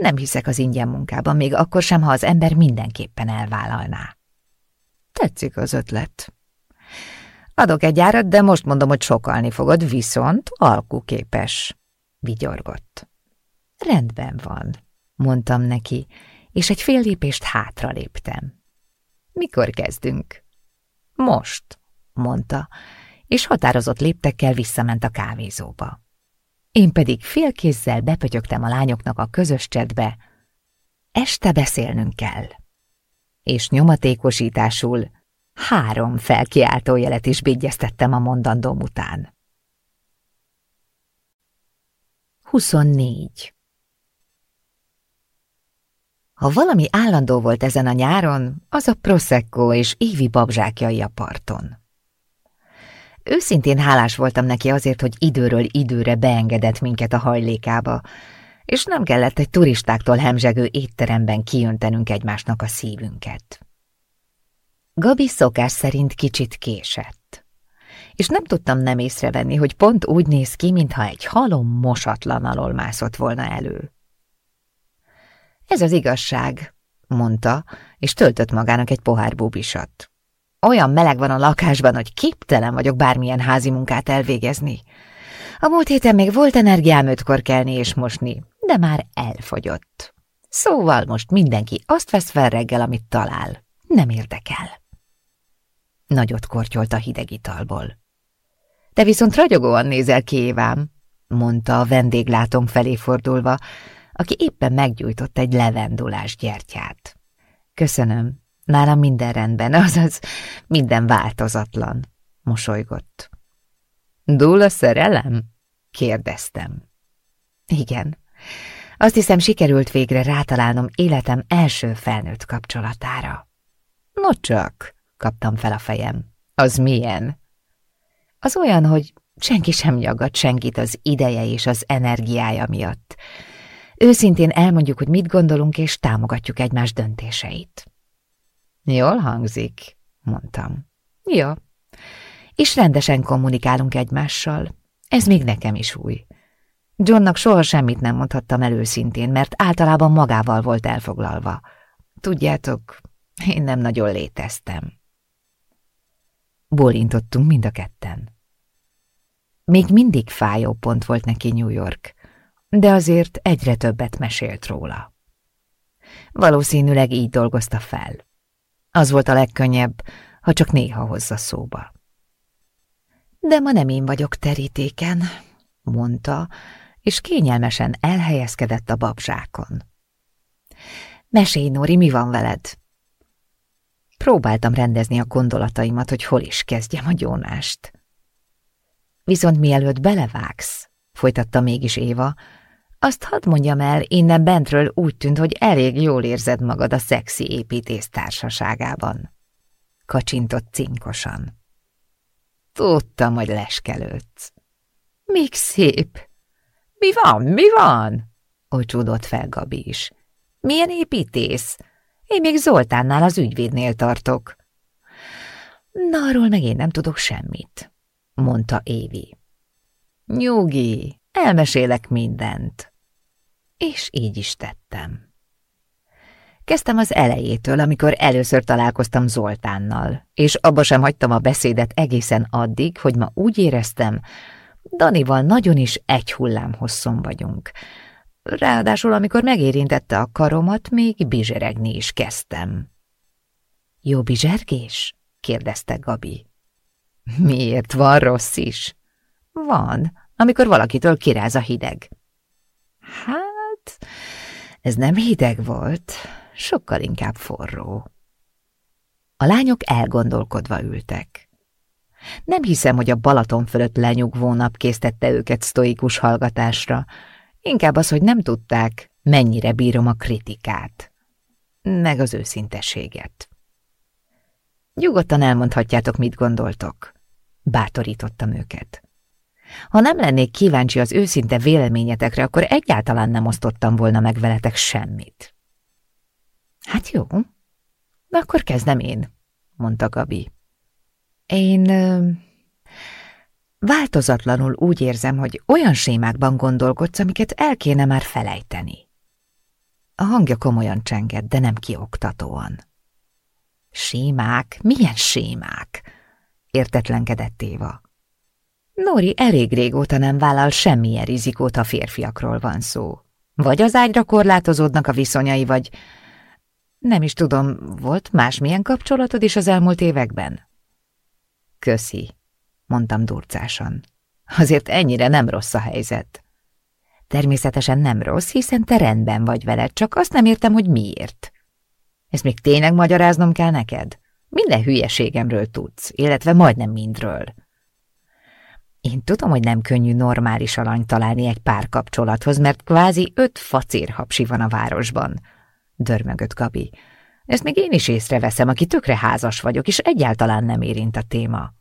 Nem hiszek az ingyen munkában, még akkor sem, ha az ember mindenképpen elvállalná. Tetszik az ötlet. Adok egy árat, de most mondom, hogy sokalni fogod, viszont alkuképes. Vigyorgott. Rendben van, mondtam neki, és egy fél lépést hátra léptem. Mikor kezdünk? Most, mondta, és határozott léptekkel visszament a kávézóba. Én pedig félkézzel bepötyögtem a lányoknak a közös csetbe. Este beszélnünk kell. És nyomatékosításul három felkiáltójelet is bégyeztettem a mondandóm után. 24. Ha valami állandó volt ezen a nyáron, az a Prosecco és Évi babzsákjai a parton. Őszintén hálás voltam neki azért, hogy időről időre beengedett minket a hajlékába, és nem kellett egy turistáktól hemzsegő étteremben kijöntenünk egymásnak a szívünket. Gabi szokás szerint kicsit késett, és nem tudtam nem észrevenni, hogy pont úgy néz ki, mintha egy halom mosatlan alól mászott volna elő. Ez az igazság, mondta, és töltött magának egy pohár bubisat. Olyan meleg van a lakásban, hogy képtelen vagyok bármilyen házi munkát elvégezni. A múlt héten még volt energiám ötkor kelni és mosni, de már elfogyott. Szóval most mindenki azt vesz fel reggel, amit talál. Nem érdekel. Nagyot kortyolt a hideg italból. Te viszont ragyogóan nézel ki, Évám, mondta a vendéglátom felé fordulva, aki éppen meggyújtott egy levendulás gyertyát. Köszönöm, nálam minden rendben, azaz minden változatlan, mosolygott. Dúl a szerelem? kérdeztem. Igen, azt hiszem sikerült végre rátalálnom életem első felnőtt kapcsolatára. No csak, kaptam fel a fejem. Az milyen? Az olyan, hogy senki sem nyaggat senkit az ideje és az energiája miatt. Őszintén elmondjuk, hogy mit gondolunk, és támogatjuk egymás döntéseit. Jól hangzik, mondtam. Ja, és rendesen kommunikálunk egymással. Ez még nekem is új. Johnnak soha semmit nem mondhattam el őszintén, mert általában magával volt elfoglalva. Tudjátok, én nem nagyon léteztem. Bólintottunk mind a ketten. Még mindig fájó pont volt neki New York, de azért egyre többet mesélt róla. Valószínűleg így dolgozta fel. Az volt a legkönnyebb, ha csak néha hozza szóba. De ma nem én vagyok terítéken, mondta, és kényelmesen elhelyezkedett a babzsákon. Mesélj, Nóri, mi van veled? Próbáltam rendezni a gondolataimat, hogy hol is kezdjem a gyónást. Viszont mielőtt belevágsz, folytatta mégis Éva, azt hadd mondjam el, innen bentről úgy tűnt, hogy elég jól érzed magad a szexi építész társaságában. Kacsintott cinkosan. Tudtam, hogy leskelődsz. Még szép. Mi van, mi van? Ocsúdott fel Gabi is. Milyen építész? Én még Zoltánnál az ügyvédnél tartok. Na, arról meg én nem tudok semmit, mondta Évi. Nyugi, elmesélek mindent. És így is tettem. Kezdtem az elejétől, amikor először találkoztam Zoltánnal, és abba sem hagytam a beszédet egészen addig, hogy ma úgy éreztem, Danival nagyon is egy hullám hosszon vagyunk. Ráadásul, amikor megérintette a karomat, még bizseregni is kezdtem. Jó bizsergés? kérdezte Gabi. Miért van rossz is? Van, amikor valakitől kiráz a hideg. Hát, ez nem hideg volt, sokkal inkább forró. A lányok elgondolkodva ültek. Nem hiszem, hogy a Balaton fölött lenyugvó nap késztette őket sztoikus hallgatásra, inkább az, hogy nem tudták, mennyire bírom a kritikát, meg az őszintességet. Nyugodtan elmondhatjátok, mit gondoltok. Bátorítottam őket. Ha nem lennék kíváncsi az őszinte véleményetekre, akkor egyáltalán nem osztottam volna meg veletek semmit. Hát jó, akkor kezdem én, mondta Gabi. Én ö, változatlanul úgy érzem, hogy olyan sémákban gondolkodsz, amiket el kéne már felejteni. A hangja komolyan csengett, de nem kioktatóan. Sémák? Milyen sémák? Értetlenkedett Éva. Nori elég régóta nem vállal semmilyen rizikót, a férfiakról van szó. Vagy az ágyra korlátozódnak a viszonyai, vagy... Nem is tudom, volt másmilyen kapcsolatod is az elmúlt években? Köszi, mondtam durcásan. Azért ennyire nem rossz a helyzet. Természetesen nem rossz, hiszen te rendben vagy veled, csak azt nem értem, hogy miért. Ezt még tényleg magyaráznom kell neked? Minden hülyeségemről tudsz, illetve majdnem mindről. Én tudom, hogy nem könnyű normális alany találni egy párkapcsolathoz, mert kvázi öt facérhapsi van a városban. Dörmögött Gabi. Ezt még én is észreveszem, aki tökre házas vagyok, és egyáltalán nem érint a téma.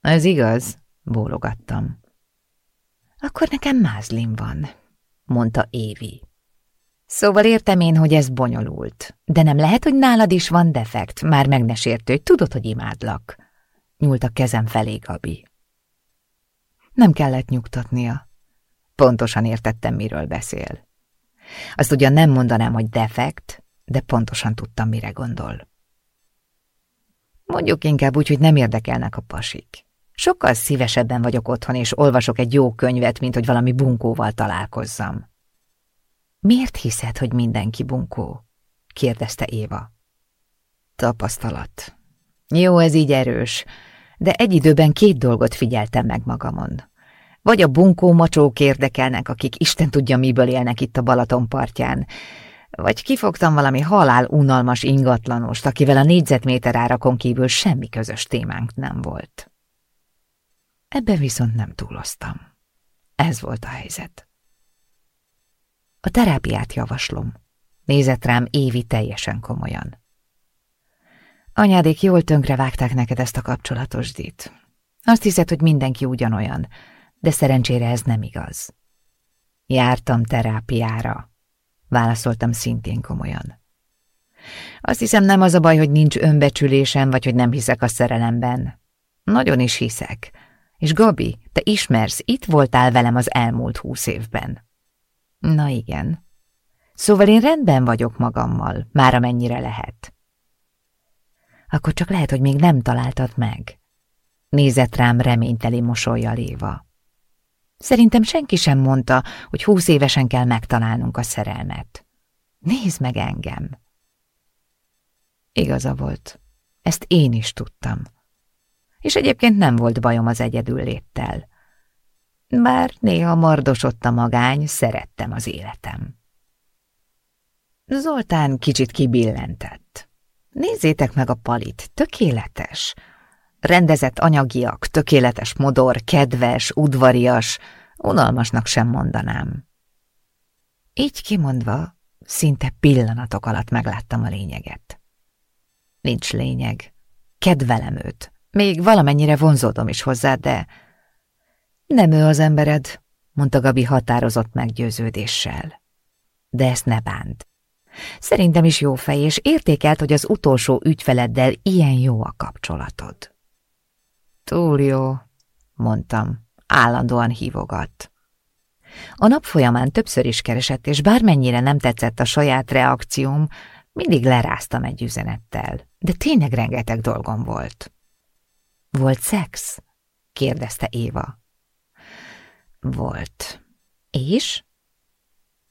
Ez igaz, bólogattam. Akkor nekem mázlim van, mondta Évi. Szóval értem én, hogy ez bonyolult, de nem lehet, hogy nálad is van defekt, már meg ne sértődj, tudod, hogy imádlak. Nyúlt a kezem felé Gabi. Nem kellett nyugtatnia. Pontosan értettem, miről beszél. Azt ugyan nem mondanám, hogy defekt, de pontosan tudtam, mire gondol. Mondjuk inkább úgy, hogy nem érdekelnek a pasik. Sokkal szívesebben vagyok otthon, és olvasok egy jó könyvet, mint hogy valami bunkóval találkozzam. Miért hiszed, hogy mindenki bunkó? kérdezte Éva. Tapasztalat. Jó, ez így erős, de egy időben két dolgot figyeltem meg magamon. Vagy a bunkó macsók érdekelnek, akik Isten tudja, miből élnek itt a Balaton partján, vagy kifogtam valami halál unalmas ingatlanost, akivel a négyzetméter árakon kívül semmi közös témánk nem volt. Ebben viszont nem túloztam. Ez volt a helyzet. A terápiát javaslom. Nézett rám Évi teljesen komolyan. Anyádék jól tönkre vágták neked ezt a kapcsolatos dit. Azt hiszed, hogy mindenki ugyanolyan, de szerencsére ez nem igaz. Jártam terápiára, válaszoltam szintén komolyan. Azt hiszem nem az a baj, hogy nincs önbecsülésem, vagy hogy nem hiszek a szerelemben. Nagyon is hiszek. És Gabi, te ismersz, itt voltál velem az elmúlt húsz évben. Na igen. Szóval én rendben vagyok magammal, már amennyire lehet. Akkor csak lehet, hogy még nem találtad meg. Nézett rám reményteli mosolyjal Éva. Szerintem senki sem mondta, hogy húsz évesen kell megtalálnunk a szerelmet. Nézd meg engem! Igaza volt. Ezt én is tudtam. És egyébként nem volt bajom az egyedül léttel. Bár néha mardosott a magány, szerettem az életem. Zoltán kicsit kibillentett. Nézzétek meg a palit, tökéletes. Rendezett anyagiak, tökéletes modor, kedves, udvarias, unalmasnak sem mondanám. Így kimondva, szinte pillanatok alatt megláttam a lényeget. Nincs lényeg. Kedvelem őt. Még valamennyire vonzódom is hozzá, de... Nem ő az embered, mondta Gabi határozott meggyőződéssel. De ezt ne bánt. Szerintem is jó fej, és értékelt, hogy az utolsó ügyfeleddel ilyen jó a kapcsolatod. Túl jó, mondtam, állandóan hívogat. A nap folyamán többször is keresett, és bármennyire nem tetszett a saját reakcióm, mindig leráztam egy üzenettel, de tényleg rengeteg dolgom volt. Volt szex? kérdezte Éva. Volt. És?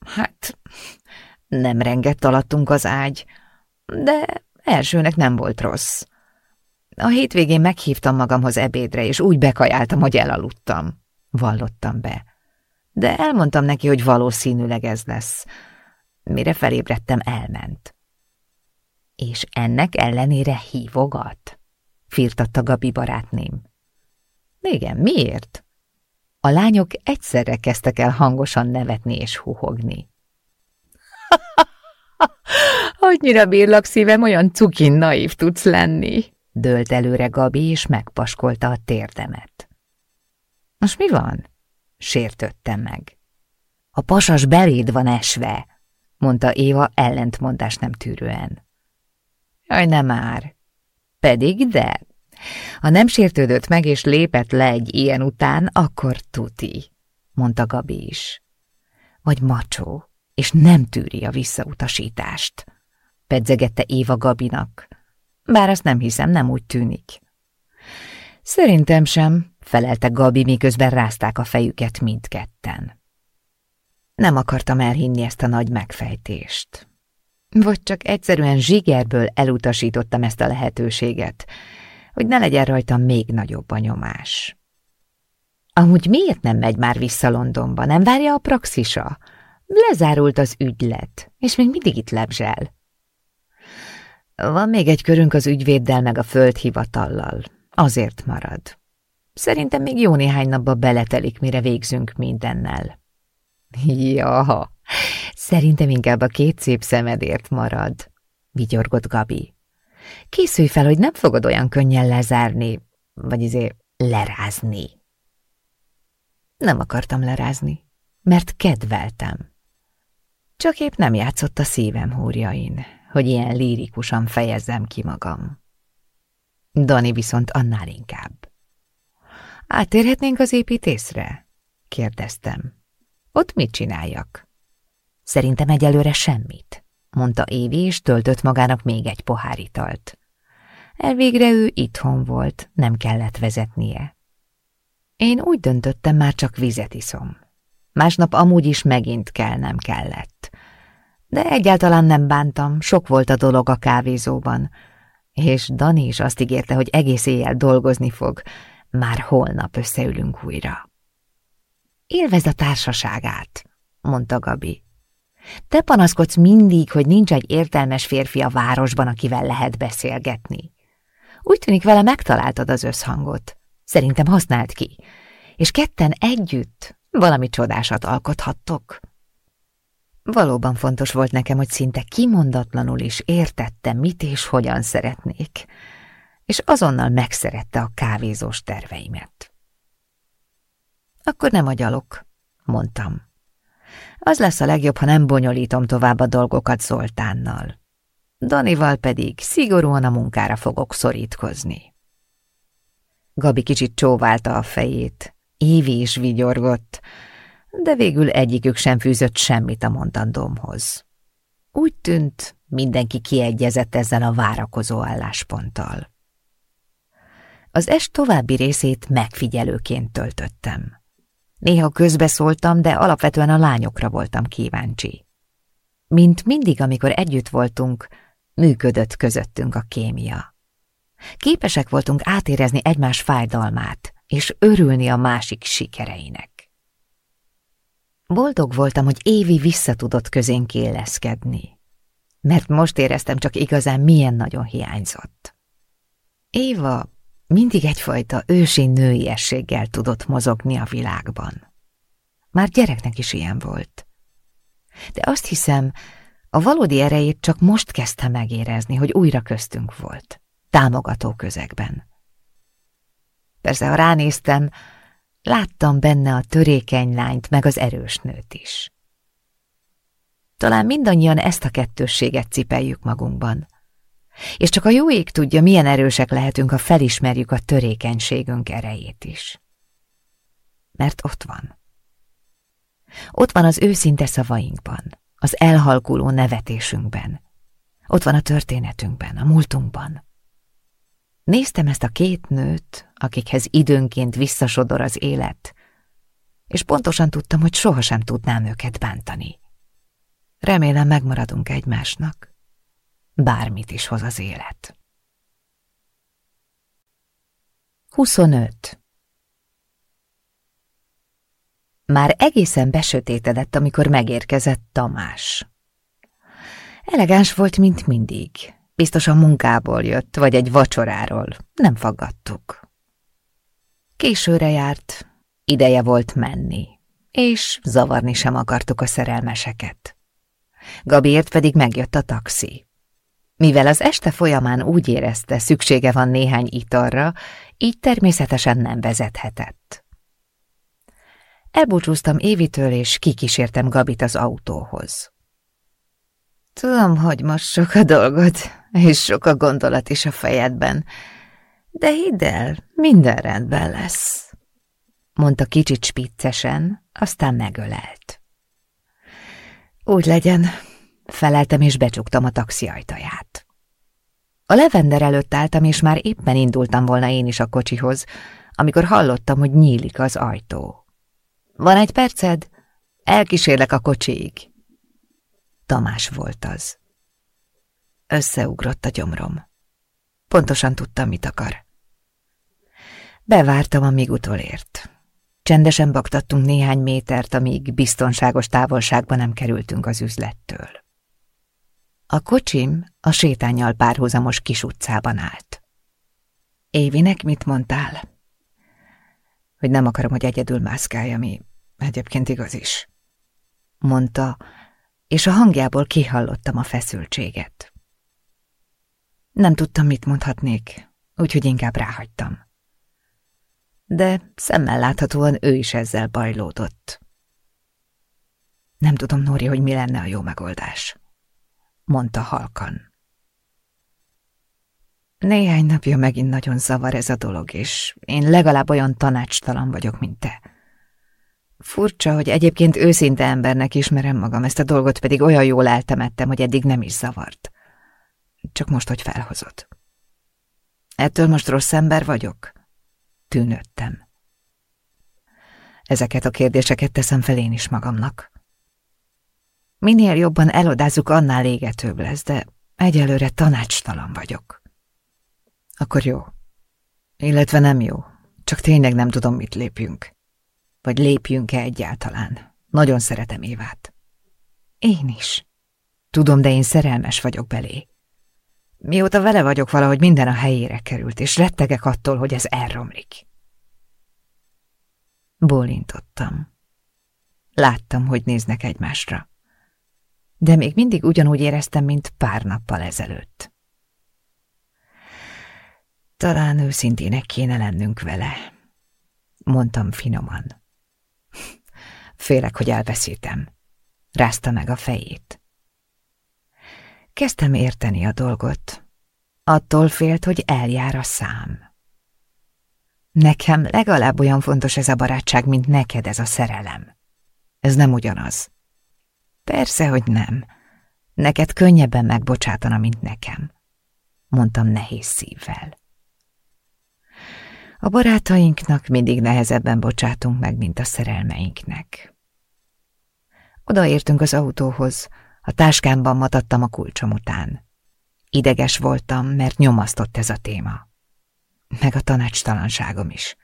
Hát, nem rengett alattunk az ágy, de elsőnek nem volt rossz. A hétvégén meghívtam magamhoz ebédre, és úgy bekajáltam, hogy elaludtam. Vallottam be. De elmondtam neki, hogy valószínűleg ez lesz. Mire felébredtem, elment. És ennek ellenére hívogat? Firtatta Gabi barátném. Igen, miért? A lányok egyszerre kezdtek el hangosan nevetni és huhogni. (laughs) Annyira bírlak szívem, olyan cukin naív tudsz lenni. Dölt előre Gabi, és megpaskolta a térdemet. Most mi van? Sértöttem meg. A pasas beléd van esve, mondta Éva ellentmondás nem tűrően. Jaj, nem már. Pedig de. Ha nem sértődött meg, és lépett le egy ilyen után, akkor tuti, mondta Gabi is. Vagy macsó, és nem tűri a visszautasítást, pedzegette Éva Gabinak. Bár azt nem hiszem, nem úgy tűnik. Szerintem sem, felelte Gabi, miközben rázták a fejüket mindketten. Nem akartam elhinni ezt a nagy megfejtést. Vagy csak egyszerűen zsigerből elutasítottam ezt a lehetőséget, hogy ne legyen rajtam még nagyobb a nyomás. Amúgy miért nem megy már vissza Londonba, nem várja a praxisa? Lezárult az ügylet, és még mindig itt lebzsel. Van még egy körünk az ügyvéddel meg a földhivatallal. Azért marad. Szerintem még jó néhány napba beletelik, mire végzünk mindennel. Ja, szerintem inkább a két szép szemedért marad, vigyorgott Gabi. Készülj fel, hogy nem fogod olyan könnyen lezárni, vagy izé lerázni. Nem akartam lerázni, mert kedveltem. Csak épp nem játszott a szívem húrjain, hogy ilyen lírikusan fejezzem ki magam. Dani viszont annál inkább. Átérhetnénk az építészre? kérdeztem. Ott mit csináljak? Szerintem egyelőre semmit, mondta Évi, és töltött magának még egy pohár italt. Elvégre ő itthon volt, nem kellett vezetnie. Én úgy döntöttem, már csak vizet iszom. Másnap amúgy is megint kell, nem kellett. De egyáltalán nem bántam, sok volt a dolog a kávézóban, és Dani is azt ígérte, hogy egész éjjel dolgozni fog, már holnap összeülünk újra. Élvezd a társaságát, mondta Gabi. Te panaszkodsz mindig, hogy nincs egy értelmes férfi a városban, akivel lehet beszélgetni. Úgy tűnik vele megtaláltad az összhangot. Szerintem használd ki. És ketten együtt valami csodásat alkothattok. Valóban fontos volt nekem, hogy szinte kimondatlanul is értettem, mit és hogyan szeretnék, és azonnal megszerette a kávézós terveimet. Akkor nem agyalok, mondtam. Az lesz a legjobb, ha nem bonyolítom tovább a dolgokat Zoltánnal. Danival pedig szigorúan a munkára fogok szorítkozni. Gabi kicsit csóválta a fejét, Évi is vigyorgott, de végül egyikük sem fűzött semmit a mondandómhoz. Úgy tűnt, mindenki kiegyezett ezzel a várakozó állásponttal. Az est további részét megfigyelőként töltöttem. Néha közbeszóltam, de alapvetően a lányokra voltam kíváncsi. Mint mindig, amikor együtt voltunk, működött közöttünk a kémia. Képesek voltunk átérezni egymás fájdalmát, és örülni a másik sikereinek. Boldog voltam, hogy Évi visszatudott közénk éleszkedni, mert most éreztem csak igazán milyen nagyon hiányzott. Éva mindig egyfajta ősi nőiességgel tudott mozogni a világban. Már gyereknek is ilyen volt. De azt hiszem, a valódi erejét csak most kezdte megérezni, hogy újra köztünk volt, támogató közegben. Persze, ha ránéztem, láttam benne a törékeny lányt, meg az erős nőt is. Talán mindannyian ezt a kettősséget cipeljük magunkban. És csak a jó ég tudja, milyen erősek lehetünk, ha felismerjük a törékenységünk erejét is. Mert ott van. Ott van az őszinte szavainkban, az elhalkuló nevetésünkben. Ott van a történetünkben, a múltunkban. Néztem ezt a két nőt, akikhez időnként visszasodor az élet, és pontosan tudtam, hogy sohasem tudnám őket bántani. Remélem megmaradunk egymásnak, bármit is hoz az élet. 25. Már egészen besötétedett, amikor megérkezett Tamás. Elegáns volt, mint mindig, Biztosan munkából jött, vagy egy vacsoráról. Nem faggattuk. Későre járt, ideje volt menni, és zavarni sem akartuk a szerelmeseket. Gabiért pedig megjött a taxi. Mivel az este folyamán úgy érezte, szüksége van néhány italra, így természetesen nem vezethetett. Elbúcsúztam Évitől, és kikísértem Gabit az autóhoz. Tudom, hogy most sok a dolgod, és sok a gondolat is a fejedben, de hidd el, minden rendben lesz, mondta kicsit spiccesen, aztán megölelt. Úgy legyen, feleltem és becsuktam a taxi ajtaját. A levender előtt álltam, és már éppen indultam volna én is a kocsihoz, amikor hallottam, hogy nyílik az ajtó. Van egy perced? Elkísérlek a kocsiig. Tamás volt az. Összeugrott a gyomrom. Pontosan tudtam, mit akar. Bevártam, amíg utolért. Csendesen baktattunk néhány métert, amíg biztonságos távolságban nem kerültünk az üzlettől. A kocsim a sétányjal párhuzamos kis utcában állt. Évinek mit mondtál? Hogy nem akarom, hogy egyedül mászkálj, ami egyébként igaz is. Mondta, és a hangjából kihallottam a feszültséget. Nem tudtam, mit mondhatnék, úgyhogy inkább ráhagytam. De szemmel láthatóan ő is ezzel bajlódott. Nem tudom, Nóri, hogy mi lenne a jó megoldás, mondta halkan. Néhány napja megint nagyon zavar ez a dolog, és én legalább olyan tanácstalan vagyok, mint te. Furcsa, hogy egyébként őszinte embernek ismerem magam, ezt a dolgot pedig olyan jól eltemettem, hogy eddig nem is zavart. Csak most, hogy felhozod. Ettől most rossz ember vagyok? Tűnöttem. Ezeket a kérdéseket teszem fel én is magamnak. Minél jobban elodázzuk, annál égetőbb lesz, de egyelőre tanácstalan vagyok. Akkor jó. Illetve nem jó. Csak tényleg nem tudom, mit lépjünk. Vagy lépjünk-e egyáltalán. Nagyon szeretem Évát. Én is. Tudom, de én szerelmes vagyok belé. Mióta vele vagyok, valahogy minden a helyére került, és rettegek attól, hogy ez elromlik. Bólintottam. Láttam, hogy néznek egymásra. De még mindig ugyanúgy éreztem, mint pár nappal ezelőtt. Talán őszintének kéne lennünk vele, mondtam finoman. Félek, hogy elveszítem. Rázta meg a fejét. Kezdtem érteni a dolgot. Attól félt, hogy eljár a szám. Nekem legalább olyan fontos ez a barátság, mint neked ez a szerelem. Ez nem ugyanaz. Persze, hogy nem. Neked könnyebben megbocsátana, mint nekem, mondtam nehéz szívvel. A barátainknak mindig nehezebben bocsátunk meg, mint a szerelmeinknek. Odaértünk az autóhoz, a táskámban matattam a kulcsom után. Ideges voltam, mert nyomasztott ez a téma. Meg a tanácstalanságom is.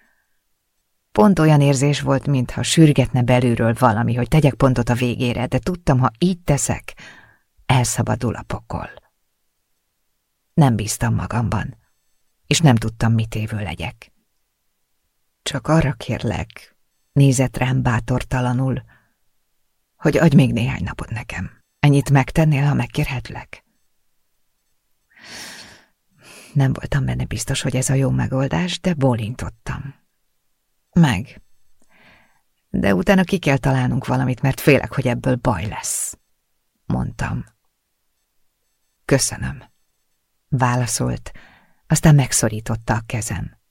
Pont olyan érzés volt, mintha sürgetne belülről valami, hogy tegyek pontot a végére, de tudtam, ha így teszek, elszabadul a pokol. Nem bíztam magamban, és nem tudtam, mit évő legyek. Csak arra kérlek, nézett rám bátortalanul, hogy adj még néhány napot nekem. Ennyit megtennél, ha megkérhetlek? Nem voltam benne biztos, hogy ez a jó megoldás, de bólintottam. Meg. De utána ki kell találnunk valamit, mert félek, hogy ebből baj lesz. Mondtam. Köszönöm. Válaszolt, aztán megszorította a kezem.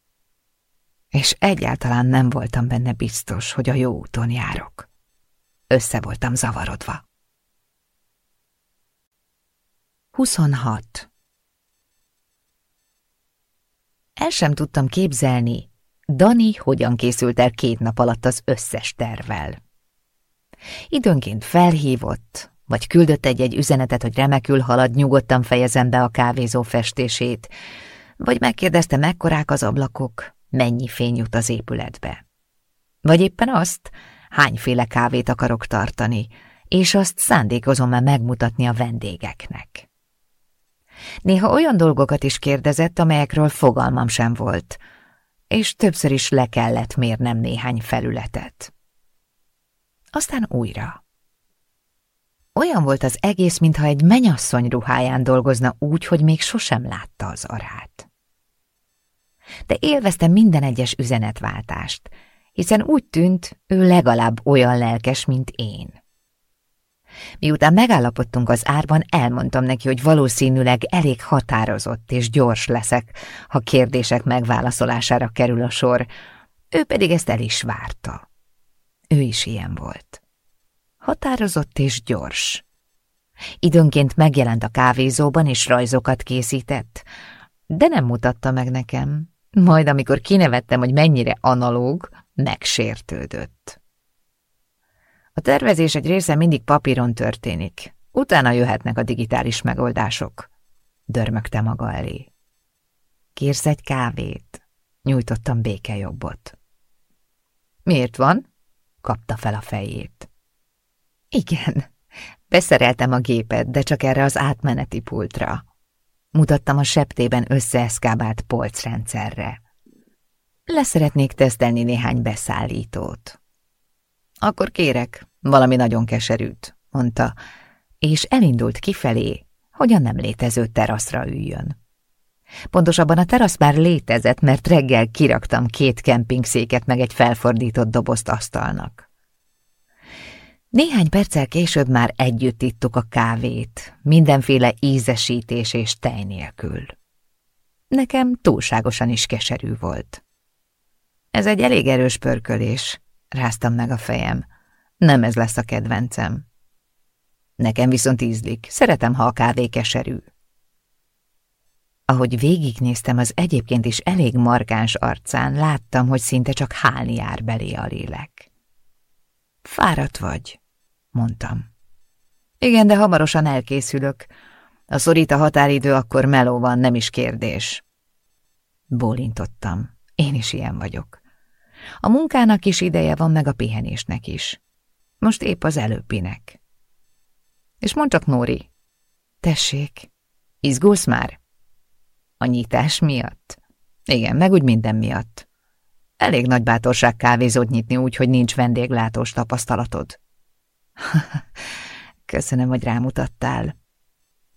És egyáltalán nem voltam benne biztos, hogy a jó úton járok. Össze voltam zavarodva. 26. El sem tudtam képzelni, Dani hogyan készült el két nap alatt az összes tervvel. Időnként felhívott, vagy küldött egy-egy üzenetet, hogy remekül halad, nyugodtan fejezem be a kávézó festését, vagy megkérdezte, mekkorák az ablakok, mennyi fény jut az épületbe. Vagy éppen azt, hányféle kávét akarok tartani, és azt szándékozom-e megmutatni a vendégeknek. Néha olyan dolgokat is kérdezett, amelyekről fogalmam sem volt, és többször is le kellett mérnem néhány felületet. Aztán újra. Olyan volt az egész, mintha egy menyasszony ruháján dolgozna úgy, hogy még sosem látta az arát. De élveztem minden egyes üzenetváltást, hiszen úgy tűnt, ő legalább olyan lelkes, mint én. Miután megállapodtunk az árban, elmondtam neki, hogy valószínűleg elég határozott és gyors leszek, ha kérdések megválaszolására kerül a sor, ő pedig ezt el is várta. Ő is ilyen volt. Határozott és gyors. Időnként megjelent a kávézóban és rajzokat készített, de nem mutatta meg nekem. Majd amikor kinevettem, hogy mennyire analóg, megsértődött. A tervezés egy része mindig papíron történik, utána jöhetnek a digitális megoldások. dörmögte maga elé. Kérsz egy kávét? Nyújtottam békejobbot. Miért van? kapta fel a fejét. Igen, beszereltem a gépet, de csak erre az átmeneti pultra. Mutattam a septében összeeszkábált polcrendszerre. Leszeretnék tesztelni néhány beszállítót. Akkor kérek, valami nagyon keserűt, mondta, és elindult kifelé, hogy a nem létező teraszra üljön. Pontosabban a terasz már létezett, mert reggel kiraktam két kempingszéket meg egy felfordított dobozt asztalnak. Néhány perccel később már együtt ittuk a kávét, mindenféle ízesítés és tej nélkül. Nekem túlságosan is keserű volt. Ez egy elég erős pörkölés, ráztam meg a fejem. Nem ez lesz a kedvencem. Nekem viszont ízlik, szeretem, ha a kávé keserű. Ahogy végignéztem az egyébként is elég markáns arcán, láttam, hogy szinte csak hálni jár belé a lélek. Fáradt vagy, mondtam. Igen, de hamarosan elkészülök. A szorít a határidő, akkor meló van, nem is kérdés. Bólintottam. Én is ilyen vagyok. A munkának is ideje van, meg a pihenésnek is. Most épp az előbbinek. És mondd csak, Nóri. Tessék, izgulsz már? A nyitás miatt? Igen, meg úgy minden miatt. Elég nagy bátorság kávézót nyitni úgy, hogy nincs vendéglátós tapasztalatod. (laughs) Köszönöm, hogy rámutattál.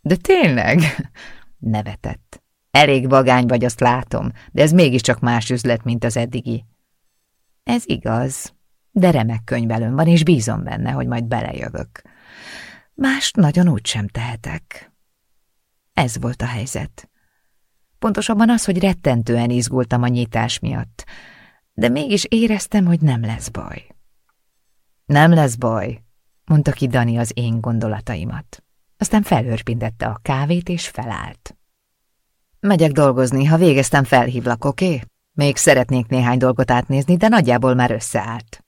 De tényleg? (laughs) Nevetett. Elég vagány vagy, azt látom, de ez mégiscsak más üzlet, mint az eddigi. Ez igaz, de remek könyvelőm van, és bízom benne, hogy majd belejövök. Mást nagyon úgy sem tehetek. Ez volt a helyzet. Pontosabban az, hogy rettentően izgultam a nyitás miatt, de mégis éreztem, hogy nem lesz baj. Nem lesz baj, mondta ki Dani az én gondolataimat. Aztán felhörpintette a kávét, és felállt. Megyek dolgozni, ha végeztem, felhívlak, oké? Okay? Még szeretnék néhány dolgot átnézni, de nagyjából már összeállt.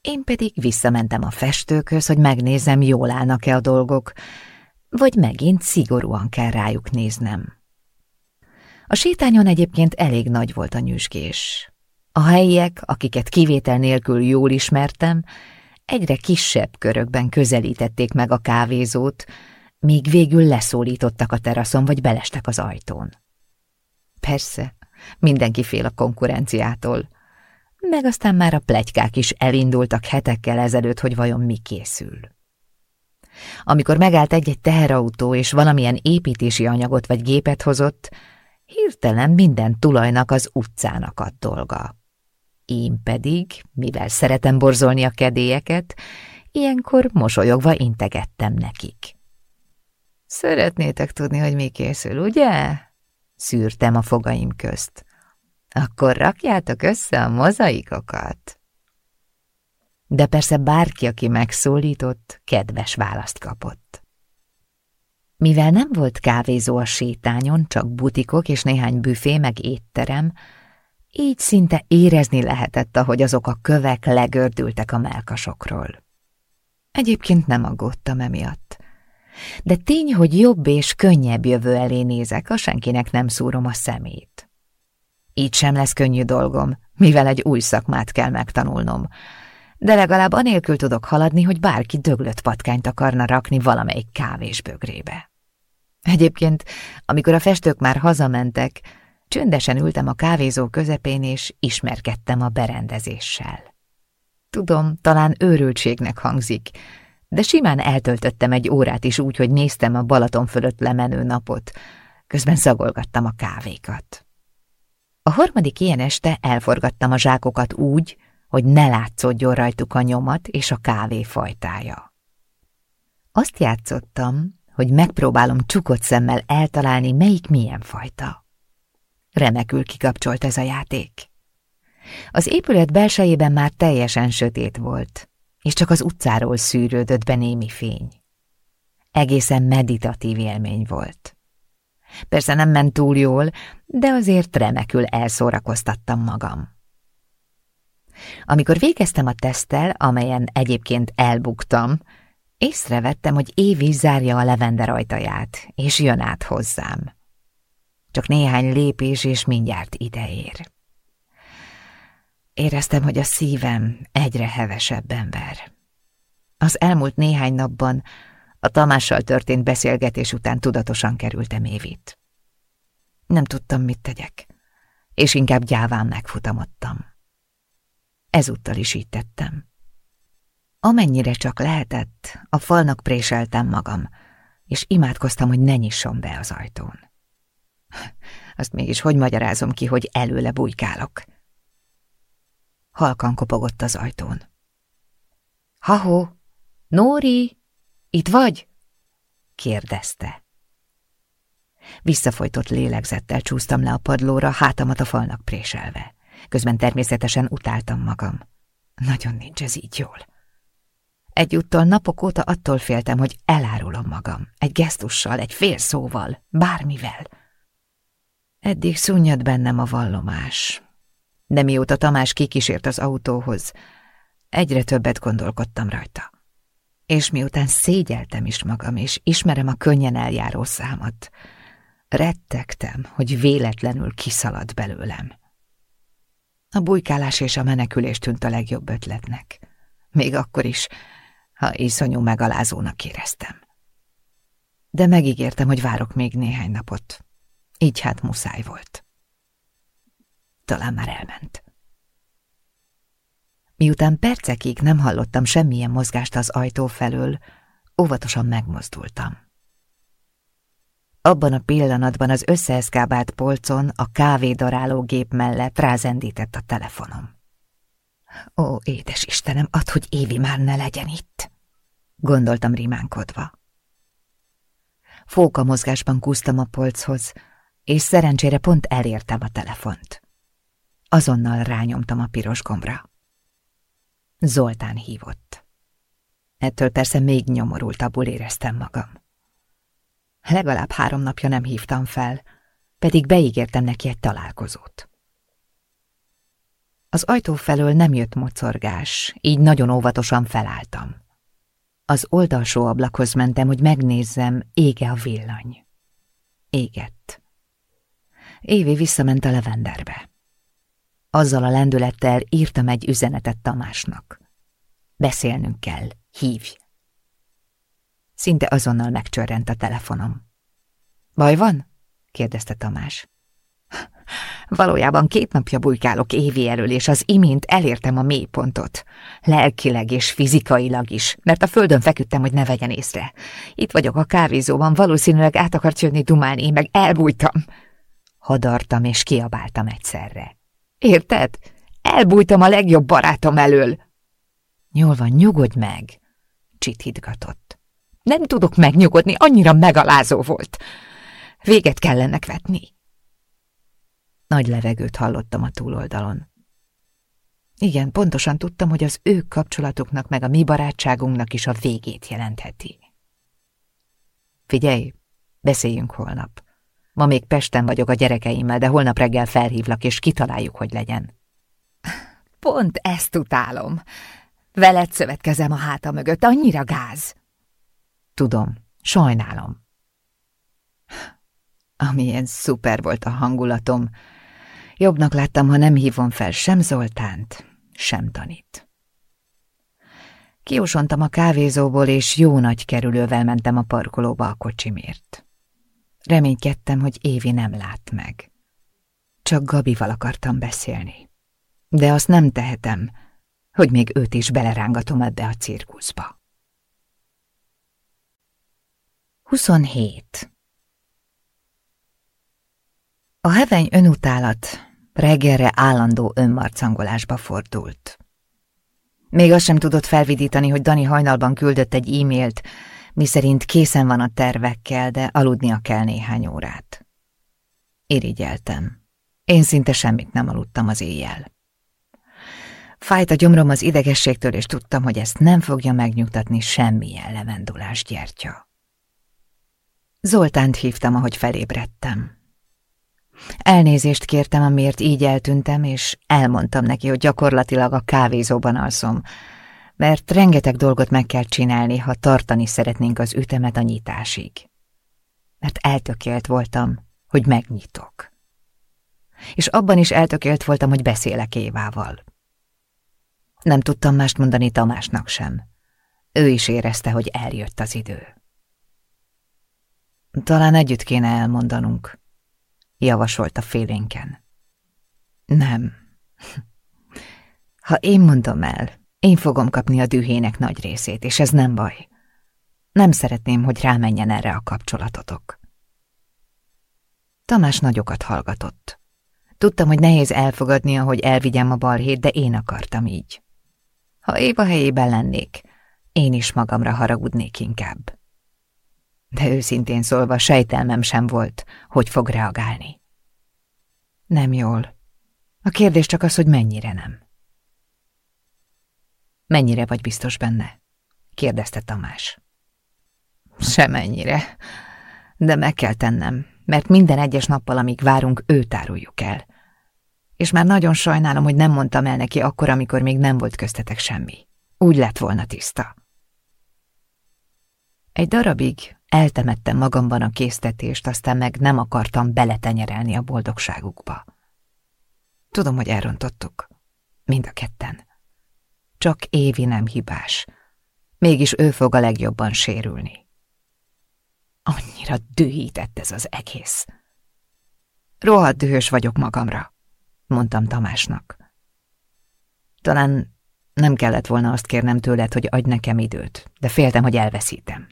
Én pedig visszamentem a festőkhöz, hogy megnézem, jól állnak-e a dolgok, vagy megint szigorúan kell rájuk néznem. A sétányon egyébként elég nagy volt a nyüzsgés. A helyiek, akiket kivétel nélkül jól ismertem, egyre kisebb körökben közelítették meg a kávézót, míg végül leszólítottak a teraszon, vagy belestek az ajtón. Persze, mindenki fél a konkurenciától, meg aztán már a plegykák is elindultak hetekkel ezelőtt, hogy vajon mi készül. Amikor megállt egy-egy teherautó és valamilyen építési anyagot vagy gépet hozott, hirtelen minden tulajnak az utcának ad dolga. Én pedig, mivel szeretem borzolni a kedélyeket, ilyenkor mosolyogva integettem nekik. Szeretnétek tudni, hogy mi készül, ugye? Szűrtem a fogaim közt. Akkor rakjátok össze a mozaikokat. De persze bárki, aki megszólított, kedves választ kapott. Mivel nem volt kávézó a sétányon, csak butikok és néhány büfé meg étterem, így szinte érezni lehetett, ahogy azok a kövek legördültek a melkasokról. Egyébként nem aggódtam emiatt. De tény, hogy jobb és könnyebb jövő elé nézek, a senkinek nem szúrom a szemét. Így sem lesz könnyű dolgom, mivel egy új szakmát kell megtanulnom, de legalább anélkül tudok haladni, hogy bárki döglött patkányt akarna rakni valamelyik kávésbögrébe. Egyébként, amikor a festők már hazamentek, csöndesen ültem a kávézó közepén, és ismerkedtem a berendezéssel. Tudom, talán őrültségnek hangzik, de simán eltöltöttem egy órát is úgy, hogy néztem a Balaton fölött lemenő napot, közben szagolgattam a kávékat. A harmadik ilyen este elforgattam a zsákokat úgy, hogy ne látszódjon rajtuk a nyomat és a kávé fajtája. Azt játszottam, hogy megpróbálom csukott szemmel eltalálni, melyik milyen fajta. Remekül kikapcsolt ez a játék. Az épület belsejében már teljesen sötét volt, és csak az utcáról szűrődött be némi fény. Egészen meditatív élmény volt. Persze nem ment túl jól, de azért remekül elszórakoztattam magam. Amikor végeztem a teszttel, amelyen egyébként elbuktam, Észrevettem, hogy Évi zárja a levender ajtaját, és jön át hozzám. Csak néhány lépés, és mindjárt ideér. Éreztem, hogy a szívem egyre hevesebben ver. Az elmúlt néhány napban a Tamással történt beszélgetés után tudatosan kerültem Évit. Nem tudtam, mit tegyek, és inkább gyáván megfutamodtam. Ezúttal is így tettem. Amennyire csak lehetett, a falnak préseltem magam, és imádkoztam, hogy ne nyisson be az ajtón. Azt mégis hogy magyarázom ki, hogy előle bujkálok? Halkan kopogott az ajtón. Haho, Nóri, itt vagy? kérdezte. Visszafolytott lélegzettel csúsztam le a padlóra, hátamat a falnak préselve. Közben természetesen utáltam magam. Nagyon nincs ez így jól. Egyúttal napok óta attól féltem, hogy elárulom magam. Egy gesztussal, egy fél szóval, bármivel. Eddig szunnyad bennem a vallomás. De mióta Tamás kikísért az autóhoz, egyre többet gondolkodtam rajta. És miután szégyeltem is magam, és ismerem a könnyen eljáró számat, rettegtem, hogy véletlenül kiszalad belőlem. A bujkálás és a menekülés tűnt a legjobb ötletnek. Még akkor is, ha iszonyú megalázónak éreztem. De megígértem, hogy várok még néhány napot. Így hát muszáj volt. Talán már elment. Miután percekig nem hallottam semmilyen mozgást az ajtó felől, óvatosan megmozdultam. Abban a pillanatban az összeeszkábált polcon a kávédaráló gép mellett rázendített a telefonom. Ó, édes Istenem, add, hogy Évi már ne legyen itt, gondoltam rimánkodva. Fóka mozgásban kúztam a polchoz, és szerencsére pont elértem a telefont. Azonnal rányomtam a piros gombra. Zoltán hívott. Ettől persze még nyomorultabbul éreztem magam. Legalább három napja nem hívtam fel, pedig beígértem neki egy találkozót. Az ajtó felől nem jött mocorgás, így nagyon óvatosan felálltam. Az oldalsó ablakhoz mentem, hogy megnézzem, ége a villany. Égett. Évi visszament a levenderbe. Azzal a lendülettel írtam egy üzenetet Tamásnak. Beszélnünk kell, hívj! Szinte azonnal megcsörrent a telefonom. Baj van? kérdezte Tamás. Valójában két napja bujkálok évi elől, és az imént elértem a mélypontot. Lelkileg és fizikailag is, mert a földön feküdtem, hogy ne vegyen észre. Itt vagyok a kávézóban, valószínűleg át akart jönni dumálni, én meg elbújtam. Hadartam és kiabáltam egyszerre. Érted? Elbújtam a legjobb barátom elől. Van, nyugodj meg, csithidgatott. Nem tudok megnyugodni, annyira megalázó volt. Véget kellene vetni. Nagy levegőt hallottam a túloldalon. Igen, pontosan tudtam, hogy az ő kapcsolatuknak meg a mi barátságunknak is a végét jelentheti. Figyelj, beszéljünk holnap. Ma még Pesten vagyok a gyerekeimmel, de holnap reggel felhívlak, és kitaláljuk, hogy legyen. Pont ezt utálom. Veled szövetkezem a háta mögött, annyira gáz. Tudom, sajnálom. Amilyen szuper volt a hangulatom, jobbnak láttam, ha nem hívom fel sem Zoltánt, sem Tanit. Kiosontam a kávézóból, és jó nagy kerülővel mentem a parkolóba a kocsimért. Reménykedtem, hogy Évi nem lát meg. Csak Gabival akartam beszélni. De azt nem tehetem, hogy még őt is belerángatom ebbe a cirkuszba. 27. A heveny önutálat reggelre állandó önmarcangolásba fordult. Még azt sem tudott felvidítani, hogy Dani hajnalban küldött egy e-mailt, miszerint készen van a tervekkel, de aludnia kell néhány órát. Irigyeltem. Én szinte semmit nem aludtam az éjjel. Fájt a gyomrom az idegességtől, és tudtam, hogy ezt nem fogja megnyugtatni semmilyen levendulás gyertya. Zoltánt hívtam, ahogy felébredtem. Elnézést kértem, amiért így eltűntem, és elmondtam neki, hogy gyakorlatilag a kávézóban alszom, mert rengeteg dolgot meg kell csinálni, ha tartani szeretnénk az ütemet a nyitásig. Mert eltökélt voltam, hogy megnyitok. És abban is eltökélt voltam, hogy beszélek Évával. Nem tudtam mást mondani Tamásnak sem. Ő is érezte, hogy eljött az idő. Talán együtt kéne elmondanunk, javasolta félénken. Nem. (laughs) Ha én mondom el, én fogom kapni a dühének nagy részét, és ez nem baj. Nem szeretném, hogy rámenjen erre a kapcsolatotok. Tamás nagyokat hallgatott. Tudtam, hogy nehéz elfogadnia, hogy elvigyem a balhét, de én akartam így. Ha Éva helyében lennék, én is magamra haragudnék inkább. De őszintén szólva sejtelmem sem volt, hogy fog reagálni. Nem jól. A kérdés csak az, hogy mennyire nem. Mennyire vagy biztos benne? kérdezte Tamás. Semennyire. De meg kell tennem, mert minden egyes nappal, amíg várunk, őt áruljuk el. És már nagyon sajnálom, hogy nem mondtam el neki akkor, amikor még nem volt köztetek semmi. Úgy lett volna tiszta. Egy darabig eltemettem magamban a késztetést, aztán meg nem akartam beletenyerelni a boldogságukba. Tudom, hogy elrontottuk. Mind a ketten. Csak Évi nem hibás. Mégis ő fog a legjobban sérülni. Annyira dühített ez az egész. Rohadt dühös vagyok magamra, mondtam Tamásnak. Talán nem kellett volna azt kérnem tőled, hogy adj nekem időt, de féltem, hogy elveszítem.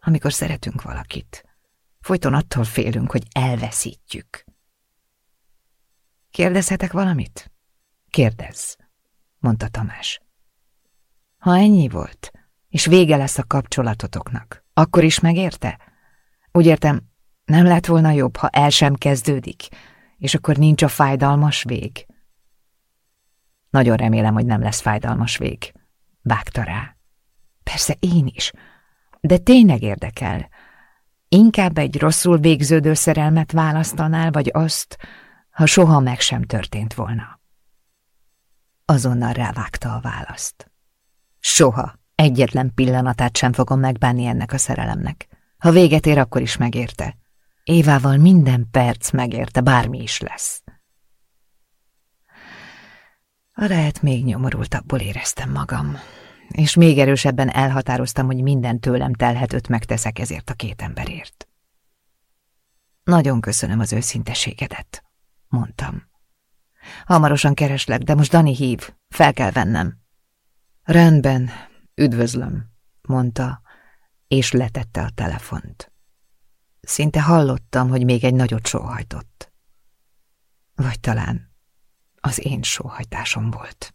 Amikor szeretünk valakit, folyton attól félünk, hogy elveszítjük. Kérdezhetek valamit? Kérdezz, mondta Tamás. Ha ennyi volt, és vége lesz a kapcsolatotoknak, akkor is megérte? Úgy értem, nem lett volna jobb, ha el sem kezdődik, és akkor nincs a fájdalmas vég? Nagyon remélem, hogy nem lesz fájdalmas vég. Vágta rá. Persze én is, de tényleg érdekel. Inkább egy rosszul végződő szerelmet választanál, vagy azt, ha soha meg sem történt volna. Azonnal rávágta a választ. Soha, egyetlen pillanatát sem fogom megbánni ennek a szerelemnek. Ha véget ér, akkor is megérte. Évával minden perc megérte, bármi is lesz. A lehet még nyomorultabbul éreztem magam, és még erősebben elhatároztam, hogy minden tőlem telhetőt megteszek ezért a két emberért. Nagyon köszönöm az őszinteségedet, mondtam. Hamarosan kereslek, de most Dani hív, fel kell vennem. Rendben, üdvözlöm, mondta, és letette a telefont. Szinte hallottam, hogy még egy nagyot sóhajtott. Vagy talán az én sóhajtásom volt.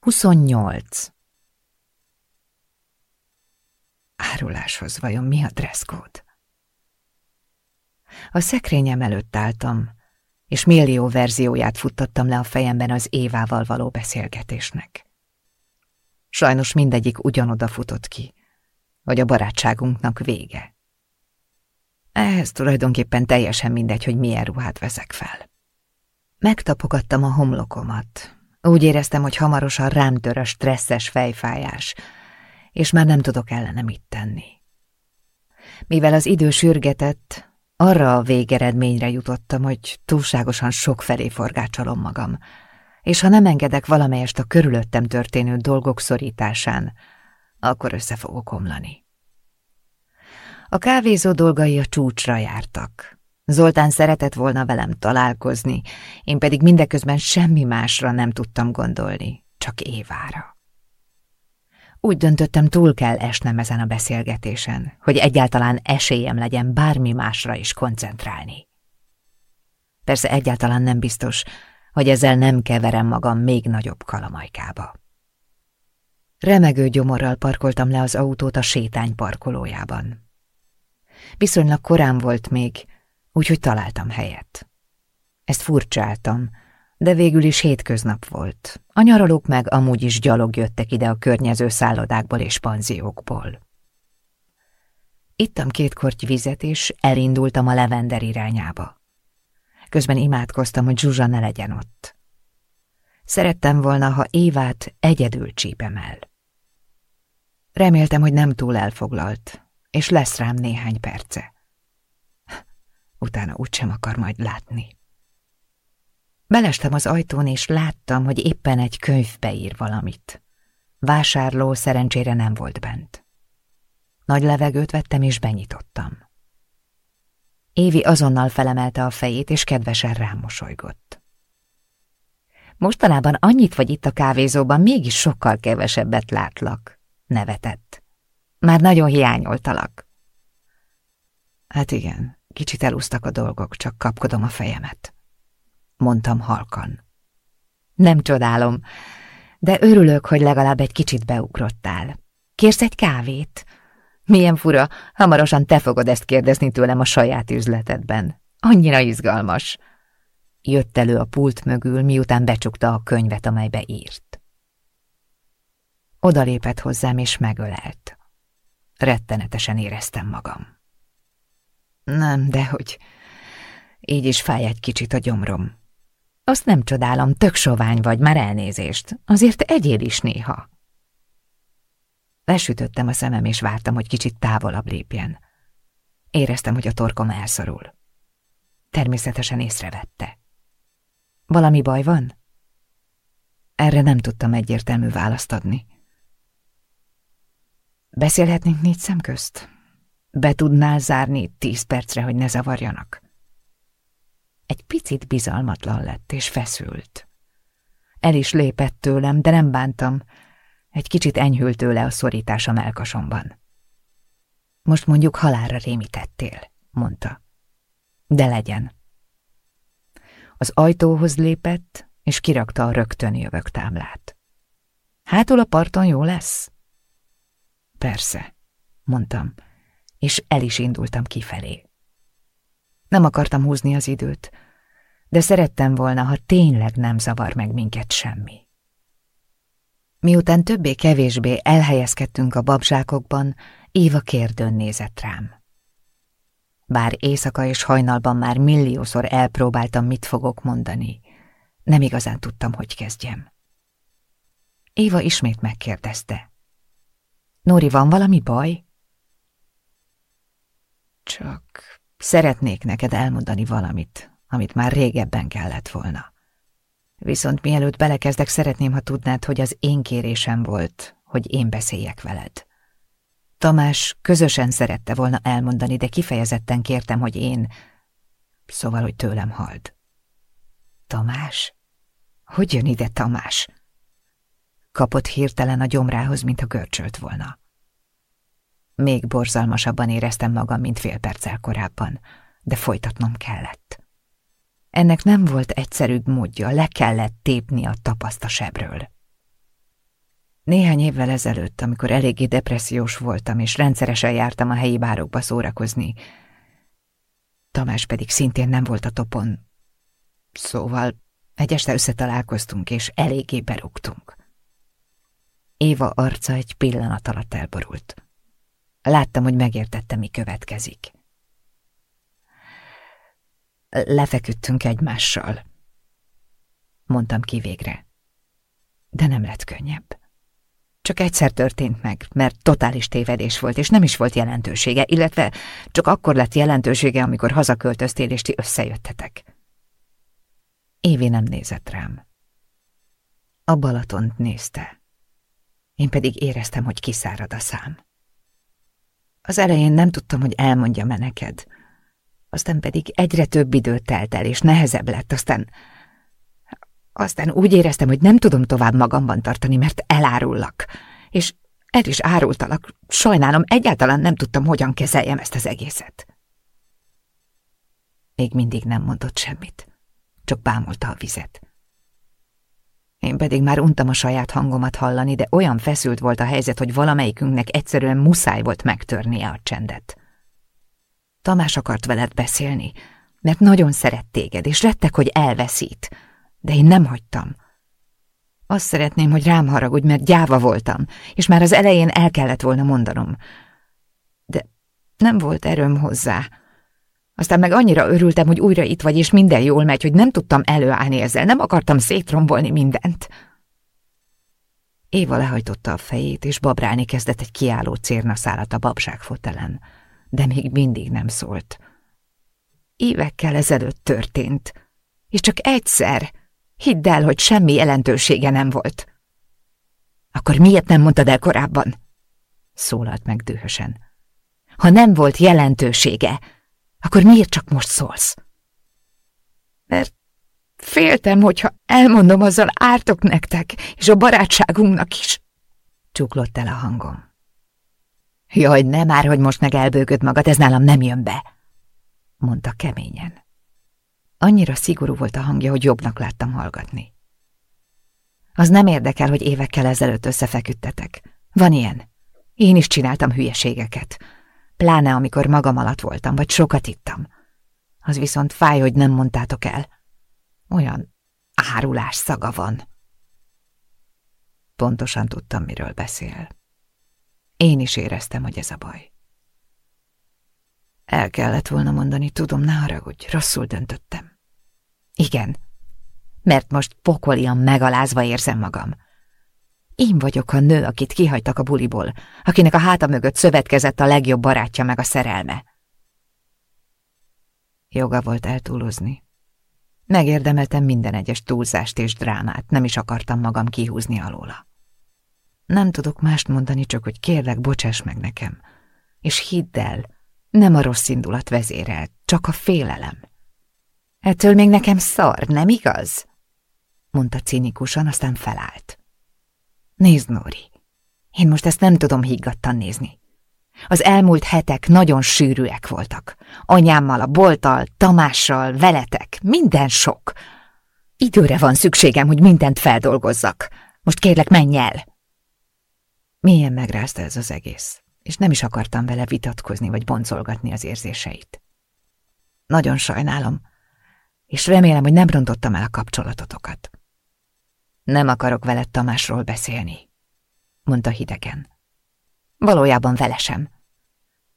28. Áruláshoz vajon mi a dresszkód? A szekrényem előtt álltam, és millió verzióját futtattam le a fejemben az Évával való beszélgetésnek. Sajnos mindegyik ugyanoda futott ki, vagy a barátságunknak vége. Ehhez tulajdonképpen teljesen mindegy, hogy milyen ruhát veszek fel. Megtapogattam a homlokomat. Úgy éreztem, hogy hamarosan rám tör a stresszes fejfájás, és már nem tudok ellene mit tenni. Mivel az idő sürgetett, arra a végeredményre jutottam, hogy túlságosan sok felé forgácsolom magam, és ha nem engedek valamelyest a körülöttem történő dolgok szorításán, akkor össze fogok omlani. A kávézó dolgai a csúcsra jártak. Zoltán szeretett volna velem találkozni, én pedig mindeközben semmi másra nem tudtam gondolni, csak Évára. Úgy döntöttem, túl kell esnem ezen a beszélgetésen, hogy egyáltalán esélyem legyen bármi másra is koncentrálni. Persze egyáltalán nem biztos, hogy ezzel nem keverem magam még nagyobb kalamajkába. Remegő gyomorral parkoltam le az autót a sétány parkolójában. Viszonylag korán volt még, úgyhogy találtam helyet. Ezt furcsáltam, de végül is hétköznap volt. A nyaralók meg amúgy is gyalog jöttek ide a környező szállodákból és panziókból. Ittam két korty vizet, és elindultam a levender irányába. Közben imádkoztam, hogy Zsuzsa ne legyen ott. Szerettem volna, ha Évát egyedül csípem el. Reméltem, hogy nem túl elfoglalt, és lesz rám néhány perce. Utána úgysem akar majd látni. Belestem az ajtón, és láttam, hogy éppen egy könyvbe ír valamit. Vásárló szerencsére nem volt bent. Nagy levegőt vettem, és benyitottam. Évi azonnal felemelte a fejét, és kedvesen rám mosolygott. Mostanában annyit vagy itt a kávézóban, mégis sokkal kevesebbet látlak, nevetett. Már nagyon hiányoltalak. Hát igen, kicsit elúsztak a dolgok, csak kapkodom a fejemet. Mondtam halkan. Nem csodálom, de örülök, hogy legalább egy kicsit beugrottál. Kérsz egy kávét? Milyen fura, hamarosan te fogod ezt kérdezni tőlem a saját üzletedben. Annyira izgalmas. Jött elő a pult mögül, miután becsukta a könyvet, amelybe írt. Odalépett hozzám, és megölelt. Rettenetesen éreztem magam. Nem, dehogy. Így is fáj egy kicsit a gyomrom. Azt nem csodálom, tök sovány vagy, már elnézést. Azért egyél is néha. Lesütöttem a szemem, és vártam, hogy kicsit távolabb lépjen. Éreztem, hogy a torkom elszorul. Természetesen észrevette. Valami baj van? Erre nem tudtam egyértelmű választ adni. Beszélhetnénk négy szem közt? Be tudnál zárni tíz percre, hogy ne zavarjanak? Egy picit bizalmatlan lett és feszült. El is lépett tőlem, de nem bántam, egy kicsit enyhült tőle a szorítás a melkasomban. Most mondjuk halálra rémítettél, mondta. De legyen. Az ajtóhoz lépett, és kirakta a rögtön jövök táblát. Hátul a parton jó lesz? Persze, mondtam, és el is indultam kifelé. Nem akartam húzni az időt, de szerettem volna, ha tényleg nem zavar meg minket semmi. Miután többé-kevésbé elhelyezkedtünk a babzsákokban, Éva kérdőn nézett rám. Bár éjszaka és hajnalban már milliószor elpróbáltam, mit fogok mondani, nem igazán tudtam, hogy kezdjem. Éva ismét megkérdezte. Nóri, van valami baj? Csak szeretnék neked elmondani valamit, amit már régebben kellett volna. Viszont mielőtt belekezdek, szeretném, ha tudnád, hogy az én kérésem volt, hogy én beszéljek veled. Tamás közösen szerette volna elmondani, de kifejezetten kértem, hogy én... Szóval, hogy tőlem hald. Tamás? Hogy jön ide Tamás? Kapott hirtelen a gyomrához, mint a görcsölt volna. Még borzalmasabban éreztem magam, mint fél perccel korábban, de folytatnom kellett. Ennek nem volt egyszerűbb módja, le kellett tépni a tapaszt. Néhány évvel ezelőtt, amikor eléggé depressziós voltam, és rendszeresen jártam a helyi bárokba szórakozni, Tamás pedig szintén nem volt a topon. Szóval egy este összetalálkoztunk, és eléggé berúgtunk. Éva arca egy pillanat alatt elborult. Láttam, hogy megértette, mi következik. Lefeküdtünk egymással. Mondtam ki végre. De nem lett könnyebb. Csak egyszer történt meg, mert totális tévedés volt, és nem is volt jelentősége, illetve csak akkor lett jelentősége, amikor hazaköltöztél, és ti összejöttetek. Évi nem nézett rám. A Balatont nézte. Én pedig éreztem, hogy kiszárad a szám. Az elején nem tudtam, hogy elmondja-e neked, aztán pedig egyre több idő telt el, és nehezebb lett, aztán... Aztán úgy éreztem, hogy nem tudom tovább magamban tartani, mert elárullak, és el is árultalak. Sajnálom, egyáltalán nem tudtam, hogyan kezeljem ezt az egészet. Még mindig nem mondott semmit, csak bámulta a vizet. Én pedig már untam a saját hangomat hallani, de olyan feszült volt a helyzet, hogy valamelyikünknek egyszerűen muszáj volt megtörnie a csendet. Tamás akart veled beszélni, mert nagyon szeret téged, és rettek, hogy elveszít. De én nem hagytam. Azt szeretném, hogy rám haragudj, mert gyáva voltam, és már az elején el kellett volna mondanom. De nem volt erőm hozzá. Aztán meg annyira örültem, hogy újra itt vagy, és minden jól megy, hogy nem tudtam előállni ezzel, nem akartam szétrombolni mindent. Éva lehajtotta a fejét, és babrálni kezdett egy kiálló cérnaszálat a babságfotelen, de még mindig nem szólt. Évekkel ezelőtt történt, és csak egyszer. Hidd el, hogy semmi jelentősége nem volt. Akkor miért nem mondtad el korábban? Szólalt meg dühösen. Ha nem volt jelentősége, akkor miért csak most szólsz? Mert féltem, hogyha elmondom, azzal ártok nektek, és a barátságunknak is. Csuklott el a hangom. Jaj, nem már, hogy most meg elbőgöd magad, ez nálam nem jön be, mondta keményen. Annyira szigorú volt a hangja, hogy jobbnak láttam hallgatni. Az nem érdekel, hogy évekkel ezelőtt összefeküdtetek. Van ilyen. Én is csináltam hülyeségeket. Pláne, amikor magam alatt voltam, vagy sokat ittam. Az viszont fáj, hogy nem mondtátok el. Olyan árulás szaga van. Pontosan tudtam, miről beszél. Én is éreztem, hogy ez a baj. El kellett volna mondani, tudom, ne haragudj, rosszul döntöttem. Igen, mert most pokolian megalázva érzem magam. Én vagyok a nő, akit kihagytak a buliból, akinek a háta mögött szövetkezett a legjobb barátja meg a szerelme. Joga volt eltúlozni. Megérdemeltem minden egyes túlzást és drámát, nem is akartam magam kihúzni alóla. Nem tudok mást mondani, csak hogy kérlek, bocsáss meg nekem. És hidd el, nem a rossz indulat vezérel, csak a félelem. Ettől még nekem szar, nem igaz? mondta cinikusan, aztán felállt. Nézd, Nóri, én most ezt nem tudom higgadtan nézni. Az elmúlt hetek nagyon sűrűek voltak. Anyámmal, a bolttal, Tamással, veletek, minden sok. Időre van szükségem, hogy mindent feldolgozzak. Most kérlek, menj el! Milyen megrázta ez az egész, és nem is akartam vele vitatkozni vagy boncolgatni az érzéseit. Nagyon sajnálom, és remélem, hogy nem rontottam el a kapcsolatotokat. Nem akarok veled Tamásról beszélni, mondta hidegen. Valójában vele sem.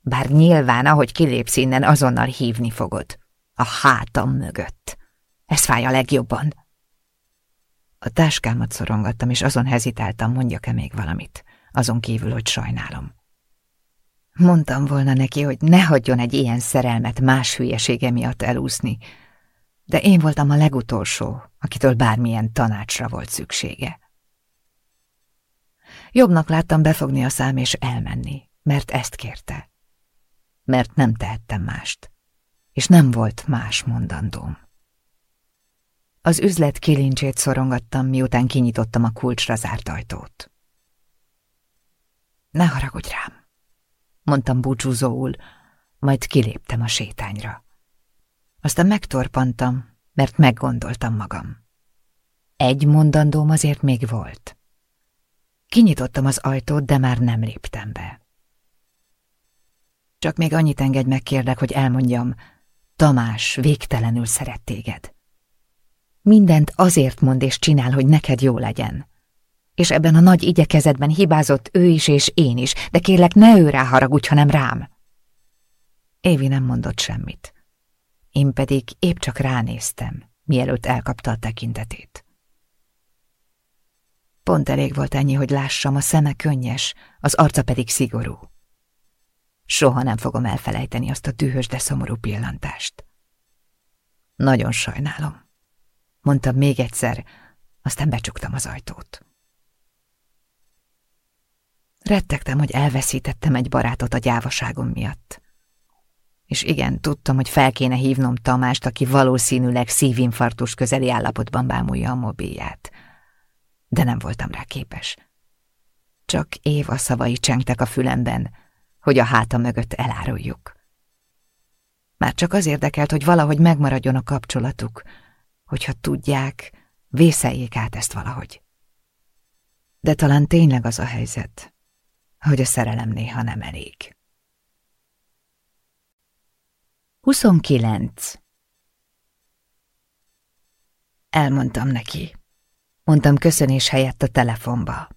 Bár nyilván, ahogy kilépsz innen, azonnal hívni fogod. A hátam mögött. Ez fáj a legjobban. A táskámat szorongattam, és azon hezitáltam, mondjak-e még valamit, azon kívül, hogy sajnálom. Mondtam volna neki, hogy ne hagyjon egy ilyen szerelmet más hülyesége miatt elúszni, de én voltam a legutolsó, akitől bármilyen tanácsra volt szüksége. Jobbnak láttam befogni a szám és elmenni, mert ezt kérte. Mert nem tehettem mást, és nem volt más mondandóm. Az üzlet kilincsét szorongattam, miután kinyitottam a kulcsra zárt ajtót. Ne haragudj rám, mondtam búcsúzóul, majd kiléptem a sétányra. Aztán megtorpantam, mert meggondoltam magam. Egy mondandóm azért még volt. Kinyitottam az ajtót, de már nem léptem be. Csak még annyit engedj meg, kérlek, hogy elmondjam, Tamás végtelenül szeret téged. Mindent azért mond és csinál, hogy neked jó legyen. És ebben a nagy igyekezetben hibázott ő is és én is, de kérlek, ne ő rá haragudj, hanem rám. Évi nem mondott semmit. Én pedig épp csak ránéztem, mielőtt elkapta a tekintetét. Pont elég volt ennyi, hogy lássam, a szeme könnyes, az arca pedig szigorú. Soha nem fogom elfelejteni azt a dühös, de szomorú pillantást. Nagyon sajnálom. Mondtam még egyszer, aztán becsuktam az ajtót. Rettegtem, hogy elveszítettem egy barátot a gyávaságom miatt. És igen, tudtam, hogy fel kéne hívnom Tamást, aki valószínűleg szívinfarktus közeli állapotban bámulja a mobilját de nem voltam rá képes. Csak Éva szavai csengtek a fülemben, hogy a háta mögött eláruljuk. Már csak az érdekelt, hogy valahogy megmaradjon a kapcsolatuk, hogyha tudják, vészeljék át ezt valahogy. De talán tényleg az a helyzet, hogy a szerelem néha nem elég. 29. Elmondtam neki mondtam köszönés helyett a telefonba.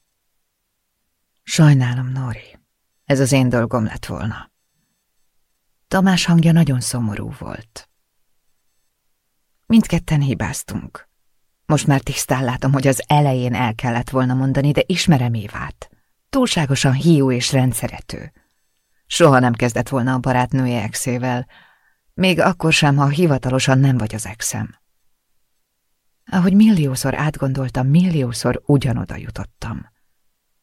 Sajnálom, Nori. Ez az én dolgom lett volna. Tamás hangja nagyon szomorú volt. Mindketten hibáztunk. Most már tisztán látom, hogy az elején el kellett volna mondani, de ismerem Évát. Túlságosan hiú és rendszerető. Soha nem kezdett volna a barátnője exével, még akkor sem, ha hivatalosan nem vagy az exem. Ahogy milliószor átgondoltam, milliószor ugyanoda jutottam.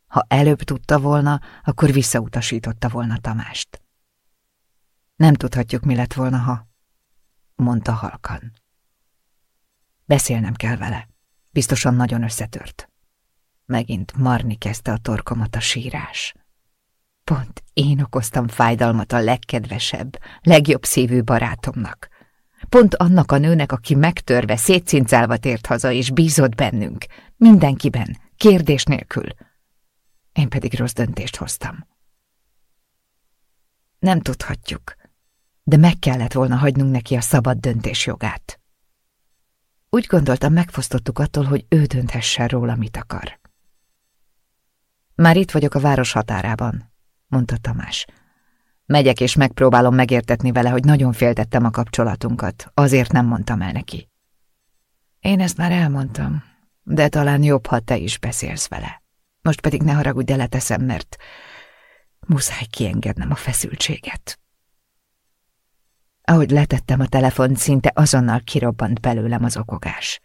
Ha előbb tudta volna, akkor visszautasította volna Tamást. Nem tudhatjuk, mi lett volna, ha... mondta halkan. Beszélnem kell vele. Biztosan nagyon összetört. Megint marni kezdte a torkomat a sírás. Pont én okoztam fájdalmat a legkedvesebb, legjobb szívű barátomnak. Pont annak a nőnek, aki megtörve, szétszincálva tért haza, és bízott bennünk. Mindenkiben, kérdés nélkül. Én pedig rossz döntést hoztam. Nem tudhatjuk, de meg kellett volna hagynunk neki a szabad döntés jogát. Úgy gondoltam, megfosztottuk attól, hogy ő dönthessen róla, mit akar. Már itt vagyok a város határában, mondta Tamás. Megyek és megpróbálom megértetni vele, hogy nagyon féltettem a kapcsolatunkat, azért nem mondtam el neki. Én ezt már elmondtam, de talán jobb, ha te is beszélsz vele. Most pedig ne haragudj, de leteszem, mert muszáj kiengednem a feszültséget. Ahogy letettem a telefont, szinte azonnal kirobbant belőlem az okogás.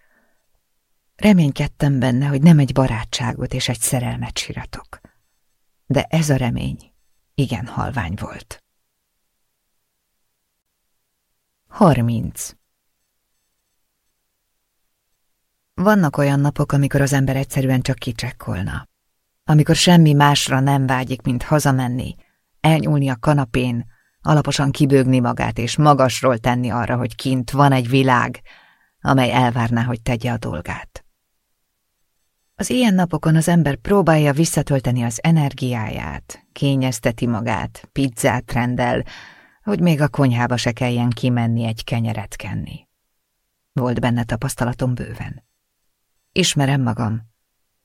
Reménykedtem benne, hogy nem egy barátságot és egy szerelmet siratok. De ez a remény igen halvány volt. 30. Vannak olyan napok, amikor az ember egyszerűen csak kicsekkolna. Amikor semmi másra nem vágyik, mint hazamenni, elnyúlni a kanapén, alaposan kibőgni magát és magasról tenni arra, hogy kint van egy világ, amely elvárná, hogy tegye a dolgát. Az ilyen napokon az ember próbálja visszatölteni az energiáját, kényezteti magát, pizzát rendel, hogy még a konyhába se kelljen kimenni egy kenyeret kenni. Volt benne tapasztalatom bőven. Ismerem magam.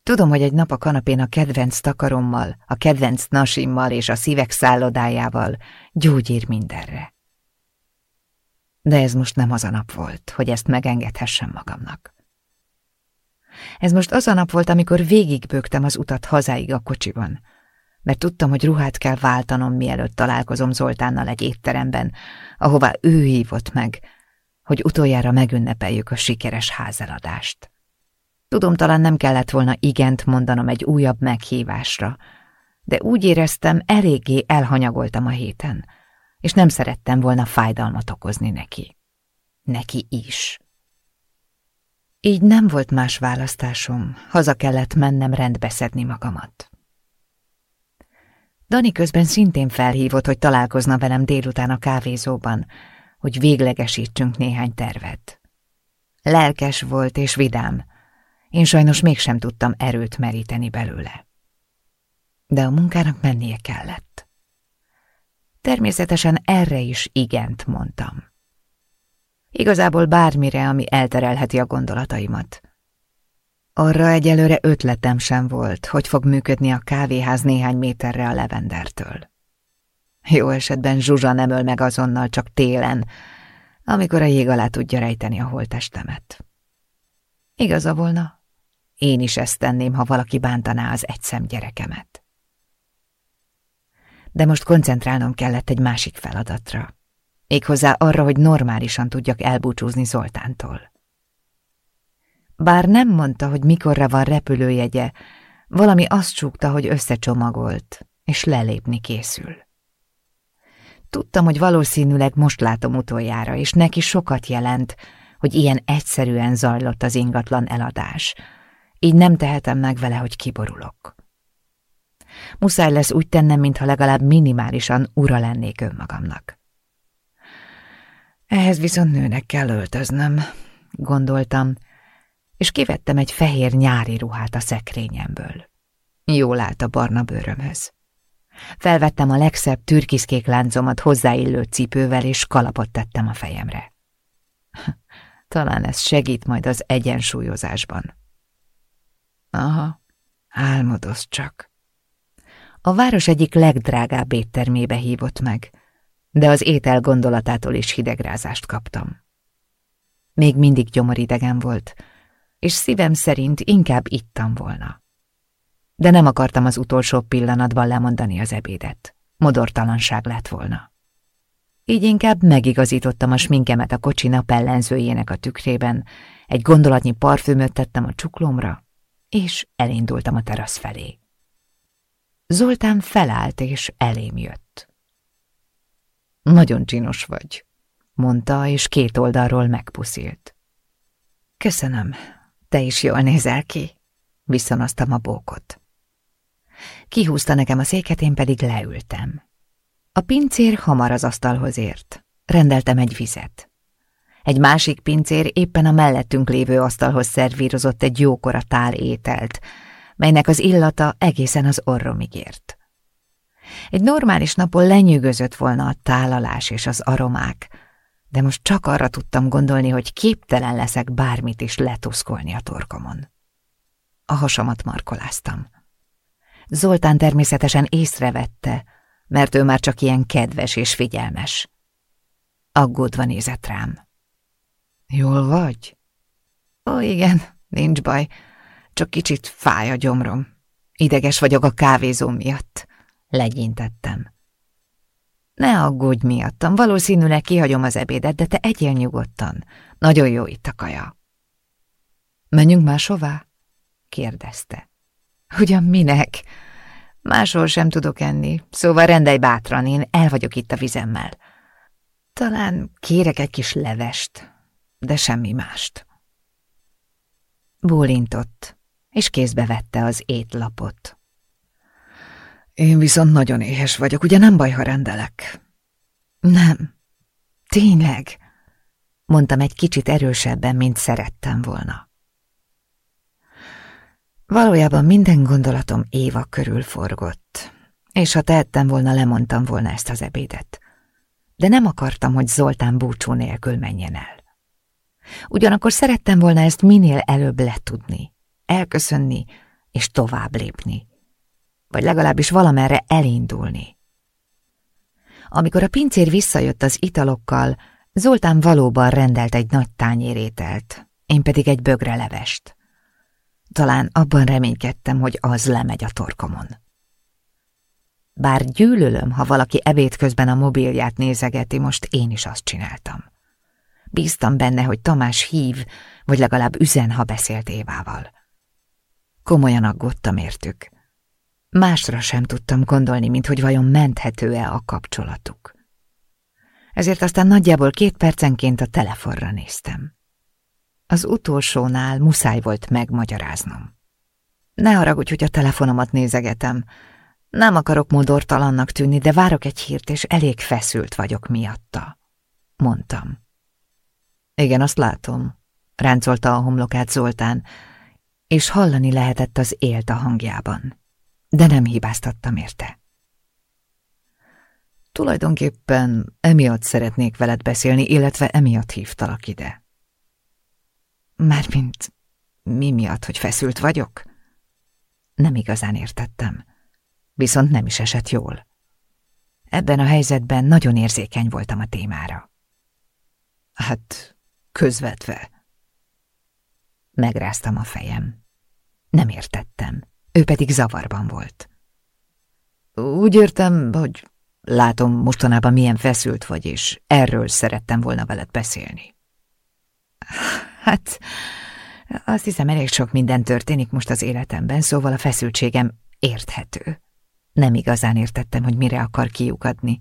Tudom, hogy egy nap a kanapén a kedvenc takarommal, a kedvenc nasimmal és a szívek szállodájával gyógyír mindenre. De ez most nem az a nap volt, hogy ezt megengedhessem magamnak. Ez most az a nap volt, amikor végigbőgtem az utat hazáig a kocsiban, mert tudtam, hogy ruhát kell váltanom, mielőtt találkozom Zoltánnal egy étteremben, ahová ő hívott meg, hogy utoljára megünnepeljük a sikeres házeladást. Tudom, talán nem kellett volna igent mondanom egy újabb meghívásra, de úgy éreztem, eléggé elhanyagoltam a héten, és nem szerettem volna fájdalmat okozni neki. Neki is. Így nem volt más választásom, haza kellett mennem rendbeszedni magamat. Dani közben szintén felhívott, hogy találkozna velem délután a kávézóban, hogy véglegesítsünk néhány tervet. Lelkes volt és vidám, én sajnos mégsem tudtam erőt meríteni belőle. De a munkának mennie kellett. Természetesen erre is igent mondtam. Igazából bármire, ami elterelheti a gondolataimat. Arra egyelőre ötletem sem volt, hogy fog működni a kávéház néhány méterre a levendertől. Jó esetben Zsuzsa nem öl meg azonnal, csak télen, amikor a jég alá tudja rejteni a holtestemet. Igaza volna, én is ezt tenném, ha valaki bántaná az egyszem gyerekemet. De most koncentrálnom kellett egy másik feladatra. Méghozzá arra, hogy normálisan tudjak elbúcsúzni Zoltántól. Bár nem mondta, hogy mikorra van repülőjegye, valami azt csúgta, hogy összecsomagolt, és lelépni készül. Tudtam, hogy valószínűleg most látom utoljára, és neki sokat jelent, hogy ilyen egyszerűen zajlott az ingatlan eladás. Így nem tehetem meg vele, hogy kiborulok. Muszáj lesz úgy tennem, mintha legalább minimálisan ura lennék önmagamnak. Ehhez viszont nőnek kell öltöznöm, gondoltam, és kivettem egy fehér nyári ruhát a szekrényemből. Jól állt a barna bőrömhöz. Felvettem a legszebb türkiszkék láncomat hozzáillő cipővel, és kalapot tettem a fejemre. (laughs) Talán ez segít majd az egyensúlyozásban. Aha, álmodoz csak. A város egyik legdrágább éttermébe hívott meg, de az étel gondolatától is hidegrázást kaptam. Még mindig gyomoridegen volt, és szívem szerint inkább ittam volna. De nem akartam az utolsó pillanatban lemondani az ebédet. Modortalanság lett volna. Így inkább megigazítottam a sminkemet a kocsi napellenzőjének a tükrében, egy gondolatnyi parfümöt tettem a csuklomra, és elindultam a terasz felé. Zoltán felállt és elém jött. Nagyon csinos vagy, mondta, és két oldalról megpuszilt. Köszönöm, te is jól nézel ki, visszanaztam a bókot. Kihúzta nekem a széket, én pedig leültem. A pincér hamar az asztalhoz ért. Rendeltem egy vizet. Egy másik pincér éppen a mellettünk lévő asztalhoz szervírozott egy jókora tál ételt, melynek az illata egészen az orromig ért. Egy normális napon lenyűgözött volna a tálalás és az aromák, de most csak arra tudtam gondolni, hogy képtelen leszek bármit is letuszkolni a torkomon. A hasamat markoláztam. Zoltán természetesen észrevette, mert ő már csak ilyen kedves és figyelmes. Aggódva nézett rám. Jól vagy? Ó, igen, nincs baj, csak kicsit fáj a gyomrom. Ideges vagyok a kávézó miatt. Legyintettem. Ne aggódj miattam, valószínűleg kihagyom az ebédet, de te egyél nyugodtan. Nagyon jó itt a kaja. Menjünk máshová? kérdezte. Ugyan minek? Máshol sem tudok enni, szóval rendelj bátran, én el vagyok itt a vizemmel. Talán kérek egy kis levest, de semmi mást. Bólintott, és kézbe vette az étlapot. Én viszont nagyon éhes vagyok, ugye nem baj, ha rendelek? Nem, tényleg, mondtam egy kicsit erősebben, mint szerettem volna. Valójában minden gondolatom Éva körül forgott, és ha tehettem volna, lemondtam volna ezt az ebédet. De nem akartam, hogy Zoltán búcsú nélkül menjen el. Ugyanakkor szerettem volna ezt minél előbb letudni, elköszönni és tovább lépni. Vagy legalábbis valamerre elindulni. Amikor a pincér visszajött az italokkal, Zoltán valóban rendelt egy nagy tányérételt, én pedig egy bögre levest. Talán abban reménykedtem, hogy az lemegy a torkomon. Bár gyűlölöm, ha valaki ebéd közben a mobilját nézegeti, most én is azt csináltam. Bíztam benne, hogy Tamás hív, vagy legalább üzen, ha beszélt Évával. Komolyan aggódtam értük. Másra sem tudtam gondolni, mint hogy vajon menthető-e a kapcsolatuk. Ezért aztán nagyjából két percenként a telefonra néztem. Az utolsónál muszáj volt megmagyaráznom. Ne haragudj, hogy a telefonomat nézegetem. Nem akarok modortalannak tűnni, de várok egy hírt, és elég feszült vagyok miatta, mondtam. Igen, azt látom, ráncolta a homlokát Zoltán, és hallani lehetett az élt a hangjában, de nem hibáztattam érte. Tulajdonképpen emiatt szeretnék veled beszélni, illetve emiatt hívtalak ide. Mármint mi miatt, hogy feszült vagyok? Nem igazán értettem, viszont nem is esett jól. Ebben a helyzetben nagyon érzékeny voltam a témára. Hát, közvetve. Megráztam a fejem. Nem értettem, ő pedig zavarban volt. Úgy értem, hogy látom mostanában milyen feszült vagy, és erről szerettem volna veled beszélni. Hát, azt hiszem, elég sok minden történik most az életemben, szóval a feszültségem érthető. Nem igazán értettem, hogy mire akar kiukadni,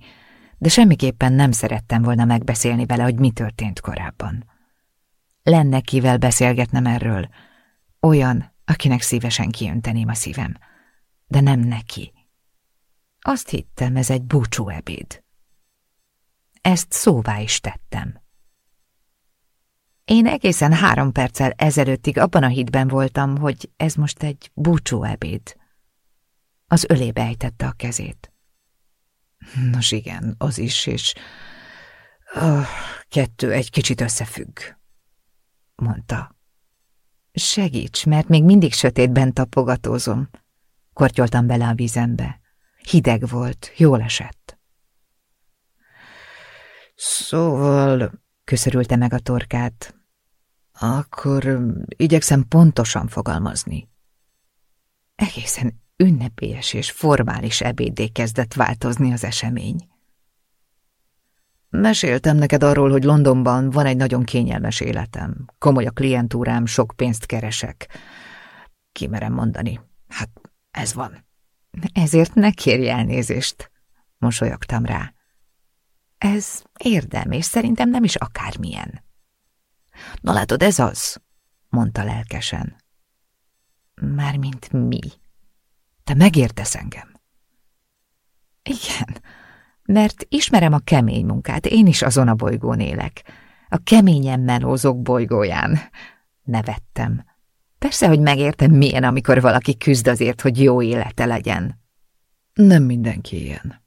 de semmiképpen nem szerettem volna megbeszélni vele, hogy mi történt korábban. Lenne kivel beszélgetnem erről, olyan, akinek szívesen kiönteném a szívem, de nem neki. Azt hittem, ez egy búcsú ebéd. Ezt szóvá is tettem. Én egészen három perccel ezelőttig abban a hitben voltam, hogy ez most egy búcsú ebéd. Az ölébe ejtette a kezét. Nos igen, az is, és a kettő egy kicsit összefügg, mondta. Segíts, mert még mindig sötétben tapogatózom. Kortyoltam bele a vízembe. Hideg volt, jól esett. Szóval, köszörülte meg a torkát, akkor igyekszem pontosan fogalmazni. Egészen ünnepélyes és formális ebédé kezdett változni az esemény. Meséltem neked arról, hogy Londonban van egy nagyon kényelmes életem. Komoly a klientúrám, sok pénzt keresek. Kimerem mondani. Hát ez van. Ezért ne kérj elnézést, mosolyogtam rá. Ez érdem, és szerintem nem is akármilyen. Na látod, ez az, mondta lelkesen. Mármint mi? Te megértesz engem? Igen, mert ismerem a kemény munkát, én is azon a bolygón élek. A keményen melózók bolygóján. Nevettem. Persze, hogy megértem, milyen, amikor valaki küzd azért, hogy jó élete legyen. Nem mindenki ilyen.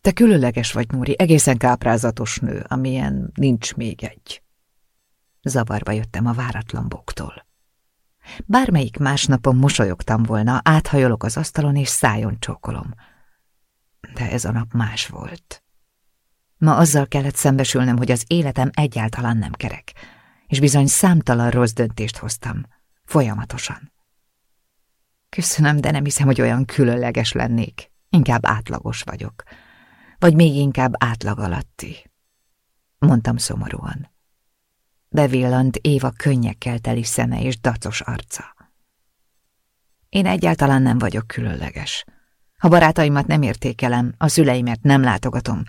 Te különleges vagy, Núri, egészen káprázatos nő, amilyen nincs még egy. Zavarba jöttem a váratlan boktól. Bármelyik másnapon mosolyogtam volna, áthajolok az asztalon és szájon csókolom. De ez a nap más volt. Ma azzal kellett szembesülnem, hogy az életem egyáltalán nem kerek, és bizony számtalan rossz döntést hoztam. Folyamatosan. Köszönöm, de nem hiszem, hogy olyan különleges lennék. Inkább átlagos vagyok. Vagy még inkább átlag alatti. Mondtam szomorúan. Bevillant Éva könnyekkel teli szeme és dacos arca. Én egyáltalán nem vagyok különleges. A barátaimat nem értékelem, a szüleimet nem látogatom.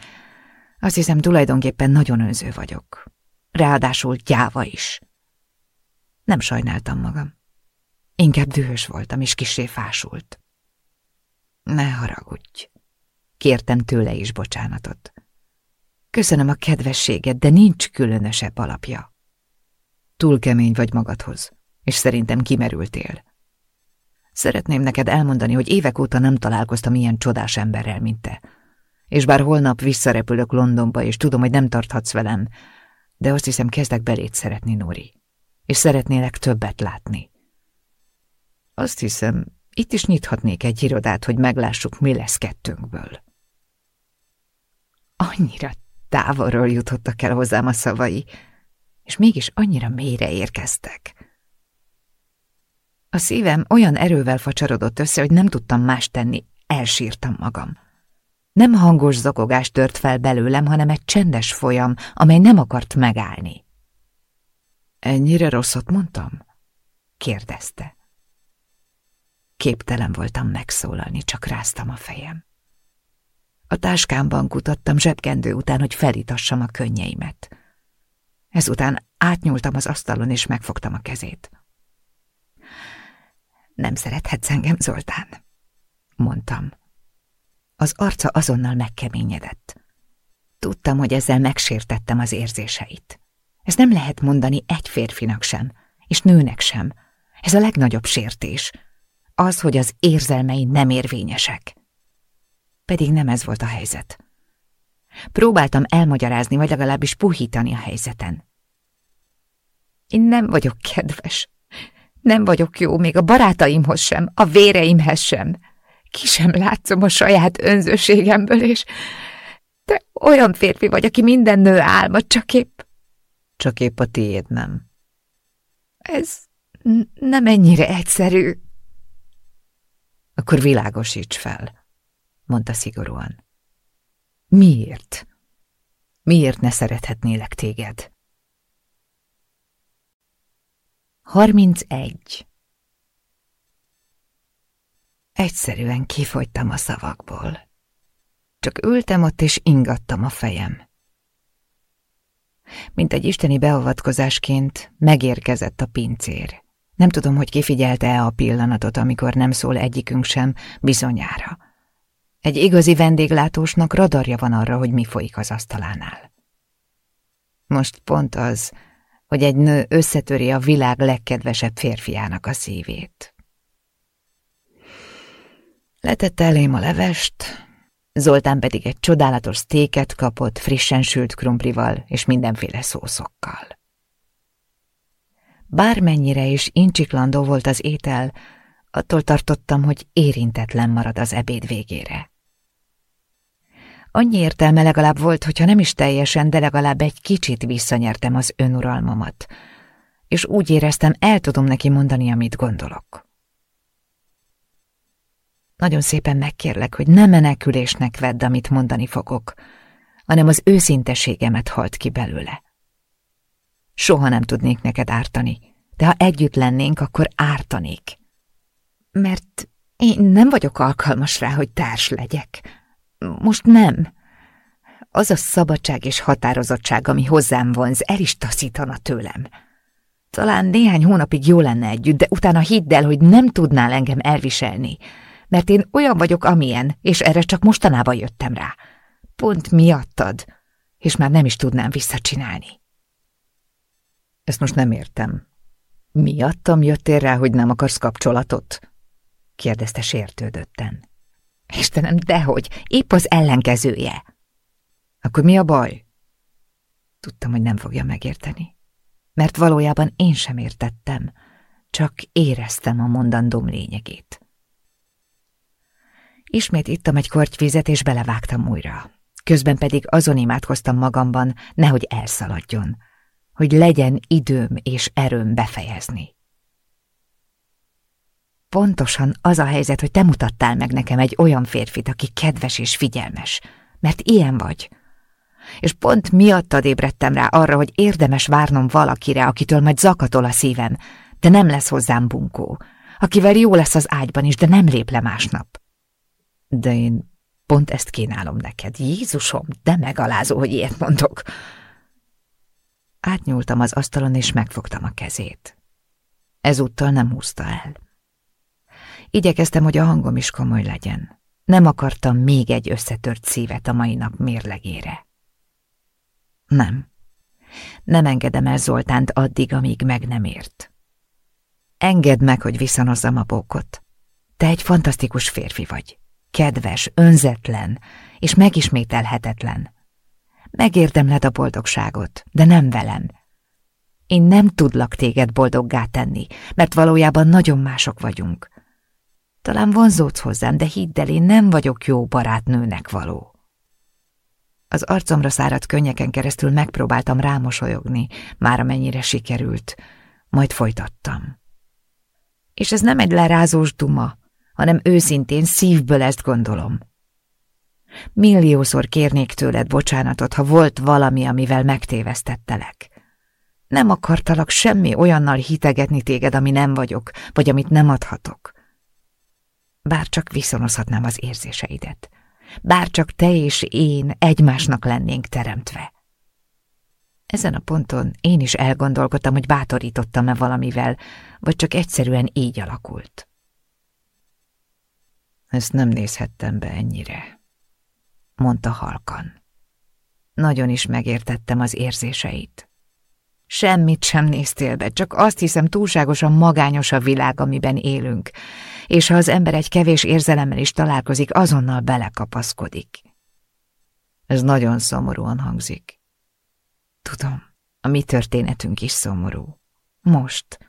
Azt hiszem, tulajdonképpen nagyon önző vagyok. Ráadásul gyáva is. Nem sajnáltam magam. Inkább dühös voltam, és kisé fásult. Ne haragudj. Kértem tőle is bocsánatot. Köszönöm a kedvességet, de nincs különösebb alapja. Túl kemény vagy magadhoz, és szerintem kimerültél. Szeretném neked elmondani, hogy évek óta nem találkoztam ilyen csodás emberrel, mint te. És bár holnap visszarepülök Londonba, és tudom, hogy nem tarthatsz velem, de azt hiszem, kezdek belét szeretni, Nóri és szeretnélek többet látni. Azt hiszem, itt is nyithatnék egy irodát, hogy meglássuk, mi lesz kettőnkből. Annyira távolról jutottak el hozzám a szavai, és mégis annyira mélyre érkeztek. A szívem olyan erővel facsarodott össze, hogy nem tudtam más tenni, elsírtam magam. Nem hangos zokogás tört fel belőlem, hanem egy csendes folyam, amely nem akart megállni. Ennyire rosszat mondtam? kérdezte. Képtelen voltam megszólalni, csak ráztam a fejem. A táskámban kutattam zsebkendő után, hogy felítassam a könnyeimet. Ezután átnyúltam az asztalon, és megfogtam a kezét. Nem szerethetsz engem, Zoltán, mondtam. Az arca azonnal megkeményedett. Tudtam, hogy ezzel megsértettem az érzéseit. Ez nem lehet mondani egy férfinak sem, és nőnek sem. Ez a legnagyobb sértés. Az, hogy az érzelmei nem érvényesek. Pedig nem ez volt a helyzet. Próbáltam elmagyarázni, vagy legalábbis puhítani a helyzeten. Én nem vagyok kedves. Nem vagyok jó, még a barátaimhoz sem, a véreimhez sem. Ki sem látszom a saját önzőségemből, és te olyan férfi vagy, aki minden nő álma, csak épp csak épp a tiéd nem. Ez nem ennyire egyszerű. Akkor világosíts fel, mondta szigorúan. Miért? Miért ne szerethetnélek téged? 31. Egyszerűen kifogytam a szavakból. Csak ültem ott és ingattam a fejem. Mint egy isteni beavatkozásként megérkezett a pincér. Nem tudom, hogy kifigyelte-e a pillanatot, amikor nem szól egyikünk sem, bizonyára. Egy igazi vendéglátósnak radarja van arra, hogy mi folyik az asztalánál. Most pont az, hogy egy nő összetöri a világ legkedvesebb férfiának a szívét. Letette elém a levest, Zoltán pedig egy csodálatos sztéket kapott frissen sült krumplival és mindenféle szószokkal. Bármennyire is incsiklandó volt az étel, attól tartottam, hogy érintetlen marad az ebéd végére. Annyi értelme legalább volt, hogyha nem is teljesen, de legalább egy kicsit visszanyertem az önuralmamat, és úgy éreztem, el tudom neki mondani, amit gondolok. Nagyon szépen megkérlek, hogy ne menekülésnek vedd, amit mondani fogok, hanem az őszinteségemet halt ki belőle. Soha nem tudnék neked ártani, de ha együtt lennénk, akkor ártanék. Mert én nem vagyok alkalmas rá, hogy társ legyek. Most nem. Az a szabadság és határozottság, ami hozzám vonz, el is taszítana tőlem. Talán néhány hónapig jó lenne együtt, de utána hidd el, hogy nem tudnál engem elviselni, mert én olyan vagyok, amilyen, és erre csak mostanában jöttem rá. Pont miattad, és már nem is tudnám visszacsinálni. Ezt most nem értem. Miattam jöttél rá, hogy nem akarsz kapcsolatot? kérdezte sértődötten. Istenem, dehogy, épp az ellenkezője. Akkor mi a baj? Tudtam, hogy nem fogja megérteni. Mert valójában én sem értettem, csak éreztem a mondandóm lényegét. Ismét ittam egy kortyvizet, és belevágtam újra. Közben pedig azon imádkoztam magamban, nehogy elszaladjon, hogy legyen időm és erőm befejezni. Pontosan az a helyzet, hogy te mutattál meg nekem egy olyan férfit, aki kedves és figyelmes, mert ilyen vagy. És pont miattad ébredtem rá arra, hogy érdemes várnom valakire, akitől majd zakatol a szívem, de nem lesz hozzám bunkó, akivel jó lesz az ágyban is, de nem lép le másnap. De én pont ezt kínálom neked. Jézusom, de megalázó, hogy ilyet mondok. Átnyúltam az asztalon, és megfogtam a kezét. Ezúttal nem húzta el. Igyekeztem, hogy a hangom is komoly legyen. Nem akartam még egy összetört szívet a mai nap mérlegére. Nem. Nem engedem el Zoltánt addig, amíg meg nem ért. Engedd meg, hogy visszanozzam a bókot. Te egy fantasztikus férfi vagy kedves, önzetlen és megismételhetetlen. Megérdemled a boldogságot, de nem velem. Én nem tudlak téged boldoggá tenni, mert valójában nagyon mások vagyunk. Talán vonzódsz hozzám, de hidd el, én nem vagyok jó barátnőnek való. Az arcomra száradt könnyeken keresztül megpróbáltam rámosolyogni, már amennyire sikerült, majd folytattam. És ez nem egy lerázós duma, hanem őszintén szívből ezt gondolom. Milliószor kérnék tőled bocsánatot, ha volt valami, amivel megtévesztettelek. Nem akartalak semmi olyannal hitegetni téged, ami nem vagyok, vagy amit nem adhatok. Bár csak viszonozhatnám az érzéseidet. Bár csak te és én egymásnak lennénk teremtve. Ezen a ponton én is elgondolkodtam, hogy bátorítottam-e valamivel, vagy csak egyszerűen így alakult. Ezt nem nézhettem be ennyire, mondta halkan. Nagyon is megértettem az érzéseit. Semmit sem néztél be, csak azt hiszem túlságosan magányos a világ, amiben élünk, és ha az ember egy kevés érzelemmel is találkozik, azonnal belekapaszkodik. Ez nagyon szomorúan hangzik. Tudom, a mi történetünk is szomorú. Most.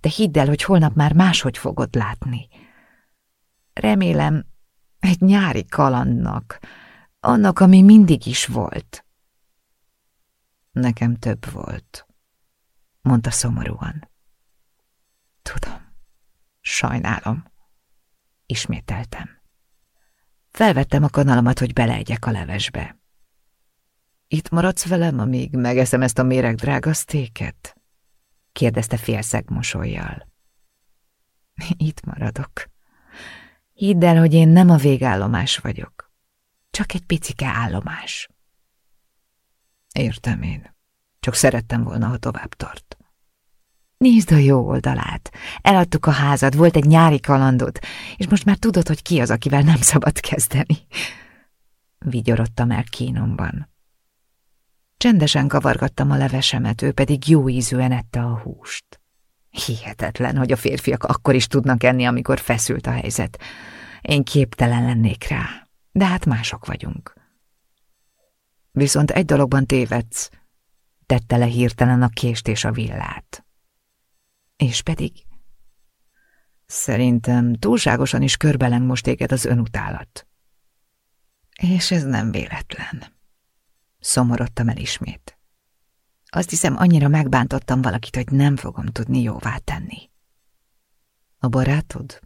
De hidd el, hogy holnap már máshogy fogod látni. Remélem, egy nyári kalandnak, annak, ami mindig is volt. Nekem több volt, mondta szomorúan. Tudom, sajnálom, ismételtem. Felvettem a kanalamat, hogy beleegyek a levesbe. Itt maradsz velem, amíg megeszem ezt a méreg drága sztéket? kérdezte félszeg mosolyjal. Itt maradok, Hidd el, hogy én nem a végállomás vagyok. Csak egy picike állomás. Értem én. Csak szerettem volna, ha tovább tart. Nézd a jó oldalát. Eladtuk a házad, volt egy nyári kalandod, és most már tudod, hogy ki az, akivel nem szabad kezdeni. Vigyorodtam el kínomban. Csendesen kavargattam a levesemet, ő pedig jó ízűen ette a húst. Hihetetlen, hogy a férfiak akkor is tudnak enni, amikor feszült a helyzet. Én képtelen lennék rá, de hát mások vagyunk. Viszont egy dologban tévedsz, tette le hirtelen a kést és a villát. És pedig? Szerintem túlságosan is körbeleng most téged az önutálat. És ez nem véletlen. Szomorodtam el ismét. Azt hiszem, annyira megbántottam valakit, hogy nem fogom tudni jóvá tenni. A barátod?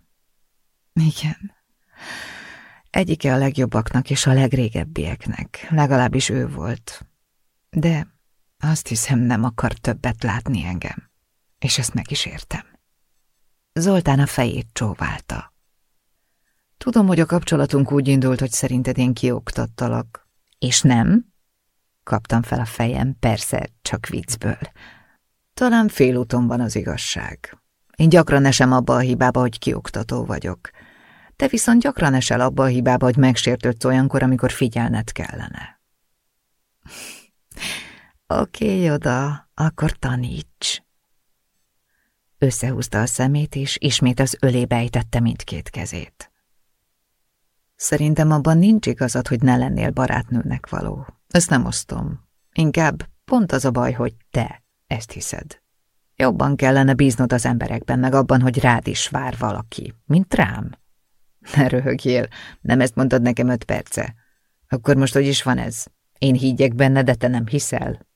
Igen. Egyike a legjobbaknak és a legrégebbieknek, legalábbis ő volt. De azt hiszem, nem akar többet látni engem. És ezt meg is értem. Zoltán a fejét csóválta. Tudom, hogy a kapcsolatunk úgy indult, hogy szerinted én kioktattalak. És nem? Kaptam fel a fejem, persze, csak viccből. Talán félúton van az igazság. Én gyakran esem abba a hibába, hogy kioktató vagyok. Te viszont gyakran esel abba a hibába, hogy megsértődsz olyankor, amikor figyelned kellene. (laughs) Oké, okay, oda, akkor taníts. Összehúzta a szemét, és ismét az ölébe ejtette mindkét kezét. Szerintem abban nincs igazad, hogy ne lennél barátnőnek való. Ezt nem osztom. Inkább pont az a baj, hogy te ezt hiszed. Jobban kellene bíznod az emberekben, meg abban, hogy rád is vár valaki, mint rám. Ne röhögjél, nem ezt mondtad nekem öt perce. Akkor most hogy is van ez? Én higgyek benne, de te nem hiszel?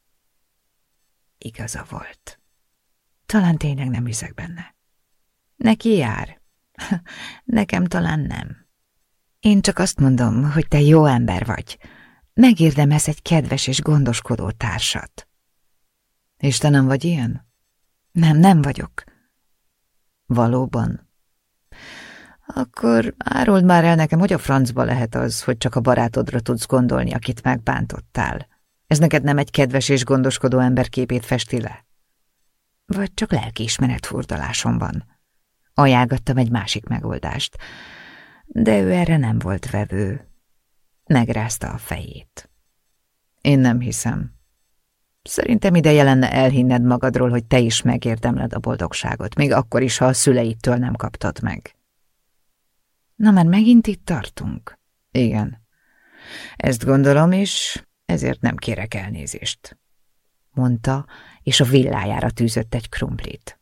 Igaza volt. Talán tényleg nem hiszek benne. Neki jár. (laughs) Nekem talán nem. Én csak azt mondom, hogy te jó ember vagy. Megérdemez egy kedves és gondoskodó társat. És te nem vagy ilyen? Nem, nem vagyok. Valóban? Akkor árold már el nekem, hogy a francba lehet az, hogy csak a barátodra tudsz gondolni, akit megbántottál. Ez neked nem egy kedves és gondoskodó ember képét festi le? Vagy csak lelkiismeret furdalásom van. Ajánlgattam egy másik megoldást, de ő erre nem volt vevő. Megrázta a fejét. Én nem hiszem. Szerintem ideje lenne elhinned magadról, hogy te is megérdemled a boldogságot, még akkor is, ha a szüleitől nem kaptad meg. Na, már megint itt tartunk? Igen. Ezt gondolom, és ezért nem kérek elnézést. Mondta, és a villájára tűzött egy krumplit.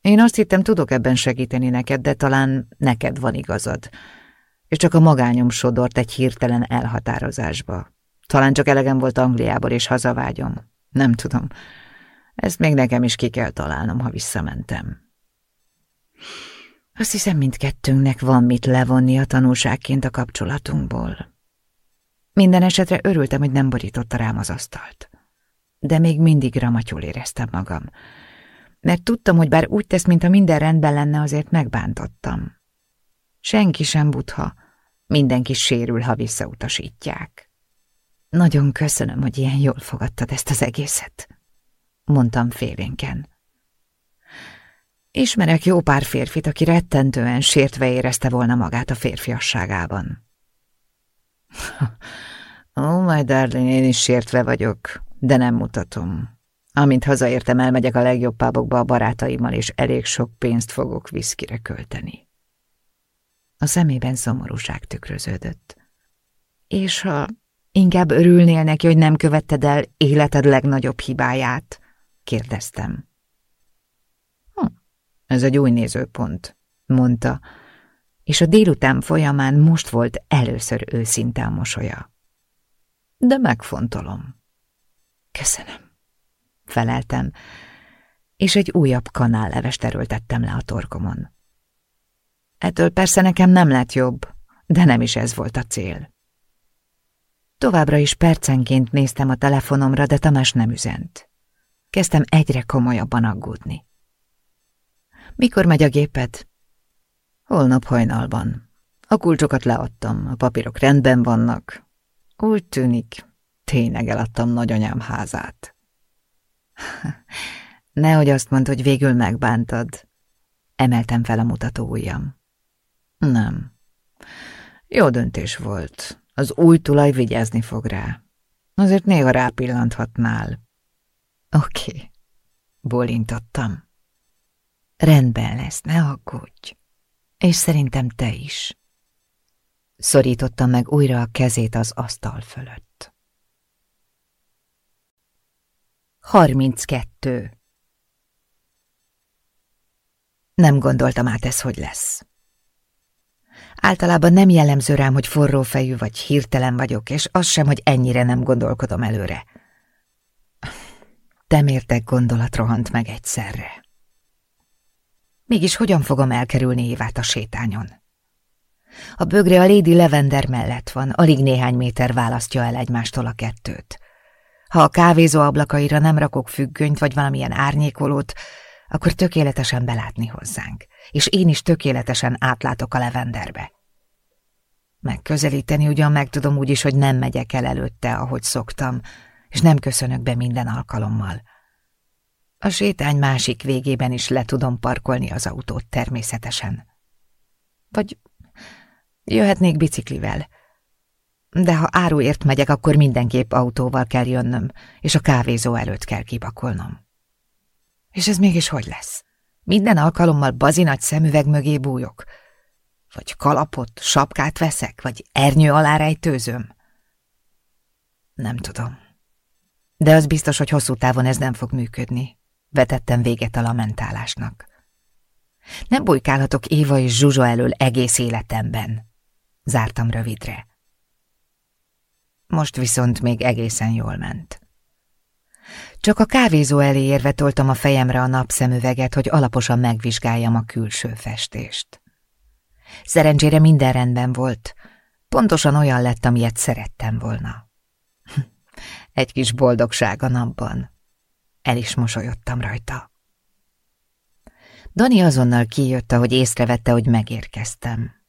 Én azt hittem, tudok ebben segíteni neked, de talán neked van igazad. És csak a magányom sodort egy hirtelen elhatározásba. Talán csak elegem volt Angliából, és hazavágyom. Nem tudom. Ezt még nekem is ki kell találnom, ha visszamentem. Azt hiszem, mindkettőnknek van mit levonni a tanulságként a kapcsolatunkból. Minden esetre örültem, hogy nem borította rám az asztalt. De még mindig ramatyul éreztem magam. Mert tudtam, hogy bár úgy tesz, mintha minden rendben lenne, azért megbántottam. Senki sem butha, mindenki sérül, ha visszautasítják. Nagyon köszönöm, hogy ilyen jól fogadtad ezt az egészet, mondtam félénken. Ismerek jó pár férfit, aki rettentően sértve érezte volna magát a férfiasságában. (laughs) Ó, oh, my darling, én is sértve vagyok, de nem mutatom. Amint hazaértem, elmegyek a legjobb pábokba a barátaimmal, és elég sok pénzt fogok viszkire költeni. A szemében szomorúság tükröződött. És ha inkább örülnél neki, hogy nem követted el életed legnagyobb hibáját? kérdeztem. Hm, ez egy új nézőpont, mondta, és a délután folyamán most volt először őszinte a mosolya. De megfontolom. Köszönöm, feleltem, és egy újabb kanállevest erőltettem le a torkomon. Ettől persze nekem nem lett jobb, de nem is ez volt a cél. Továbbra is percenként néztem a telefonomra, de Tamás nem üzent. Kezdtem egyre komolyabban aggódni. Mikor megy a géped? Holnap hajnalban. A kulcsokat leadtam, a papírok rendben vannak. Úgy tűnik, tényleg eladtam nagyanyám házát. (laughs) Nehogy azt mondd, hogy végül megbántad. Emeltem fel a mutató ujjam. Nem. Jó döntés volt. Az új tulaj vigyázni fog rá. Azért néha rápillanthatnál. Oké. Okay. Bólintottam. Rendben lesz, ne aggódj. És szerintem te is. Szorítottam meg újra a kezét az asztal fölött. 32. Nem gondoltam át ez, hogy lesz. Általában nem jellemző rám, hogy forró fejű vagy hirtelen vagyok, és az sem, hogy ennyire nem gondolkodom előre. Temértek gondolat rohant meg egyszerre. Mégis hogyan fogom elkerülni Évát a sétányon? A bögre a Lady Levender mellett van, alig néhány méter választja el egymástól a kettőt. Ha a kávézó ablakaira nem rakok függönyt vagy valamilyen árnyékolót, akkor tökéletesen belátni hozzánk, és én is tökéletesen átlátok a levenderbe. Megközelíteni ugyan meg tudom úgy is, hogy nem megyek el előtte, ahogy szoktam, és nem köszönök be minden alkalommal. A sétány másik végében is le tudom parkolni az autót természetesen. Vagy jöhetnék biciklivel. De ha áruért megyek, akkor mindenképp autóval kell jönnöm, és a kávézó előtt kell kipakolnom. És ez mégis hogy lesz? Minden alkalommal bazinagy szemüveg mögé bújok? Vagy kalapot, sapkát veszek, vagy ernyő alá rejtőzöm? Nem tudom. De az biztos, hogy hosszú távon ez nem fog működni. Vetettem véget a lamentálásnak. Nem bujkálhatok Éva és Zsuzsa elől egész életemben. Zártam rövidre. Most viszont még egészen jól ment. Csak a kávézó elé érve toltam a fejemre a napszemüveget, hogy alaposan megvizsgáljam a külső festést. Szerencsére minden rendben volt. Pontosan olyan lett, amilyet szerettem volna. (laughs) Egy kis boldogság a napban. El is mosolyodtam rajta. Dani azonnal kijött, ahogy észrevette, hogy megérkeztem.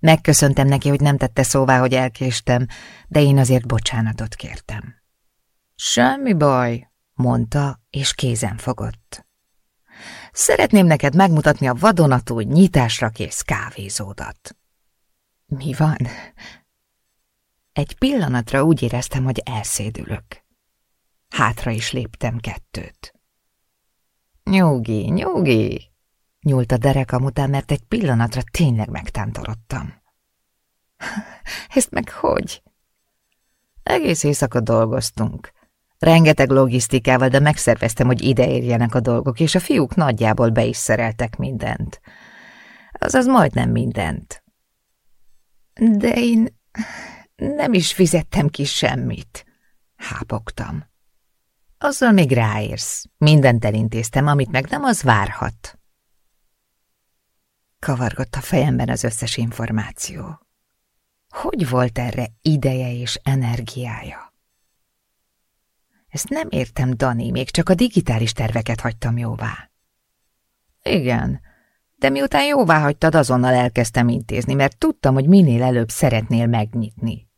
Megköszöntem neki, hogy nem tette szóvá, hogy elkéstem, de én azért bocsánatot kértem. Semmi baj, mondta, és kézen fogott. Szeretném neked megmutatni a vadonatúj nyitásra kész kávézódat. Mi van? Egy pillanatra úgy éreztem, hogy elszédülök. Hátra is léptem kettőt. Nyugi, nyugi, nyúlt a derekam után, mert egy pillanatra tényleg megtántorodtam. (laughs) Ezt meg hogy? Egész éjszaka dolgoztunk. Rengeteg logisztikával, de megszerveztem, hogy ide érjenek a dolgok, és a fiúk nagyjából be is szereltek mindent. Azaz majdnem mindent. De én nem is fizettem ki semmit. Hápogtam. Azzal még ráérsz. Mindent elintéztem, amit meg nem, az várhat. Kavargott a fejemben az összes információ. Hogy volt erre ideje és energiája? Ezt nem értem, Dani, még csak a digitális terveket hagytam jóvá. Igen, de miután jóvá hagytad, azonnal elkezdtem intézni, mert tudtam, hogy minél előbb szeretnél megnyitni.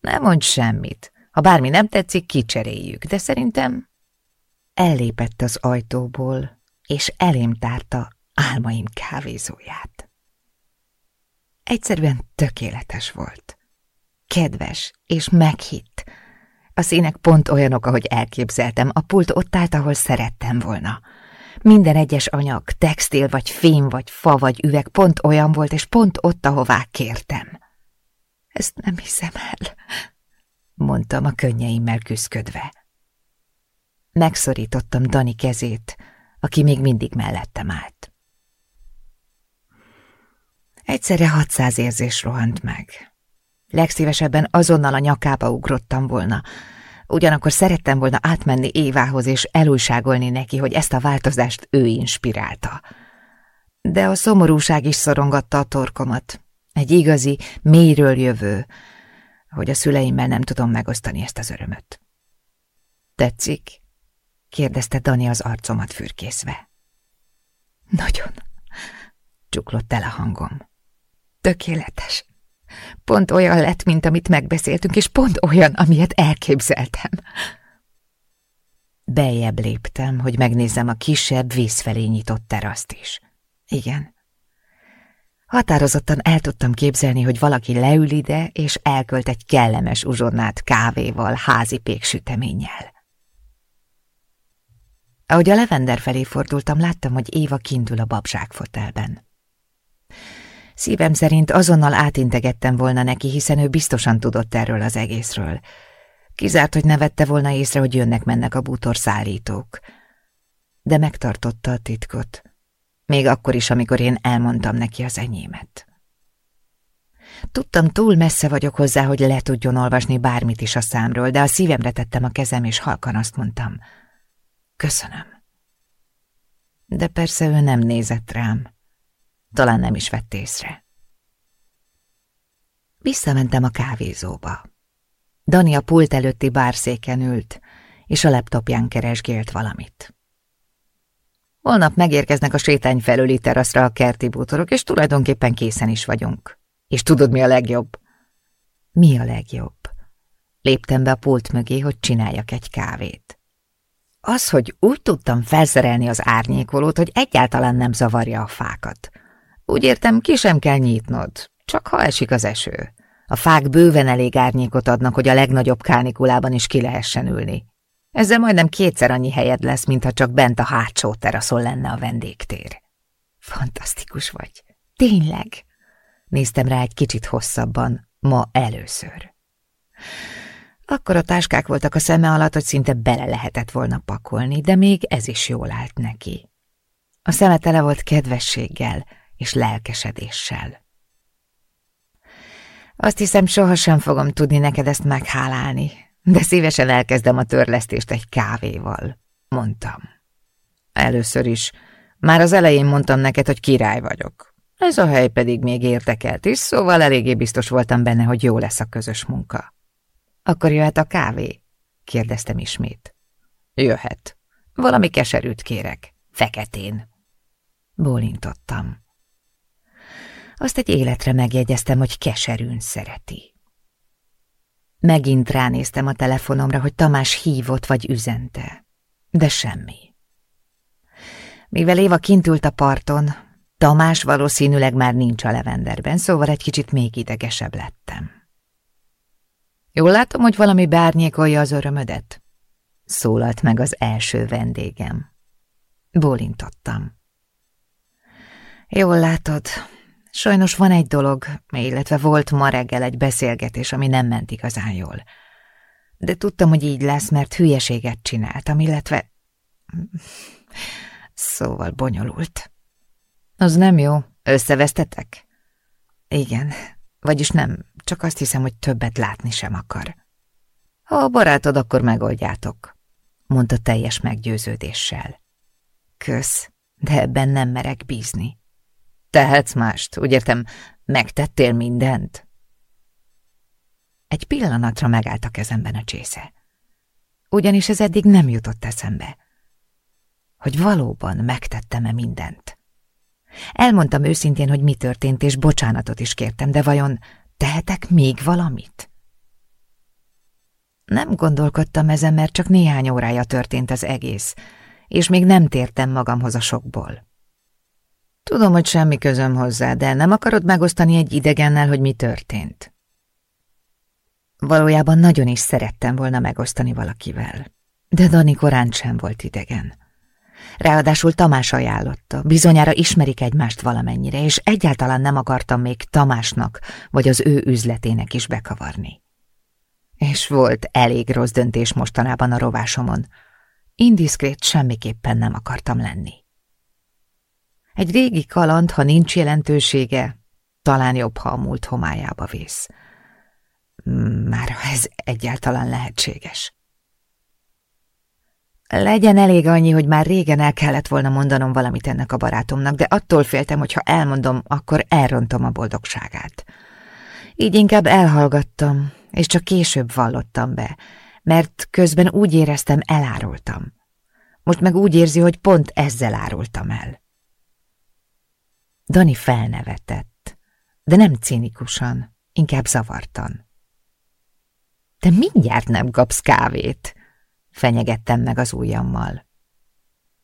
Nem mondj semmit. Ha bármi nem tetszik, kicseréljük, de szerintem... Ellépett az ajtóból, és elém tárta álmaim kávézóját. Egyszerűen tökéletes volt. Kedves és meghitt. A színek pont olyanok, ahogy elképzeltem, a pult ott állt, ahol szerettem volna. Minden egyes anyag, textil vagy fém vagy fa vagy üveg pont olyan volt, és pont ott, ahová kértem. Ezt nem hiszem el, mondtam a könnyeimmel küszködve. Megszorítottam Dani kezét, aki még mindig mellettem állt. Egyszerre hatszáz érzés rohant meg. Legszívesebben azonnal a nyakába ugrottam volna, ugyanakkor szerettem volna átmenni Évához és elújságolni neki, hogy ezt a változást ő inspirálta. De a szomorúság is szorongatta a torkomat. Egy igazi, mélyről jövő, hogy a szüleimmel nem tudom megosztani ezt az örömöt. Tetszik? kérdezte Dani az arcomat fürkészve. Nagyon, csuklott el a hangom. Tökéletes. Pont olyan lett, mint amit megbeszéltünk, és pont olyan, amilyet elképzeltem. Bejebb léptem, hogy megnézzem a kisebb, vízfelé nyitott teraszt is. Igen. Határozottan el tudtam képzelni, hogy valaki leül ide, és elkölt egy kellemes uzsonnát kávéval, házi péksüteménnyel. Ahogy a levender felé fordultam, láttam, hogy Éva kindul a babzsák fotelben. Szívem szerint azonnal átintegettem volna neki, hiszen ő biztosan tudott erről az egészről. Kizárt, hogy ne vette volna észre, hogy jönnek-mennek a bútorszállítók. De megtartotta a titkot. Még akkor is, amikor én elmondtam neki az enyémet. Tudtam, túl messze vagyok hozzá, hogy le tudjon olvasni bármit is a számról, de a szívemre tettem a kezem, és halkan azt mondtam. Köszönöm. De persze ő nem nézett rám. Talán nem is vett észre. Visszamentem a kávézóba. Dani a pult előtti bárszéken ült, és a laptopján keresgélt valamit. Holnap megérkeznek a sétány felüli teraszra a kerti bútorok, és tulajdonképpen készen is vagyunk. És tudod, mi a legjobb? Mi a legjobb? Léptem be a pult mögé, hogy csináljak egy kávét. Az, hogy úgy tudtam felszerelni az árnyékolót, hogy egyáltalán nem zavarja a fákat. Úgy értem, ki sem kell nyitnod, csak ha esik az eső. A fák bőven elég árnyékot adnak, hogy a legnagyobb kánikulában is ki lehessen ülni. Ezzel majdnem kétszer annyi helyed lesz, mintha csak bent a hátsó teraszon lenne a vendégtér. Fantasztikus vagy. Tényleg? Néztem rá egy kicsit hosszabban, ma először. Akkor a táskák voltak a szeme alatt, hogy szinte bele lehetett volna pakolni, de még ez is jól állt neki. A szeme tele volt kedvességgel és lelkesedéssel. Azt hiszem, sohasem fogom tudni neked ezt meghálálni, de szívesen elkezdem a törlesztést egy kávéval, mondtam. Először is, már az elején mondtam neked, hogy király vagyok. Ez a hely pedig még érdekelt is, szóval eléggé biztos voltam benne, hogy jó lesz a közös munka. Akkor jöhet a kávé? kérdeztem ismét. Jöhet. Valami keserűt kérek. Feketén. Bólintottam. Azt egy életre megjegyeztem, hogy keserűn szereti. Megint ránéztem a telefonomra, hogy Tamás hívott vagy üzente. De semmi. Mivel Éva kint ült a parton, Tamás valószínűleg már nincs a levenderben, szóval egy kicsit még idegesebb lettem. Jól látom, hogy valami bárnyékolja az örömödet? Szólalt meg az első vendégem. Bólintottam. Jól látod, sajnos van egy dolog, illetve volt ma reggel egy beszélgetés, ami nem ment igazán jól. De tudtam, hogy így lesz, mert hülyeséget csináltam, illetve... Szóval bonyolult. Az nem jó. Összevesztetek? Igen, vagyis nem, csak azt hiszem, hogy többet látni sem akar. Ha a barátod, akkor megoldjátok, mondta teljes meggyőződéssel. Kösz, de ebben nem merek bízni. Tehetsz mást, úgy értem, megtettél mindent? Egy pillanatra megállt a kezemben a csésze. Ugyanis ez eddig nem jutott eszembe. Hogy valóban megtettem-e mindent. Elmondtam őszintén, hogy mi történt, és bocsánatot is kértem, de vajon tehetek még valamit? Nem gondolkodtam ezen, mert csak néhány órája történt az egész, és még nem tértem magamhoz a sokból. Tudom, hogy semmi közöm hozzá, de nem akarod megosztani egy idegennel, hogy mi történt? Valójában nagyon is szerettem volna megosztani valakivel, de Dani korán sem volt idegen. Ráadásul Tamás ajánlotta, bizonyára ismerik egymást valamennyire, és egyáltalán nem akartam még Tamásnak vagy az ő üzletének is bekavarni. És volt elég rossz döntés mostanában a rovásomon. Indiszkrét semmiképpen nem akartam lenni. Egy régi kaland, ha nincs jelentősége, talán jobb, ha a múlt homályába vész. Már ha ez egyáltalán lehetséges. Legyen elég annyi, hogy már régen el kellett volna mondanom valamit ennek a barátomnak, de attól féltem, hogy ha elmondom, akkor elrontom a boldogságát. Így inkább elhallgattam, és csak később vallottam be, mert közben úgy éreztem, elárultam. Most meg úgy érzi, hogy pont ezzel árultam el. Dani felnevetett, de nem cínikusan, inkább zavartan. Te mindjárt nem kapsz kávét, fenyegettem meg az ujjammal.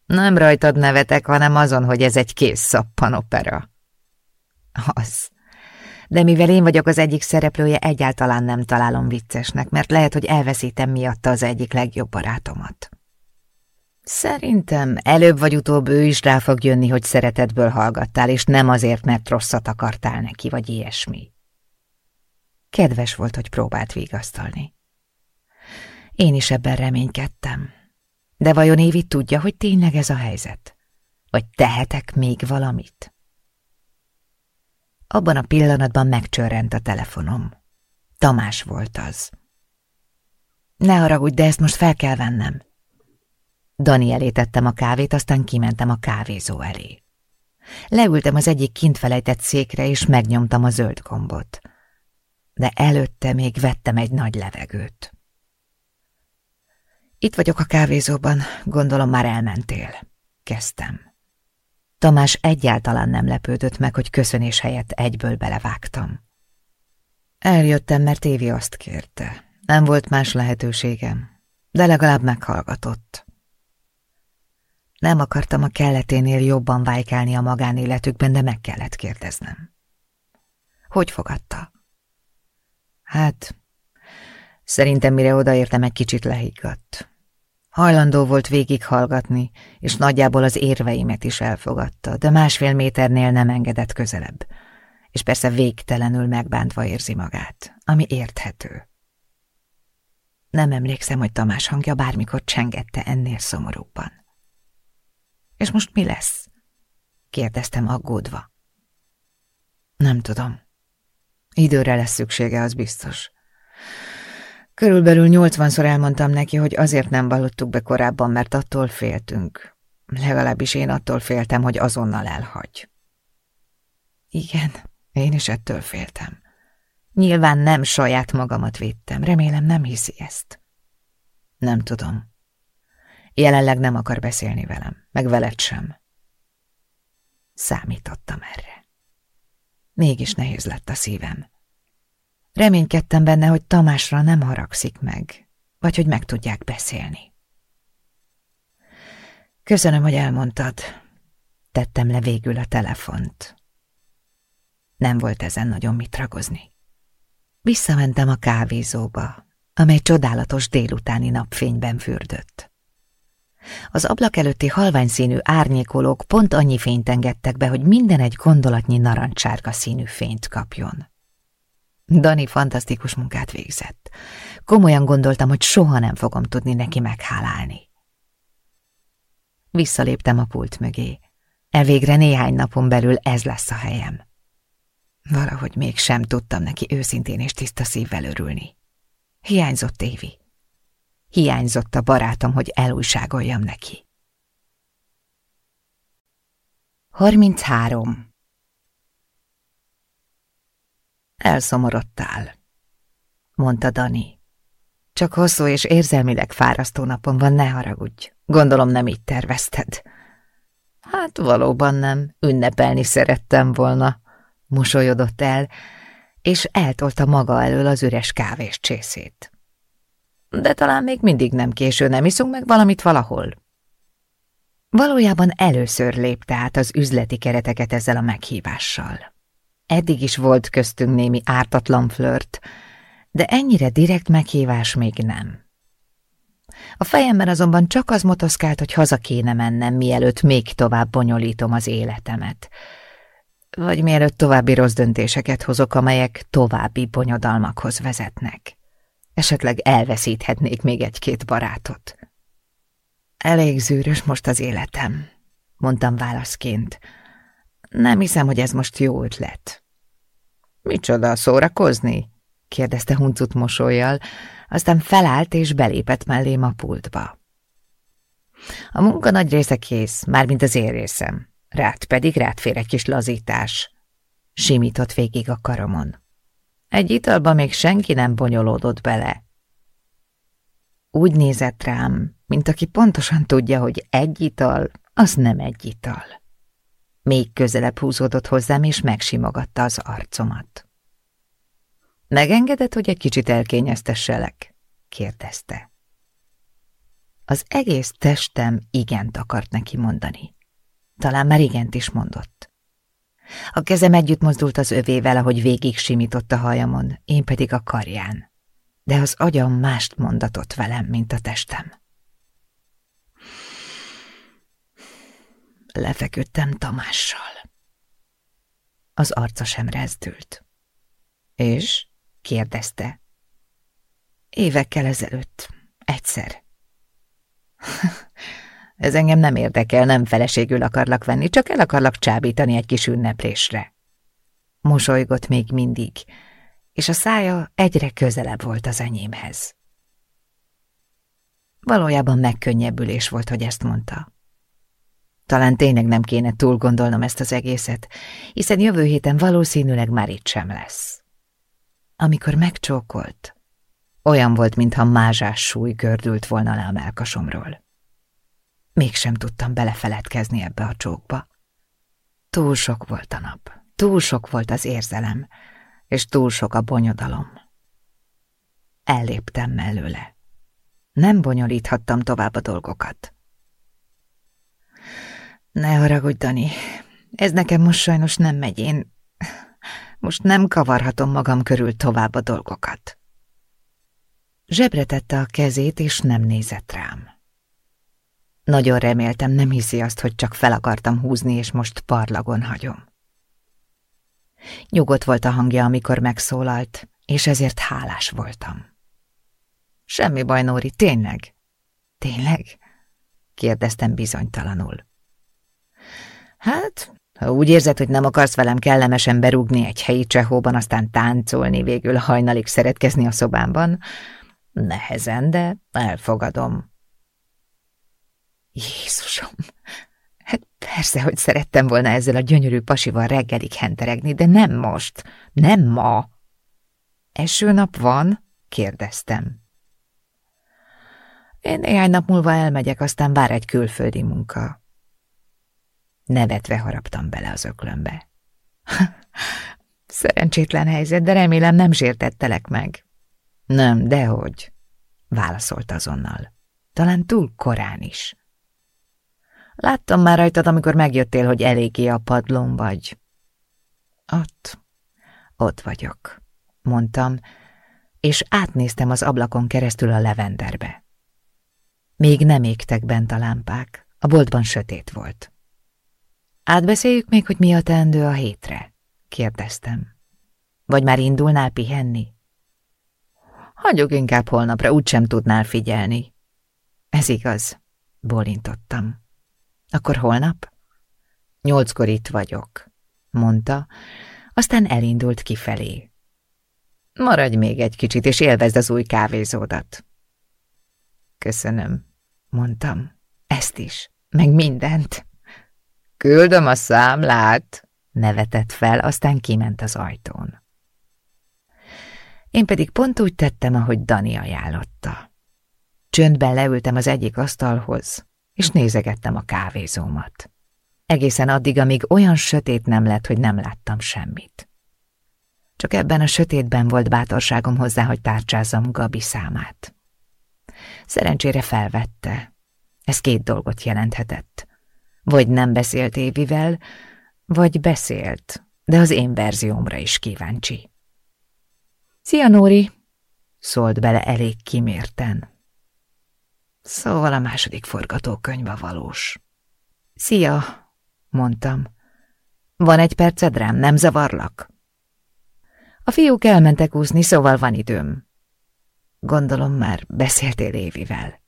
Nem rajtad nevetek, hanem azon, hogy ez egy kész szappanopera. Az. De mivel én vagyok az egyik szereplője, egyáltalán nem találom viccesnek, mert lehet, hogy elveszítem miatta az egyik legjobb barátomat. Szerintem előbb vagy utóbb ő is rá fog jönni, hogy szeretetből hallgattál, és nem azért, mert rosszat akartál neki, vagy ilyesmi. Kedves volt, hogy próbált vigasztalni. Én is ebben reménykedtem. De vajon Évi tudja, hogy tényleg ez a helyzet? Vagy tehetek még valamit? Abban a pillanatban megcsörrent a telefonom. Tamás volt az. Ne haragudj, de ezt most fel kell vennem. Dani elé tettem a kávét, aztán kimentem a kávézó elé. Leültem az egyik kintfelejtett székre, és megnyomtam a zöld gombot. De előtte még vettem egy nagy levegőt. Itt vagyok a kávézóban, gondolom már elmentél. Kezdtem. Tamás egyáltalán nem lepődött meg, hogy köszönés helyett egyből belevágtam. Eljöttem, mert Évi azt kérte. Nem volt más lehetőségem, de legalább meghallgatott. Nem akartam a kelleténél jobban vájkálni a magánéletükben, de meg kellett kérdeznem. Hogy fogadta? Hát, szerintem mire odaértem, egy kicsit lehiggadt. Hajlandó volt végighallgatni, és nagyjából az érveimet is elfogadta, de másfél méternél nem engedett közelebb, és persze végtelenül megbántva érzi magát, ami érthető. Nem emlékszem, hogy Tamás hangja bármikor csengette ennél szomorúbban. És most mi lesz? kérdeztem aggódva. Nem tudom. Időre lesz szüksége, az biztos. Körülbelül nyolcvanszor elmondtam neki, hogy azért nem vallottuk be korábban, mert attól féltünk. Legalábbis én attól féltem, hogy azonnal elhagy. Igen, én is ettől féltem. Nyilván nem saját magamat védtem, remélem nem hiszi ezt. Nem tudom. Jelenleg nem akar beszélni velem, meg veled sem. Számítottam erre. Mégis nehéz lett a szívem. Reménykedtem benne, hogy Tamásra nem haragszik meg, vagy hogy meg tudják beszélni. Köszönöm, hogy elmondtad. Tettem le végül a telefont. Nem volt ezen nagyon mit ragozni. Visszamentem a kávézóba, amely csodálatos délutáni napfényben fürdött. Az ablak előtti halványszínű árnyékolók pont annyi fényt engedtek be, hogy minden egy gondolatnyi narancsárga színű fényt kapjon. Dani fantasztikus munkát végzett. Komolyan gondoltam, hogy soha nem fogom tudni neki meghálálni. Visszaléptem a pult mögé. Elvégre néhány napon belül ez lesz a helyem. Valahogy mégsem tudtam neki őszintén és tiszta szívvel örülni. Hiányzott Évi. Hiányzott a barátom, hogy elújságoljam neki. 33. Elszomorodtál, mondta Dani. Csak hosszú és érzelmileg fárasztó napon van, ne haragudj. Gondolom nem így tervezted. Hát valóban nem, ünnepelni szerettem volna, mosolyodott el, és eltolta maga elől az üres kávés csészét. De talán még mindig nem késő, nem iszunk meg valamit valahol. Valójában először lépte át az üzleti kereteket ezzel a meghívással. Eddig is volt köztünk némi ártatlan flört, de ennyire direkt meghívás még nem. A fejemben azonban csak az motoszkált, hogy haza kéne mennem, mielőtt még tovább bonyolítom az életemet. Vagy mielőtt további rossz döntéseket hozok, amelyek további bonyodalmakhoz vezetnek. Esetleg elveszíthetnék még egy-két barátot. Elég zűrös most az életem, mondtam válaszként. Nem hiszem, hogy ez most jó ötlet. Micsoda, szórakozni? kérdezte huncut mosolyjal, aztán felállt és belépett mellém a pultba. A munka nagy része kész, mármint az én részem. Rád pedig rád fér egy kis lazítás. Simított végig a karomon. Egy italba még senki nem bonyolódott bele. Úgy nézett rám, mint aki pontosan tudja, hogy egy ital, az nem egy ital. Még közelebb húzódott hozzám, és megsimogatta az arcomat. Megengedett, hogy egy kicsit elkényeztesselek? kérdezte. Az egész testem igent akart neki mondani. Talán már igent is mondott. A kezem együtt mozdult az övével, ahogy végig simított a hajamon, én pedig a karján. De az agyam mást mondatott velem, mint a testem. lefeküdtem Tamással. Az arca sem rezdült. És? kérdezte. Évekkel ezelőtt. Egyszer. (laughs) Ez engem nem érdekel, nem feleségül akarlak venni, csak el akarlak csábítani egy kis ünneplésre. mosolygott még mindig, és a szája egyre közelebb volt az enyémhez. Valójában megkönnyebbülés volt, hogy ezt mondta. Talán tényleg nem kéne túl gondolnom ezt az egészet, hiszen jövő héten valószínűleg már itt sem lesz. Amikor megcsókolt, olyan volt, mintha mázsás súly gördült volna le a melkasomról. Mégsem tudtam belefeledkezni ebbe a csókba. Túl sok volt a nap, túl sok volt az érzelem, és túl sok a bonyodalom. Elléptem mellőle. Nem bonyolíthattam tovább a dolgokat. Ne haragudj, Dani, ez nekem most sajnos nem megy, én most nem kavarhatom magam körül tovább a dolgokat. Zsebre tette a kezét, és nem nézett rám. Nagyon reméltem, nem hiszi azt, hogy csak fel akartam húzni, és most parlagon hagyom. Nyugodt volt a hangja, amikor megszólalt, és ezért hálás voltam. Semmi baj, Nóri, tényleg? Tényleg? kérdeztem bizonytalanul. Hát, ha úgy érzed, hogy nem akarsz velem kellemesen berúgni egy helyi csehóban, aztán táncolni, végül hajnalig szeretkezni a szobámban, nehezen, de elfogadom. Jézusom! Hát persze, hogy szerettem volna ezzel a gyönyörű pasival reggelig henteregni, de nem most, nem ma. Eső nap van? kérdeztem. Én néhány nap múlva elmegyek, aztán vár egy külföldi munka. Nevetve haraptam bele az öklömbe. (laughs) Szerencsétlen helyzet, de remélem nem sértettelek meg. Nem, dehogy, válaszolt azonnal. Talán túl korán is. Láttam már rajtad, amikor megjöttél, hogy eléggé a padlón vagy. Ott, ott vagyok, mondtam, és átnéztem az ablakon keresztül a levenderbe. Még nem égtek bent a lámpák, a boltban sötét volt. Átbeszéljük még, hogy mi a teendő a hétre? kérdeztem. Vagy már indulnál pihenni? Hagyjuk inkább holnapra, úgysem tudnál figyelni. Ez igaz, bólintottam. Akkor holnap? Nyolckor itt vagyok, mondta, aztán elindult kifelé. Maradj még egy kicsit, és élvezd az új kávézódat. Köszönöm, mondtam. Ezt is, meg mindent. Küldöm a számlát, nevetett fel, aztán kiment az ajtón. Én pedig pont úgy tettem, ahogy Dani ajánlotta. Csöndben leültem az egyik asztalhoz, és nézegettem a kávézómat. Egészen addig, amíg olyan sötét nem lett, hogy nem láttam semmit. Csak ebben a sötétben volt bátorságom hozzá, hogy tárcsázzam Gabi számát. Szerencsére felvette. Ez két dolgot jelenthetett. Vagy nem beszélt Évivel, vagy beszélt, de az én verziómra is kíváncsi. Szia, Nóri! szólt bele elég kimérten. Szóval a második forgatókönyv a valós. Szia, mondtam. Van egy perced rám, nem zavarlak? A fiúk elmentek úszni, szóval van időm. Gondolom már beszéltél Évivel.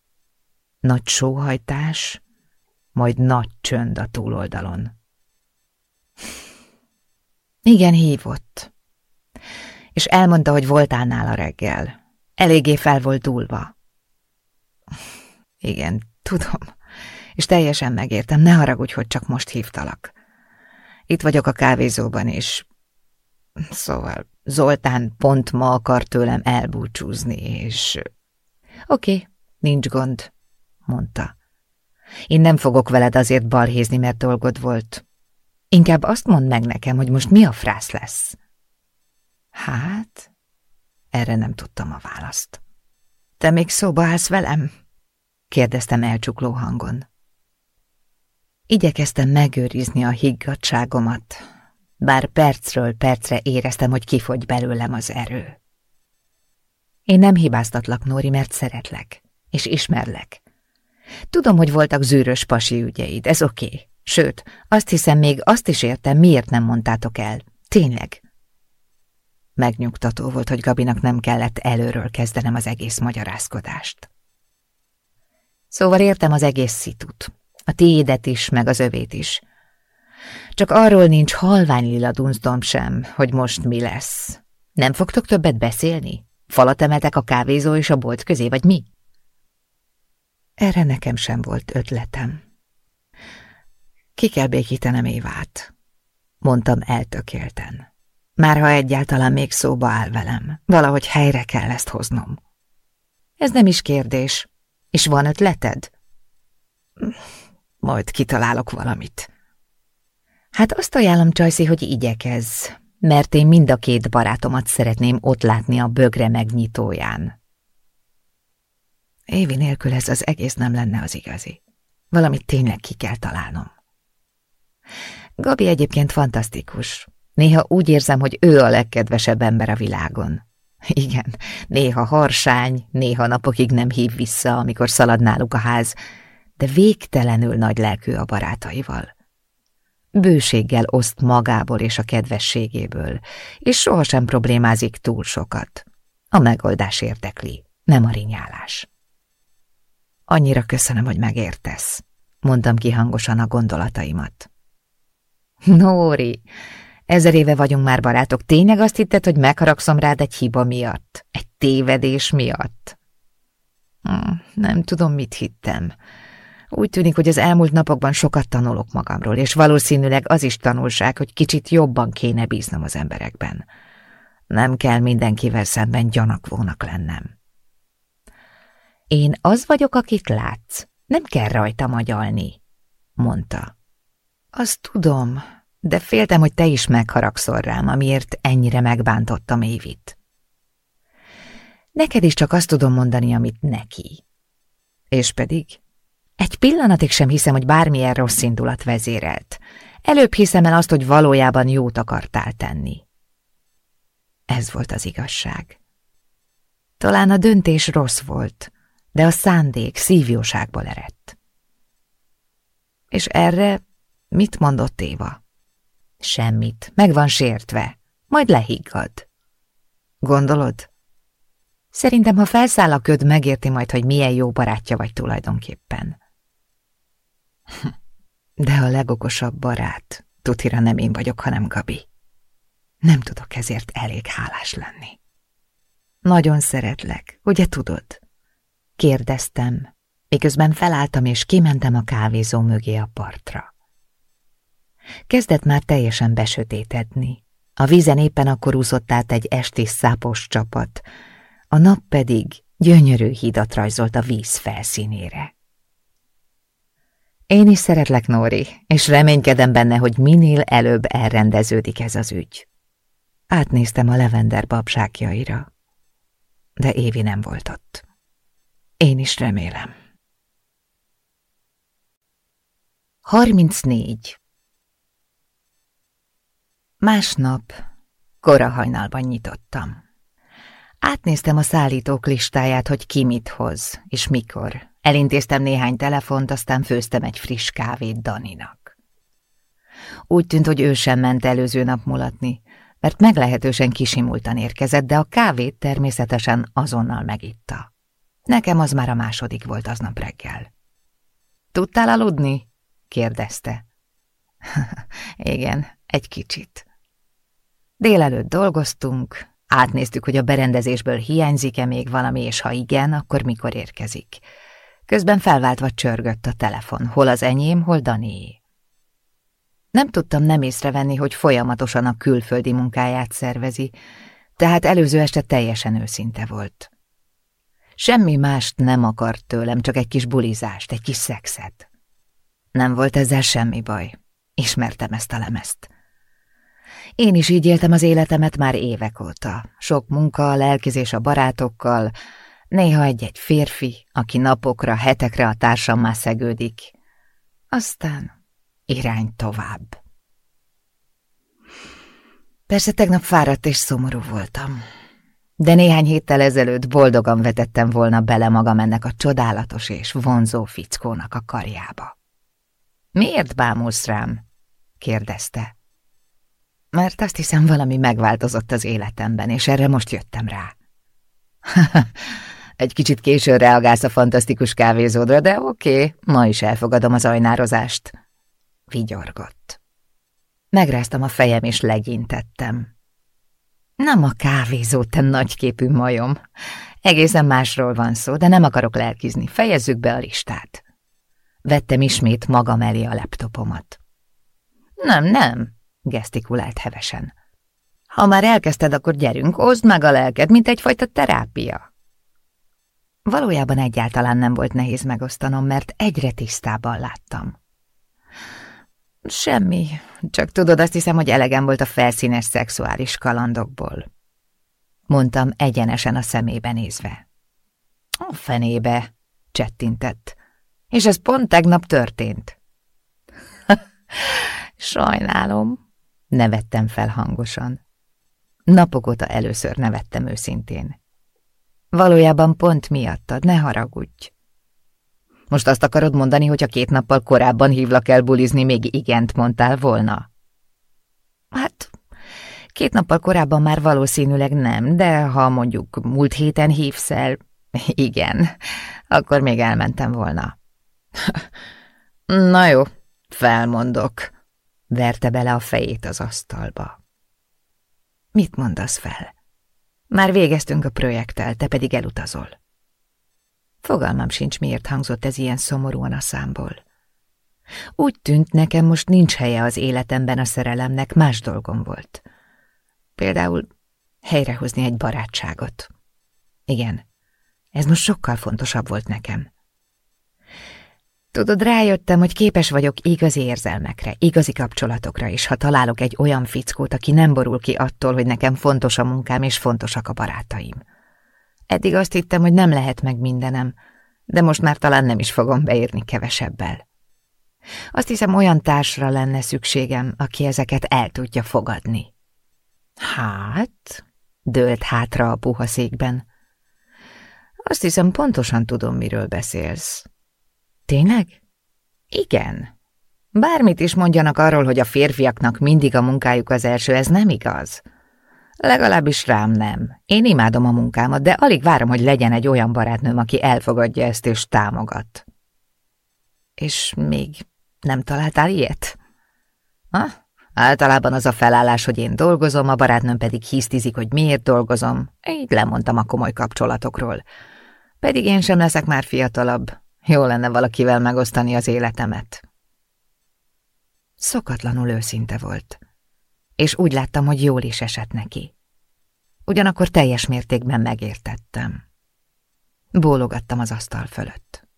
Nagy sóhajtás, majd nagy csönd a túloldalon. Igen, hívott. És elmondta, hogy voltál nála reggel. Eléggé fel volt dúlva. Igen, tudom. És teljesen megértem, ne haragudj, hogy csak most hívtalak. Itt vagyok a kávézóban, és... Szóval Zoltán pont ma akar tőlem elbúcsúzni, és... Oké, nincs gond, mondta. Én nem fogok veled azért balhézni, mert dolgod volt. Inkább azt mondd meg nekem, hogy most mi a frász lesz. Hát, erre nem tudtam a választ. Te még szóba állsz velem? Kérdeztem elcsukló hangon. Igyekeztem megőrizni a higgadságomat, bár percről percre éreztem, hogy kifogy belőlem az erő. Én nem hibáztatlak, Nóri, mert szeretlek, és ismerlek. Tudom, hogy voltak zűrös pasi ügyeid, ez oké. Okay. Sőt, azt hiszem, még azt is értem, miért nem mondtátok el. Tényleg. Megnyugtató volt, hogy Gabinak nem kellett előről kezdenem az egész magyarázkodást. Szóval értem az egész szitut. A tiédet is, meg az övét is. Csak arról nincs halvány lila dunsztom sem, hogy most mi lesz. Nem fogtok többet beszélni? Falat emeltek a kávézó és a bolt közé, vagy mi? Erre nekem sem volt ötletem. Ki kell békítenem Évát, mondtam eltökélten. Már ha egyáltalán még szóba áll velem, valahogy helyre kell ezt hoznom. Ez nem is kérdés. És van ötleted? Majd kitalálok valamit. Hát azt ajánlom, Csajci, hogy igyekezz, mert én mind a két barátomat szeretném ott látni a bögre megnyitóján. Évi nélkül ez az egész nem lenne az igazi. Valamit tényleg ki kell találnom. Gabi egyébként fantasztikus. Néha úgy érzem, hogy ő a legkedvesebb ember a világon. Igen, néha harsány, néha napokig nem hív vissza, amikor szalad náluk a ház, de végtelenül nagy lelkű a barátaival. Bőséggel oszt magából és a kedvességéből, és sohasem problémázik túl sokat. A megoldás érdekli, nem a rinyálás. Annyira köszönöm, hogy megértesz, mondtam ki hangosan a gondolataimat. Nóri, ezer éve vagyunk már barátok, tényleg azt hitted, hogy megharagszom rád egy hiba miatt? Egy tévedés miatt? Hm, nem tudom, mit hittem. Úgy tűnik, hogy az elmúlt napokban sokat tanulok magamról, és valószínűleg az is tanulság, hogy kicsit jobban kéne bíznom az emberekben. Nem kell mindenkivel szemben gyanakvónak lennem. Én az vagyok, akit látsz. Nem kell rajta magyalni, mondta. Azt tudom, de féltem, hogy te is megharagszol rám, amiért ennyire megbántottam Évit. Neked is csak azt tudom mondani, amit neki. És pedig egy pillanatig sem hiszem, hogy bármilyen rossz indulat vezérelt. Előbb hiszem el azt, hogy valójában jót akartál tenni. Ez volt az igazság. Talán a döntés rossz volt, de a szándék szívjóságból eredt. És erre mit mondott Éva? Semmit, meg van sértve, majd lehiggad. Gondolod? Szerintem, ha felszáll a köd, megérti majd, hogy milyen jó barátja vagy tulajdonképpen. (laughs) De a legokosabb barát, tutira nem én vagyok, hanem Gabi. Nem tudok ezért elég hálás lenni. Nagyon szeretlek, ugye tudod? Kérdeztem, miközben felálltam és kimentem a kávézó mögé a partra. Kezdett már teljesen besötétedni. A vízen éppen akkor úszott át egy esti szápos csapat, a nap pedig gyönyörű hídat rajzolt a víz felszínére. Én is szeretlek, Nóri, és reménykedem benne, hogy minél előbb elrendeződik ez az ügy. Átnéztem a Levender babzsákjaira, de Évi nem volt ott. Én is remélem. 34. Másnap kora hajnalban nyitottam. Átnéztem a szállítók listáját, hogy ki mit hoz, és mikor. Elintéztem néhány telefont, aztán főztem egy friss kávét Daninak. Úgy tűnt, hogy ő sem ment előző nap mulatni, mert meglehetősen kisimultan érkezett, de a kávét természetesen azonnal megitta. Nekem az már a második volt aznap reggel. Tudtál aludni? kérdezte. (laughs) Igen, egy kicsit. Délelőtt dolgoztunk, átnéztük, hogy a berendezésből hiányzik-e még valami, és ha igen, akkor mikor érkezik. Közben felváltva csörgött a telefon, hol az enyém, hol Danié. Nem tudtam nem észrevenni, hogy folyamatosan a külföldi munkáját szervezi, tehát előző este teljesen őszinte volt. Semmi mást nem akart tőlem, csak egy kis bulizást, egy kis szexet. Nem volt ezzel semmi baj. Ismertem ezt a lemezt. Én is így éltem az életemet már évek óta. Sok munka, lelkizés a barátokkal, néha egy-egy férfi, aki napokra, hetekre a társammá szegődik. Aztán irány tovább. Persze tegnap fáradt és szomorú voltam de néhány héttel ezelőtt boldogan vetettem volna bele magam ennek a csodálatos és vonzó fickónak a karjába. Miért bámulsz rám? kérdezte. Mert azt hiszem, valami megváltozott az életemben, és erre most jöttem rá. (laughs) Egy kicsit későn reagálsz a fantasztikus kávézódra, de oké, ma is elfogadom az ajnározást. Vigyorgott. Megráztam a fejem, és legyintettem. Nem a kávézó, te nagyképű majom. Egészen másról van szó, de nem akarok lelkizni. Fejezzük be a listát. Vettem ismét magam elé a laptopomat. Nem, nem, gesztikulált hevesen. Ha már elkezdted, akkor gyerünk, oszd meg a lelked, mint egyfajta terápia. Valójában egyáltalán nem volt nehéz megosztanom, mert egyre tisztában láttam. Semmi, csak tudod, azt hiszem, hogy elegem volt a felszínes szexuális kalandokból. Mondtam egyenesen a szemébe nézve. A fenébe, csettintett. És ez pont tegnap történt. (laughs) Sajnálom, nevettem fel hangosan. Napok óta először nevettem őszintén. Valójában pont miattad, ne haragudj. Most azt akarod mondani, hogy a két nappal korábban hívlak el bulizni, még igent mondtál volna? Hát, két nappal korábban már valószínűleg nem, de ha mondjuk múlt héten hívsz el, igen, akkor még elmentem volna. (laughs) Na jó, felmondok, verte bele a fejét az asztalba. Mit mondasz fel? Már végeztünk a projekttel, te pedig elutazol. Fogalmam sincs, miért hangzott ez ilyen szomorúan a számból. Úgy tűnt nekem, most nincs helye az életemben a szerelemnek, más dolgom volt. Például helyrehozni egy barátságot. Igen, ez most sokkal fontosabb volt nekem. Tudod, rájöttem, hogy képes vagyok igazi érzelmekre, igazi kapcsolatokra is, ha találok egy olyan fickót, aki nem borul ki attól, hogy nekem fontos a munkám és fontosak a barátaim. Eddig azt hittem, hogy nem lehet meg mindenem, de most már talán nem is fogom beírni kevesebbel. Azt hiszem, olyan társra lenne szükségem, aki ezeket el tudja fogadni. Hát, dőlt hátra a puha székben. Azt hiszem, pontosan tudom, miről beszélsz. Tényleg? Igen. Bármit is mondjanak arról, hogy a férfiaknak mindig a munkájuk az első, ez nem igaz. Legalábbis rám nem. Én imádom a munkámat, de alig várom, hogy legyen egy olyan barátnőm, aki elfogadja ezt és támogat. És még nem találtál ilyet? Ha? Általában az a felállás, hogy én dolgozom, a barátnőm pedig hisztizik, hogy miért dolgozom. Így lemondtam a komoly kapcsolatokról. Pedig én sem leszek már fiatalabb. Jó lenne valakivel megosztani az életemet. Szokatlanul őszinte volt és úgy láttam, hogy jól is esett neki. Ugyanakkor teljes mértékben megértettem. Bólogattam az asztal fölött.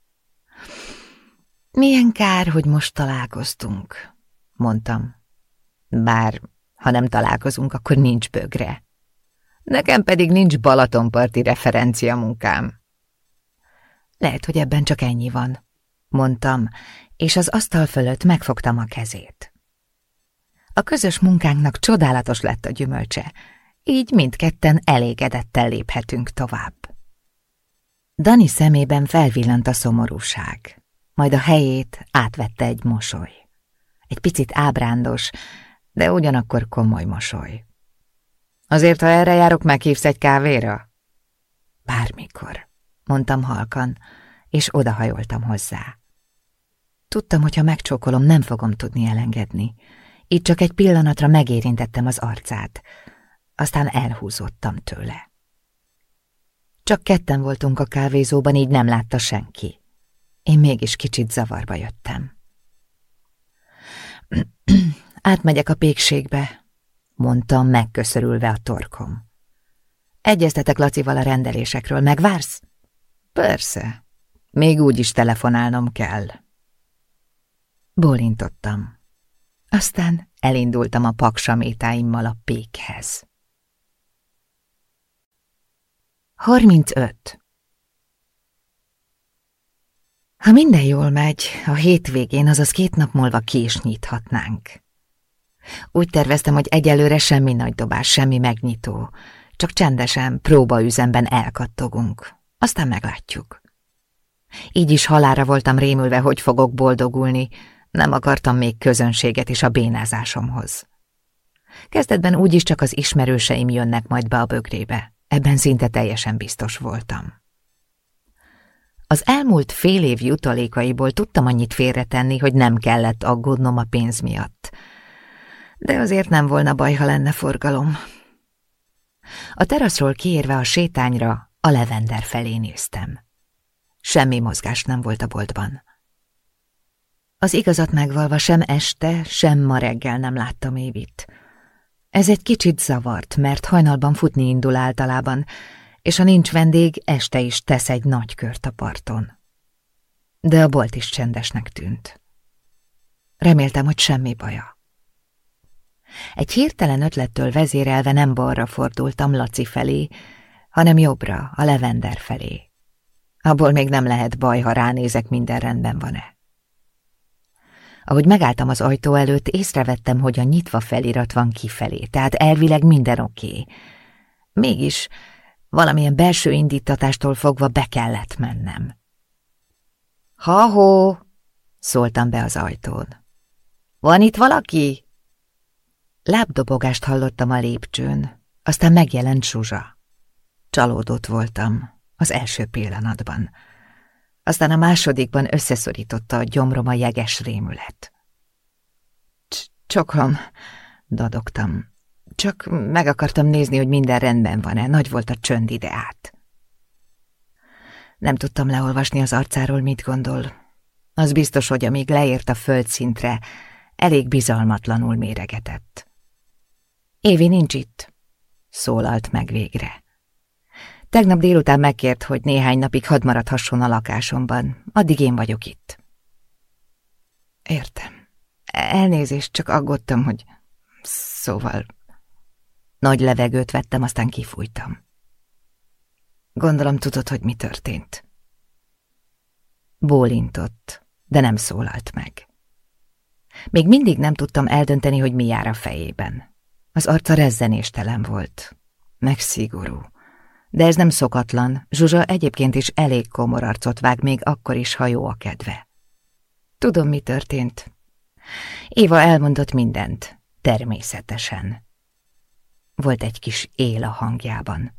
Milyen kár, hogy most találkoztunk, mondtam. Bár, ha nem találkozunk, akkor nincs bögre. Nekem pedig nincs Balatonparti referencia munkám. Lehet, hogy ebben csak ennyi van, mondtam, és az asztal fölött megfogtam a kezét. A közös munkánknak csodálatos lett a gyümölcse, így mindketten elégedettel léphetünk tovább. Dani szemében felvillant a szomorúság, majd a helyét átvette egy mosoly. Egy picit ábrándos, de ugyanakkor komoly mosoly. Azért, ha erre járok, meghívsz egy kávéra? Bármikor, mondtam halkan, és odahajoltam hozzá. Tudtam, hogy ha megcsókolom, nem fogom tudni elengedni, így csak egy pillanatra megérintettem az arcát, aztán elhúzottam tőle. Csak ketten voltunk a kávézóban, így nem látta senki. Én mégis kicsit zavarba jöttem. (clears throat) Átmegyek a pékségbe, mondtam, megköszörülve a torkom. Egyeztetek Lacival a rendelésekről, megvársz? Persze, még úgy is telefonálnom kell. Bólintottam. Aztán elindultam a paksamétáimmal a pékhez. 35. Ha minden jól megy, a hétvégén, azaz két nap múlva ki is nyithatnánk. Úgy terveztem, hogy egyelőre semmi nagy dobás, semmi megnyitó, csak csendesen, próbaüzemben elkattogunk. Aztán meglátjuk. Így is halára voltam rémülve, hogy fogok boldogulni, nem akartam még közönséget is a bénázásomhoz. Kezdetben úgyis csak az ismerőseim jönnek majd be a bögrébe. Ebben szinte teljesen biztos voltam. Az elmúlt fél év jutalékaiból tudtam annyit félretenni, hogy nem kellett aggódnom a pénz miatt. De azért nem volna baj, ha lenne forgalom. A teraszról kiérve a sétányra a levender felé néztem. Semmi mozgás nem volt a boltban. Az igazat megvalva sem este, sem ma reggel nem láttam Évit. Ez egy kicsit zavart, mert hajnalban futni indul általában, és ha nincs vendég, este is tesz egy nagy kört a parton. De a bolt is csendesnek tűnt. Reméltem, hogy semmi baja. Egy hirtelen ötlettől vezérelve nem balra fordultam Laci felé, hanem jobbra, a Levender felé. Abból még nem lehet baj, ha ránézek, minden rendben van-e. Ahogy megálltam az ajtó előtt, észrevettem, hogy a nyitva felirat van kifelé, tehát elvileg minden oké. Okay. Mégis valamilyen belső indítatástól fogva be kellett mennem. Ha-ho! szóltam be az ajtón. Van itt valaki? Lábdobogást hallottam a lépcsőn, aztán megjelent Zsuzsa. Csalódott voltam az első pillanatban. Aztán a másodikban összeszorította a gyomrom a jeges rémület. Csokrom, dadogtam. Csak meg akartam nézni, hogy minden rendben van-e. Nagy volt a csönd ide át. Nem tudtam leolvasni az arcáról, mit gondol. Az biztos, hogy amíg leért a földszintre, elég bizalmatlanul méregetett. Évi nincs itt, szólalt meg végre. Tegnap délután megkért, hogy néhány napig hadd maradhasson a lakásomban. Addig én vagyok itt. Értem. Elnézést, csak aggódtam, hogy... Szóval... Nagy levegőt vettem, aztán kifújtam. Gondolom tudod, hogy mi történt. Bólintott, de nem szólalt meg. Még mindig nem tudtam eldönteni, hogy mi jár a fejében. Az arca rezzenéstelen volt, meg szigorú. De ez nem szokatlan, Zsuzsa egyébként is elég komor arcot vág, még akkor is, ha jó a kedve. Tudom, mi történt. Éva elmondott mindent, természetesen. Volt egy kis él a hangjában.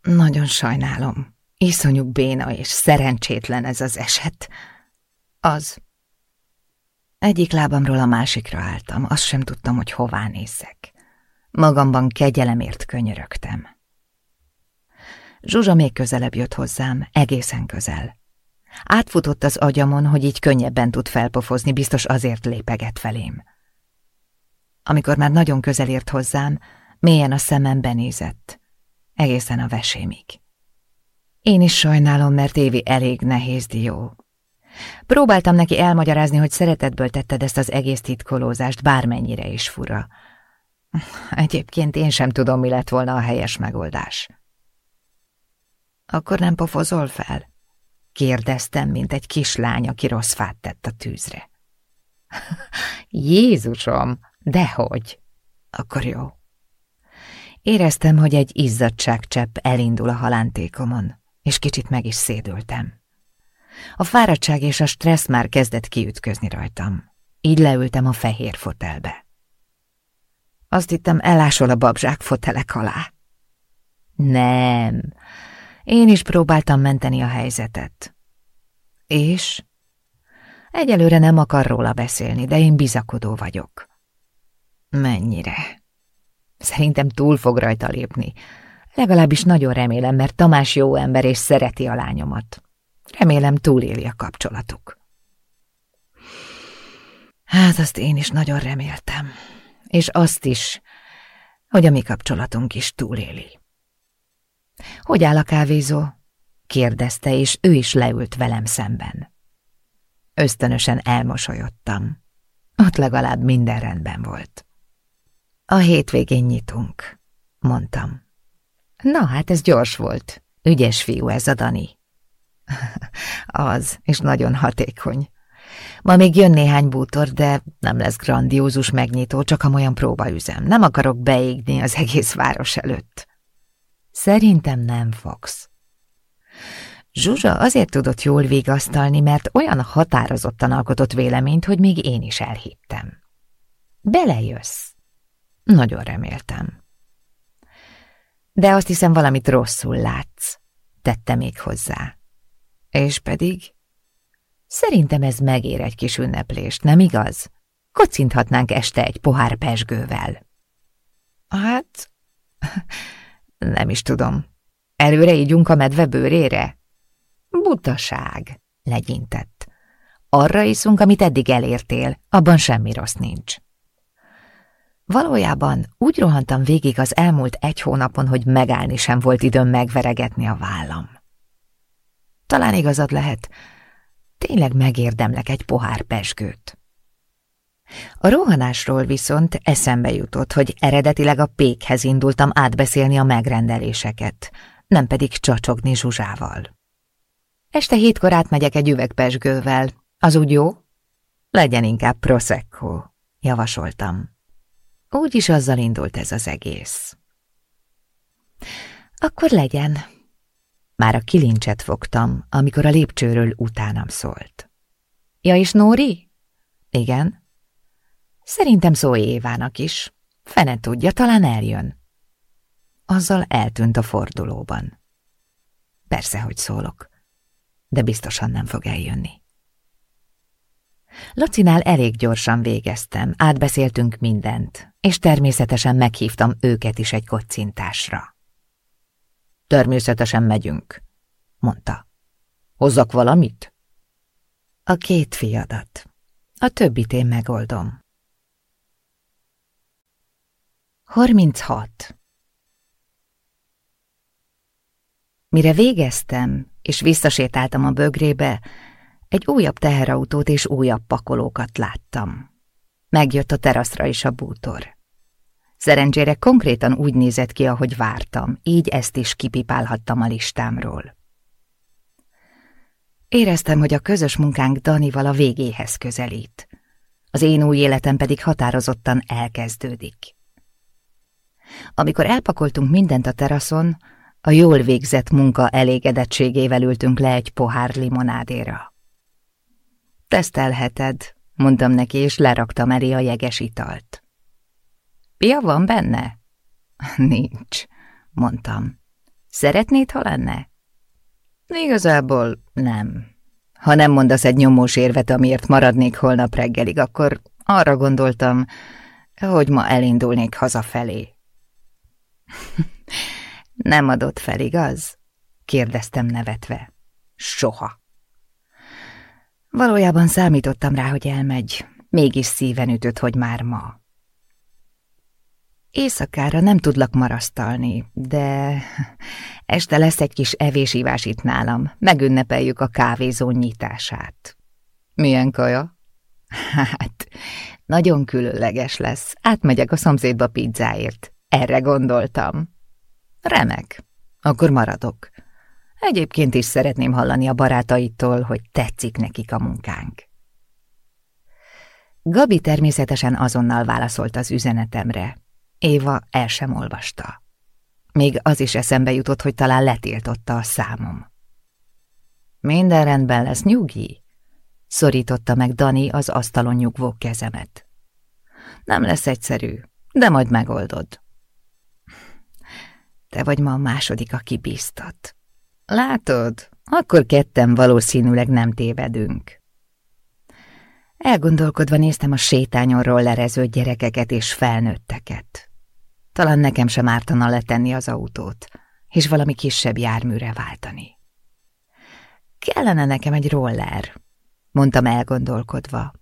Nagyon sajnálom. Iszonyú béna és szerencsétlen ez az eset. Az. Egyik lábamról a másikra álltam, azt sem tudtam, hogy hová nézzek. Magamban kegyelemért könyörögtem. Zsuzsa még közelebb jött hozzám, egészen közel. Átfutott az agyamon, hogy így könnyebben tud felpofozni, biztos azért lépegett felém. Amikor már nagyon közel ért hozzám, mélyen a szemem benézett, egészen a vesémig. Én is sajnálom, mert Évi elég nehéz dió. Próbáltam neki elmagyarázni, hogy szeretetből tetted ezt az egész titkolózást, bármennyire is fura. Egyébként én sem tudom, mi lett volna a helyes megoldás. Akkor nem pofozol fel? Kérdeztem, mint egy kislány, aki rossz fát tett a tűzre. (laughs) Jézusom, dehogy! Akkor jó. Éreztem, hogy egy izzadságcsepp elindul a halántékomon, és kicsit meg is szédültem. A fáradtság és a stressz már kezdett kiütközni rajtam. Így leültem a fehér fotelbe. Azt hittem, elásol a babzsák fotelek alá. Nem, én is próbáltam menteni a helyzetet. És? Egyelőre nem akar róla beszélni, de én bizakodó vagyok. Mennyire? Szerintem túl fog rajta lépni. Legalábbis nagyon remélem, mert Tamás jó ember és szereti a lányomat. Remélem túléli a kapcsolatuk. Hát azt én is nagyon reméltem. És azt is, hogy a mi kapcsolatunk is túléli. Hogy áll a kávézó? kérdezte, és ő is leült velem szemben. Ösztönösen elmosolyodtam. Ott legalább minden rendben volt. A hétvégén nyitunk, mondtam. Na, hát ez gyors volt. Ügyes fiú ez a Dani. (laughs) az, és nagyon hatékony. Ma még jön néhány bútor, de nem lesz grandiózus megnyitó, csak amolyan próbaüzem. Nem akarok beégni az egész város előtt. Szerintem nem fogsz. Zsuzsa azért tudott jól végasztalni, mert olyan határozottan alkotott véleményt, hogy még én is elhittem. Belejössz. Nagyon reméltem. De azt hiszem, valamit rosszul látsz, tette még hozzá. És pedig? Szerintem ez megér egy kis ünneplést, nem igaz? Kocinthatnánk este egy pohár pesgővel. Hát, nem is tudom. Előre ígyunk a medve bőrére? Butaság, legyintett. Arra iszunk, amit eddig elértél, abban semmi rossz nincs. Valójában úgy rohantam végig az elmúlt egy hónapon, hogy megállni sem volt időm megveregetni a vállam. Talán igazad lehet, tényleg megérdemlek egy pohár pesgőt. A rohanásról viszont eszembe jutott, hogy eredetileg a pékhez indultam átbeszélni a megrendeléseket, nem pedig csacsogni Zsuzsával. Este hétkor átmegyek egy üvegpesgővel, az úgy jó? Legyen inkább Prosecco, javasoltam. Úgyis azzal indult ez az egész. Akkor legyen. Már a kilincset fogtam, amikor a lépcsőről utánam szólt. Ja, és Nóri? Igen. Szerintem szó Évának is. Fene tudja, talán eljön. Azzal eltűnt a fordulóban. Persze, hogy szólok, de biztosan nem fog eljönni. Lacinál elég gyorsan végeztem, átbeszéltünk mindent, és természetesen meghívtam őket is egy kocintásra. Természetesen megyünk, mondta. Hozzak valamit? A két fiadat. A többit én megoldom. 36. Mire végeztem, és visszasétáltam a bögrébe, egy újabb teherautót és újabb pakolókat láttam. Megjött a teraszra is a bútor. Szerencsére konkrétan úgy nézett ki, ahogy vártam, így ezt is kipipálhattam a listámról. Éreztem, hogy a közös munkánk Danival a végéhez közelít. Az én új életem pedig határozottan elkezdődik. Amikor elpakoltunk mindent a teraszon, a jól végzett munka elégedettségével ültünk le egy pohár limonádéra. Tesztelheted, mondtam neki, és leraktam elé a jeges italt. Pia van benne? Nincs, mondtam. Szeretnéd, ha lenne? Igazából nem. Ha nem mondasz egy nyomós érvet, amiért maradnék holnap reggelig, akkor arra gondoltam, hogy ma elindulnék hazafelé. (laughs) nem adott fel, igaz? kérdeztem nevetve. Soha. Valójában számítottam rá, hogy elmegy, mégis szíven ütött, hogy már ma. Éjszakára nem tudlak marasztalni, de (laughs) este lesz egy kis evésívás itt nálam, megünnepeljük a kávézó nyitását. Milyen kaja? (laughs) Hát, nagyon különleges lesz. Átmegyek a szomszédba pizzáért. Erre gondoltam. Remek. Akkor maradok. Egyébként is szeretném hallani a barátaitól, hogy tetszik nekik a munkánk. Gabi természetesen azonnal válaszolt az üzenetemre. Éva el sem olvasta. Még az is eszembe jutott, hogy talán letiltotta a számom. Minden rendben lesz, nyugi? Szorította meg Dani az asztalon nyugvó kezemet. Nem lesz egyszerű, de majd megoldod. Te vagy ma a második, aki bíztat. Látod, akkor ketten valószínűleg nem tévedünk. Elgondolkodva néztem a sétányon rollerező gyerekeket és felnőtteket. Talán nekem sem ártana letenni az autót, és valami kisebb járműre váltani. Kellene nekem egy roller, mondtam elgondolkodva.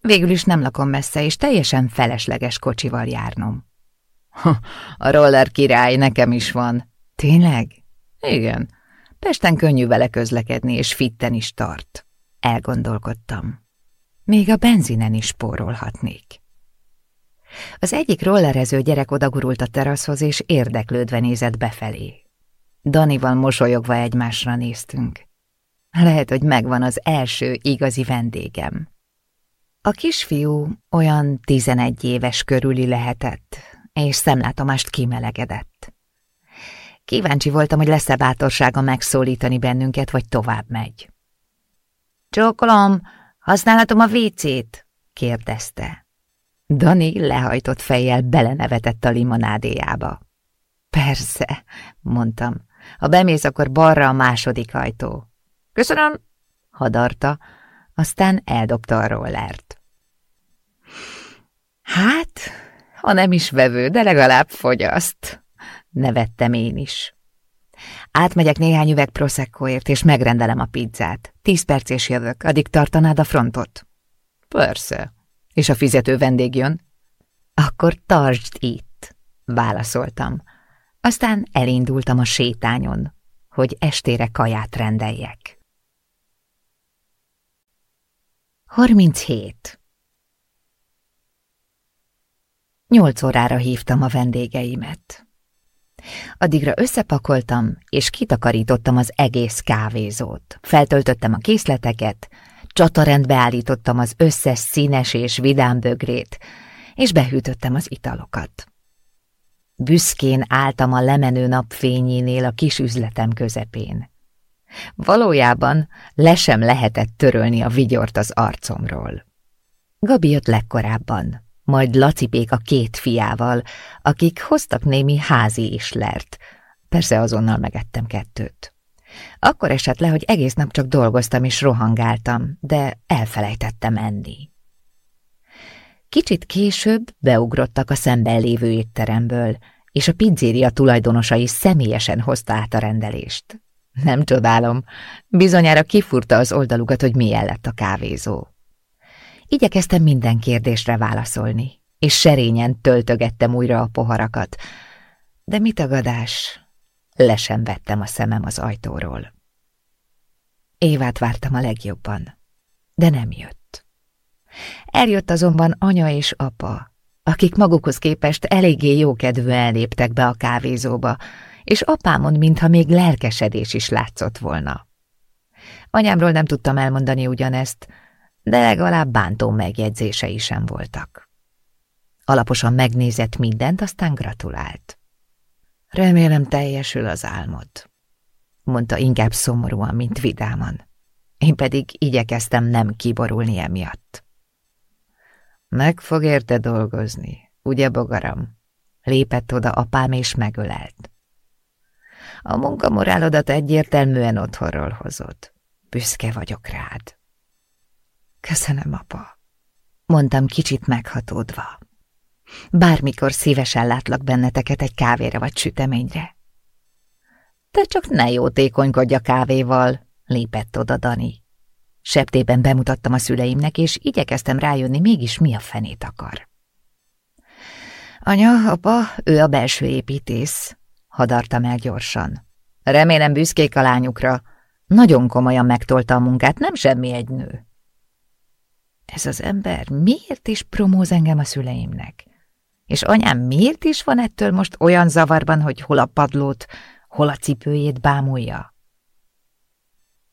Végül is nem lakom messze, és teljesen felesleges kocsival járnom. A roller király nekem is van. Tényleg? Igen. Pesten könnyű vele közlekedni, és fitten is tart. Elgondolkodtam. Még a benzinen is spórolhatnék. Az egyik rollerező gyerek odagurult a teraszhoz, és érdeklődve nézett befelé. Danival mosolyogva egymásra néztünk. Lehet, hogy megvan az első igazi vendégem. A kisfiú olyan tizenegy éves körüli lehetett, és szemlátomást kimelegedett. Kíváncsi voltam, hogy lesz-e bátorsága megszólítani bennünket, vagy tovább megy. Csókolom, használhatom a vécét? kérdezte. Dani lehajtott fejjel belenevetett a limonádéjába. Persze, mondtam. Ha bemész, akkor balra a második ajtó. Köszönöm, hadarta, aztán eldobta a rollert. Hát, ha nem is vevő, de legalább fogyaszt, nevettem én is. Átmegyek néhány üveg proseccoért, és megrendelem a pizzát. Tíz perc és jövök, addig tartanád a frontot? Persze. És a fizető vendég jön? Akkor tartsd itt, válaszoltam. Aztán elindultam a sétányon, hogy estére kaját rendeljek. 37. Nyolc órára hívtam a vendégeimet. Addigra összepakoltam, és kitakarítottam az egész kávézót. Feltöltöttem a készleteket, csatarendbe állítottam az összes színes és vidám bögrét, és behűtöttem az italokat. Büszkén álltam a lemenő napfényénél a kis üzletem közepén. Valójában le sem lehetett törölni a vigyort az arcomról. Gabi jött legkorábban, majd Lacipék a két fiával, akik hoztak némi házi islert. Persze azonnal megettem kettőt. Akkor esett le, hogy egész nap csak dolgoztam és rohangáltam, de elfelejtettem enni. Kicsit később beugrottak a szemben lévő étteremből, és a pizzéria tulajdonosa is személyesen hozta át a rendelést. Nem csodálom, bizonyára kifurta az oldalukat, hogy milyen lett a kávézó. Igyekeztem minden kérdésre válaszolni, és serényen töltögettem újra a poharakat, de mit tagadás? Le sem vettem a szemem az ajtóról. Évát vártam a legjobban, de nem jött. Eljött azonban anya és apa, akik magukhoz képest eléggé jókedvűen léptek be a kávézóba, és apámon mintha még lelkesedés is látszott volna. Anyámról nem tudtam elmondani ugyanezt, de legalább bántó megjegyzései sem voltak. Alaposan megnézett mindent, aztán gratulált. Remélem teljesül az álmod, mondta inkább szomorúan, mint vidáman. Én pedig igyekeztem nem kiborulni emiatt. Meg fog érte dolgozni, ugye, bogaram? Lépett oda apám és megölelt. A munkamorálodat egyértelműen otthonról hozod. Büszke vagyok rád. Köszönöm, apa, mondtam kicsit meghatódva. Bármikor szívesen látlak benneteket egy kávéra vagy süteményre. Te csak ne jótékonykodj a kávéval, lépett oda Dani. Septében bemutattam a szüleimnek, és igyekeztem rájönni, mégis mi a fenét akar. Anya, apa, ő a belső építész, hadartam el gyorsan. Remélem büszkék a lányukra. Nagyon komolyan megtolta a munkát, nem semmi egy nő. Ez az ember miért is promóz engem a szüleimnek? És anyám miért is van ettől most olyan zavarban, hogy hol a padlót, hol a cipőjét bámulja?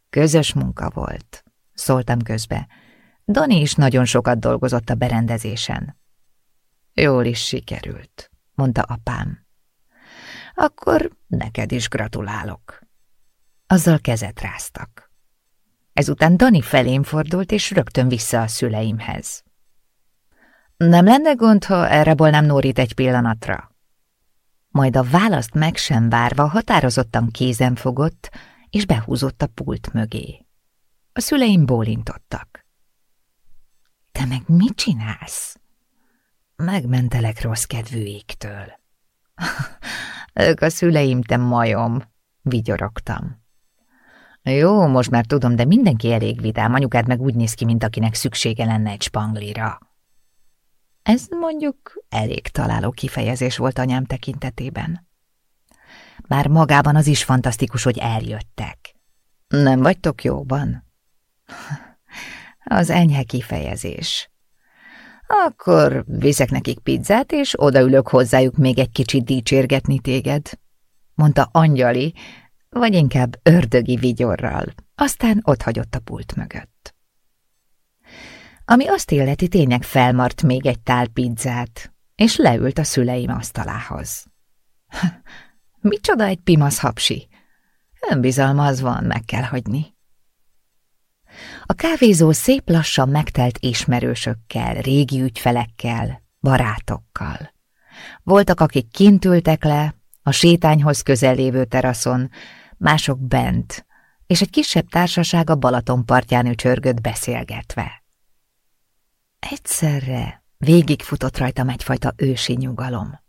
Közös munka volt, szóltam közbe. Dani is nagyon sokat dolgozott a berendezésen. Jól is sikerült, mondta apám. Akkor neked is gratulálok. Azzal kezet ráztak. Ezután Dani felém fordult, és rögtön vissza a szüleimhez. Nem lenne gond, ha elrabolnám Nórit egy pillanatra? Majd a választ meg sem várva határozottan kézen fogott, és behúzott a pult mögé. A szüleim bólintottak. Te meg mit csinálsz? Megmentelek rossz kedvű égtől. (laughs) Ők a szüleim, te majom, vigyorogtam. Jó, most már tudom, de mindenki elég vidám, anyukád meg úgy néz ki, mint akinek szüksége lenne egy spanglira. Ez mondjuk elég találó kifejezés volt anyám tekintetében. Már magában az is fantasztikus, hogy eljöttek. Nem vagytok jóban? Az enyhe kifejezés. Akkor viszek nekik pizzát, és odaülök hozzájuk még egy kicsit dicsérgetni téged, mondta Angyali, vagy inkább ördögi vigyorral, aztán otthagyott a pult mögött. Ami azt illeti, tényleg felmart még egy tál pizzát, és leült a szüleim asztalához. (laughs) Micsoda egy pimasz hapsi! Önbizalma az van, meg kell hagyni. A kávézó szép lassan megtelt ismerősökkel, régi ügyfelekkel, barátokkal. Voltak, akik kint ültek le, a sétányhoz közel lévő teraszon, mások bent, és egy kisebb társaság a Balaton partján ücsörgött beszélgetve. Egyszerre Végigfutott rajtam egyfajta ősi nyugalom.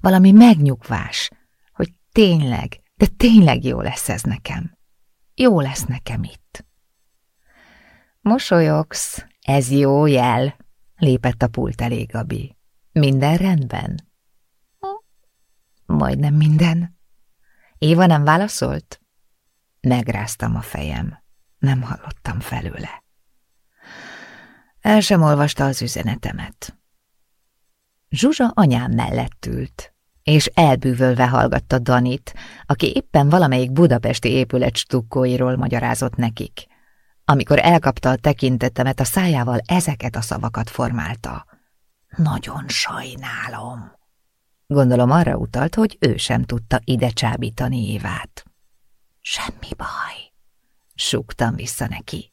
Valami megnyugvás, hogy tényleg, de tényleg jó lesz ez nekem. Jó lesz nekem itt. Mosolyogsz, ez jó jel, lépett a pult elé Gabi. Minden rendben? Majdnem minden. Éva nem válaszolt? Megráztam a fejem. Nem hallottam felőle. El sem olvasta az üzenetemet. Zsuzsa anyám mellett ült, és elbűvölve hallgatta Danit, aki éppen valamelyik budapesti épület stukkóiról magyarázott nekik. Amikor elkapta a tekintetemet, a szájával ezeket a szavakat formálta. Nagyon sajnálom. Gondolom arra utalt, hogy ő sem tudta ide csábítani Évát. Semmi baj, súgtam vissza neki.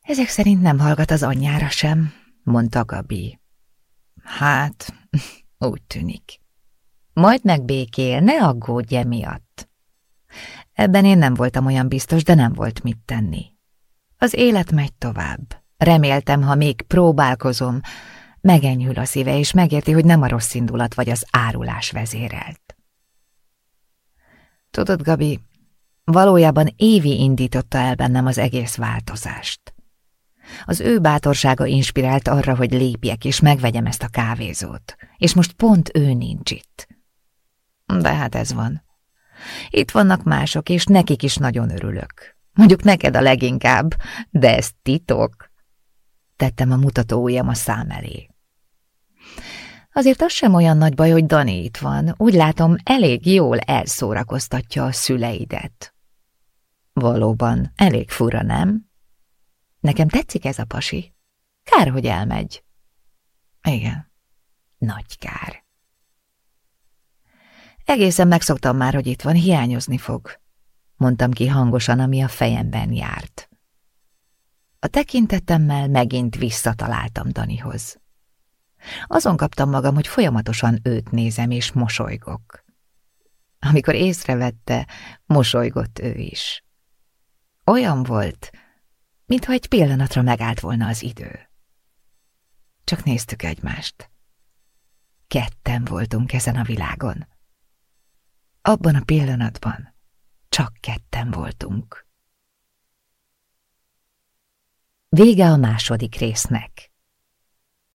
Ezek szerint nem hallgat az anyjára sem, mondta Gabi. Hát, (laughs) úgy tűnik. Majd megbékél, ne aggódj emiatt. Ebben én nem voltam olyan biztos, de nem volt mit tenni. Az élet megy tovább. Reméltem, ha még próbálkozom, megenyhül a szíve, és megérti, hogy nem a rossz indulat vagy az árulás vezérelt. Tudod, Gabi, valójában Évi indította el bennem az egész változást. Az ő bátorsága inspirált arra, hogy lépjek és megvegyem ezt a kávézót, és most pont ő nincs itt. De hát ez van. Itt vannak mások, és nekik is nagyon örülök. Mondjuk neked a leginkább, de ez titok. Tettem a mutató a szám elé. Azért az sem olyan nagy baj, hogy Dani itt van. Úgy látom, elég jól elszórakoztatja a szüleidet. Valóban, elég fura, nem? Nekem tetszik ez a pasi. Kár, hogy elmegy. Igen, nagy kár. Egészen megszoktam már, hogy itt van, hiányozni fog, mondtam ki hangosan, ami a fejemben járt. A tekintetemmel megint visszataláltam Danihoz. Azon kaptam magam, hogy folyamatosan őt nézem és mosolygok. Amikor észrevette, mosolygott ő is. Olyan volt, mintha egy pillanatra megállt volna az idő. Csak néztük egymást. Ketten voltunk ezen a világon. Abban a pillanatban csak ketten voltunk. Vége a második résznek.